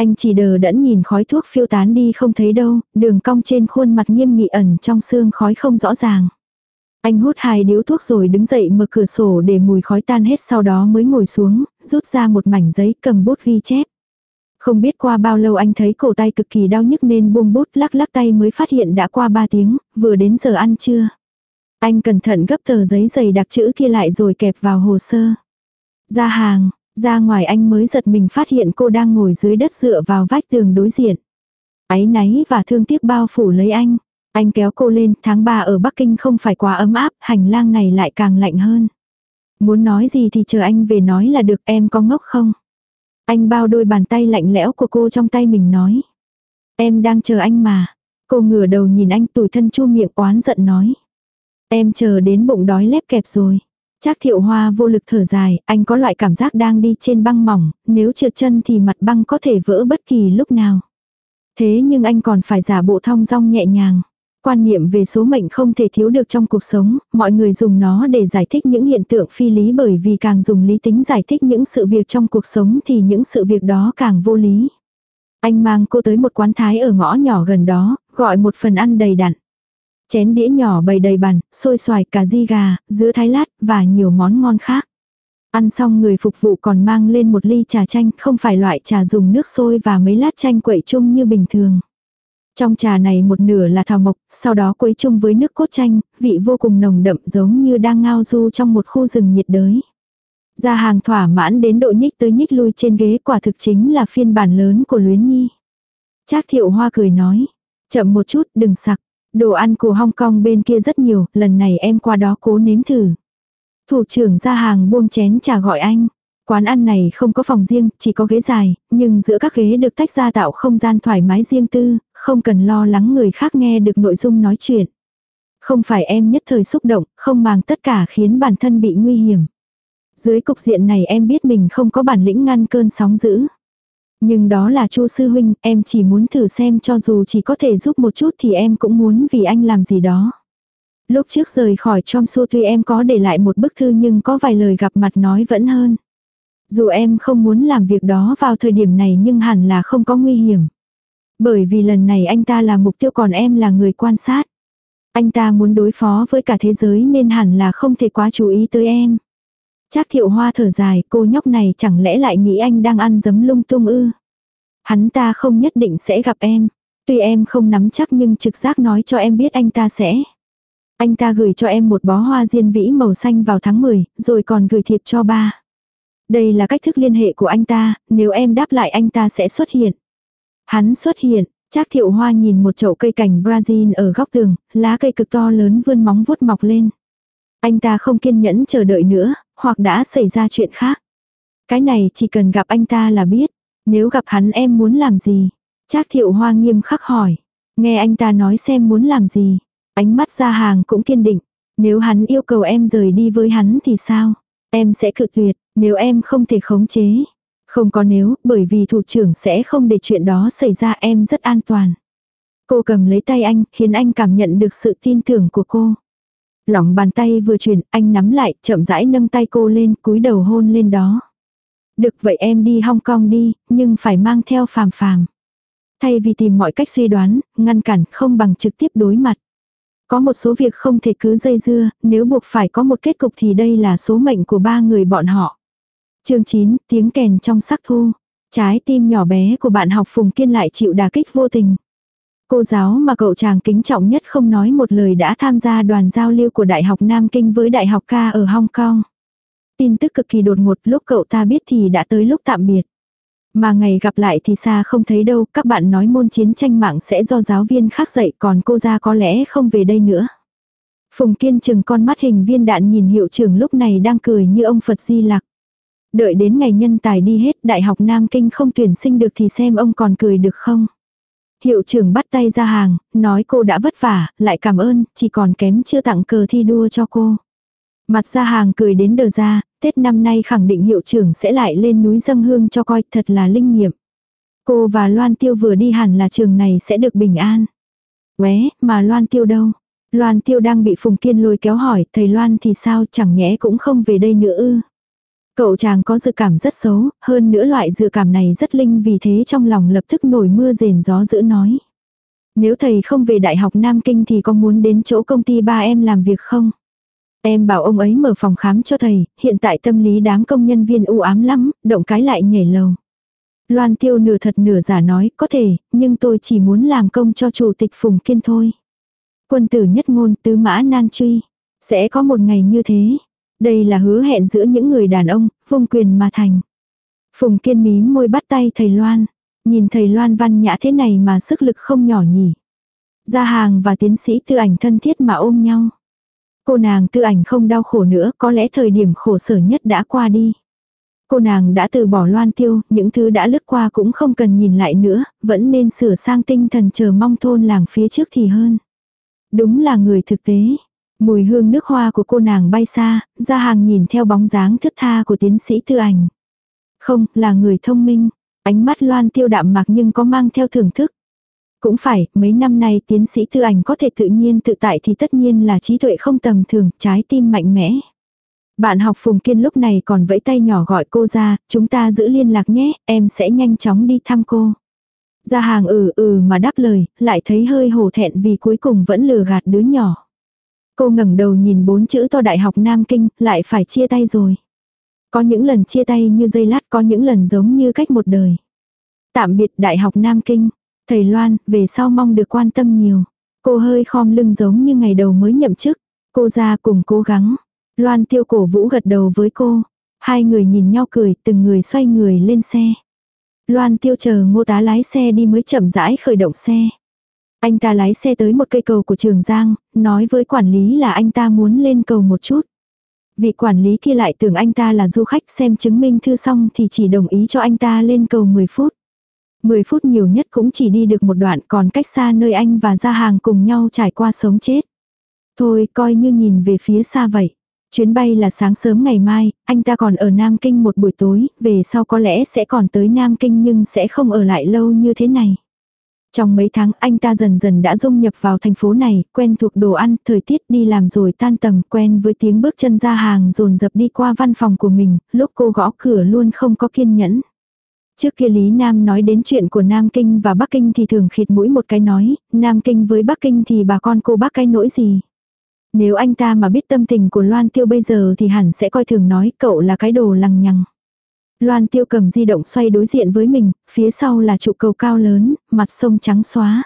Anh chỉ đờ đẫn nhìn khói thuốc phiêu tán đi không thấy đâu, đường cong trên khuôn mặt nghiêm nghị ẩn trong xương khói không rõ ràng. Anh hút hai điếu thuốc rồi đứng dậy mở cửa sổ để mùi khói tan hết sau đó mới ngồi xuống, rút ra một mảnh giấy cầm bút ghi chép. Không biết qua bao lâu anh thấy cổ tay cực kỳ đau nhức nên buông bút lắc lắc tay mới phát hiện đã qua 3 tiếng, vừa đến giờ ăn trưa. Anh cẩn thận gấp tờ giấy dày đặc chữ kia lại rồi kẹp vào hồ sơ. Ra hàng, ra ngoài anh mới giật mình phát hiện cô đang ngồi dưới đất dựa vào vách tường đối diện. Áy náy và thương tiếc bao phủ lấy anh. Anh kéo cô lên, tháng 3 ở Bắc Kinh không phải quá ấm áp, hành lang này lại càng lạnh hơn. Muốn nói gì thì chờ anh về nói là được em có ngốc không? Anh bao đôi bàn tay lạnh lẽo của cô trong tay mình nói. Em đang chờ anh mà. Cô ngửa đầu nhìn anh tủi thân chu miệng oán giận nói. Em chờ đến bụng đói lép kẹp rồi. Trác thiệu hoa vô lực thở dài, anh có loại cảm giác đang đi trên băng mỏng, nếu trượt chân thì mặt băng có thể vỡ bất kỳ lúc nào. Thế nhưng anh còn phải giả bộ thong dong nhẹ nhàng. Quan niệm về số mệnh không thể thiếu được trong cuộc sống, mọi người dùng nó để giải thích những hiện tượng phi lý bởi vì càng dùng lý tính giải thích những sự việc trong cuộc sống thì những sự việc đó càng vô lý. Anh mang cô tới một quán thái ở ngõ nhỏ gần đó, gọi một phần ăn đầy đặn. Chén đĩa nhỏ bày đầy bàn, xôi xoài, cà ri gà, dứa thái lát và nhiều món ngon khác. Ăn xong người phục vụ còn mang lên một ly trà chanh, không phải loại trà dùng nước sôi và mấy lát chanh quậy chung như bình thường. Trong trà này một nửa là thảo mộc, sau đó quấy chung với nước cốt chanh, vị vô cùng nồng đậm giống như đang ngao du trong một khu rừng nhiệt đới. Gia hàng thỏa mãn đến độ nhích tới nhích lui trên ghế quả thực chính là phiên bản lớn của Luyến Nhi. Trác thiệu hoa cười nói, chậm một chút đừng sặc, đồ ăn của Hong Kong bên kia rất nhiều, lần này em qua đó cố nếm thử. Thủ trưởng ra hàng buông chén trà gọi anh. Quán ăn này không có phòng riêng, chỉ có ghế dài, nhưng giữa các ghế được tách ra tạo không gian thoải mái riêng tư, không cần lo lắng người khác nghe được nội dung nói chuyện. Không phải em nhất thời xúc động, không mang tất cả khiến bản thân bị nguy hiểm. Dưới cục diện này em biết mình không có bản lĩnh ngăn cơn sóng dữ. Nhưng đó là chu sư huynh, em chỉ muốn thử xem cho dù chỉ có thể giúp một chút thì em cũng muốn vì anh làm gì đó. Lúc trước rời khỏi trong xua tuy em có để lại một bức thư nhưng có vài lời gặp mặt nói vẫn hơn. Dù em không muốn làm việc đó vào thời điểm này nhưng hẳn là không có nguy hiểm. Bởi vì lần này anh ta là mục tiêu còn em là người quan sát. Anh ta muốn đối phó với cả thế giới nên hẳn là không thể quá chú ý tới em. Trác thiệu hoa thở dài, cô nhóc này chẳng lẽ lại nghĩ anh đang ăn dấm lung tung ư. Hắn ta không nhất định sẽ gặp em. Tuy em không nắm chắc nhưng trực giác nói cho em biết anh ta sẽ. Anh ta gửi cho em một bó hoa diên vĩ màu xanh vào tháng 10, rồi còn gửi thiệp cho ba. Đây là cách thức liên hệ của anh ta, nếu em đáp lại anh ta sẽ xuất hiện. Hắn xuất hiện, Trác thiệu hoa nhìn một chậu cây cảnh Brazil ở góc tường, lá cây cực to lớn vươn móng vuốt mọc lên. Anh ta không kiên nhẫn chờ đợi nữa, hoặc đã xảy ra chuyện khác. Cái này chỉ cần gặp anh ta là biết. Nếu gặp hắn em muốn làm gì? Trác thiệu hoa nghiêm khắc hỏi. Nghe anh ta nói xem muốn làm gì. Ánh mắt ra hàng cũng kiên định. Nếu hắn yêu cầu em rời đi với hắn thì sao? Em sẽ cự tuyệt, nếu em không thể khống chế. Không có nếu, bởi vì thủ trưởng sẽ không để chuyện đó xảy ra em rất an toàn. Cô cầm lấy tay anh, khiến anh cảm nhận được sự tin tưởng của cô. Lỏng bàn tay vừa chuyển, anh nắm lại, chậm rãi nâng tay cô lên, cúi đầu hôn lên đó. Được vậy em đi Hong Kong đi, nhưng phải mang theo phàm phàm. Thay vì tìm mọi cách suy đoán, ngăn cản không bằng trực tiếp đối mặt. Có một số việc không thể cứ dây dưa, nếu buộc phải có một kết cục thì đây là số mệnh của ba người bọn họ. chương 9, tiếng kèn trong sắc thu. Trái tim nhỏ bé của bạn học Phùng Kiên lại chịu đà kích vô tình. Cô giáo mà cậu chàng kính trọng nhất không nói một lời đã tham gia đoàn giao lưu của Đại học Nam Kinh với Đại học ca ở Hong Kong. Tin tức cực kỳ đột ngột lúc cậu ta biết thì đã tới lúc tạm biệt. Mà ngày gặp lại thì xa không thấy đâu, các bạn nói môn chiến tranh mạng sẽ do giáo viên khác dạy còn cô ra có lẽ không về đây nữa. Phùng Kiên chừng con mắt hình viên đạn nhìn hiệu trưởng lúc này đang cười như ông Phật Di Lặc. Đợi đến ngày nhân tài đi hết Đại học Nam Kinh không tuyển sinh được thì xem ông còn cười được không. Hiệu trưởng bắt tay ra hàng, nói cô đã vất vả, lại cảm ơn, chỉ còn kém chưa tặng cờ thi đua cho cô. Mặt ra hàng cười đến đờ ra, Tết năm nay khẳng định hiệu trưởng sẽ lại lên núi dâng hương cho coi, thật là linh nghiệm. Cô và Loan Tiêu vừa đi hẳn là trường này sẽ được bình an. Quế mà Loan Tiêu đâu? Loan Tiêu đang bị Phùng Kiên lôi kéo hỏi, thầy Loan thì sao chẳng nhẽ cũng không về đây nữa ư? Cậu chàng có dự cảm rất xấu, hơn nữa loại dự cảm này rất linh vì thế trong lòng lập tức nổi mưa rền gió dữ nói. Nếu thầy không về Đại học Nam Kinh thì có muốn đến chỗ công ty ba em làm việc không? Em bảo ông ấy mở phòng khám cho thầy, hiện tại tâm lý đám công nhân viên u ám lắm, động cái lại nhảy lầu. Loan tiêu nửa thật nửa giả nói, có thể, nhưng tôi chỉ muốn làm công cho chủ tịch Phùng Kiên thôi. Quân tử nhất ngôn tứ mã nan truy. Sẽ có một ngày như thế. Đây là hứa hẹn giữa những người đàn ông, vùng quyền mà thành. Phùng Kiên mí môi bắt tay thầy Loan. Nhìn thầy Loan văn nhã thế này mà sức lực không nhỏ nhỉ. Gia hàng và tiến sĩ tư ảnh thân thiết mà ôm nhau. Cô nàng tư ảnh không đau khổ nữa, có lẽ thời điểm khổ sở nhất đã qua đi. Cô nàng đã từ bỏ loan tiêu, những thứ đã lướt qua cũng không cần nhìn lại nữa, vẫn nên sửa sang tinh thần chờ mong thôn làng phía trước thì hơn. Đúng là người thực tế. Mùi hương nước hoa của cô nàng bay xa, ra hàng nhìn theo bóng dáng thức tha của tiến sĩ tư ảnh. Không, là người thông minh. Ánh mắt loan tiêu đạm mặc nhưng có mang theo thưởng thức. Cũng phải, mấy năm nay tiến sĩ tư ảnh có thể tự nhiên tự tại thì tất nhiên là trí tuệ không tầm thường, trái tim mạnh mẽ. Bạn học Phùng Kiên lúc này còn vẫy tay nhỏ gọi cô ra, chúng ta giữ liên lạc nhé, em sẽ nhanh chóng đi thăm cô. Ra hàng ừ ừ mà đáp lời, lại thấy hơi hổ thẹn vì cuối cùng vẫn lừa gạt đứa nhỏ. Cô ngẩng đầu nhìn bốn chữ to Đại học Nam Kinh, lại phải chia tay rồi. Có những lần chia tay như dây lát, có những lần giống như cách một đời. Tạm biệt Đại học Nam Kinh. Thầy Loan, về sau mong được quan tâm nhiều. Cô hơi khom lưng giống như ngày đầu mới nhậm chức. Cô ra cùng cố gắng. Loan tiêu cổ vũ gật đầu với cô. Hai người nhìn nhau cười, từng người xoay người lên xe. Loan tiêu chờ ngô tá lái xe đi mới chậm rãi khởi động xe. Anh ta lái xe tới một cây cầu của Trường Giang, nói với quản lý là anh ta muốn lên cầu một chút. Vị quản lý kia lại tưởng anh ta là du khách xem chứng minh thư xong thì chỉ đồng ý cho anh ta lên cầu 10 phút. 10 phút nhiều nhất cũng chỉ đi được một đoạn còn cách xa nơi anh và ra hàng cùng nhau trải qua sống chết. Thôi coi như nhìn về phía xa vậy. Chuyến bay là sáng sớm ngày mai, anh ta còn ở Nam Kinh một buổi tối, về sau có lẽ sẽ còn tới Nam Kinh nhưng sẽ không ở lại lâu như thế này. Trong mấy tháng anh ta dần dần đã dung nhập vào thành phố này, quen thuộc đồ ăn, thời tiết đi làm rồi tan tầm, quen với tiếng bước chân ra hàng dồn dập đi qua văn phòng của mình, lúc cô gõ cửa luôn không có kiên nhẫn. Trước kia Lý Nam nói đến chuyện của Nam Kinh và Bắc Kinh thì thường khịt mũi một cái nói, Nam Kinh với Bắc Kinh thì bà con cô bác cái nỗi gì. Nếu anh ta mà biết tâm tình của Loan Tiêu bây giờ thì hẳn sẽ coi thường nói cậu là cái đồ lằng nhằng. Loan Tiêu cầm di động xoay đối diện với mình, phía sau là trụ cầu cao lớn, mặt sông trắng xóa.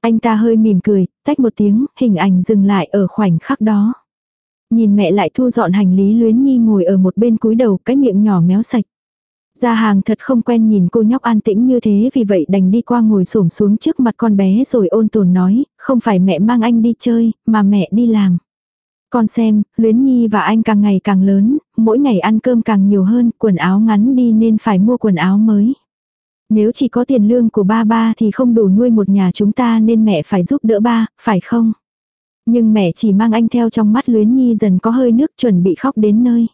Anh ta hơi mỉm cười, tách một tiếng, hình ảnh dừng lại ở khoảnh khắc đó. Nhìn mẹ lại thu dọn hành lý luyến nhi ngồi ở một bên cúi đầu cái miệng nhỏ méo sạch. Gia hàng thật không quen nhìn cô nhóc an tĩnh như thế vì vậy đành đi qua ngồi xổm xuống trước mặt con bé rồi ôn tồn nói, không phải mẹ mang anh đi chơi, mà mẹ đi làm. Con xem, Luyến Nhi và anh càng ngày càng lớn, mỗi ngày ăn cơm càng nhiều hơn, quần áo ngắn đi nên phải mua quần áo mới. Nếu chỉ có tiền lương của ba ba thì không đủ nuôi một nhà chúng ta nên mẹ phải giúp đỡ ba, phải không? Nhưng mẹ chỉ mang anh theo trong mắt Luyến Nhi dần có hơi nước chuẩn bị khóc đến nơi.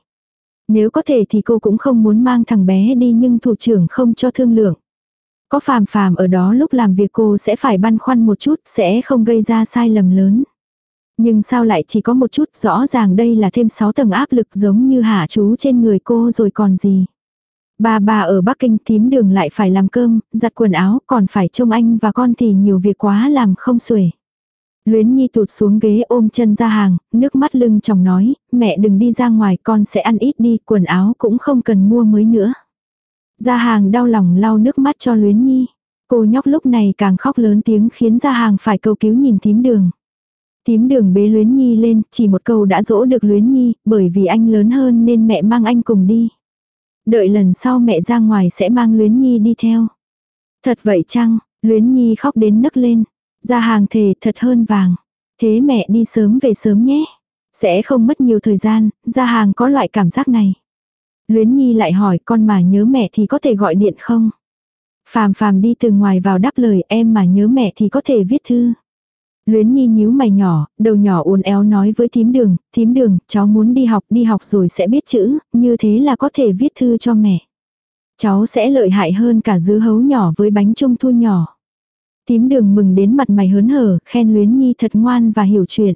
Nếu có thể thì cô cũng không muốn mang thằng bé đi nhưng thủ trưởng không cho thương lượng. Có phàm phàm ở đó lúc làm việc cô sẽ phải băn khoăn một chút, sẽ không gây ra sai lầm lớn. Nhưng sao lại chỉ có một chút, rõ ràng đây là thêm 6 tầng áp lực giống như hạ chú trên người cô rồi còn gì. Bà bà ở Bắc Kinh tím đường lại phải làm cơm, giặt quần áo, còn phải trông anh và con thì nhiều việc quá làm không xuể. Luyến Nhi tụt xuống ghế ôm chân ra hàng, nước mắt lưng chồng nói, mẹ đừng đi ra ngoài con sẽ ăn ít đi, quần áo cũng không cần mua mới nữa. Gia hàng đau lòng lau nước mắt cho Luyến Nhi. Cô nhóc lúc này càng khóc lớn tiếng khiến Gia hàng phải cầu cứu nhìn tím đường. Tím đường bế Luyến Nhi lên, chỉ một câu đã dỗ được Luyến Nhi, bởi vì anh lớn hơn nên mẹ mang anh cùng đi. Đợi lần sau mẹ ra ngoài sẽ mang Luyến Nhi đi theo. Thật vậy chăng, Luyến Nhi khóc đến nấc lên. Ra hàng thề thật hơn vàng. Thế mẹ đi sớm về sớm nhé. Sẽ không mất nhiều thời gian, ra hàng có loại cảm giác này. Luyến Nhi lại hỏi con mà nhớ mẹ thì có thể gọi điện không? Phàm phàm đi từ ngoài vào đáp lời em mà nhớ mẹ thì có thể viết thư. Luyến Nhi nhíu mày nhỏ, đầu nhỏ uốn éo nói với thím đường, thím đường, cháu muốn đi học, đi học rồi sẽ biết chữ, như thế là có thể viết thư cho mẹ. Cháu sẽ lợi hại hơn cả dứa hấu nhỏ với bánh trung thu nhỏ. Thím đường mừng đến mặt mày hớn hở, khen Luyến Nhi thật ngoan và hiểu chuyện.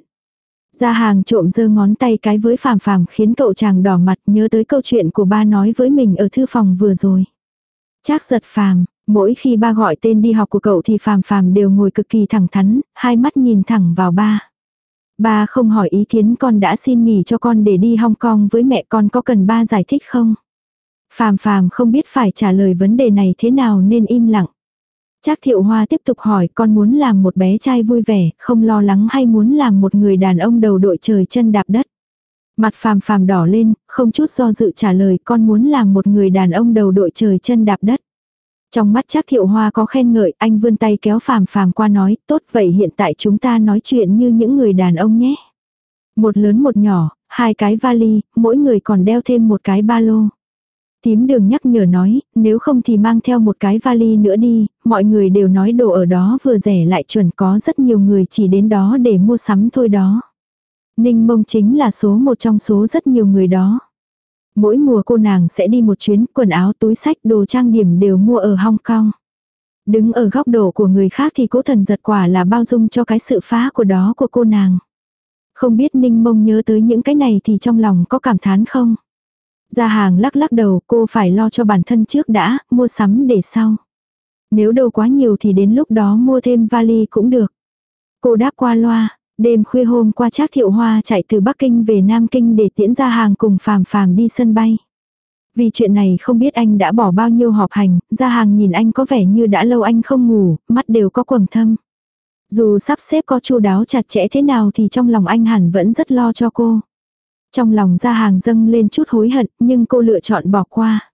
Ra hàng trộm giơ ngón tay cái với phàm phàm khiến cậu chàng đỏ mặt nhớ tới câu chuyện của ba nói với mình ở thư phòng vừa rồi. Chắc giật phàm, mỗi khi ba gọi tên đi học của cậu thì phàm phàm đều ngồi cực kỳ thẳng thắn, hai mắt nhìn thẳng vào ba. Ba không hỏi ý kiến con đã xin nghỉ cho con để đi Hong Kong với mẹ con có cần ba giải thích không? Phàm phàm không biết phải trả lời vấn đề này thế nào nên im lặng. Trác thiệu hoa tiếp tục hỏi con muốn làm một bé trai vui vẻ, không lo lắng hay muốn làm một người đàn ông đầu đội trời chân đạp đất. Mặt phàm phàm đỏ lên, không chút do dự trả lời con muốn làm một người đàn ông đầu đội trời chân đạp đất. Trong mắt Trác thiệu hoa có khen ngợi, anh vươn tay kéo phàm phàm qua nói, tốt vậy hiện tại chúng ta nói chuyện như những người đàn ông nhé. Một lớn một nhỏ, hai cái vali, mỗi người còn đeo thêm một cái ba lô. Tím đường nhắc nhở nói, nếu không thì mang theo một cái vali nữa đi, mọi người đều nói đồ ở đó vừa rẻ lại chuẩn có rất nhiều người chỉ đến đó để mua sắm thôi đó. Ninh mông chính là số một trong số rất nhiều người đó. Mỗi mùa cô nàng sẽ đi một chuyến, quần áo, túi sách, đồ trang điểm đều mua ở Hong Kong. Đứng ở góc độ của người khác thì cố thần giật quả là bao dung cho cái sự phá của đó của cô nàng. Không biết ninh mông nhớ tới những cái này thì trong lòng có cảm thán không? Gia hàng lắc lắc đầu cô phải lo cho bản thân trước đã, mua sắm để sau. Nếu đâu quá nhiều thì đến lúc đó mua thêm vali cũng được. Cô đáp qua loa, đêm khuya hôm qua Trác Thiệu Hoa chạy từ Bắc Kinh về Nam Kinh để tiễn Ra hàng cùng Phàm Phàm đi sân bay. Vì chuyện này không biết anh đã bỏ bao nhiêu họp hành, Ra hàng nhìn anh có vẻ như đã lâu anh không ngủ, mắt đều có quầng thâm. Dù sắp xếp có chu đáo chặt chẽ thế nào thì trong lòng anh hẳn vẫn rất lo cho cô. Trong lòng ra hàng dâng lên chút hối hận, nhưng cô lựa chọn bỏ qua.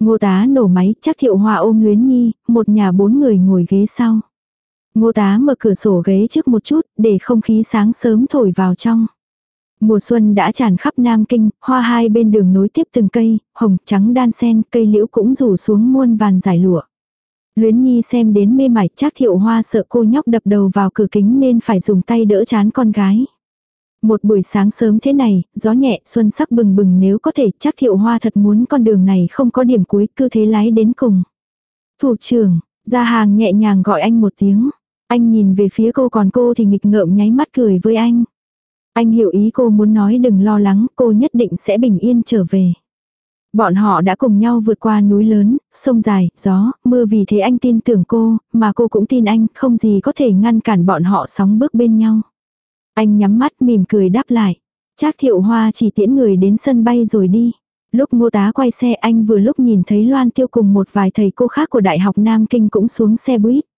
Ngô tá nổ máy, chắc thiệu hòa ôm luyến nhi, một nhà bốn người ngồi ghế sau. Ngô tá mở cửa sổ ghế trước một chút, để không khí sáng sớm thổi vào trong. Mùa xuân đã tràn khắp Nam Kinh, hoa hai bên đường nối tiếp từng cây, hồng, trắng đan sen, cây liễu cũng rủ xuống muôn vàn giải lụa. Luyến Nhi xem đến mê mải chắc thiệu hoa sợ cô nhóc đập đầu vào cửa kính nên phải dùng tay đỡ chán con gái. Một buổi sáng sớm thế này, gió nhẹ, xuân sắc bừng bừng nếu có thể chắc thiệu hoa thật muốn con đường này không có điểm cuối cứ thế lái đến cùng. Thủ trưởng, ra hàng nhẹ nhàng gọi anh một tiếng. Anh nhìn về phía cô còn cô thì nghịch ngợm nháy mắt cười với anh. Anh hiểu ý cô muốn nói đừng lo lắng, cô nhất định sẽ bình yên trở về. Bọn họ đã cùng nhau vượt qua núi lớn, sông dài, gió, mưa vì thế anh tin tưởng cô, mà cô cũng tin anh, không gì có thể ngăn cản bọn họ sóng bước bên nhau. Anh nhắm mắt mỉm cười đáp lại. Trác thiệu hoa chỉ tiễn người đến sân bay rồi đi. Lúc ngô tá quay xe anh vừa lúc nhìn thấy Loan Tiêu cùng một vài thầy cô khác của Đại học Nam Kinh cũng xuống xe buýt.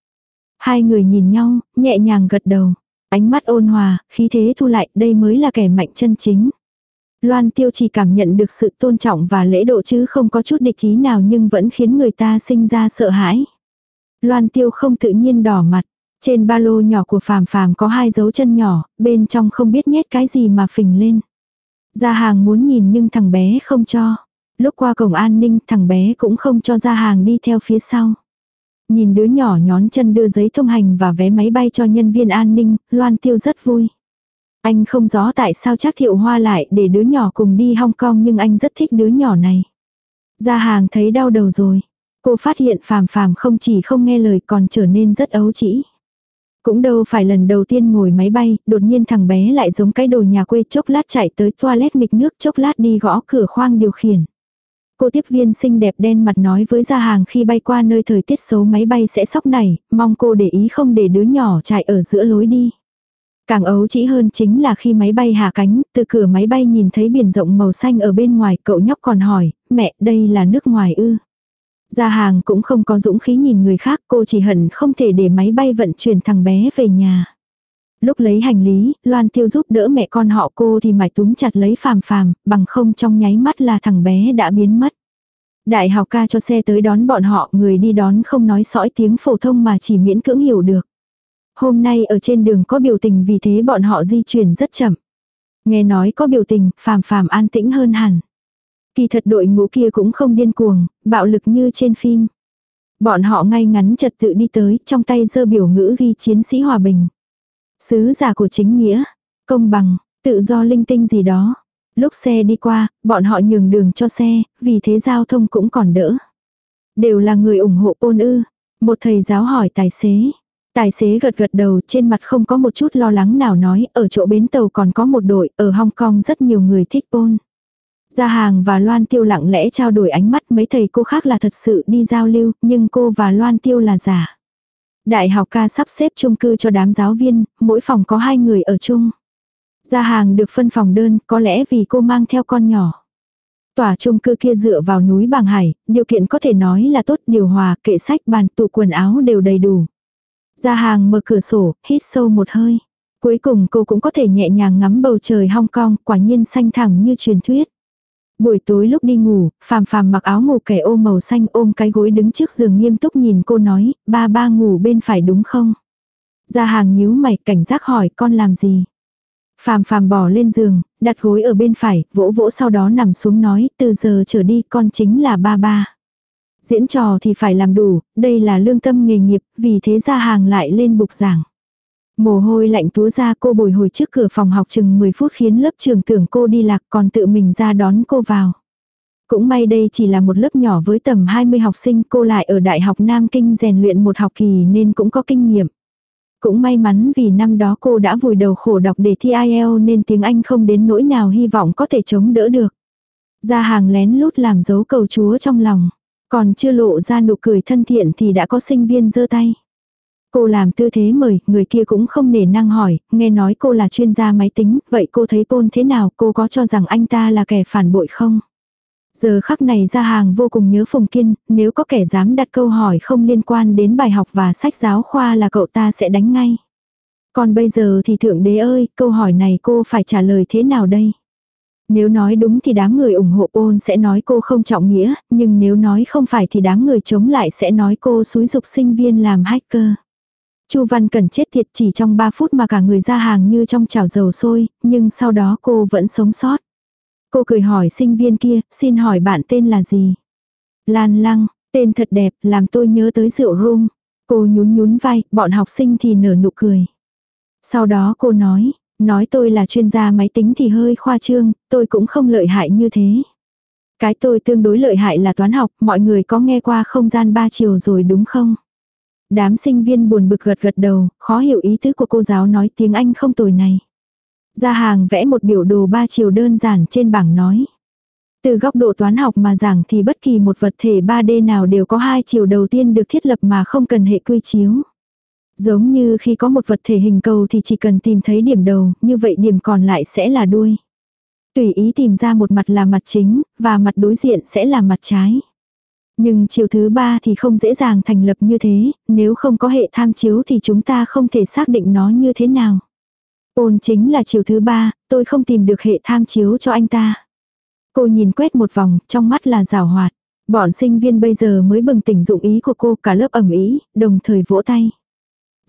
Hai người nhìn nhau, nhẹ nhàng gật đầu. Ánh mắt ôn hòa, khí thế thu lại, đây mới là kẻ mạnh chân chính. Loan Tiêu chỉ cảm nhận được sự tôn trọng và lễ độ chứ không có chút địch ý nào nhưng vẫn khiến người ta sinh ra sợ hãi. Loan Tiêu không tự nhiên đỏ mặt. Trên ba lô nhỏ của phàm phàm có hai dấu chân nhỏ, bên trong không biết nhét cái gì mà phình lên. Gia hàng muốn nhìn nhưng thằng bé không cho. Lúc qua cổng an ninh thằng bé cũng không cho gia hàng đi theo phía sau. Nhìn đứa nhỏ nhón chân đưa giấy thông hành và vé máy bay cho nhân viên an ninh, Loan Tiêu rất vui. Anh không rõ tại sao chắc thiệu hoa lại để đứa nhỏ cùng đi Hong Kong nhưng anh rất thích đứa nhỏ này. Gia hàng thấy đau đầu rồi. Cô phát hiện phàm phàm không chỉ không nghe lời còn trở nên rất ấu trĩ. Cũng đâu phải lần đầu tiên ngồi máy bay, đột nhiên thằng bé lại giống cái đồ nhà quê chốc lát chạy tới toilet nghịch nước chốc lát đi gõ cửa khoang điều khiển. Cô tiếp viên xinh đẹp đen mặt nói với gia hàng khi bay qua nơi thời tiết xấu máy bay sẽ sóc này, mong cô để ý không để đứa nhỏ chạy ở giữa lối đi. Càng ấu chỉ hơn chính là khi máy bay hạ cánh, từ cửa máy bay nhìn thấy biển rộng màu xanh ở bên ngoài, cậu nhóc còn hỏi, mẹ, đây là nước ngoài ư. Gia hàng cũng không có dũng khí nhìn người khác, cô chỉ hận không thể để máy bay vận chuyển thằng bé về nhà. Lúc lấy hành lý, Loan Tiêu giúp đỡ mẹ con họ cô thì mải túm chặt lấy phàm phàm, bằng không trong nháy mắt là thằng bé đã biến mất. Đại Hào ca cho xe tới đón bọn họ, người đi đón không nói sõi tiếng phổ thông mà chỉ miễn cưỡng hiểu được. Hôm nay ở trên đường có biểu tình vì thế bọn họ di chuyển rất chậm. Nghe nói có biểu tình, phàm phàm an tĩnh hơn hẳn. Kỳ thật đội ngũ kia cũng không điên cuồng, bạo lực như trên phim. Bọn họ ngay ngắn trật tự đi tới, trong tay giơ biểu ngữ ghi chiến sĩ hòa bình. Sứ giả của chính nghĩa, công bằng, tự do linh tinh gì đó. Lúc xe đi qua, bọn họ nhường đường cho xe, vì thế giao thông cũng còn đỡ. Đều là người ủng hộ ôn ư. Một thầy giáo hỏi tài xế. Tài xế gật gật đầu trên mặt không có một chút lo lắng nào nói ở chỗ bến tàu còn có một đội ở Hong Kong rất nhiều người thích ôn. Gia hàng và Loan Tiêu lặng lẽ trao đổi ánh mắt mấy thầy cô khác là thật sự đi giao lưu nhưng cô và Loan Tiêu là giả. Đại học ca sắp xếp chung cư cho đám giáo viên, mỗi phòng có hai người ở chung. Gia hàng được phân phòng đơn, có lẽ vì cô mang theo con nhỏ. Tòa chung cư kia dựa vào núi Bàng Hải, điều kiện có thể nói là tốt điều hòa, kệ sách, bàn, tủ quần áo đều đầy đủ. Gia hàng mở cửa sổ, hít sâu một hơi. Cuối cùng cô cũng có thể nhẹ nhàng ngắm bầu trời Hong Kong, quả nhiên xanh thẳng như truyền thuyết. Buổi tối lúc đi ngủ, phàm phàm mặc áo ngủ kẻ ô màu xanh ôm cái gối đứng trước giường nghiêm túc nhìn cô nói, ba ba ngủ bên phải đúng không? Gia hàng nhíu mày cảnh giác hỏi con làm gì? Phàm phàm bỏ lên giường, đặt gối ở bên phải, vỗ vỗ sau đó nằm xuống nói, từ giờ trở đi con chính là ba ba. Diễn trò thì phải làm đủ, đây là lương tâm nghề nghiệp, vì thế Ra hàng lại lên bục giảng. Mồ hôi lạnh túa ra, cô bồi hồi trước cửa phòng học chừng 10 phút khiến lớp trường tưởng cô đi lạc, còn tự mình ra đón cô vào. Cũng may đây chỉ là một lớp nhỏ với tầm 20 học sinh, cô lại ở Đại học Nam Kinh rèn luyện một học kỳ nên cũng có kinh nghiệm. Cũng may mắn vì năm đó cô đã vùi đầu khổ đọc để thi IELTS nên tiếng Anh không đến nỗi nào hy vọng có thể chống đỡ được. Ra hàng lén lút làm dấu cầu chúa trong lòng. Còn chưa lộ ra nụ cười thân thiện thì đã có sinh viên giơ tay. Cô làm tư thế mời, người kia cũng không nể năng hỏi, nghe nói cô là chuyên gia máy tính, vậy cô thấy Paul thế nào, cô có cho rằng anh ta là kẻ phản bội không? Giờ khắc này ra hàng vô cùng nhớ Phùng Kiên, nếu có kẻ dám đặt câu hỏi không liên quan đến bài học và sách giáo khoa là cậu ta sẽ đánh ngay. Còn bây giờ thì thượng đế ơi, câu hỏi này cô phải trả lời thế nào đây? Nếu nói đúng thì đám người ủng hộ ôn sẽ nói cô không trọng nghĩa, nhưng nếu nói không phải thì đám người chống lại sẽ nói cô xúi dục sinh viên làm hacker. Chu Văn Cần chết thiệt chỉ trong 3 phút mà cả người ra hàng như trong chảo dầu sôi, nhưng sau đó cô vẫn sống sót. Cô cười hỏi sinh viên kia, xin hỏi bạn tên là gì? Lan Lăng, tên thật đẹp, làm tôi nhớ tới rượu rum. Cô nhún nhún vai, bọn học sinh thì nở nụ cười. Sau đó cô nói, nói tôi là chuyên gia máy tính thì hơi khoa trương, tôi cũng không lợi hại như thế. Cái tôi tương đối lợi hại là toán học, mọi người có nghe qua không gian ba chiều rồi đúng không? Đám sinh viên buồn bực gật gật đầu, khó hiểu ý tứ của cô giáo nói tiếng Anh không tồi này. Ra hàng vẽ một biểu đồ ba chiều đơn giản trên bảng nói. Từ góc độ toán học mà giảng thì bất kỳ một vật thể 3D nào đều có hai chiều đầu tiên được thiết lập mà không cần hệ quy chiếu. Giống như khi có một vật thể hình cầu thì chỉ cần tìm thấy điểm đầu, như vậy điểm còn lại sẽ là đuôi. Tùy ý tìm ra một mặt là mặt chính, và mặt đối diện sẽ là mặt trái. Nhưng chiều thứ ba thì không dễ dàng thành lập như thế, nếu không có hệ tham chiếu thì chúng ta không thể xác định nó như thế nào. Ôn chính là chiều thứ ba, tôi không tìm được hệ tham chiếu cho anh ta. Cô nhìn quét một vòng, trong mắt là rào hoạt. Bọn sinh viên bây giờ mới bừng tỉnh dụng ý của cô cả lớp ẩm ý, đồng thời vỗ tay.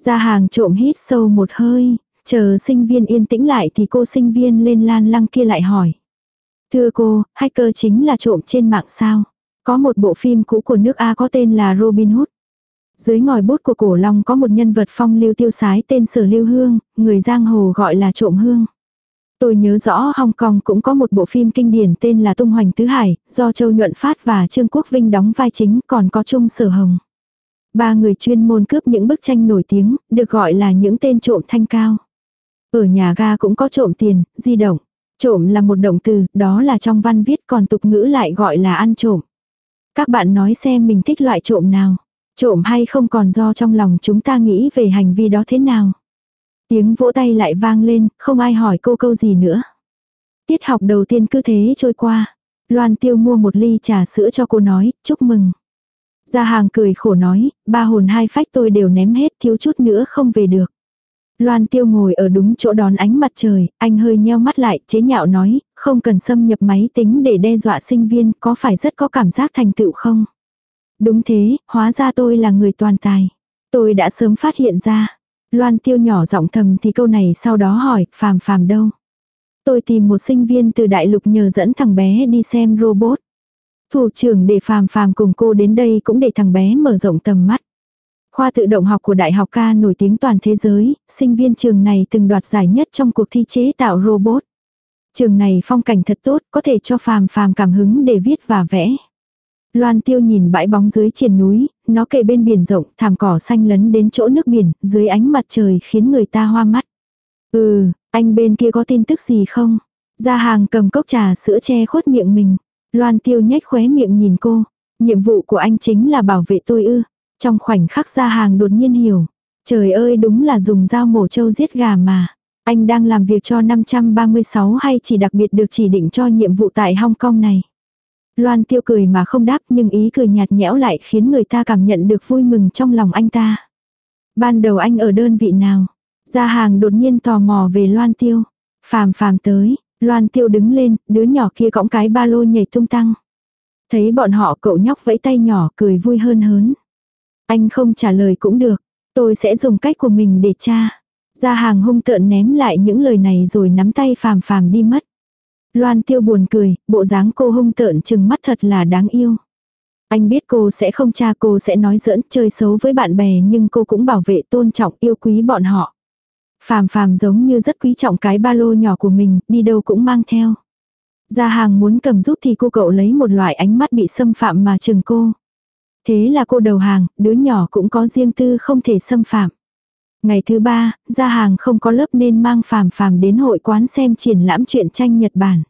Ra hàng trộm hít sâu một hơi, chờ sinh viên yên tĩnh lại thì cô sinh viên lên lan lăng kia lại hỏi. Thưa cô, hacker chính là trộm trên mạng sao? Có một bộ phim cũ của nước A có tên là Robin Hood. Dưới ngòi bút của cổ long có một nhân vật phong lưu tiêu sái tên Sở Lưu Hương, người giang hồ gọi là trộm hương. Tôi nhớ rõ Hong Kong cũng có một bộ phim kinh điển tên là Tung Hoành Tứ Hải, do Châu Nhuận Phát và Trương Quốc Vinh đóng vai chính, còn có Trung Sở Hồng. Ba người chuyên môn cướp những bức tranh nổi tiếng, được gọi là những tên trộm thanh cao. Ở nhà ga cũng có trộm tiền, di động. Trộm là một động từ, đó là trong văn viết còn tục ngữ lại gọi là ăn trộm. Các bạn nói xem mình thích loại trộm nào. Trộm hay không còn do trong lòng chúng ta nghĩ về hành vi đó thế nào. Tiếng vỗ tay lại vang lên, không ai hỏi cô câu gì nữa. Tiết học đầu tiên cứ thế trôi qua. Loan tiêu mua một ly trà sữa cho cô nói, chúc mừng. Gia hàng cười khổ nói, ba hồn hai phách tôi đều ném hết thiếu chút nữa không về được. Loan tiêu ngồi ở đúng chỗ đón ánh mặt trời, anh hơi nheo mắt lại, chế nhạo nói, không cần xâm nhập máy tính để đe dọa sinh viên, có phải rất có cảm giác thành tựu không? Đúng thế, hóa ra tôi là người toàn tài. Tôi đã sớm phát hiện ra. Loan tiêu nhỏ giọng thầm thì câu này sau đó hỏi, phàm phàm đâu? Tôi tìm một sinh viên từ đại lục nhờ dẫn thằng bé đi xem robot. Thủ trưởng để phàm phàm cùng cô đến đây cũng để thằng bé mở rộng tầm mắt. Khoa tự động học của Đại học ca nổi tiếng toàn thế giới, sinh viên trường này từng đoạt giải nhất trong cuộc thi chế tạo robot. Trường này phong cảnh thật tốt, có thể cho phàm phàm cảm hứng để viết và vẽ. Loan tiêu nhìn bãi bóng dưới triền núi, nó kề bên biển rộng, thảm cỏ xanh lấn đến chỗ nước biển, dưới ánh mặt trời khiến người ta hoa mắt. Ừ, anh bên kia có tin tức gì không? Ra hàng cầm cốc trà sữa che khuất miệng mình. Loan tiêu nhếch khóe miệng nhìn cô. Nhiệm vụ của anh chính là bảo vệ tôi ư. Trong khoảnh khắc ra hàng đột nhiên hiểu. Trời ơi đúng là dùng dao mổ trâu giết gà mà. Anh đang làm việc cho 536 hay chỉ đặc biệt được chỉ định cho nhiệm vụ tại Hong Kong này. Loan tiêu cười mà không đáp nhưng ý cười nhạt nhẽo lại khiến người ta cảm nhận được vui mừng trong lòng anh ta. Ban đầu anh ở đơn vị nào? Gia hàng đột nhiên tò mò về Loan tiêu. Phàm phàm tới, Loan tiêu đứng lên, đứa nhỏ kia cõng cái ba lô nhảy tung tăng. Thấy bọn họ cậu nhóc vẫy tay nhỏ cười vui hơn hớn. Anh không trả lời cũng được, tôi sẽ dùng cách của mình để tra. Gia hàng hung tợn ném lại những lời này rồi nắm tay phàm phàm đi mất. Loan tiêu buồn cười, bộ dáng cô hung tợn chừng mắt thật là đáng yêu. Anh biết cô sẽ không tra cô sẽ nói giỡn chơi xấu với bạn bè nhưng cô cũng bảo vệ tôn trọng yêu quý bọn họ. Phàm phàm giống như rất quý trọng cái ba lô nhỏ của mình, đi đâu cũng mang theo. gia hàng muốn cầm giúp thì cô cậu lấy một loại ánh mắt bị xâm phạm mà chừng cô. Thế là cô đầu hàng, đứa nhỏ cũng có riêng tư không thể xâm phạm. Ngày thứ ba, ra hàng không có lớp nên mang phàm phàm đến hội quán xem triển lãm truyện tranh Nhật Bản.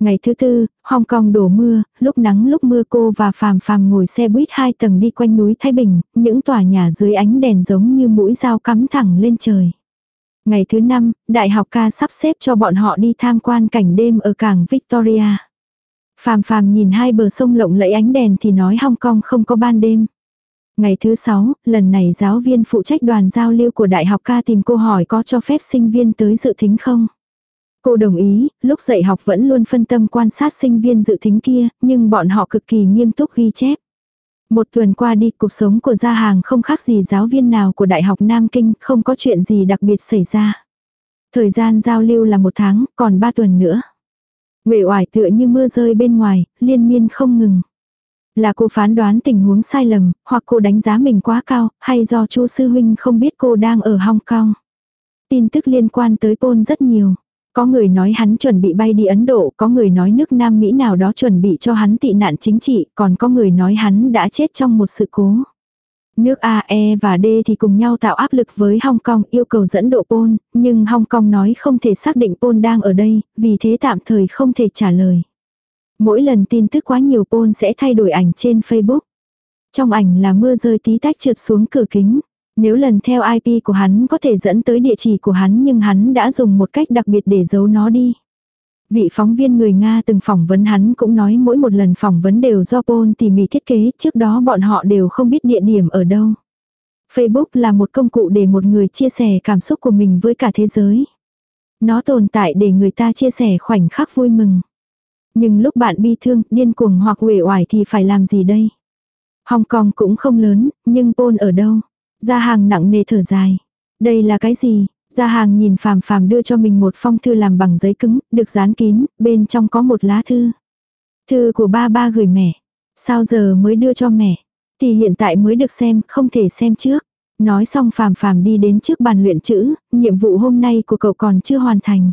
Ngày thứ tư, Hong Kong đổ mưa, lúc nắng lúc mưa cô và Phàm Phàm ngồi xe buýt hai tầng đi quanh núi Thái Bình, những tòa nhà dưới ánh đèn giống như mũi dao cắm thẳng lên trời. Ngày thứ năm, đại học ca sắp xếp cho bọn họ đi tham quan cảnh đêm ở cảng Victoria. Phàm phàm nhìn hai bờ sông lộng lẫy ánh đèn thì nói Hong Kong không có ban đêm. Ngày thứ sáu, lần này giáo viên phụ trách đoàn giao lưu của đại học ca tìm cô hỏi có cho phép sinh viên tới dự thính không. Cô đồng ý, lúc dạy học vẫn luôn phân tâm quan sát sinh viên dự thính kia, nhưng bọn họ cực kỳ nghiêm túc ghi chép. Một tuần qua đi, cuộc sống của gia hàng không khác gì giáo viên nào của Đại học Nam Kinh, không có chuyện gì đặc biệt xảy ra. Thời gian giao lưu là một tháng, còn ba tuần nữa. Nguệ oải tựa như mưa rơi bên ngoài, liên miên không ngừng. Là cô phán đoán tình huống sai lầm, hoặc cô đánh giá mình quá cao, hay do chu sư huynh không biết cô đang ở Hong Kong. Tin tức liên quan tới Paul rất nhiều. Có người nói hắn chuẩn bị bay đi Ấn Độ, có người nói nước Nam Mỹ nào đó chuẩn bị cho hắn tị nạn chính trị, còn có người nói hắn đã chết trong một sự cố. Nước A, E và D thì cùng nhau tạo áp lực với Hong Kong yêu cầu dẫn độ Pol, nhưng Hong Kong nói không thể xác định Pol đang ở đây, vì thế tạm thời không thể trả lời. Mỗi lần tin tức quá nhiều Pol sẽ thay đổi ảnh trên Facebook. Trong ảnh là mưa rơi tí tách trượt xuống cửa kính. Nếu lần theo IP của hắn có thể dẫn tới địa chỉ của hắn nhưng hắn đã dùng một cách đặc biệt để giấu nó đi. Vị phóng viên người Nga từng phỏng vấn hắn cũng nói mỗi một lần phỏng vấn đều do Paul tỉ mỉ thiết kế, trước đó bọn họ đều không biết địa điểm ở đâu. Facebook là một công cụ để một người chia sẻ cảm xúc của mình với cả thế giới. Nó tồn tại để người ta chia sẻ khoảnh khắc vui mừng. Nhưng lúc bạn bi thương, điên cuồng hoặc uể oải thì phải làm gì đây? Hong Kong cũng không lớn, nhưng Paul ở đâu? ra hàng nặng nề thở dài. Đây là cái gì? Gia hàng nhìn phàm phàm đưa cho mình một phong thư làm bằng giấy cứng, được dán kín, bên trong có một lá thư. Thư của ba ba gửi mẹ. Sao giờ mới đưa cho mẹ? Thì hiện tại mới được xem, không thể xem trước. Nói xong phàm phàm đi đến trước bàn luyện chữ, nhiệm vụ hôm nay của cậu còn chưa hoàn thành.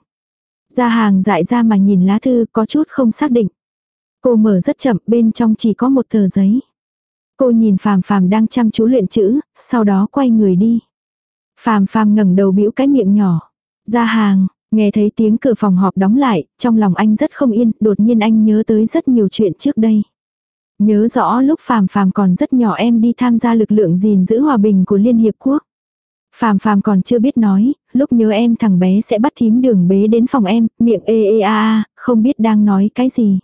Gia hàng dại ra mà nhìn lá thư có chút không xác định. Cô mở rất chậm, bên trong chỉ có một tờ giấy. Cô nhìn phàm phàm đang chăm chú luyện chữ, sau đó quay người đi. Phàm phàm ngẩng đầu bĩu cái miệng nhỏ. Ra hàng, nghe thấy tiếng cửa phòng họp đóng lại, trong lòng anh rất không yên, đột nhiên anh nhớ tới rất nhiều chuyện trước đây. Nhớ rõ lúc phàm phàm còn rất nhỏ em đi tham gia lực lượng gìn giữ hòa bình của Liên Hiệp Quốc. Phàm phàm còn chưa biết nói, lúc nhớ em thằng bé sẽ bắt thím đường bế đến phòng em, miệng ê ê a a, không biết đang nói cái gì.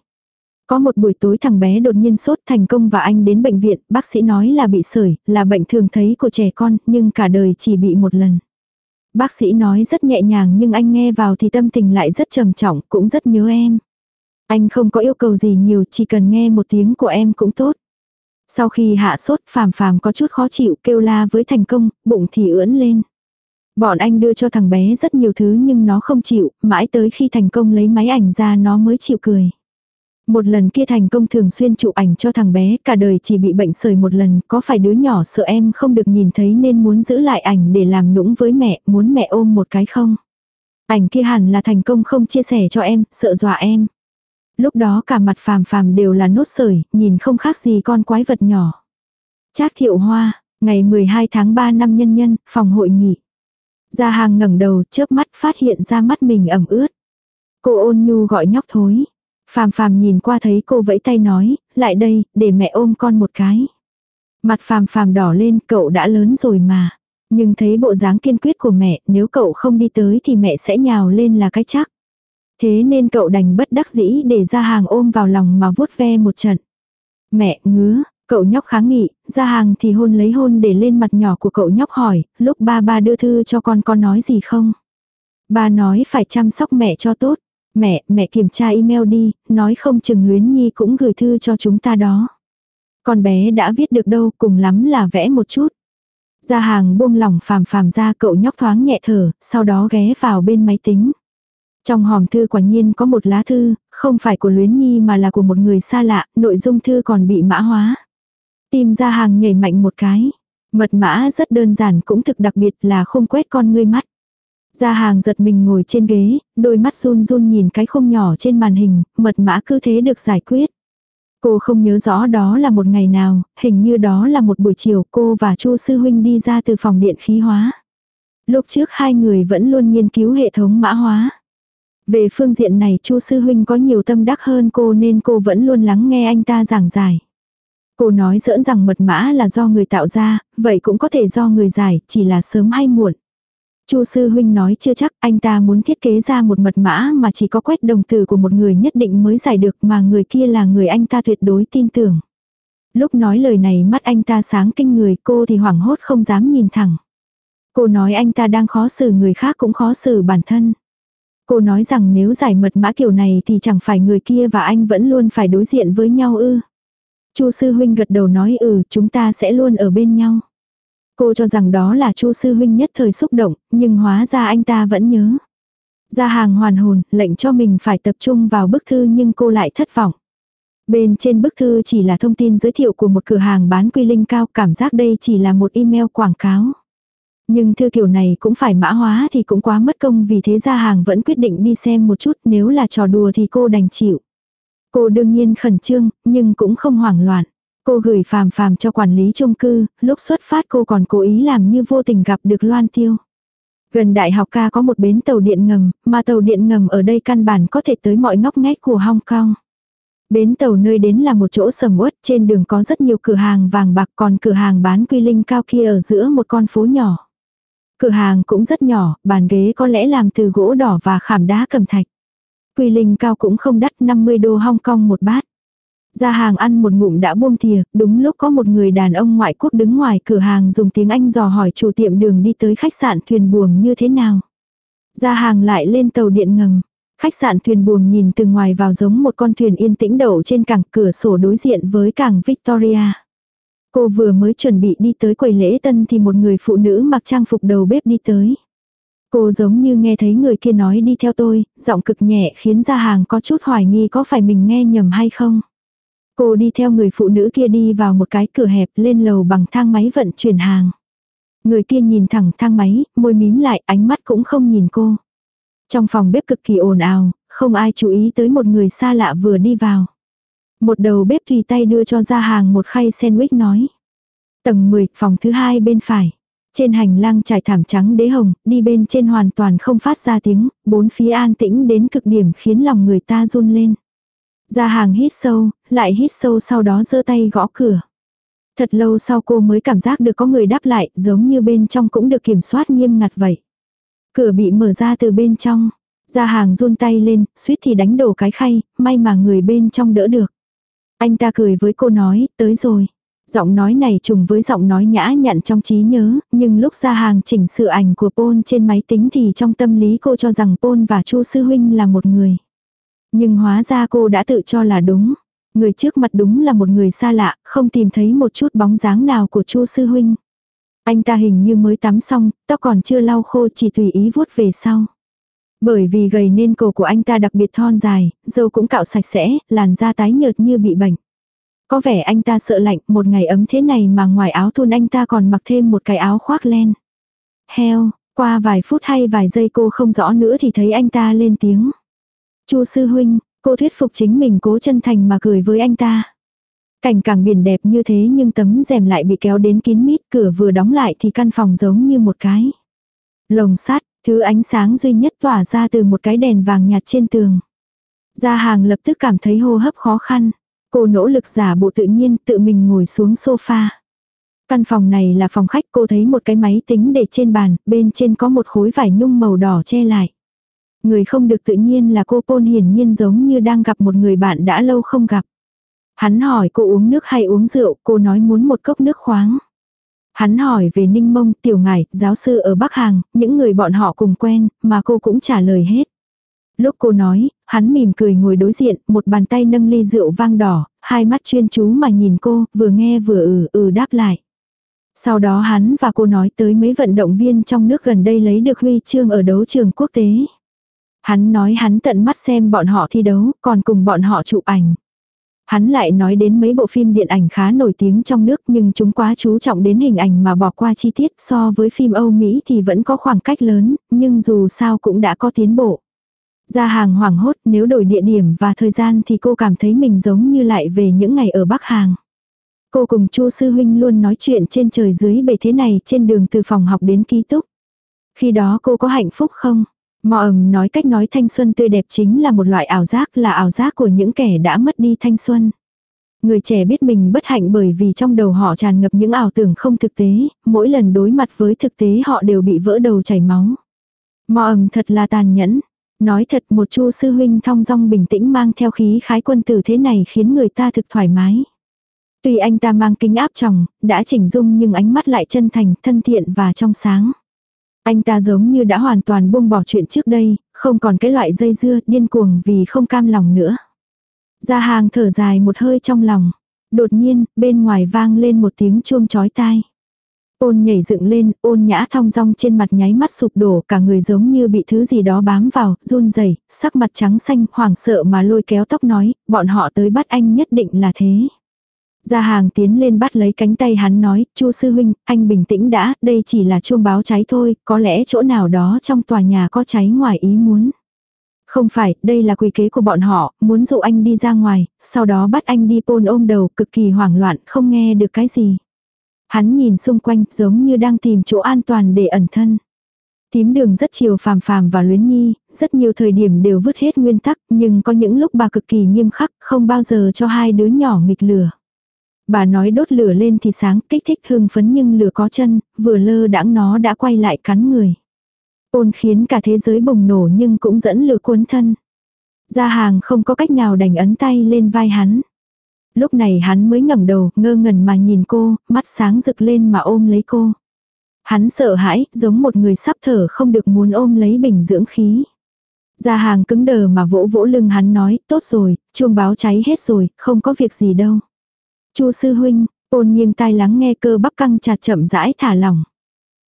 Có một buổi tối thằng bé đột nhiên sốt thành công và anh đến bệnh viện, bác sĩ nói là bị sởi, là bệnh thường thấy của trẻ con, nhưng cả đời chỉ bị một lần. Bác sĩ nói rất nhẹ nhàng nhưng anh nghe vào thì tâm tình lại rất trầm trọng, cũng rất nhớ em. Anh không có yêu cầu gì nhiều, chỉ cần nghe một tiếng của em cũng tốt. Sau khi hạ sốt, phàm phàm có chút khó chịu, kêu la với thành công, bụng thì ưỡn lên. Bọn anh đưa cho thằng bé rất nhiều thứ nhưng nó không chịu, mãi tới khi thành công lấy máy ảnh ra nó mới chịu cười. Một lần kia thành công thường xuyên chụp ảnh cho thằng bé, cả đời chỉ bị bệnh sởi một lần, có phải đứa nhỏ sợ em không được nhìn thấy nên muốn giữ lại ảnh để làm nũng với mẹ, muốn mẹ ôm một cái không? Ảnh kia hẳn là thành công không chia sẻ cho em, sợ dọa em. Lúc đó cả mặt phàm phàm đều là nốt sởi, nhìn không khác gì con quái vật nhỏ. Trác thiệu hoa, ngày 12 tháng 3 năm nhân nhân, phòng hội nghị. Gia hàng ngẩng đầu chớp mắt phát hiện ra mắt mình ẩm ướt. Cô ôn nhu gọi nhóc thối. Phàm phàm nhìn qua thấy cô vẫy tay nói, lại đây, để mẹ ôm con một cái. Mặt phàm phàm đỏ lên, cậu đã lớn rồi mà. Nhưng thấy bộ dáng kiên quyết của mẹ, nếu cậu không đi tới thì mẹ sẽ nhào lên là cái chắc. Thế nên cậu đành bất đắc dĩ để ra hàng ôm vào lòng mà vuốt ve một trận. Mẹ ngứa, cậu nhóc kháng nghị, ra hàng thì hôn lấy hôn để lên mặt nhỏ của cậu nhóc hỏi, lúc ba ba đưa thư cho con con nói gì không? Ba nói phải chăm sóc mẹ cho tốt. Mẹ, mẹ kiểm tra email đi, nói không chừng luyến nhi cũng gửi thư cho chúng ta đó. Con bé đã viết được đâu, cùng lắm là vẽ một chút. Ra hàng buông lỏng phàm phàm ra cậu nhóc thoáng nhẹ thở, sau đó ghé vào bên máy tính. Trong hòm thư quả nhiên có một lá thư, không phải của Luyến Nhi mà là của một người xa lạ, nội dung thư còn bị mã hóa. Tìm ra hàng nhảy mạnh một cái. Mật mã rất đơn giản cũng thực đặc biệt là không quét con ngươi mắt gia hàng giật mình ngồi trên ghế, đôi mắt run run nhìn cái khung nhỏ trên màn hình, mật mã cứ thế được giải quyết. Cô không nhớ rõ đó là một ngày nào, hình như đó là một buổi chiều cô và Chu Sư Huynh đi ra từ phòng điện khí hóa. Lúc trước hai người vẫn luôn nghiên cứu hệ thống mã hóa. Về phương diện này Chu Sư Huynh có nhiều tâm đắc hơn cô nên cô vẫn luôn lắng nghe anh ta giảng giải. Cô nói giỡn rằng mật mã là do người tạo ra, vậy cũng có thể do người giải, chỉ là sớm hay muộn. Chu sư huynh nói chưa chắc, anh ta muốn thiết kế ra một mật mã mà chỉ có quét đồng từ của một người nhất định mới giải được mà người kia là người anh ta tuyệt đối tin tưởng. Lúc nói lời này mắt anh ta sáng kinh người, cô thì hoảng hốt không dám nhìn thẳng. Cô nói anh ta đang khó xử người khác cũng khó xử bản thân. Cô nói rằng nếu giải mật mã kiểu này thì chẳng phải người kia và anh vẫn luôn phải đối diện với nhau ư. Chu sư huynh gật đầu nói ừ chúng ta sẽ luôn ở bên nhau. Cô cho rằng đó là Chu sư huynh nhất thời xúc động, nhưng hóa ra anh ta vẫn nhớ. Ra hàng hoàn hồn, lệnh cho mình phải tập trung vào bức thư nhưng cô lại thất vọng. Bên trên bức thư chỉ là thông tin giới thiệu của một cửa hàng bán quy linh cao, cảm giác đây chỉ là một email quảng cáo. Nhưng thư kiểu này cũng phải mã hóa thì cũng quá mất công vì thế ra hàng vẫn quyết định đi xem một chút nếu là trò đùa thì cô đành chịu. Cô đương nhiên khẩn trương, nhưng cũng không hoảng loạn. Cô gửi phàm phàm cho quản lý chung cư, lúc xuất phát cô còn cố ý làm như vô tình gặp được Loan Tiêu. Gần đại học ca có một bến tàu điện ngầm, mà tàu điện ngầm ở đây căn bản có thể tới mọi ngóc ngách của Hong Kong. Bến tàu nơi đến là một chỗ sầm uất, trên đường có rất nhiều cửa hàng vàng bạc còn cửa hàng bán quy linh cao kia ở giữa một con phố nhỏ. Cửa hàng cũng rất nhỏ, bàn ghế có lẽ làm từ gỗ đỏ và khảm đá cầm thạch. Quy linh cao cũng không đắt 50 đô Hong Kong một bát. Ra hàng ăn một ngụm đã buông thìa, đúng lúc có một người đàn ông ngoại quốc đứng ngoài cửa hàng dùng tiếng Anh dò hỏi chủ tiệm đường đi tới khách sạn thuyền buồm như thế nào. Ra hàng lại lên tàu điện ngầm. Khách sạn thuyền buồm nhìn từ ngoài vào giống một con thuyền yên tĩnh đậu trên cảng cửa sổ đối diện với cảng Victoria. Cô vừa mới chuẩn bị đi tới quầy lễ tân thì một người phụ nữ mặc trang phục đầu bếp đi tới. Cô giống như nghe thấy người kia nói đi theo tôi, giọng cực nhẹ khiến ra hàng có chút hoài nghi có phải mình nghe nhầm hay không. Cô đi theo người phụ nữ kia đi vào một cái cửa hẹp lên lầu bằng thang máy vận chuyển hàng. Người kia nhìn thẳng thang máy, môi mím lại, ánh mắt cũng không nhìn cô. Trong phòng bếp cực kỳ ồn ào, không ai chú ý tới một người xa lạ vừa đi vào. Một đầu bếp tùy tay đưa cho ra hàng một khay sandwich nói. Tầng 10, phòng thứ hai bên phải. Trên hành lang trải thảm trắng đế hồng, đi bên trên hoàn toàn không phát ra tiếng, bốn phía an tĩnh đến cực điểm khiến lòng người ta run lên. Ra hàng hít sâu, lại hít sâu sau đó giơ tay gõ cửa. Thật lâu sau cô mới cảm giác được có người đáp lại, giống như bên trong cũng được kiểm soát nghiêm ngặt vậy. Cửa bị mở ra từ bên trong. Gia hàng run tay lên, suýt thì đánh đổ cái khay, may mà người bên trong đỡ được. Anh ta cười với cô nói, tới rồi. Giọng nói này trùng với giọng nói nhã nhặn trong trí nhớ, nhưng lúc ra hàng chỉnh sự ảnh của Paul trên máy tính thì trong tâm lý cô cho rằng Paul và Chu Sư Huynh là một người. Nhưng hóa ra cô đã tự cho là đúng. Người trước mặt đúng là một người xa lạ, không tìm thấy một chút bóng dáng nào của Chu Sư Huynh. Anh ta hình như mới tắm xong, tóc còn chưa lau khô chỉ tùy ý vuốt về sau. Bởi vì gầy nên cổ của anh ta đặc biệt thon dài, dâu cũng cạo sạch sẽ, làn da tái nhợt như bị bệnh. Có vẻ anh ta sợ lạnh, một ngày ấm thế này mà ngoài áo thun anh ta còn mặc thêm một cái áo khoác len. Heo, qua vài phút hay vài giây cô không rõ nữa thì thấy anh ta lên tiếng. Chu sư huynh, cô thuyết phục chính mình cố chân thành mà cười với anh ta. Cảnh càng biển đẹp như thế nhưng tấm rèm lại bị kéo đến kín mít, cửa vừa đóng lại thì căn phòng giống như một cái. Lồng sắt, thứ ánh sáng duy nhất tỏa ra từ một cái đèn vàng nhạt trên tường. Gia hàng lập tức cảm thấy hô hấp khó khăn. Cô nỗ lực giả bộ tự nhiên tự mình ngồi xuống sofa. Căn phòng này là phòng khách cô thấy một cái máy tính để trên bàn, bên trên có một khối vải nhung màu đỏ che lại. Người không được tự nhiên là cô Pôn hiển nhiên giống như đang gặp một người bạn đã lâu không gặp. Hắn hỏi cô uống nước hay uống rượu, cô nói muốn một cốc nước khoáng. Hắn hỏi về Ninh Mông, Tiểu Ngải, giáo sư ở Bắc Hàng, những người bọn họ cùng quen, mà cô cũng trả lời hết. Lúc cô nói, hắn mỉm cười ngồi đối diện, một bàn tay nâng ly rượu vang đỏ, hai mắt chuyên chú mà nhìn cô, vừa nghe vừa ừ ừ đáp lại. Sau đó hắn và cô nói tới mấy vận động viên trong nước gần đây lấy được huy chương ở đấu trường quốc tế. Hắn nói hắn tận mắt xem bọn họ thi đấu, còn cùng bọn họ chụp ảnh. Hắn lại nói đến mấy bộ phim điện ảnh khá nổi tiếng trong nước nhưng chúng quá chú trọng đến hình ảnh mà bỏ qua chi tiết so với phim Âu Mỹ thì vẫn có khoảng cách lớn, nhưng dù sao cũng đã có tiến bộ. Ra hàng hoảng hốt nếu đổi địa điểm và thời gian thì cô cảm thấy mình giống như lại về những ngày ở Bắc Hàng. Cô cùng Chu sư huynh luôn nói chuyện trên trời dưới bể thế này trên đường từ phòng học đến ký túc. Khi đó cô có hạnh phúc không? Mò ẩm nói cách nói thanh xuân tươi đẹp chính là một loại ảo giác là ảo giác của những kẻ đã mất đi thanh xuân. Người trẻ biết mình bất hạnh bởi vì trong đầu họ tràn ngập những ảo tưởng không thực tế, mỗi lần đối mặt với thực tế họ đều bị vỡ đầu chảy máu. Mò ẩm thật là tàn nhẫn. Nói thật một chu sư huynh thong dong bình tĩnh mang theo khí khái quân tử thế này khiến người ta thực thoải mái. Tuy anh ta mang kính áp tròng, đã chỉnh dung nhưng ánh mắt lại chân thành, thân thiện và trong sáng. Anh ta giống như đã hoàn toàn buông bỏ chuyện trước đây, không còn cái loại dây dưa điên cuồng vì không cam lòng nữa. Ra hàng thở dài một hơi trong lòng. Đột nhiên, bên ngoài vang lên một tiếng chuông chói tai. Ôn nhảy dựng lên, ôn nhã thong dong trên mặt nháy mắt sụp đổ, cả người giống như bị thứ gì đó bám vào, run rẩy, sắc mặt trắng xanh, hoảng sợ mà lôi kéo tóc nói, bọn họ tới bắt anh nhất định là thế. Gia hàng tiến lên bắt lấy cánh tay hắn nói, chu sư huynh, anh bình tĩnh đã, đây chỉ là chuông báo cháy thôi, có lẽ chỗ nào đó trong tòa nhà có cháy ngoài ý muốn. Không phải, đây là quy kế của bọn họ, muốn dụ anh đi ra ngoài, sau đó bắt anh đi pôn ôm đầu, cực kỳ hoảng loạn, không nghe được cái gì. Hắn nhìn xung quanh, giống như đang tìm chỗ an toàn để ẩn thân. Tím đường rất chiều phàm phàm và luyến nhi, rất nhiều thời điểm đều vứt hết nguyên tắc, nhưng có những lúc bà cực kỳ nghiêm khắc, không bao giờ cho hai đứa nhỏ nghịch lửa. Bà nói đốt lửa lên thì sáng, kích thích hưng phấn nhưng lửa có chân, vừa lơ đãng nó đã quay lại cắn người. Ôn khiến cả thế giới bùng nổ nhưng cũng dẫn lửa cuốn thân. Gia hàng không có cách nào đành ấn tay lên vai hắn. Lúc này hắn mới ngẩng đầu, ngơ ngẩn mà nhìn cô, mắt sáng rực lên mà ôm lấy cô. Hắn sợ hãi, giống một người sắp thở không được muốn ôm lấy bình dưỡng khí. Gia hàng cứng đờ mà vỗ vỗ lưng hắn nói, tốt rồi, chuông báo cháy hết rồi, không có việc gì đâu. Chu sư huynh, ôn nghiêng tai lắng nghe cơ bắp căng chặt chậm rãi thả lỏng.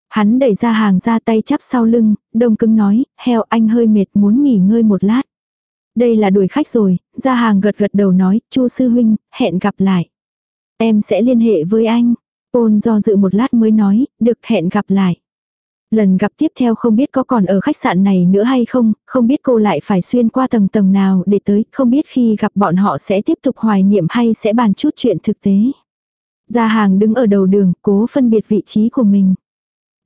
Hắn đẩy ra hàng ra tay chắp sau lưng, đông cứng nói, heo anh hơi mệt muốn nghỉ ngơi một lát. Đây là đuổi khách rồi, ra hàng gật gật đầu nói, chu sư huynh, hẹn gặp lại. Em sẽ liên hệ với anh. Ôn do dự một lát mới nói, được hẹn gặp lại. Lần gặp tiếp theo không biết có còn ở khách sạn này nữa hay không, không biết cô lại phải xuyên qua tầng tầng nào để tới, không biết khi gặp bọn họ sẽ tiếp tục hoài niệm hay sẽ bàn chút chuyện thực tế. Gia hàng đứng ở đầu đường, cố phân biệt vị trí của mình.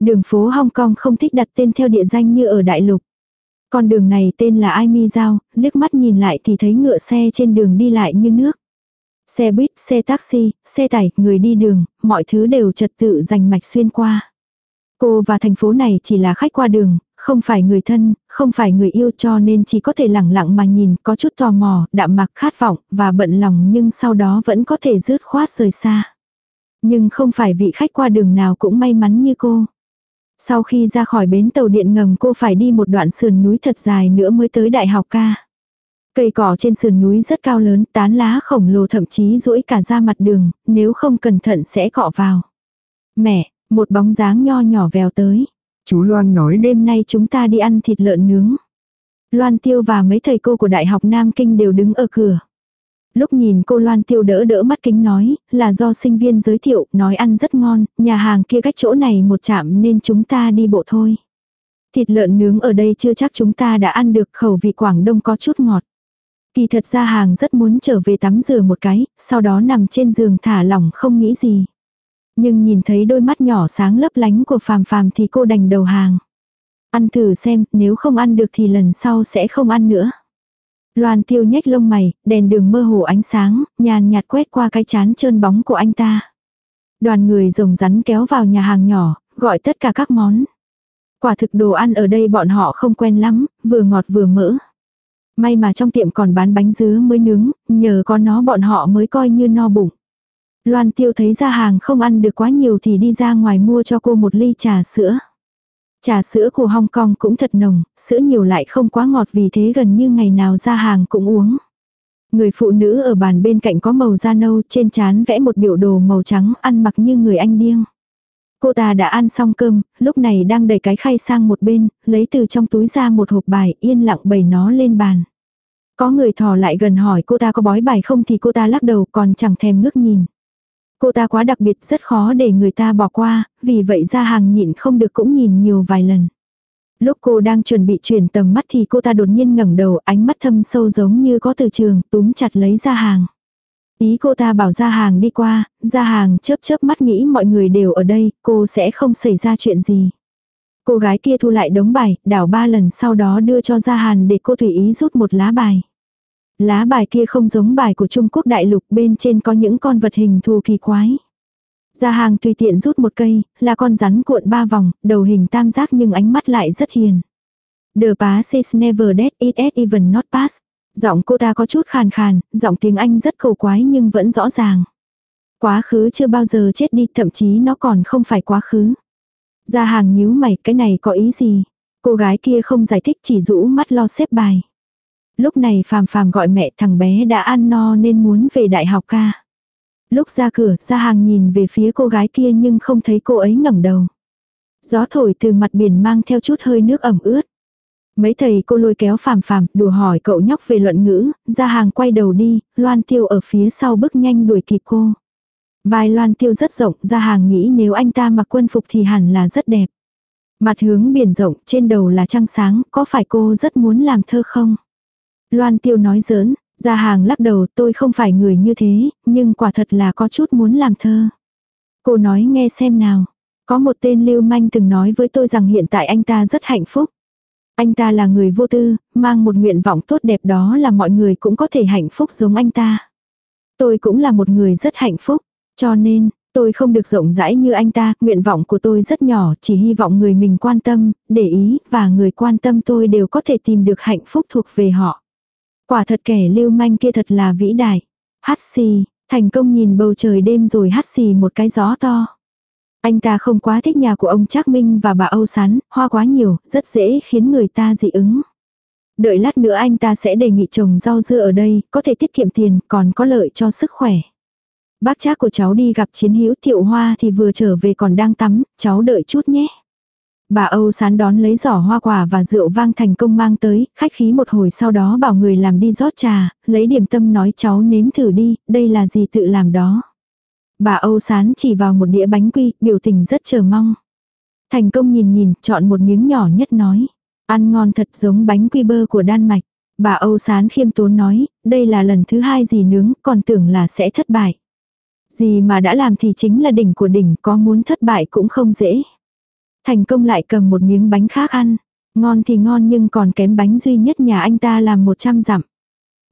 Đường phố Hong Kong không thích đặt tên theo địa danh như ở Đại Lục. Con đường này tên là Ai Mi Giao, liếc mắt nhìn lại thì thấy ngựa xe trên đường đi lại như nước. Xe buýt, xe taxi, xe tải, người đi đường, mọi thứ đều trật tự rành mạch xuyên qua. Cô và thành phố này chỉ là khách qua đường, không phải người thân, không phải người yêu cho nên chỉ có thể lẳng lặng mà nhìn, có chút tò mò, đạm mạc khát vọng, và bận lòng nhưng sau đó vẫn có thể rước khoát rời xa. Nhưng không phải vị khách qua đường nào cũng may mắn như cô. Sau khi ra khỏi bến tàu điện ngầm cô phải đi một đoạn sườn núi thật dài nữa mới tới đại học ca. Cây cỏ trên sườn núi rất cao lớn, tán lá khổng lồ thậm chí rũi cả ra mặt đường, nếu không cẩn thận sẽ cọ vào. Mẹ, một bóng dáng nho nhỏ vèo tới. Chú Loan nói Đêm nay chúng ta đi ăn thịt lợn nướng. Loan Tiêu và mấy thầy cô của Đại học Nam Kinh đều đứng ở cửa. Lúc nhìn cô Loan Tiêu đỡ đỡ mắt kính nói, là do sinh viên giới thiệu, nói ăn rất ngon, nhà hàng kia cách chỗ này một chạm nên chúng ta đi bộ thôi. Thịt lợn nướng ở đây chưa chắc chúng ta đã ăn được khẩu vị Quảng Đông có chút ngọt. Kỳ thật ra hàng rất muốn trở về tắm rửa một cái, sau đó nằm trên giường thả lỏng không nghĩ gì. Nhưng nhìn thấy đôi mắt nhỏ sáng lấp lánh của phàm phàm thì cô đành đầu hàng. Ăn thử xem, nếu không ăn được thì lần sau sẽ không ăn nữa. Loan tiêu nhếch lông mày, đèn đường mơ hồ ánh sáng, nhàn nhạt quét qua cái chán trơn bóng của anh ta. Đoàn người rồng rắn kéo vào nhà hàng nhỏ, gọi tất cả các món. Quả thực đồ ăn ở đây bọn họ không quen lắm, vừa ngọt vừa mỡ. May mà trong tiệm còn bán bánh dứa mới nướng, nhờ có nó bọn họ mới coi như no bụng. Loan tiêu thấy ra hàng không ăn được quá nhiều thì đi ra ngoài mua cho cô một ly trà sữa. Trà sữa của Hong Kong cũng thật nồng, sữa nhiều lại không quá ngọt vì thế gần như ngày nào ra hàng cũng uống. Người phụ nữ ở bàn bên cạnh có màu da nâu trên trán vẽ một biểu đồ màu trắng ăn mặc như người anh điên. Cô ta đã ăn xong cơm, lúc này đang đẩy cái khay sang một bên, lấy từ trong túi ra một hộp bài yên lặng bày nó lên bàn. Có người thò lại gần hỏi cô ta có bói bài không thì cô ta lắc đầu còn chẳng thèm ngước nhìn. Cô ta quá đặc biệt rất khó để người ta bỏ qua, vì vậy ra hàng nhịn không được cũng nhìn nhiều vài lần. Lúc cô đang chuẩn bị chuyển tầm mắt thì cô ta đột nhiên ngẩng đầu ánh mắt thâm sâu giống như có từ trường túm chặt lấy ra hàng. Ý cô ta bảo ra hàng đi qua, ra hàng chớp chớp mắt nghĩ mọi người đều ở đây, cô sẽ không xảy ra chuyện gì. Cô gái kia thu lại đống bài, đảo ba lần sau đó đưa cho ra hàn để cô tùy ý rút một lá bài. Lá bài kia không giống bài của Trung Quốc đại lục bên trên có những con vật hình thù kỳ quái. Gia hàng tùy tiện rút một cây, là con rắn cuộn ba vòng, đầu hình tam giác nhưng ánh mắt lại rất hiền. The past is never dead, it is even not past. Giọng cô ta có chút khàn khàn, giọng tiếng Anh rất cầu quái nhưng vẫn rõ ràng. Quá khứ chưa bao giờ chết đi, thậm chí nó còn không phải quá khứ. Gia hàng nhíu mày, cái này có ý gì? Cô gái kia không giải thích chỉ rũ mắt lo xếp bài. Lúc này phàm phàm gọi mẹ thằng bé đã ăn no nên muốn về đại học ca. Lúc ra cửa, ra hàng nhìn về phía cô gái kia nhưng không thấy cô ấy ngẩng đầu. Gió thổi từ mặt biển mang theo chút hơi nước ẩm ướt. Mấy thầy cô lôi kéo phàm phàm, đùa hỏi cậu nhóc về luận ngữ, ra hàng quay đầu đi, loan tiêu ở phía sau bước nhanh đuổi kịp cô. Vai loan tiêu rất rộng, ra hàng nghĩ nếu anh ta mặc quân phục thì hẳn là rất đẹp. Mặt hướng biển rộng, trên đầu là trăng sáng, có phải cô rất muốn làm thơ không? Loan tiêu nói giỡn, ra hàng lắc đầu tôi không phải người như thế, nhưng quả thật là có chút muốn làm thơ. Cô nói nghe xem nào. Có một tên lưu manh từng nói với tôi rằng hiện tại anh ta rất hạnh phúc. Anh ta là người vô tư, mang một nguyện vọng tốt đẹp đó là mọi người cũng có thể hạnh phúc giống anh ta. Tôi cũng là một người rất hạnh phúc, cho nên, tôi không được rộng rãi như anh ta, nguyện vọng của tôi rất nhỏ, chỉ hy vọng người mình quan tâm, để ý, và người quan tâm tôi đều có thể tìm được hạnh phúc thuộc về họ. Quả thật kẻ lưu manh kia thật là vĩ đại. Hát xì, thành công nhìn bầu trời đêm rồi hát xì một cái gió to. Anh ta không quá thích nhà của ông Trác Minh và bà Âu Sán, hoa quá nhiều, rất dễ khiến người ta dị ứng. Đợi lát nữa anh ta sẽ đề nghị trồng rau dưa ở đây, có thể tiết kiệm tiền, còn có lợi cho sức khỏe. Bác Trác của cháu đi gặp chiến hữu Thiệu Hoa thì vừa trở về còn đang tắm, cháu đợi chút nhé. Bà Âu sán đón lấy giỏ hoa quả và rượu vang thành công mang tới, khách khí một hồi sau đó bảo người làm đi rót trà, lấy điểm tâm nói cháu nếm thử đi, đây là gì tự làm đó. Bà Âu sán chỉ vào một đĩa bánh quy, biểu tình rất chờ mong. Thành công nhìn nhìn, chọn một miếng nhỏ nhất nói. Ăn ngon thật giống bánh quy bơ của Đan Mạch. Bà Âu sán khiêm tốn nói, đây là lần thứ hai gì nướng, còn tưởng là sẽ thất bại. Gì mà đã làm thì chính là đỉnh của đỉnh, có muốn thất bại cũng không dễ. Thành công lại cầm một miếng bánh khác ăn. Ngon thì ngon nhưng còn kém bánh duy nhất nhà anh ta làm 100 dặm.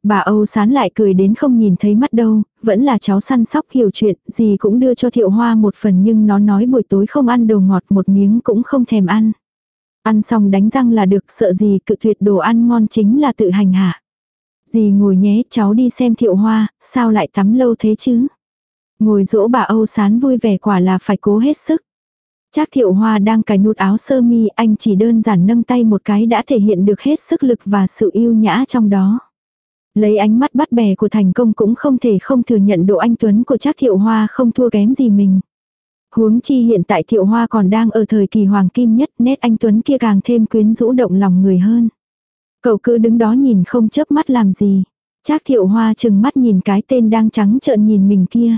Bà Âu sán lại cười đến không nhìn thấy mắt đâu, vẫn là cháu săn sóc hiểu chuyện, gì cũng đưa cho thiệu hoa một phần nhưng nó nói buổi tối không ăn đồ ngọt một miếng cũng không thèm ăn. Ăn xong đánh răng là được sợ gì cự tuyệt đồ ăn ngon chính là tự hành hạ. Dì ngồi nhé cháu đi xem thiệu hoa, sao lại tắm lâu thế chứ? Ngồi dỗ bà Âu sán vui vẻ quả là phải cố hết sức. Trác thiệu hoa đang cài nút áo sơ mi, anh chỉ đơn giản nâng tay một cái đã thể hiện được hết sức lực và sự yêu nhã trong đó. Lấy ánh mắt bắt bè của thành công cũng không thể không thừa nhận độ anh Tuấn của Trác thiệu hoa không thua kém gì mình. Huống chi hiện tại thiệu hoa còn đang ở thời kỳ hoàng kim nhất, nét anh Tuấn kia càng thêm quyến rũ động lòng người hơn. Cậu cứ đứng đó nhìn không chớp mắt làm gì. Trác thiệu hoa chừng mắt nhìn cái tên đang trắng trợn nhìn mình kia.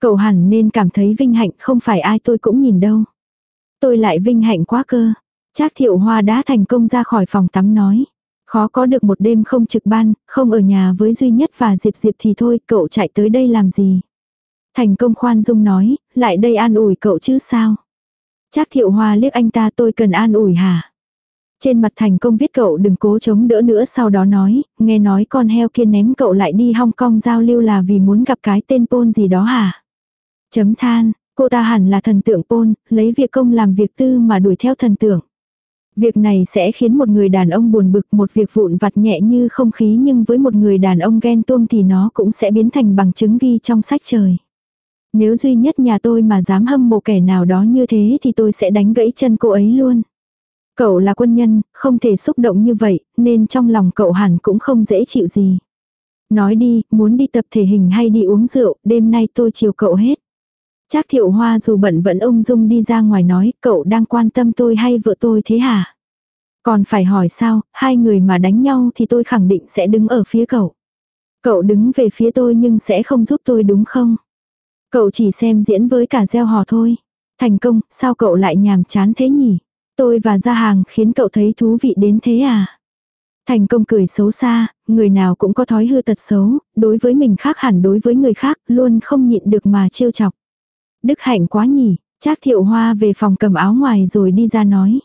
Cậu hẳn nên cảm thấy vinh hạnh, không phải ai tôi cũng nhìn đâu. Tôi lại vinh hạnh quá cơ. Trác thiệu hoa đã thành công ra khỏi phòng tắm nói. Khó có được một đêm không trực ban, không ở nhà với duy nhất và Diệp Diệp thì thôi, cậu chạy tới đây làm gì? Thành công khoan dung nói, lại đây an ủi cậu chứ sao? Trác thiệu hoa liếc anh ta tôi cần an ủi hả? Trên mặt thành công viết cậu đừng cố chống đỡ nữa sau đó nói, nghe nói con heo kia ném cậu lại đi Hong Kong giao lưu là vì muốn gặp cái tên Pôn gì đó hả? Chấm than, cô ta hẳn là thần tượng Pôn, lấy việc công làm việc tư mà đuổi theo thần tượng. Việc này sẽ khiến một người đàn ông buồn bực một việc vụn vặt nhẹ như không khí nhưng với một người đàn ông ghen tuông thì nó cũng sẽ biến thành bằng chứng ghi trong sách trời. Nếu duy nhất nhà tôi mà dám hâm mộ kẻ nào đó như thế thì tôi sẽ đánh gãy chân cô ấy luôn. Cậu là quân nhân, không thể xúc động như vậy, nên trong lòng cậu hẳn cũng không dễ chịu gì. Nói đi, muốn đi tập thể hình hay đi uống rượu, đêm nay tôi chiều cậu hết. Trác thiệu hoa dù bận vẫn ung dung đi ra ngoài nói, cậu đang quan tâm tôi hay vợ tôi thế hả? Còn phải hỏi sao, hai người mà đánh nhau thì tôi khẳng định sẽ đứng ở phía cậu. Cậu đứng về phía tôi nhưng sẽ không giúp tôi đúng không? Cậu chỉ xem diễn với cả gieo hò thôi. Thành công, sao cậu lại nhàm chán thế nhỉ? Tôi và gia hàng khiến cậu thấy thú vị đến thế à? Thành công cười xấu xa, người nào cũng có thói hư tật xấu, đối với mình khác hẳn đối với người khác, luôn không nhịn được mà trêu chọc. Đức hạnh quá nhỉ, Trác thiệu hoa về phòng cầm áo ngoài rồi đi ra nói.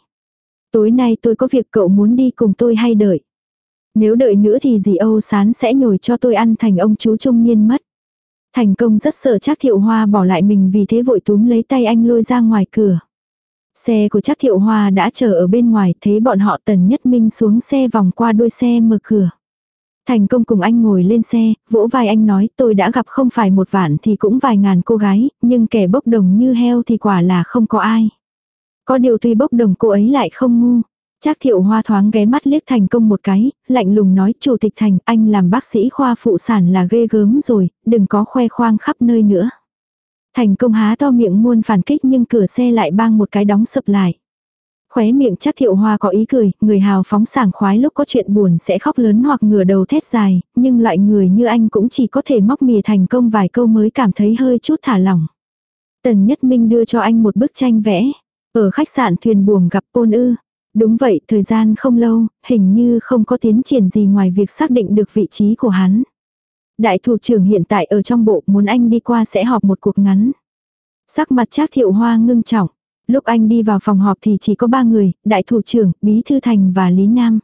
Tối nay tôi có việc cậu muốn đi cùng tôi hay đợi. Nếu đợi nữa thì dì Âu Sán sẽ nhồi cho tôi ăn thành ông chú trung niên mất. Thành công rất sợ Trác thiệu hoa bỏ lại mình vì thế vội túm lấy tay anh lôi ra ngoài cửa. Xe của Trác thiệu hoa đã chờ ở bên ngoài thấy bọn họ tần nhất minh xuống xe vòng qua đuôi xe mở cửa. Thành công cùng anh ngồi lên xe, vỗ vai anh nói tôi đã gặp không phải một vạn thì cũng vài ngàn cô gái, nhưng kẻ bốc đồng như heo thì quả là không có ai. Có điều tuy bốc đồng cô ấy lại không ngu. Trác thiệu hoa thoáng ghé mắt liếc thành công một cái, lạnh lùng nói chủ tịch thành anh làm bác sĩ khoa phụ sản là ghê gớm rồi, đừng có khoe khoang khắp nơi nữa. Thành công há to miệng muôn phản kích nhưng cửa xe lại bang một cái đóng sập lại. Khóe miệng chắc thiệu hoa có ý cười, người hào phóng sảng khoái lúc có chuyện buồn sẽ khóc lớn hoặc ngửa đầu thét dài, nhưng loại người như anh cũng chỉ có thể móc mìa thành công vài câu mới cảm thấy hơi chút thả lỏng. Tần Nhất Minh đưa cho anh một bức tranh vẽ. Ở khách sạn thuyền buồm gặp ôn Ư. Đúng vậy, thời gian không lâu, hình như không có tiến triển gì ngoài việc xác định được vị trí của hắn. Đại thủ trưởng hiện tại ở trong bộ muốn anh đi qua sẽ họp một cuộc ngắn. Sắc mặt Trác Thiệu Hoa ngưng trọng. Lúc anh đi vào phòng họp thì chỉ có ba người, đại thủ trưởng, bí thư thành và Lý Nam.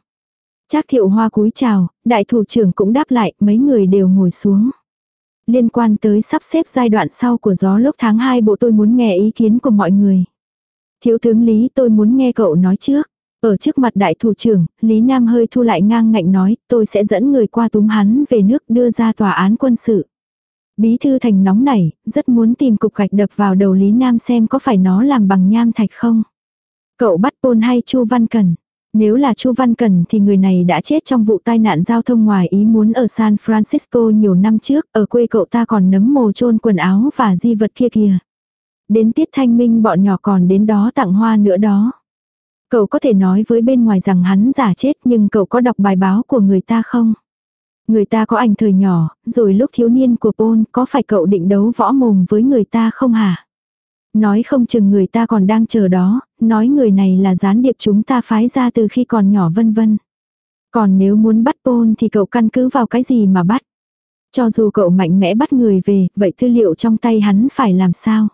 Trác thiệu hoa cúi chào, đại thủ trưởng cũng đáp lại, mấy người đều ngồi xuống. Liên quan tới sắp xếp giai đoạn sau của gió lốc tháng 2 bộ tôi muốn nghe ý kiến của mọi người. Thiếu tướng Lý tôi muốn nghe cậu nói trước. Ở trước mặt đại thủ trưởng, Lý Nam hơi thu lại ngang ngạnh nói, tôi sẽ dẫn người qua túm hắn về nước đưa ra tòa án quân sự. Bí thư thành nóng nảy, rất muốn tìm cục gạch đập vào đầu Lý Nam xem có phải nó làm bằng nham thạch không. Cậu bắt Pôn hay Chu Văn Cần? Nếu là Chu Văn Cần thì người này đã chết trong vụ tai nạn giao thông ngoài ý muốn ở San Francisco nhiều năm trước, ở quê cậu ta còn nấm mồ chôn quần áo và di vật kia kìa. Đến tiết thanh minh bọn nhỏ còn đến đó tặng hoa nữa đó. Cậu có thể nói với bên ngoài rằng hắn giả chết nhưng cậu có đọc bài báo của người ta không? Người ta có ảnh thời nhỏ, rồi lúc thiếu niên của Paul có phải cậu định đấu võ mồm với người ta không hả? Nói không chừng người ta còn đang chờ đó, nói người này là gián điệp chúng ta phái ra từ khi còn nhỏ vân vân. Còn nếu muốn bắt Paul thì cậu căn cứ vào cái gì mà bắt? Cho dù cậu mạnh mẽ bắt người về, vậy tư liệu trong tay hắn phải làm sao?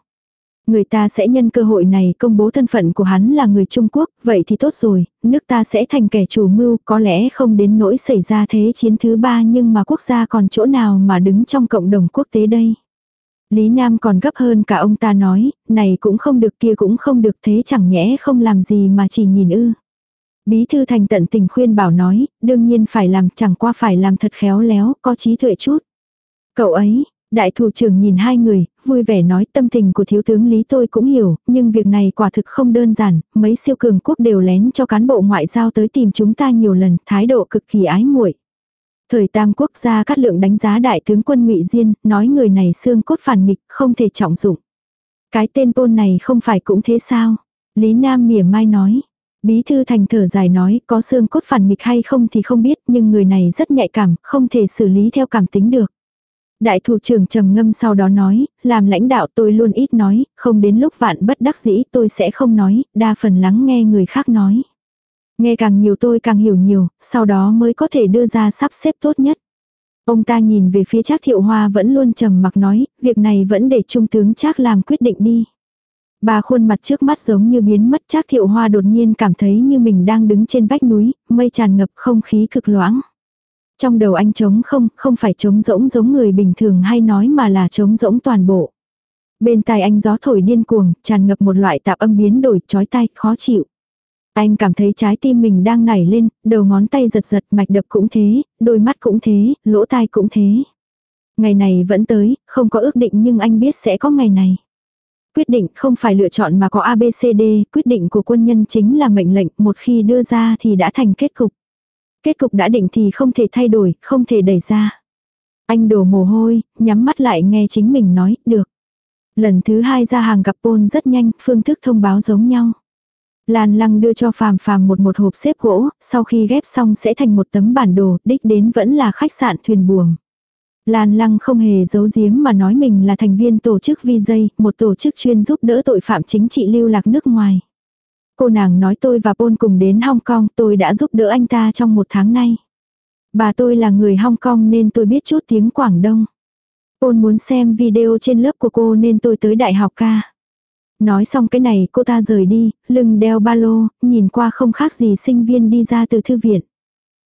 Người ta sẽ nhân cơ hội này công bố thân phận của hắn là người Trung Quốc, vậy thì tốt rồi, nước ta sẽ thành kẻ chủ mưu, có lẽ không đến nỗi xảy ra thế chiến thứ ba nhưng mà quốc gia còn chỗ nào mà đứng trong cộng đồng quốc tế đây. Lý Nam còn gấp hơn cả ông ta nói, này cũng không được kia cũng không được thế chẳng nhẽ không làm gì mà chỉ nhìn ư. Bí thư thành tận tình khuyên bảo nói, đương nhiên phải làm chẳng qua phải làm thật khéo léo, có trí tuệ chút. Cậu ấy, đại thủ trưởng nhìn hai người, vui vẻ nói tâm tình của thiếu tướng Lý tôi cũng hiểu, nhưng việc này quả thực không đơn giản, mấy siêu cường quốc đều lén cho cán bộ ngoại giao tới tìm chúng ta nhiều lần, thái độ cực kỳ ái muội. Thời Tam Quốc gia cát lượng đánh giá đại tướng quân ngụy Diên, nói người này xương cốt phản nghịch, không thể trọng dụng. Cái tên pôn này không phải cũng thế sao? Lý Nam mỉa mai nói. Bí thư thành thở dài nói có xương cốt phản nghịch hay không thì không biết nhưng người này rất nhạy cảm, không thể xử lý theo cảm tính được. Đại thủ trưởng trầm ngâm sau đó nói, làm lãnh đạo tôi luôn ít nói, không đến lúc vạn bất đắc dĩ tôi sẽ không nói, đa phần lắng nghe người khác nói. Nghe càng nhiều tôi càng hiểu nhiều, sau đó mới có thể đưa ra sắp xếp tốt nhất. Ông ta nhìn về phía Trác Thiệu Hoa vẫn luôn trầm mặc nói, việc này vẫn để Trung tướng Trác làm quyết định đi. Bà khuôn mặt trước mắt giống như biến mất Trác Thiệu Hoa đột nhiên cảm thấy như mình đang đứng trên vách núi, mây tràn ngập không khí cực loãng. Trong đầu anh trống không, không phải trống rỗng giống người bình thường hay nói mà là trống rỗng toàn bộ. Bên tai anh gió thổi điên cuồng, tràn ngập một loại tạp âm biến đổi, chói tai, khó chịu. Anh cảm thấy trái tim mình đang nảy lên, đầu ngón tay giật giật, mạch đập cũng thế, đôi mắt cũng thế, lỗ tai cũng thế. Ngày này vẫn tới, không có ước định nhưng anh biết sẽ có ngày này. Quyết định không phải lựa chọn mà có ABCD, quyết định của quân nhân chính là mệnh lệnh, một khi đưa ra thì đã thành kết cục. Kết cục đã định thì không thể thay đổi, không thể đẩy ra. Anh đổ mồ hôi, nhắm mắt lại nghe chính mình nói, được. Lần thứ hai ra hàng gặp Paul rất nhanh, phương thức thông báo giống nhau. Lan lăng đưa cho phàm phàm một một hộp xếp gỗ, sau khi ghép xong sẽ thành một tấm bản đồ, đích đến vẫn là khách sạn thuyền buồm. Lan lăng không hề giấu giếm mà nói mình là thành viên tổ chức VJ, một tổ chức chuyên giúp đỡ tội phạm chính trị lưu lạc nước ngoài. Cô nàng nói tôi và Paul cùng đến Hong Kong, tôi đã giúp đỡ anh ta trong một tháng nay. Bà tôi là người Hong Kong nên tôi biết chút tiếng Quảng Đông. Paul muốn xem video trên lớp của cô nên tôi tới đại học ca. Nói xong cái này cô ta rời đi, lưng đeo ba lô, nhìn qua không khác gì sinh viên đi ra từ thư viện.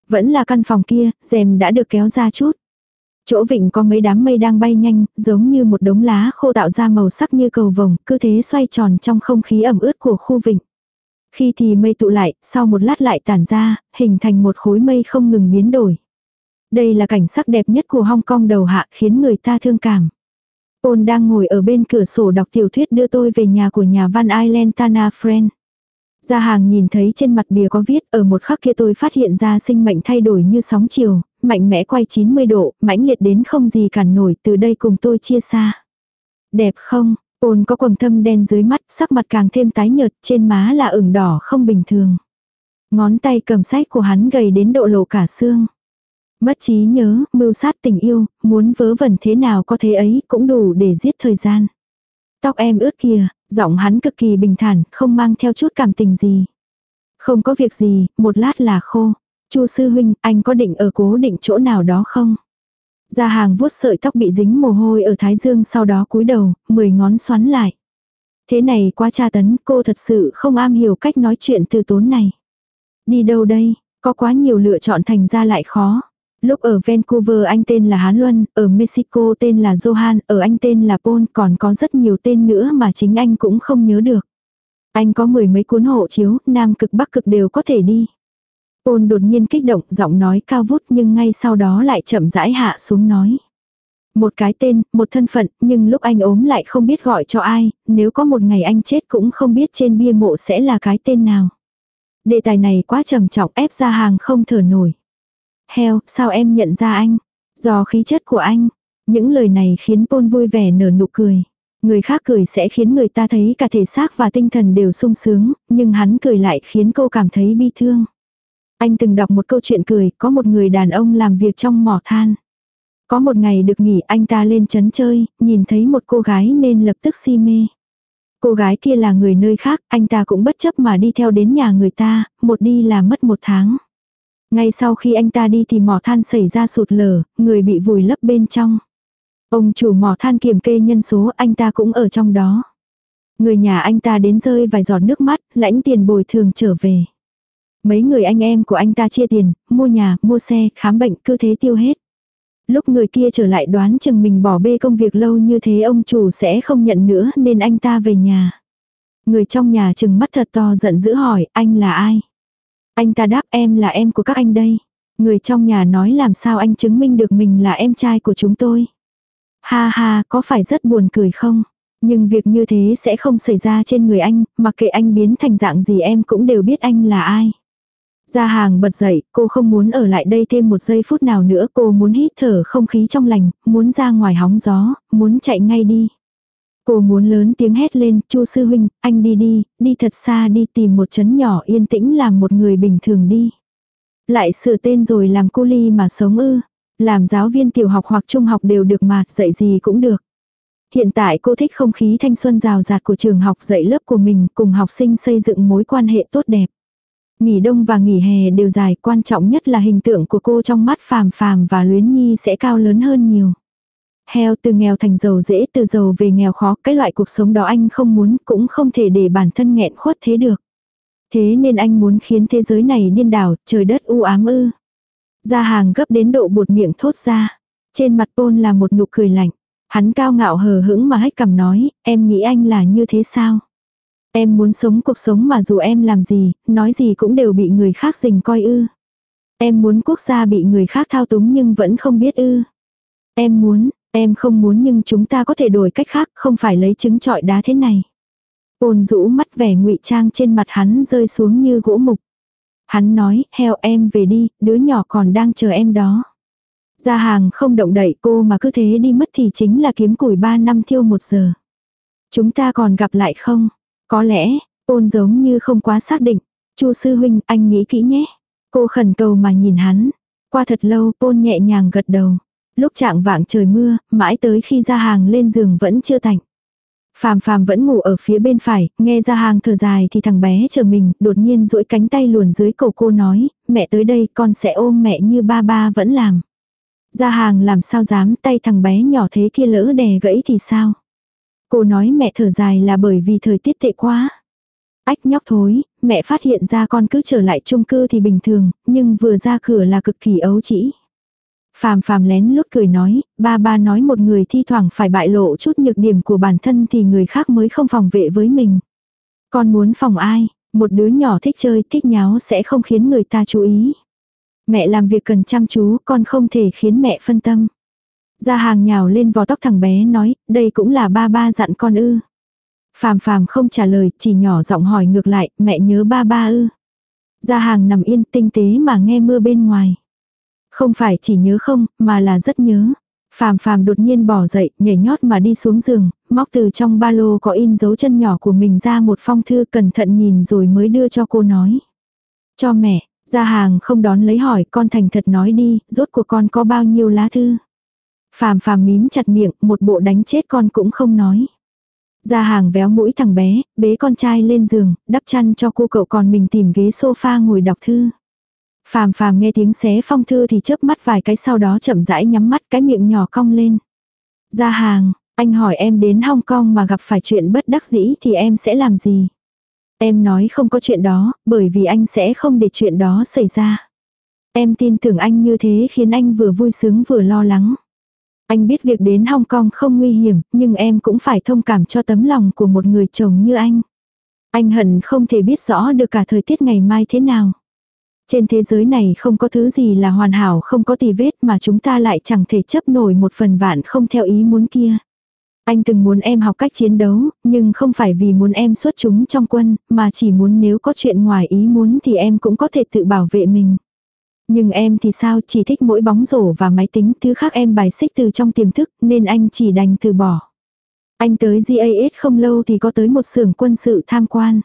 Vẫn là căn phòng kia, rèm đã được kéo ra chút. Chỗ vịnh có mấy đám mây đang bay nhanh, giống như một đống lá khô tạo ra màu sắc như cầu vồng, cứ thế xoay tròn trong không khí ẩm ướt của khu vịnh. Khi thì mây tụ lại, sau một lát lại tản ra, hình thành một khối mây không ngừng biến đổi. Đây là cảnh sắc đẹp nhất của Hong Kong đầu hạ khiến người ta thương cảm. ôn đang ngồi ở bên cửa sổ đọc tiểu thuyết đưa tôi về nhà của nhà văn Island Tana Friend. Gia hàng nhìn thấy trên mặt bìa có viết ở một khắc kia tôi phát hiện ra sinh mệnh thay đổi như sóng chiều, mạnh mẽ quay 90 độ, mãnh liệt đến không gì cản nổi từ đây cùng tôi chia xa. Đẹp không? Ôn có quầng thâm đen dưới mắt, sắc mặt càng thêm tái nhợt, trên má là ửng đỏ không bình thường. Ngón tay cầm sách của hắn gầy đến độ lộ cả xương. Mất trí nhớ, mưu sát tình yêu, muốn vớ vẩn thế nào có thế ấy cũng đủ để giết thời gian. Tóc em ướt kìa, giọng hắn cực kỳ bình thản, không mang theo chút cảm tình gì. Không có việc gì, một lát là khô. Chu sư huynh, anh có định ở cố định chỗ nào đó không? Gia hàng vuốt sợi tóc bị dính mồ hôi ở thái dương sau đó cúi đầu, mười ngón xoắn lại. Thế này quá tra tấn, cô thật sự không am hiểu cách nói chuyện từ tốn này. Đi đâu đây, có quá nhiều lựa chọn thành ra lại khó. Lúc ở Vancouver anh tên là Hán Luân, ở Mexico tên là Johan, ở anh tên là Paul, còn có rất nhiều tên nữa mà chính anh cũng không nhớ được. Anh có mười mấy cuốn hộ chiếu, Nam cực Bắc cực đều có thể đi. Pôn đột nhiên kích động, giọng nói cao vút nhưng ngay sau đó lại chậm rãi hạ xuống nói. Một cái tên, một thân phận, nhưng lúc anh ốm lại không biết gọi cho ai, nếu có một ngày anh chết cũng không biết trên bia mộ sẽ là cái tên nào. Đề tài này quá trầm trọng ép ra hàng không thở nổi. Heo, sao em nhận ra anh? Do khí chất của anh. Những lời này khiến Paul vui vẻ nở nụ cười. Người khác cười sẽ khiến người ta thấy cả thể xác và tinh thần đều sung sướng, nhưng hắn cười lại khiến cô cảm thấy bi thương. Anh từng đọc một câu chuyện cười, có một người đàn ông làm việc trong mỏ than. Có một ngày được nghỉ anh ta lên chấn chơi, nhìn thấy một cô gái nên lập tức si mê. Cô gái kia là người nơi khác, anh ta cũng bất chấp mà đi theo đến nhà người ta, một đi là mất một tháng. Ngay sau khi anh ta đi thì mỏ than xảy ra sụt lở, người bị vùi lấp bên trong. Ông chủ mỏ than kiểm kê nhân số anh ta cũng ở trong đó. Người nhà anh ta đến rơi vài giọt nước mắt, lãnh tiền bồi thường trở về. Mấy người anh em của anh ta chia tiền, mua nhà, mua xe, khám bệnh, cứ thế tiêu hết. Lúc người kia trở lại đoán chừng mình bỏ bê công việc lâu như thế ông chủ sẽ không nhận nữa nên anh ta về nhà. Người trong nhà chừng mắt thật to giận dữ hỏi anh là ai? Anh ta đáp em là em của các anh đây. Người trong nhà nói làm sao anh chứng minh được mình là em trai của chúng tôi. Ha ha, có phải rất buồn cười không? Nhưng việc như thế sẽ không xảy ra trên người anh, mặc kệ anh biến thành dạng gì em cũng đều biết anh là ai. Gia hàng bật dậy, cô không muốn ở lại đây thêm một giây phút nào nữa, cô muốn hít thở không khí trong lành, muốn ra ngoài hóng gió, muốn chạy ngay đi. Cô muốn lớn tiếng hét lên, chu sư huynh, anh đi đi, đi thật xa đi tìm một chấn nhỏ yên tĩnh làm một người bình thường đi. Lại sửa tên rồi làm cô ly mà sống ư. Làm giáo viên tiểu học hoặc trung học đều được mà, dạy gì cũng được. Hiện tại cô thích không khí thanh xuân rào rạt của trường học dạy lớp của mình cùng học sinh xây dựng mối quan hệ tốt đẹp. Nghỉ đông và nghỉ hè đều dài, quan trọng nhất là hình tượng của cô trong mắt phàm phàm và luyến nhi sẽ cao lớn hơn nhiều. Heo từ nghèo thành giàu dễ từ giàu về nghèo khó, cái loại cuộc sống đó anh không muốn cũng không thể để bản thân nghẹn khuất thế được. Thế nên anh muốn khiến thế giới này điên đảo, trời đất u ám ư. Ra hàng gấp đến độ buột miệng thốt ra. Trên mặt Paul là một nụ cười lạnh. Hắn cao ngạo hờ hững mà hách cầm nói, em nghĩ anh là như thế sao? Em muốn sống cuộc sống mà dù em làm gì, nói gì cũng đều bị người khác dình coi ư. Em muốn quốc gia bị người khác thao túng nhưng vẫn không biết ư. Em muốn, em không muốn nhưng chúng ta có thể đổi cách khác, không phải lấy trứng trọi đá thế này. Ôn rũ mắt vẻ ngụy trang trên mặt hắn rơi xuống như gỗ mục. Hắn nói, heo em về đi, đứa nhỏ còn đang chờ em đó. Ra hàng không động đậy cô mà cứ thế đi mất thì chính là kiếm củi 3 năm thiêu một giờ. Chúng ta còn gặp lại không? Có lẽ, ôn giống như không quá xác định. chu sư huynh, anh nghĩ kỹ nhé. Cô khẩn cầu mà nhìn hắn. Qua thật lâu, ôn nhẹ nhàng gật đầu. Lúc trạng vạng trời mưa, mãi tới khi ra hàng lên giường vẫn chưa tạnh. Phàm phàm vẫn ngủ ở phía bên phải, nghe ra hàng thở dài thì thằng bé chờ mình, đột nhiên duỗi cánh tay luồn dưới cổ cô nói, mẹ tới đây con sẽ ôm mẹ như ba ba vẫn làm. Ra hàng làm sao dám tay thằng bé nhỏ thế kia lỡ đè gãy thì sao. Cô nói mẹ thở dài là bởi vì thời tiết tệ quá. Ách nhóc thối, mẹ phát hiện ra con cứ trở lại chung cư thì bình thường, nhưng vừa ra cửa là cực kỳ ấu chỉ. Phàm phàm lén lút cười nói, ba ba nói một người thi thoảng phải bại lộ chút nhược điểm của bản thân thì người khác mới không phòng vệ với mình. Con muốn phòng ai, một đứa nhỏ thích chơi, thích nháo sẽ không khiến người ta chú ý. Mẹ làm việc cần chăm chú, con không thể khiến mẹ phân tâm gia hàng nhào lên vò tóc thằng bé nói, đây cũng là ba ba dặn con ư. Phàm phàm không trả lời, chỉ nhỏ giọng hỏi ngược lại, mẹ nhớ ba ba ư. gia hàng nằm yên tinh tế mà nghe mưa bên ngoài. Không phải chỉ nhớ không, mà là rất nhớ. Phàm phàm đột nhiên bỏ dậy, nhảy nhót mà đi xuống giường, móc từ trong ba lô có in dấu chân nhỏ của mình ra một phong thư cẩn thận nhìn rồi mới đưa cho cô nói. Cho mẹ, ra hàng không đón lấy hỏi con thành thật nói đi, rốt của con có bao nhiêu lá thư. Phàm phàm mím chặt miệng, một bộ đánh chết con cũng không nói. Ra hàng véo mũi thằng bé, bế con trai lên giường, đắp chăn cho cô cậu còn mình tìm ghế sofa ngồi đọc thư. Phàm phàm nghe tiếng xé phong thư thì chớp mắt vài cái sau đó chậm rãi nhắm mắt cái miệng nhỏ cong lên. Ra hàng, anh hỏi em đến Hong Kong mà gặp phải chuyện bất đắc dĩ thì em sẽ làm gì? Em nói không có chuyện đó, bởi vì anh sẽ không để chuyện đó xảy ra. Em tin tưởng anh như thế khiến anh vừa vui sướng vừa lo lắng. Anh biết việc đến Hong Kong không nguy hiểm, nhưng em cũng phải thông cảm cho tấm lòng của một người chồng như anh. Anh hận không thể biết rõ được cả thời tiết ngày mai thế nào. Trên thế giới này không có thứ gì là hoàn hảo không có tì vết mà chúng ta lại chẳng thể chấp nổi một phần vạn không theo ý muốn kia. Anh từng muốn em học cách chiến đấu, nhưng không phải vì muốn em xuất chúng trong quân, mà chỉ muốn nếu có chuyện ngoài ý muốn thì em cũng có thể tự bảo vệ mình. Nhưng em thì sao chỉ thích mỗi bóng rổ và máy tính, thứ khác em bài xích từ trong tiềm thức, nên anh chỉ đành từ bỏ. Anh tới GAS không lâu thì có tới một xưởng quân sự tham quan.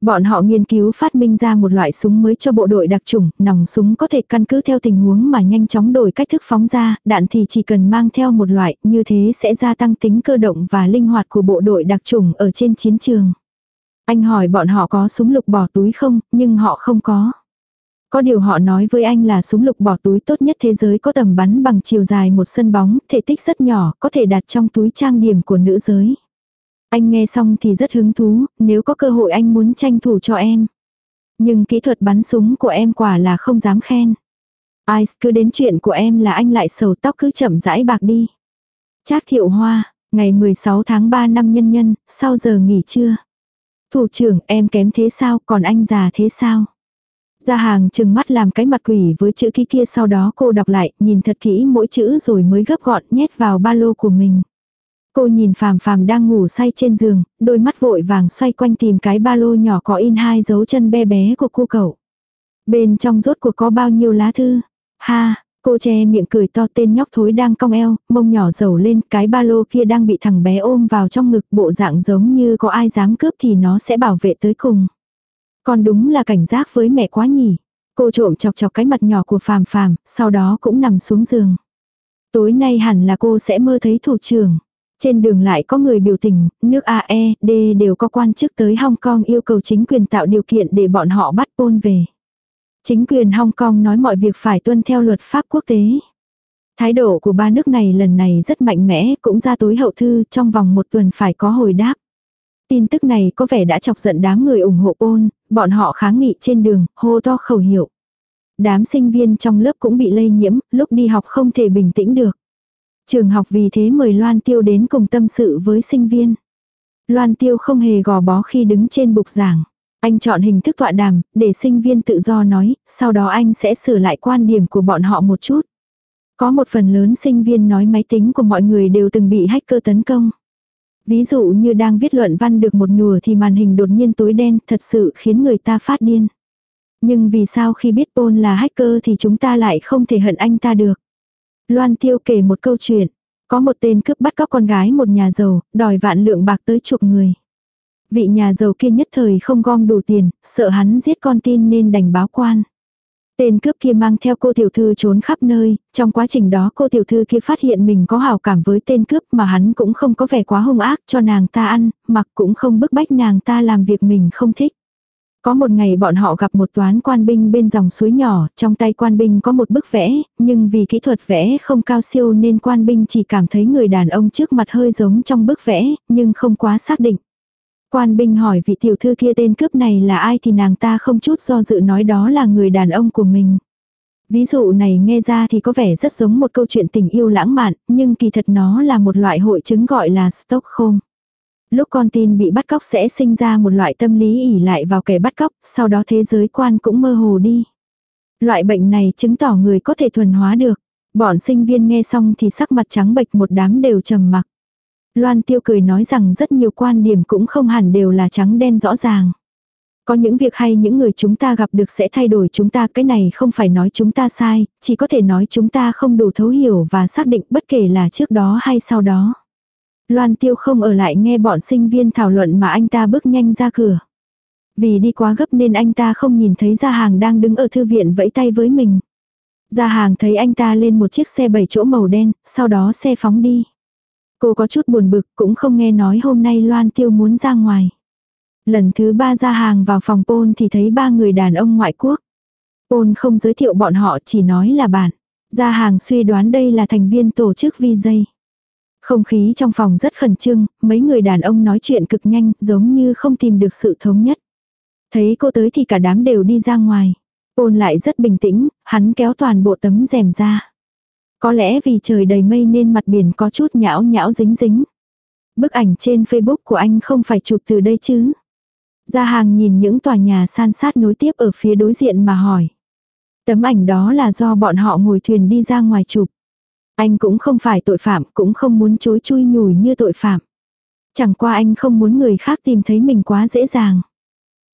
Bọn họ nghiên cứu phát minh ra một loại súng mới cho bộ đội đặc chủng, nòng súng có thể căn cứ theo tình huống mà nhanh chóng đổi cách thức phóng ra, đạn thì chỉ cần mang theo một loại, như thế sẽ gia tăng tính cơ động và linh hoạt của bộ đội đặc chủng ở trên chiến trường. Anh hỏi bọn họ có súng lục bỏ túi không, nhưng họ không có. Có điều họ nói với anh là súng lục bỏ túi tốt nhất thế giới có tầm bắn bằng chiều dài một sân bóng, thể tích rất nhỏ, có thể đặt trong túi trang điểm của nữ giới. Anh nghe xong thì rất hứng thú, nếu có cơ hội anh muốn tranh thủ cho em. Nhưng kỹ thuật bắn súng của em quả là không dám khen. Ai cứ đến chuyện của em là anh lại sầu tóc cứ chậm rãi bạc đi. Trác thiệu hoa, ngày 16 tháng 3 năm nhân nhân, sau giờ nghỉ trưa. Thủ trưởng em kém thế sao còn anh già thế sao? Gia hàng chừng mắt làm cái mặt quỷ với chữ ký kia sau đó cô đọc lại, nhìn thật kỹ mỗi chữ rồi mới gấp gọn nhét vào ba lô của mình. Cô nhìn phàm phàm đang ngủ say trên giường, đôi mắt vội vàng xoay quanh tìm cái ba lô nhỏ có in hai dấu chân bé bé của cô cậu. Bên trong rốt cuộc có bao nhiêu lá thư? Ha, cô che miệng cười to tên nhóc thối đang cong eo, mông nhỏ dầu lên, cái ba lô kia đang bị thằng bé ôm vào trong ngực bộ dạng giống như có ai dám cướp thì nó sẽ bảo vệ tới cùng con đúng là cảnh giác với mẹ quá nhỉ. Cô trộm chọc chọc cái mặt nhỏ của phàm phàm, sau đó cũng nằm xuống giường. Tối nay hẳn là cô sẽ mơ thấy thủ trưởng. Trên đường lại có người biểu tình, nước AE, D đều có quan chức tới Hong Kong yêu cầu chính quyền tạo điều kiện để bọn họ bắt Pol về. Chính quyền Hong Kong nói mọi việc phải tuân theo luật pháp quốc tế. Thái độ của ba nước này lần này rất mạnh mẽ, cũng ra tối hậu thư trong vòng một tuần phải có hồi đáp. Tin tức này có vẻ đã chọc giận đám người ủng hộ ôn, bọn họ kháng nghị trên đường, hô to khẩu hiệu. Đám sinh viên trong lớp cũng bị lây nhiễm, lúc đi học không thể bình tĩnh được. Trường học vì thế mời Loan Tiêu đến cùng tâm sự với sinh viên. Loan Tiêu không hề gò bó khi đứng trên bục giảng. Anh chọn hình thức tọa đàm, để sinh viên tự do nói, sau đó anh sẽ sửa lại quan điểm của bọn họ một chút. Có một phần lớn sinh viên nói máy tính của mọi người đều từng bị hacker tấn công. Ví dụ như đang viết luận văn được một nửa thì màn hình đột nhiên tối đen thật sự khiến người ta phát điên. Nhưng vì sao khi biết Paul là hacker thì chúng ta lại không thể hận anh ta được. Loan Tiêu kể một câu chuyện. Có một tên cướp bắt cóc con gái một nhà giàu, đòi vạn lượng bạc tới chục người. Vị nhà giàu kia nhất thời không gom đủ tiền, sợ hắn giết con tin nên đành báo quan. Tên cướp kia mang theo cô tiểu thư trốn khắp nơi, trong quá trình đó cô tiểu thư kia phát hiện mình có hào cảm với tên cướp mà hắn cũng không có vẻ quá hung ác cho nàng ta ăn, mặc cũng không bức bách nàng ta làm việc mình không thích. Có một ngày bọn họ gặp một toán quan binh bên dòng suối nhỏ, trong tay quan binh có một bức vẽ, nhưng vì kỹ thuật vẽ không cao siêu nên quan binh chỉ cảm thấy người đàn ông trước mặt hơi giống trong bức vẽ, nhưng không quá xác định. Quan binh hỏi vị tiểu thư kia tên cướp này là ai thì nàng ta không chút do dự nói đó là người đàn ông của mình. Ví dụ này nghe ra thì có vẻ rất giống một câu chuyện tình yêu lãng mạn, nhưng kỳ thật nó là một loại hội chứng gọi là Stockholm. Lúc con tin bị bắt cóc sẽ sinh ra một loại tâm lý ỉ lại vào kẻ bắt cóc, sau đó thế giới quan cũng mơ hồ đi. Loại bệnh này chứng tỏ người có thể thuần hóa được. Bọn sinh viên nghe xong thì sắc mặt trắng bệch một đám đều trầm mặc. Loan tiêu cười nói rằng rất nhiều quan điểm cũng không hẳn đều là trắng đen rõ ràng. Có những việc hay những người chúng ta gặp được sẽ thay đổi chúng ta, cái này không phải nói chúng ta sai, chỉ có thể nói chúng ta không đủ thấu hiểu và xác định bất kể là trước đó hay sau đó. Loan tiêu không ở lại nghe bọn sinh viên thảo luận mà anh ta bước nhanh ra cửa. Vì đi quá gấp nên anh ta không nhìn thấy gia hàng đang đứng ở thư viện vẫy tay với mình. Gia hàng thấy anh ta lên một chiếc xe bảy chỗ màu đen, sau đó xe phóng đi. Cô có chút buồn bực cũng không nghe nói hôm nay Loan tiêu muốn ra ngoài. Lần thứ ba ra hàng vào phòng Pôn thì thấy ba người đàn ông ngoại quốc. Pôn không giới thiệu bọn họ chỉ nói là bạn. Ra hàng suy đoán đây là thành viên tổ chức VJ. Không khí trong phòng rất khẩn trương, mấy người đàn ông nói chuyện cực nhanh, giống như không tìm được sự thống nhất. Thấy cô tới thì cả đám đều đi ra ngoài. Ôn lại rất bình tĩnh, hắn kéo toàn bộ tấm rèm ra. Có lẽ vì trời đầy mây nên mặt biển có chút nhão nhão dính dính. Bức ảnh trên Facebook của anh không phải chụp từ đây chứ. Gia hàng nhìn những tòa nhà san sát nối tiếp ở phía đối diện mà hỏi. Tấm ảnh đó là do bọn họ ngồi thuyền đi ra ngoài chụp. Anh cũng không phải tội phạm, cũng không muốn chối chui nhủi như tội phạm. Chẳng qua anh không muốn người khác tìm thấy mình quá dễ dàng.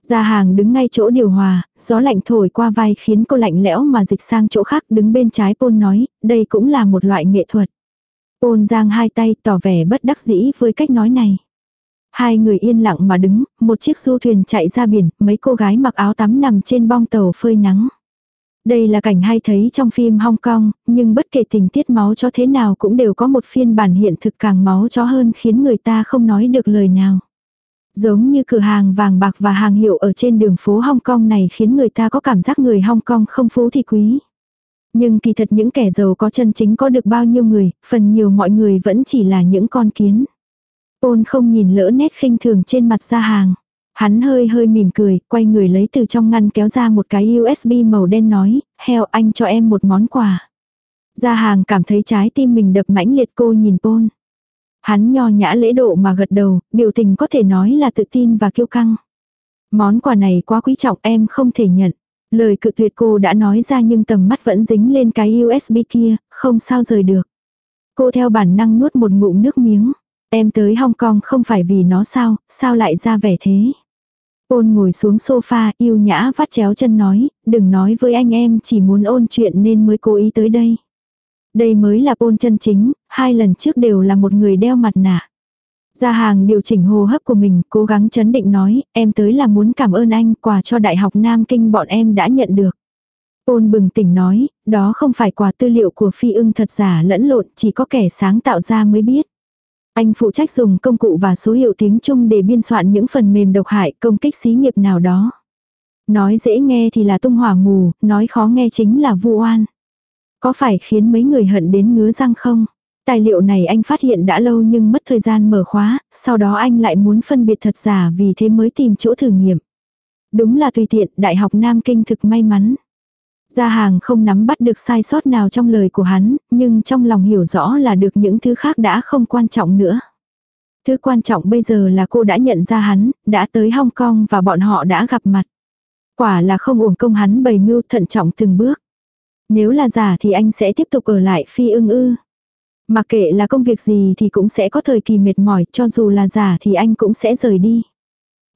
Gia hàng đứng ngay chỗ điều hòa, gió lạnh thổi qua vai khiến cô lạnh lẽo mà dịch sang chỗ khác đứng bên trái Pôn nói, đây cũng là một loại nghệ thuật. Pôn giang hai tay tỏ vẻ bất đắc dĩ với cách nói này. Hai người yên lặng mà đứng, một chiếc du thuyền chạy ra biển, mấy cô gái mặc áo tắm nằm trên bong tàu phơi nắng. Đây là cảnh hay thấy trong phim Hong Kong, nhưng bất kể tình tiết máu cho thế nào cũng đều có một phiên bản hiện thực càng máu cho hơn khiến người ta không nói được lời nào. Giống như cửa hàng vàng bạc và hàng hiệu ở trên đường phố Hong Kong này khiến người ta có cảm giác người Hong Kong không phú thì quý. Nhưng kỳ thật những kẻ giàu có chân chính có được bao nhiêu người, phần nhiều mọi người vẫn chỉ là những con kiến. Ôn không nhìn lỡ nét khinh thường trên mặt ra hàng. Hắn hơi hơi mỉm cười, quay người lấy từ trong ngăn kéo ra một cái USB màu đen nói, heo anh cho em một món quà. Gia hàng cảm thấy trái tim mình đập mãnh liệt cô nhìn Pôn. Hắn nho nhã lễ độ mà gật đầu, biểu tình có thể nói là tự tin và kiêu căng. Món quà này quá quý trọng em không thể nhận. Lời cự tuyệt cô đã nói ra nhưng tầm mắt vẫn dính lên cái USB kia, không sao rời được. Cô theo bản năng nuốt một ngụm nước miếng. Em tới Hong Kong không phải vì nó sao, sao lại ra vẻ thế. Ôn ngồi xuống sofa, yêu nhã vắt chéo chân nói, đừng nói với anh em chỉ muốn ôn chuyện nên mới cố ý tới đây. Đây mới là ôn chân chính, hai lần trước đều là một người đeo mặt nạ. Gia hàng điều chỉnh hô hấp của mình, cố gắng chấn định nói, em tới là muốn cảm ơn anh, quà cho Đại học Nam Kinh bọn em đã nhận được. Ôn bừng tỉnh nói, đó không phải quà tư liệu của phi ưng thật giả lẫn lộn, chỉ có kẻ sáng tạo ra mới biết. Anh phụ trách dùng công cụ và số hiệu tiếng Trung để biên soạn những phần mềm độc hại công kích xí nghiệp nào đó. Nói dễ nghe thì là tung hỏa mù, nói khó nghe chính là vu oan. Có phải khiến mấy người hận đến ngứa răng không? Tài liệu này anh phát hiện đã lâu nhưng mất thời gian mở khóa, sau đó anh lại muốn phân biệt thật giả vì thế mới tìm chỗ thử nghiệm. Đúng là tùy tiện, Đại học Nam Kinh thực may mắn. Gia hàng không nắm bắt được sai sót nào trong lời của hắn, nhưng trong lòng hiểu rõ là được những thứ khác đã không quan trọng nữa. Thứ quan trọng bây giờ là cô đã nhận ra hắn, đã tới Hong Kong và bọn họ đã gặp mặt. Quả là không uổng công hắn bày mưu thận trọng từng bước. Nếu là giả thì anh sẽ tiếp tục ở lại phi ưng ư. Mặc kệ là công việc gì thì cũng sẽ có thời kỳ mệt mỏi, cho dù là giả thì anh cũng sẽ rời đi.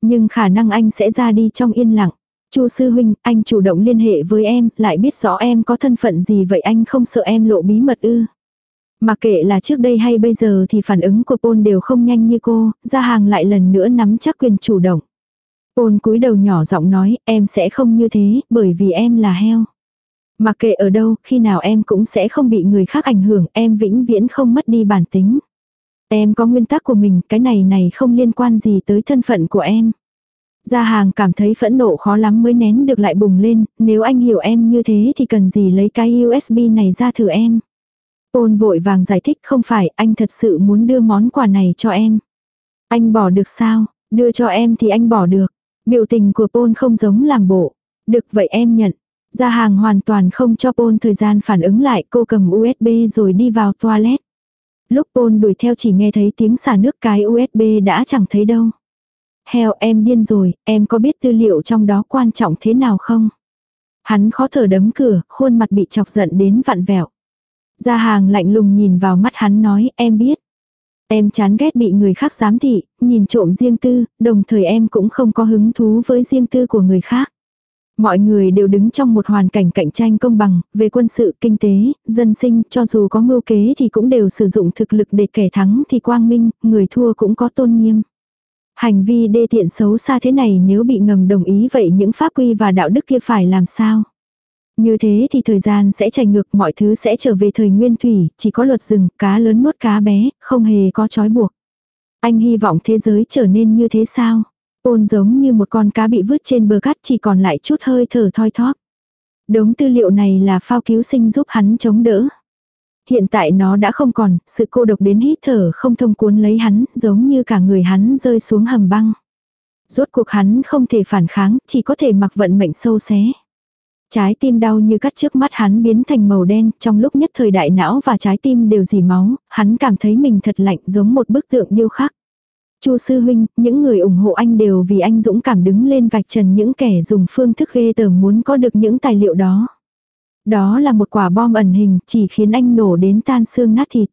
Nhưng khả năng anh sẽ ra đi trong yên lặng. Chu sư huynh, anh chủ động liên hệ với em, lại biết rõ em có thân phận gì vậy anh không sợ em lộ bí mật ư. Mặc kệ là trước đây hay bây giờ thì phản ứng của Pôn đều không nhanh như cô, ra hàng lại lần nữa nắm chắc quyền chủ động. Pôn cúi đầu nhỏ giọng nói, em sẽ không như thế, bởi vì em là heo. Mặc kệ ở đâu, khi nào em cũng sẽ không bị người khác ảnh hưởng, em vĩnh viễn không mất đi bản tính. Em có nguyên tắc của mình, cái này này không liên quan gì tới thân phận của em. Gia hàng cảm thấy phẫn nộ khó lắm mới nén được lại bùng lên, nếu anh hiểu em như thế thì cần gì lấy cái USB này ra thử em. Ôn vội vàng giải thích không phải anh thật sự muốn đưa món quà này cho em. Anh bỏ được sao, đưa cho em thì anh bỏ được. Biểu tình của paul không giống làm bộ. Được vậy em nhận. Gia hàng hoàn toàn không cho Paul thời gian phản ứng lại cô cầm USB rồi đi vào toilet. Lúc Paul đuổi theo chỉ nghe thấy tiếng xả nước cái USB đã chẳng thấy đâu. Heo em điên rồi, em có biết tư liệu trong đó quan trọng thế nào không? Hắn khó thở đấm cửa, khuôn mặt bị chọc giận đến vặn vẹo. Gia hàng lạnh lùng nhìn vào mắt hắn nói, em biết. Em chán ghét bị người khác giám thị, nhìn trộm riêng tư, đồng thời em cũng không có hứng thú với riêng tư của người khác. Mọi người đều đứng trong một hoàn cảnh cạnh tranh công bằng, về quân sự, kinh tế, dân sinh, cho dù có mưu kế thì cũng đều sử dụng thực lực để kẻ thắng thì quang minh, người thua cũng có tôn nghiêm. Hành vi đê tiện xấu xa thế này nếu bị ngầm đồng ý vậy những pháp quy và đạo đức kia phải làm sao? Như thế thì thời gian sẽ chảy ngược mọi thứ sẽ trở về thời nguyên thủy, chỉ có luật rừng, cá lớn nuốt cá bé, không hề có trói buộc. Anh hy vọng thế giới trở nên như thế sao? Ôn giống như một con cá bị vứt trên bờ cát chỉ còn lại chút hơi thở thoi thóp. Đống tư liệu này là phao cứu sinh giúp hắn chống đỡ. Hiện tại nó đã không còn, sự cô độc đến hít thở không thông cuốn lấy hắn, giống như cả người hắn rơi xuống hầm băng. Rốt cuộc hắn không thể phản kháng, chỉ có thể mặc vận mệnh sâu xé. Trái tim đau như cắt trước mắt hắn biến thành màu đen, trong lúc nhất thời đại não và trái tim đều dì máu, hắn cảm thấy mình thật lạnh giống một bức tượng điêu khắc. Chu sư huynh, những người ủng hộ anh đều vì anh dũng cảm đứng lên vạch trần những kẻ dùng phương thức ghê tởm muốn có được những tài liệu đó. Đó là một quả bom ẩn hình chỉ khiến anh nổ đến tan xương nát thịt.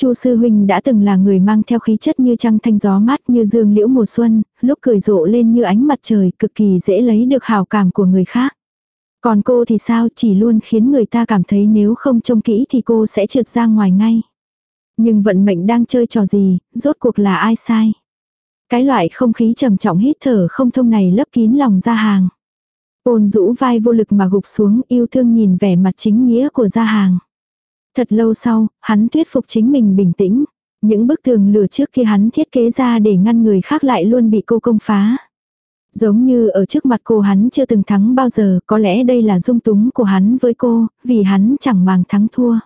Chu sư huynh đã từng là người mang theo khí chất như trăng thanh gió mát như dương liễu mùa xuân, lúc cười rộ lên như ánh mặt trời, cực kỳ dễ lấy được hào cảm của người khác. Còn cô thì sao chỉ luôn khiến người ta cảm thấy nếu không trông kỹ thì cô sẽ trượt ra ngoài ngay. Nhưng vận mệnh đang chơi trò gì, rốt cuộc là ai sai. Cái loại không khí trầm trọng hít thở không thông này lấp kín lòng ra hàng. Ôn rũ vai vô lực mà gục xuống yêu thương nhìn vẻ mặt chính nghĩa của gia hàng. Thật lâu sau, hắn thuyết phục chính mình bình tĩnh. Những bức tường lửa trước khi hắn thiết kế ra để ngăn người khác lại luôn bị cô công phá. Giống như ở trước mặt cô hắn chưa từng thắng bao giờ, có lẽ đây là dung túng của hắn với cô, vì hắn chẳng màng thắng thua.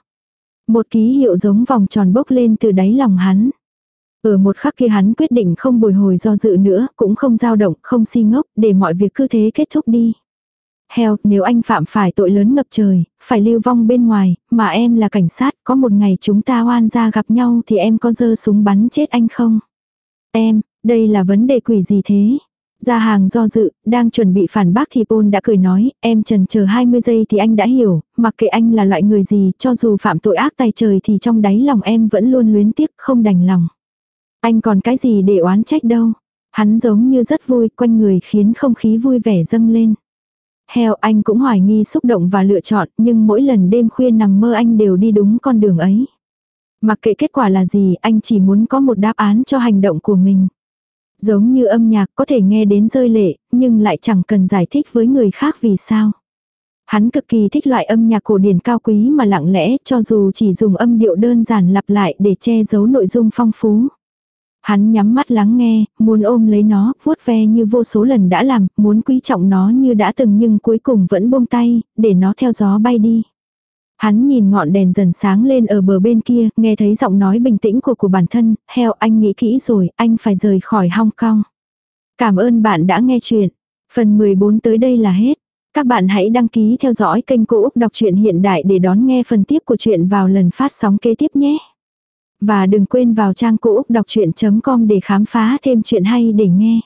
Một ký hiệu giống vòng tròn bốc lên từ đáy lòng hắn. Ở một khắc kia hắn quyết định không bồi hồi do dự nữa, cũng không dao động, không si ngốc, để mọi việc cứ thế kết thúc đi. Heo, nếu anh phạm phải tội lớn ngập trời, phải lưu vong bên ngoài, mà em là cảnh sát, có một ngày chúng ta oan ra gặp nhau thì em có dơ súng bắn chết anh không? Em, đây là vấn đề quỷ gì thế? Ra hàng do dự, đang chuẩn bị phản bác thì Paul đã cười nói, em trần chờ 20 giây thì anh đã hiểu, mặc kệ anh là loại người gì, cho dù phạm tội ác tay trời thì trong đáy lòng em vẫn luôn luyến tiếc, không đành lòng. Anh còn cái gì để oán trách đâu. Hắn giống như rất vui, quanh người khiến không khí vui vẻ dâng lên. Heo anh cũng hoài nghi xúc động và lựa chọn, nhưng mỗi lần đêm khuya nằm mơ anh đều đi đúng con đường ấy. Mặc kệ kết quả là gì, anh chỉ muốn có một đáp án cho hành động của mình. Giống như âm nhạc có thể nghe đến rơi lệ, nhưng lại chẳng cần giải thích với người khác vì sao. Hắn cực kỳ thích loại âm nhạc cổ điển cao quý mà lặng lẽ cho dù chỉ dùng âm điệu đơn giản lặp lại để che giấu nội dung phong phú. Hắn nhắm mắt lắng nghe, muốn ôm lấy nó, vuốt ve như vô số lần đã làm, muốn quý trọng nó như đã từng nhưng cuối cùng vẫn buông tay, để nó theo gió bay đi. Hắn nhìn ngọn đèn dần sáng lên ở bờ bên kia, nghe thấy giọng nói bình tĩnh của của bản thân, heo anh nghĩ kỹ rồi, anh phải rời khỏi Hong Kong. Cảm ơn bạn đã nghe chuyện. Phần 14 tới đây là hết. Các bạn hãy đăng ký theo dõi kênh Cô Úc Đọc truyện Hiện Đại để đón nghe phần tiếp của chuyện vào lần phát sóng kế tiếp nhé. Và đừng quên vào trang cô úc đọc chuyện.com để khám phá thêm chuyện hay để nghe.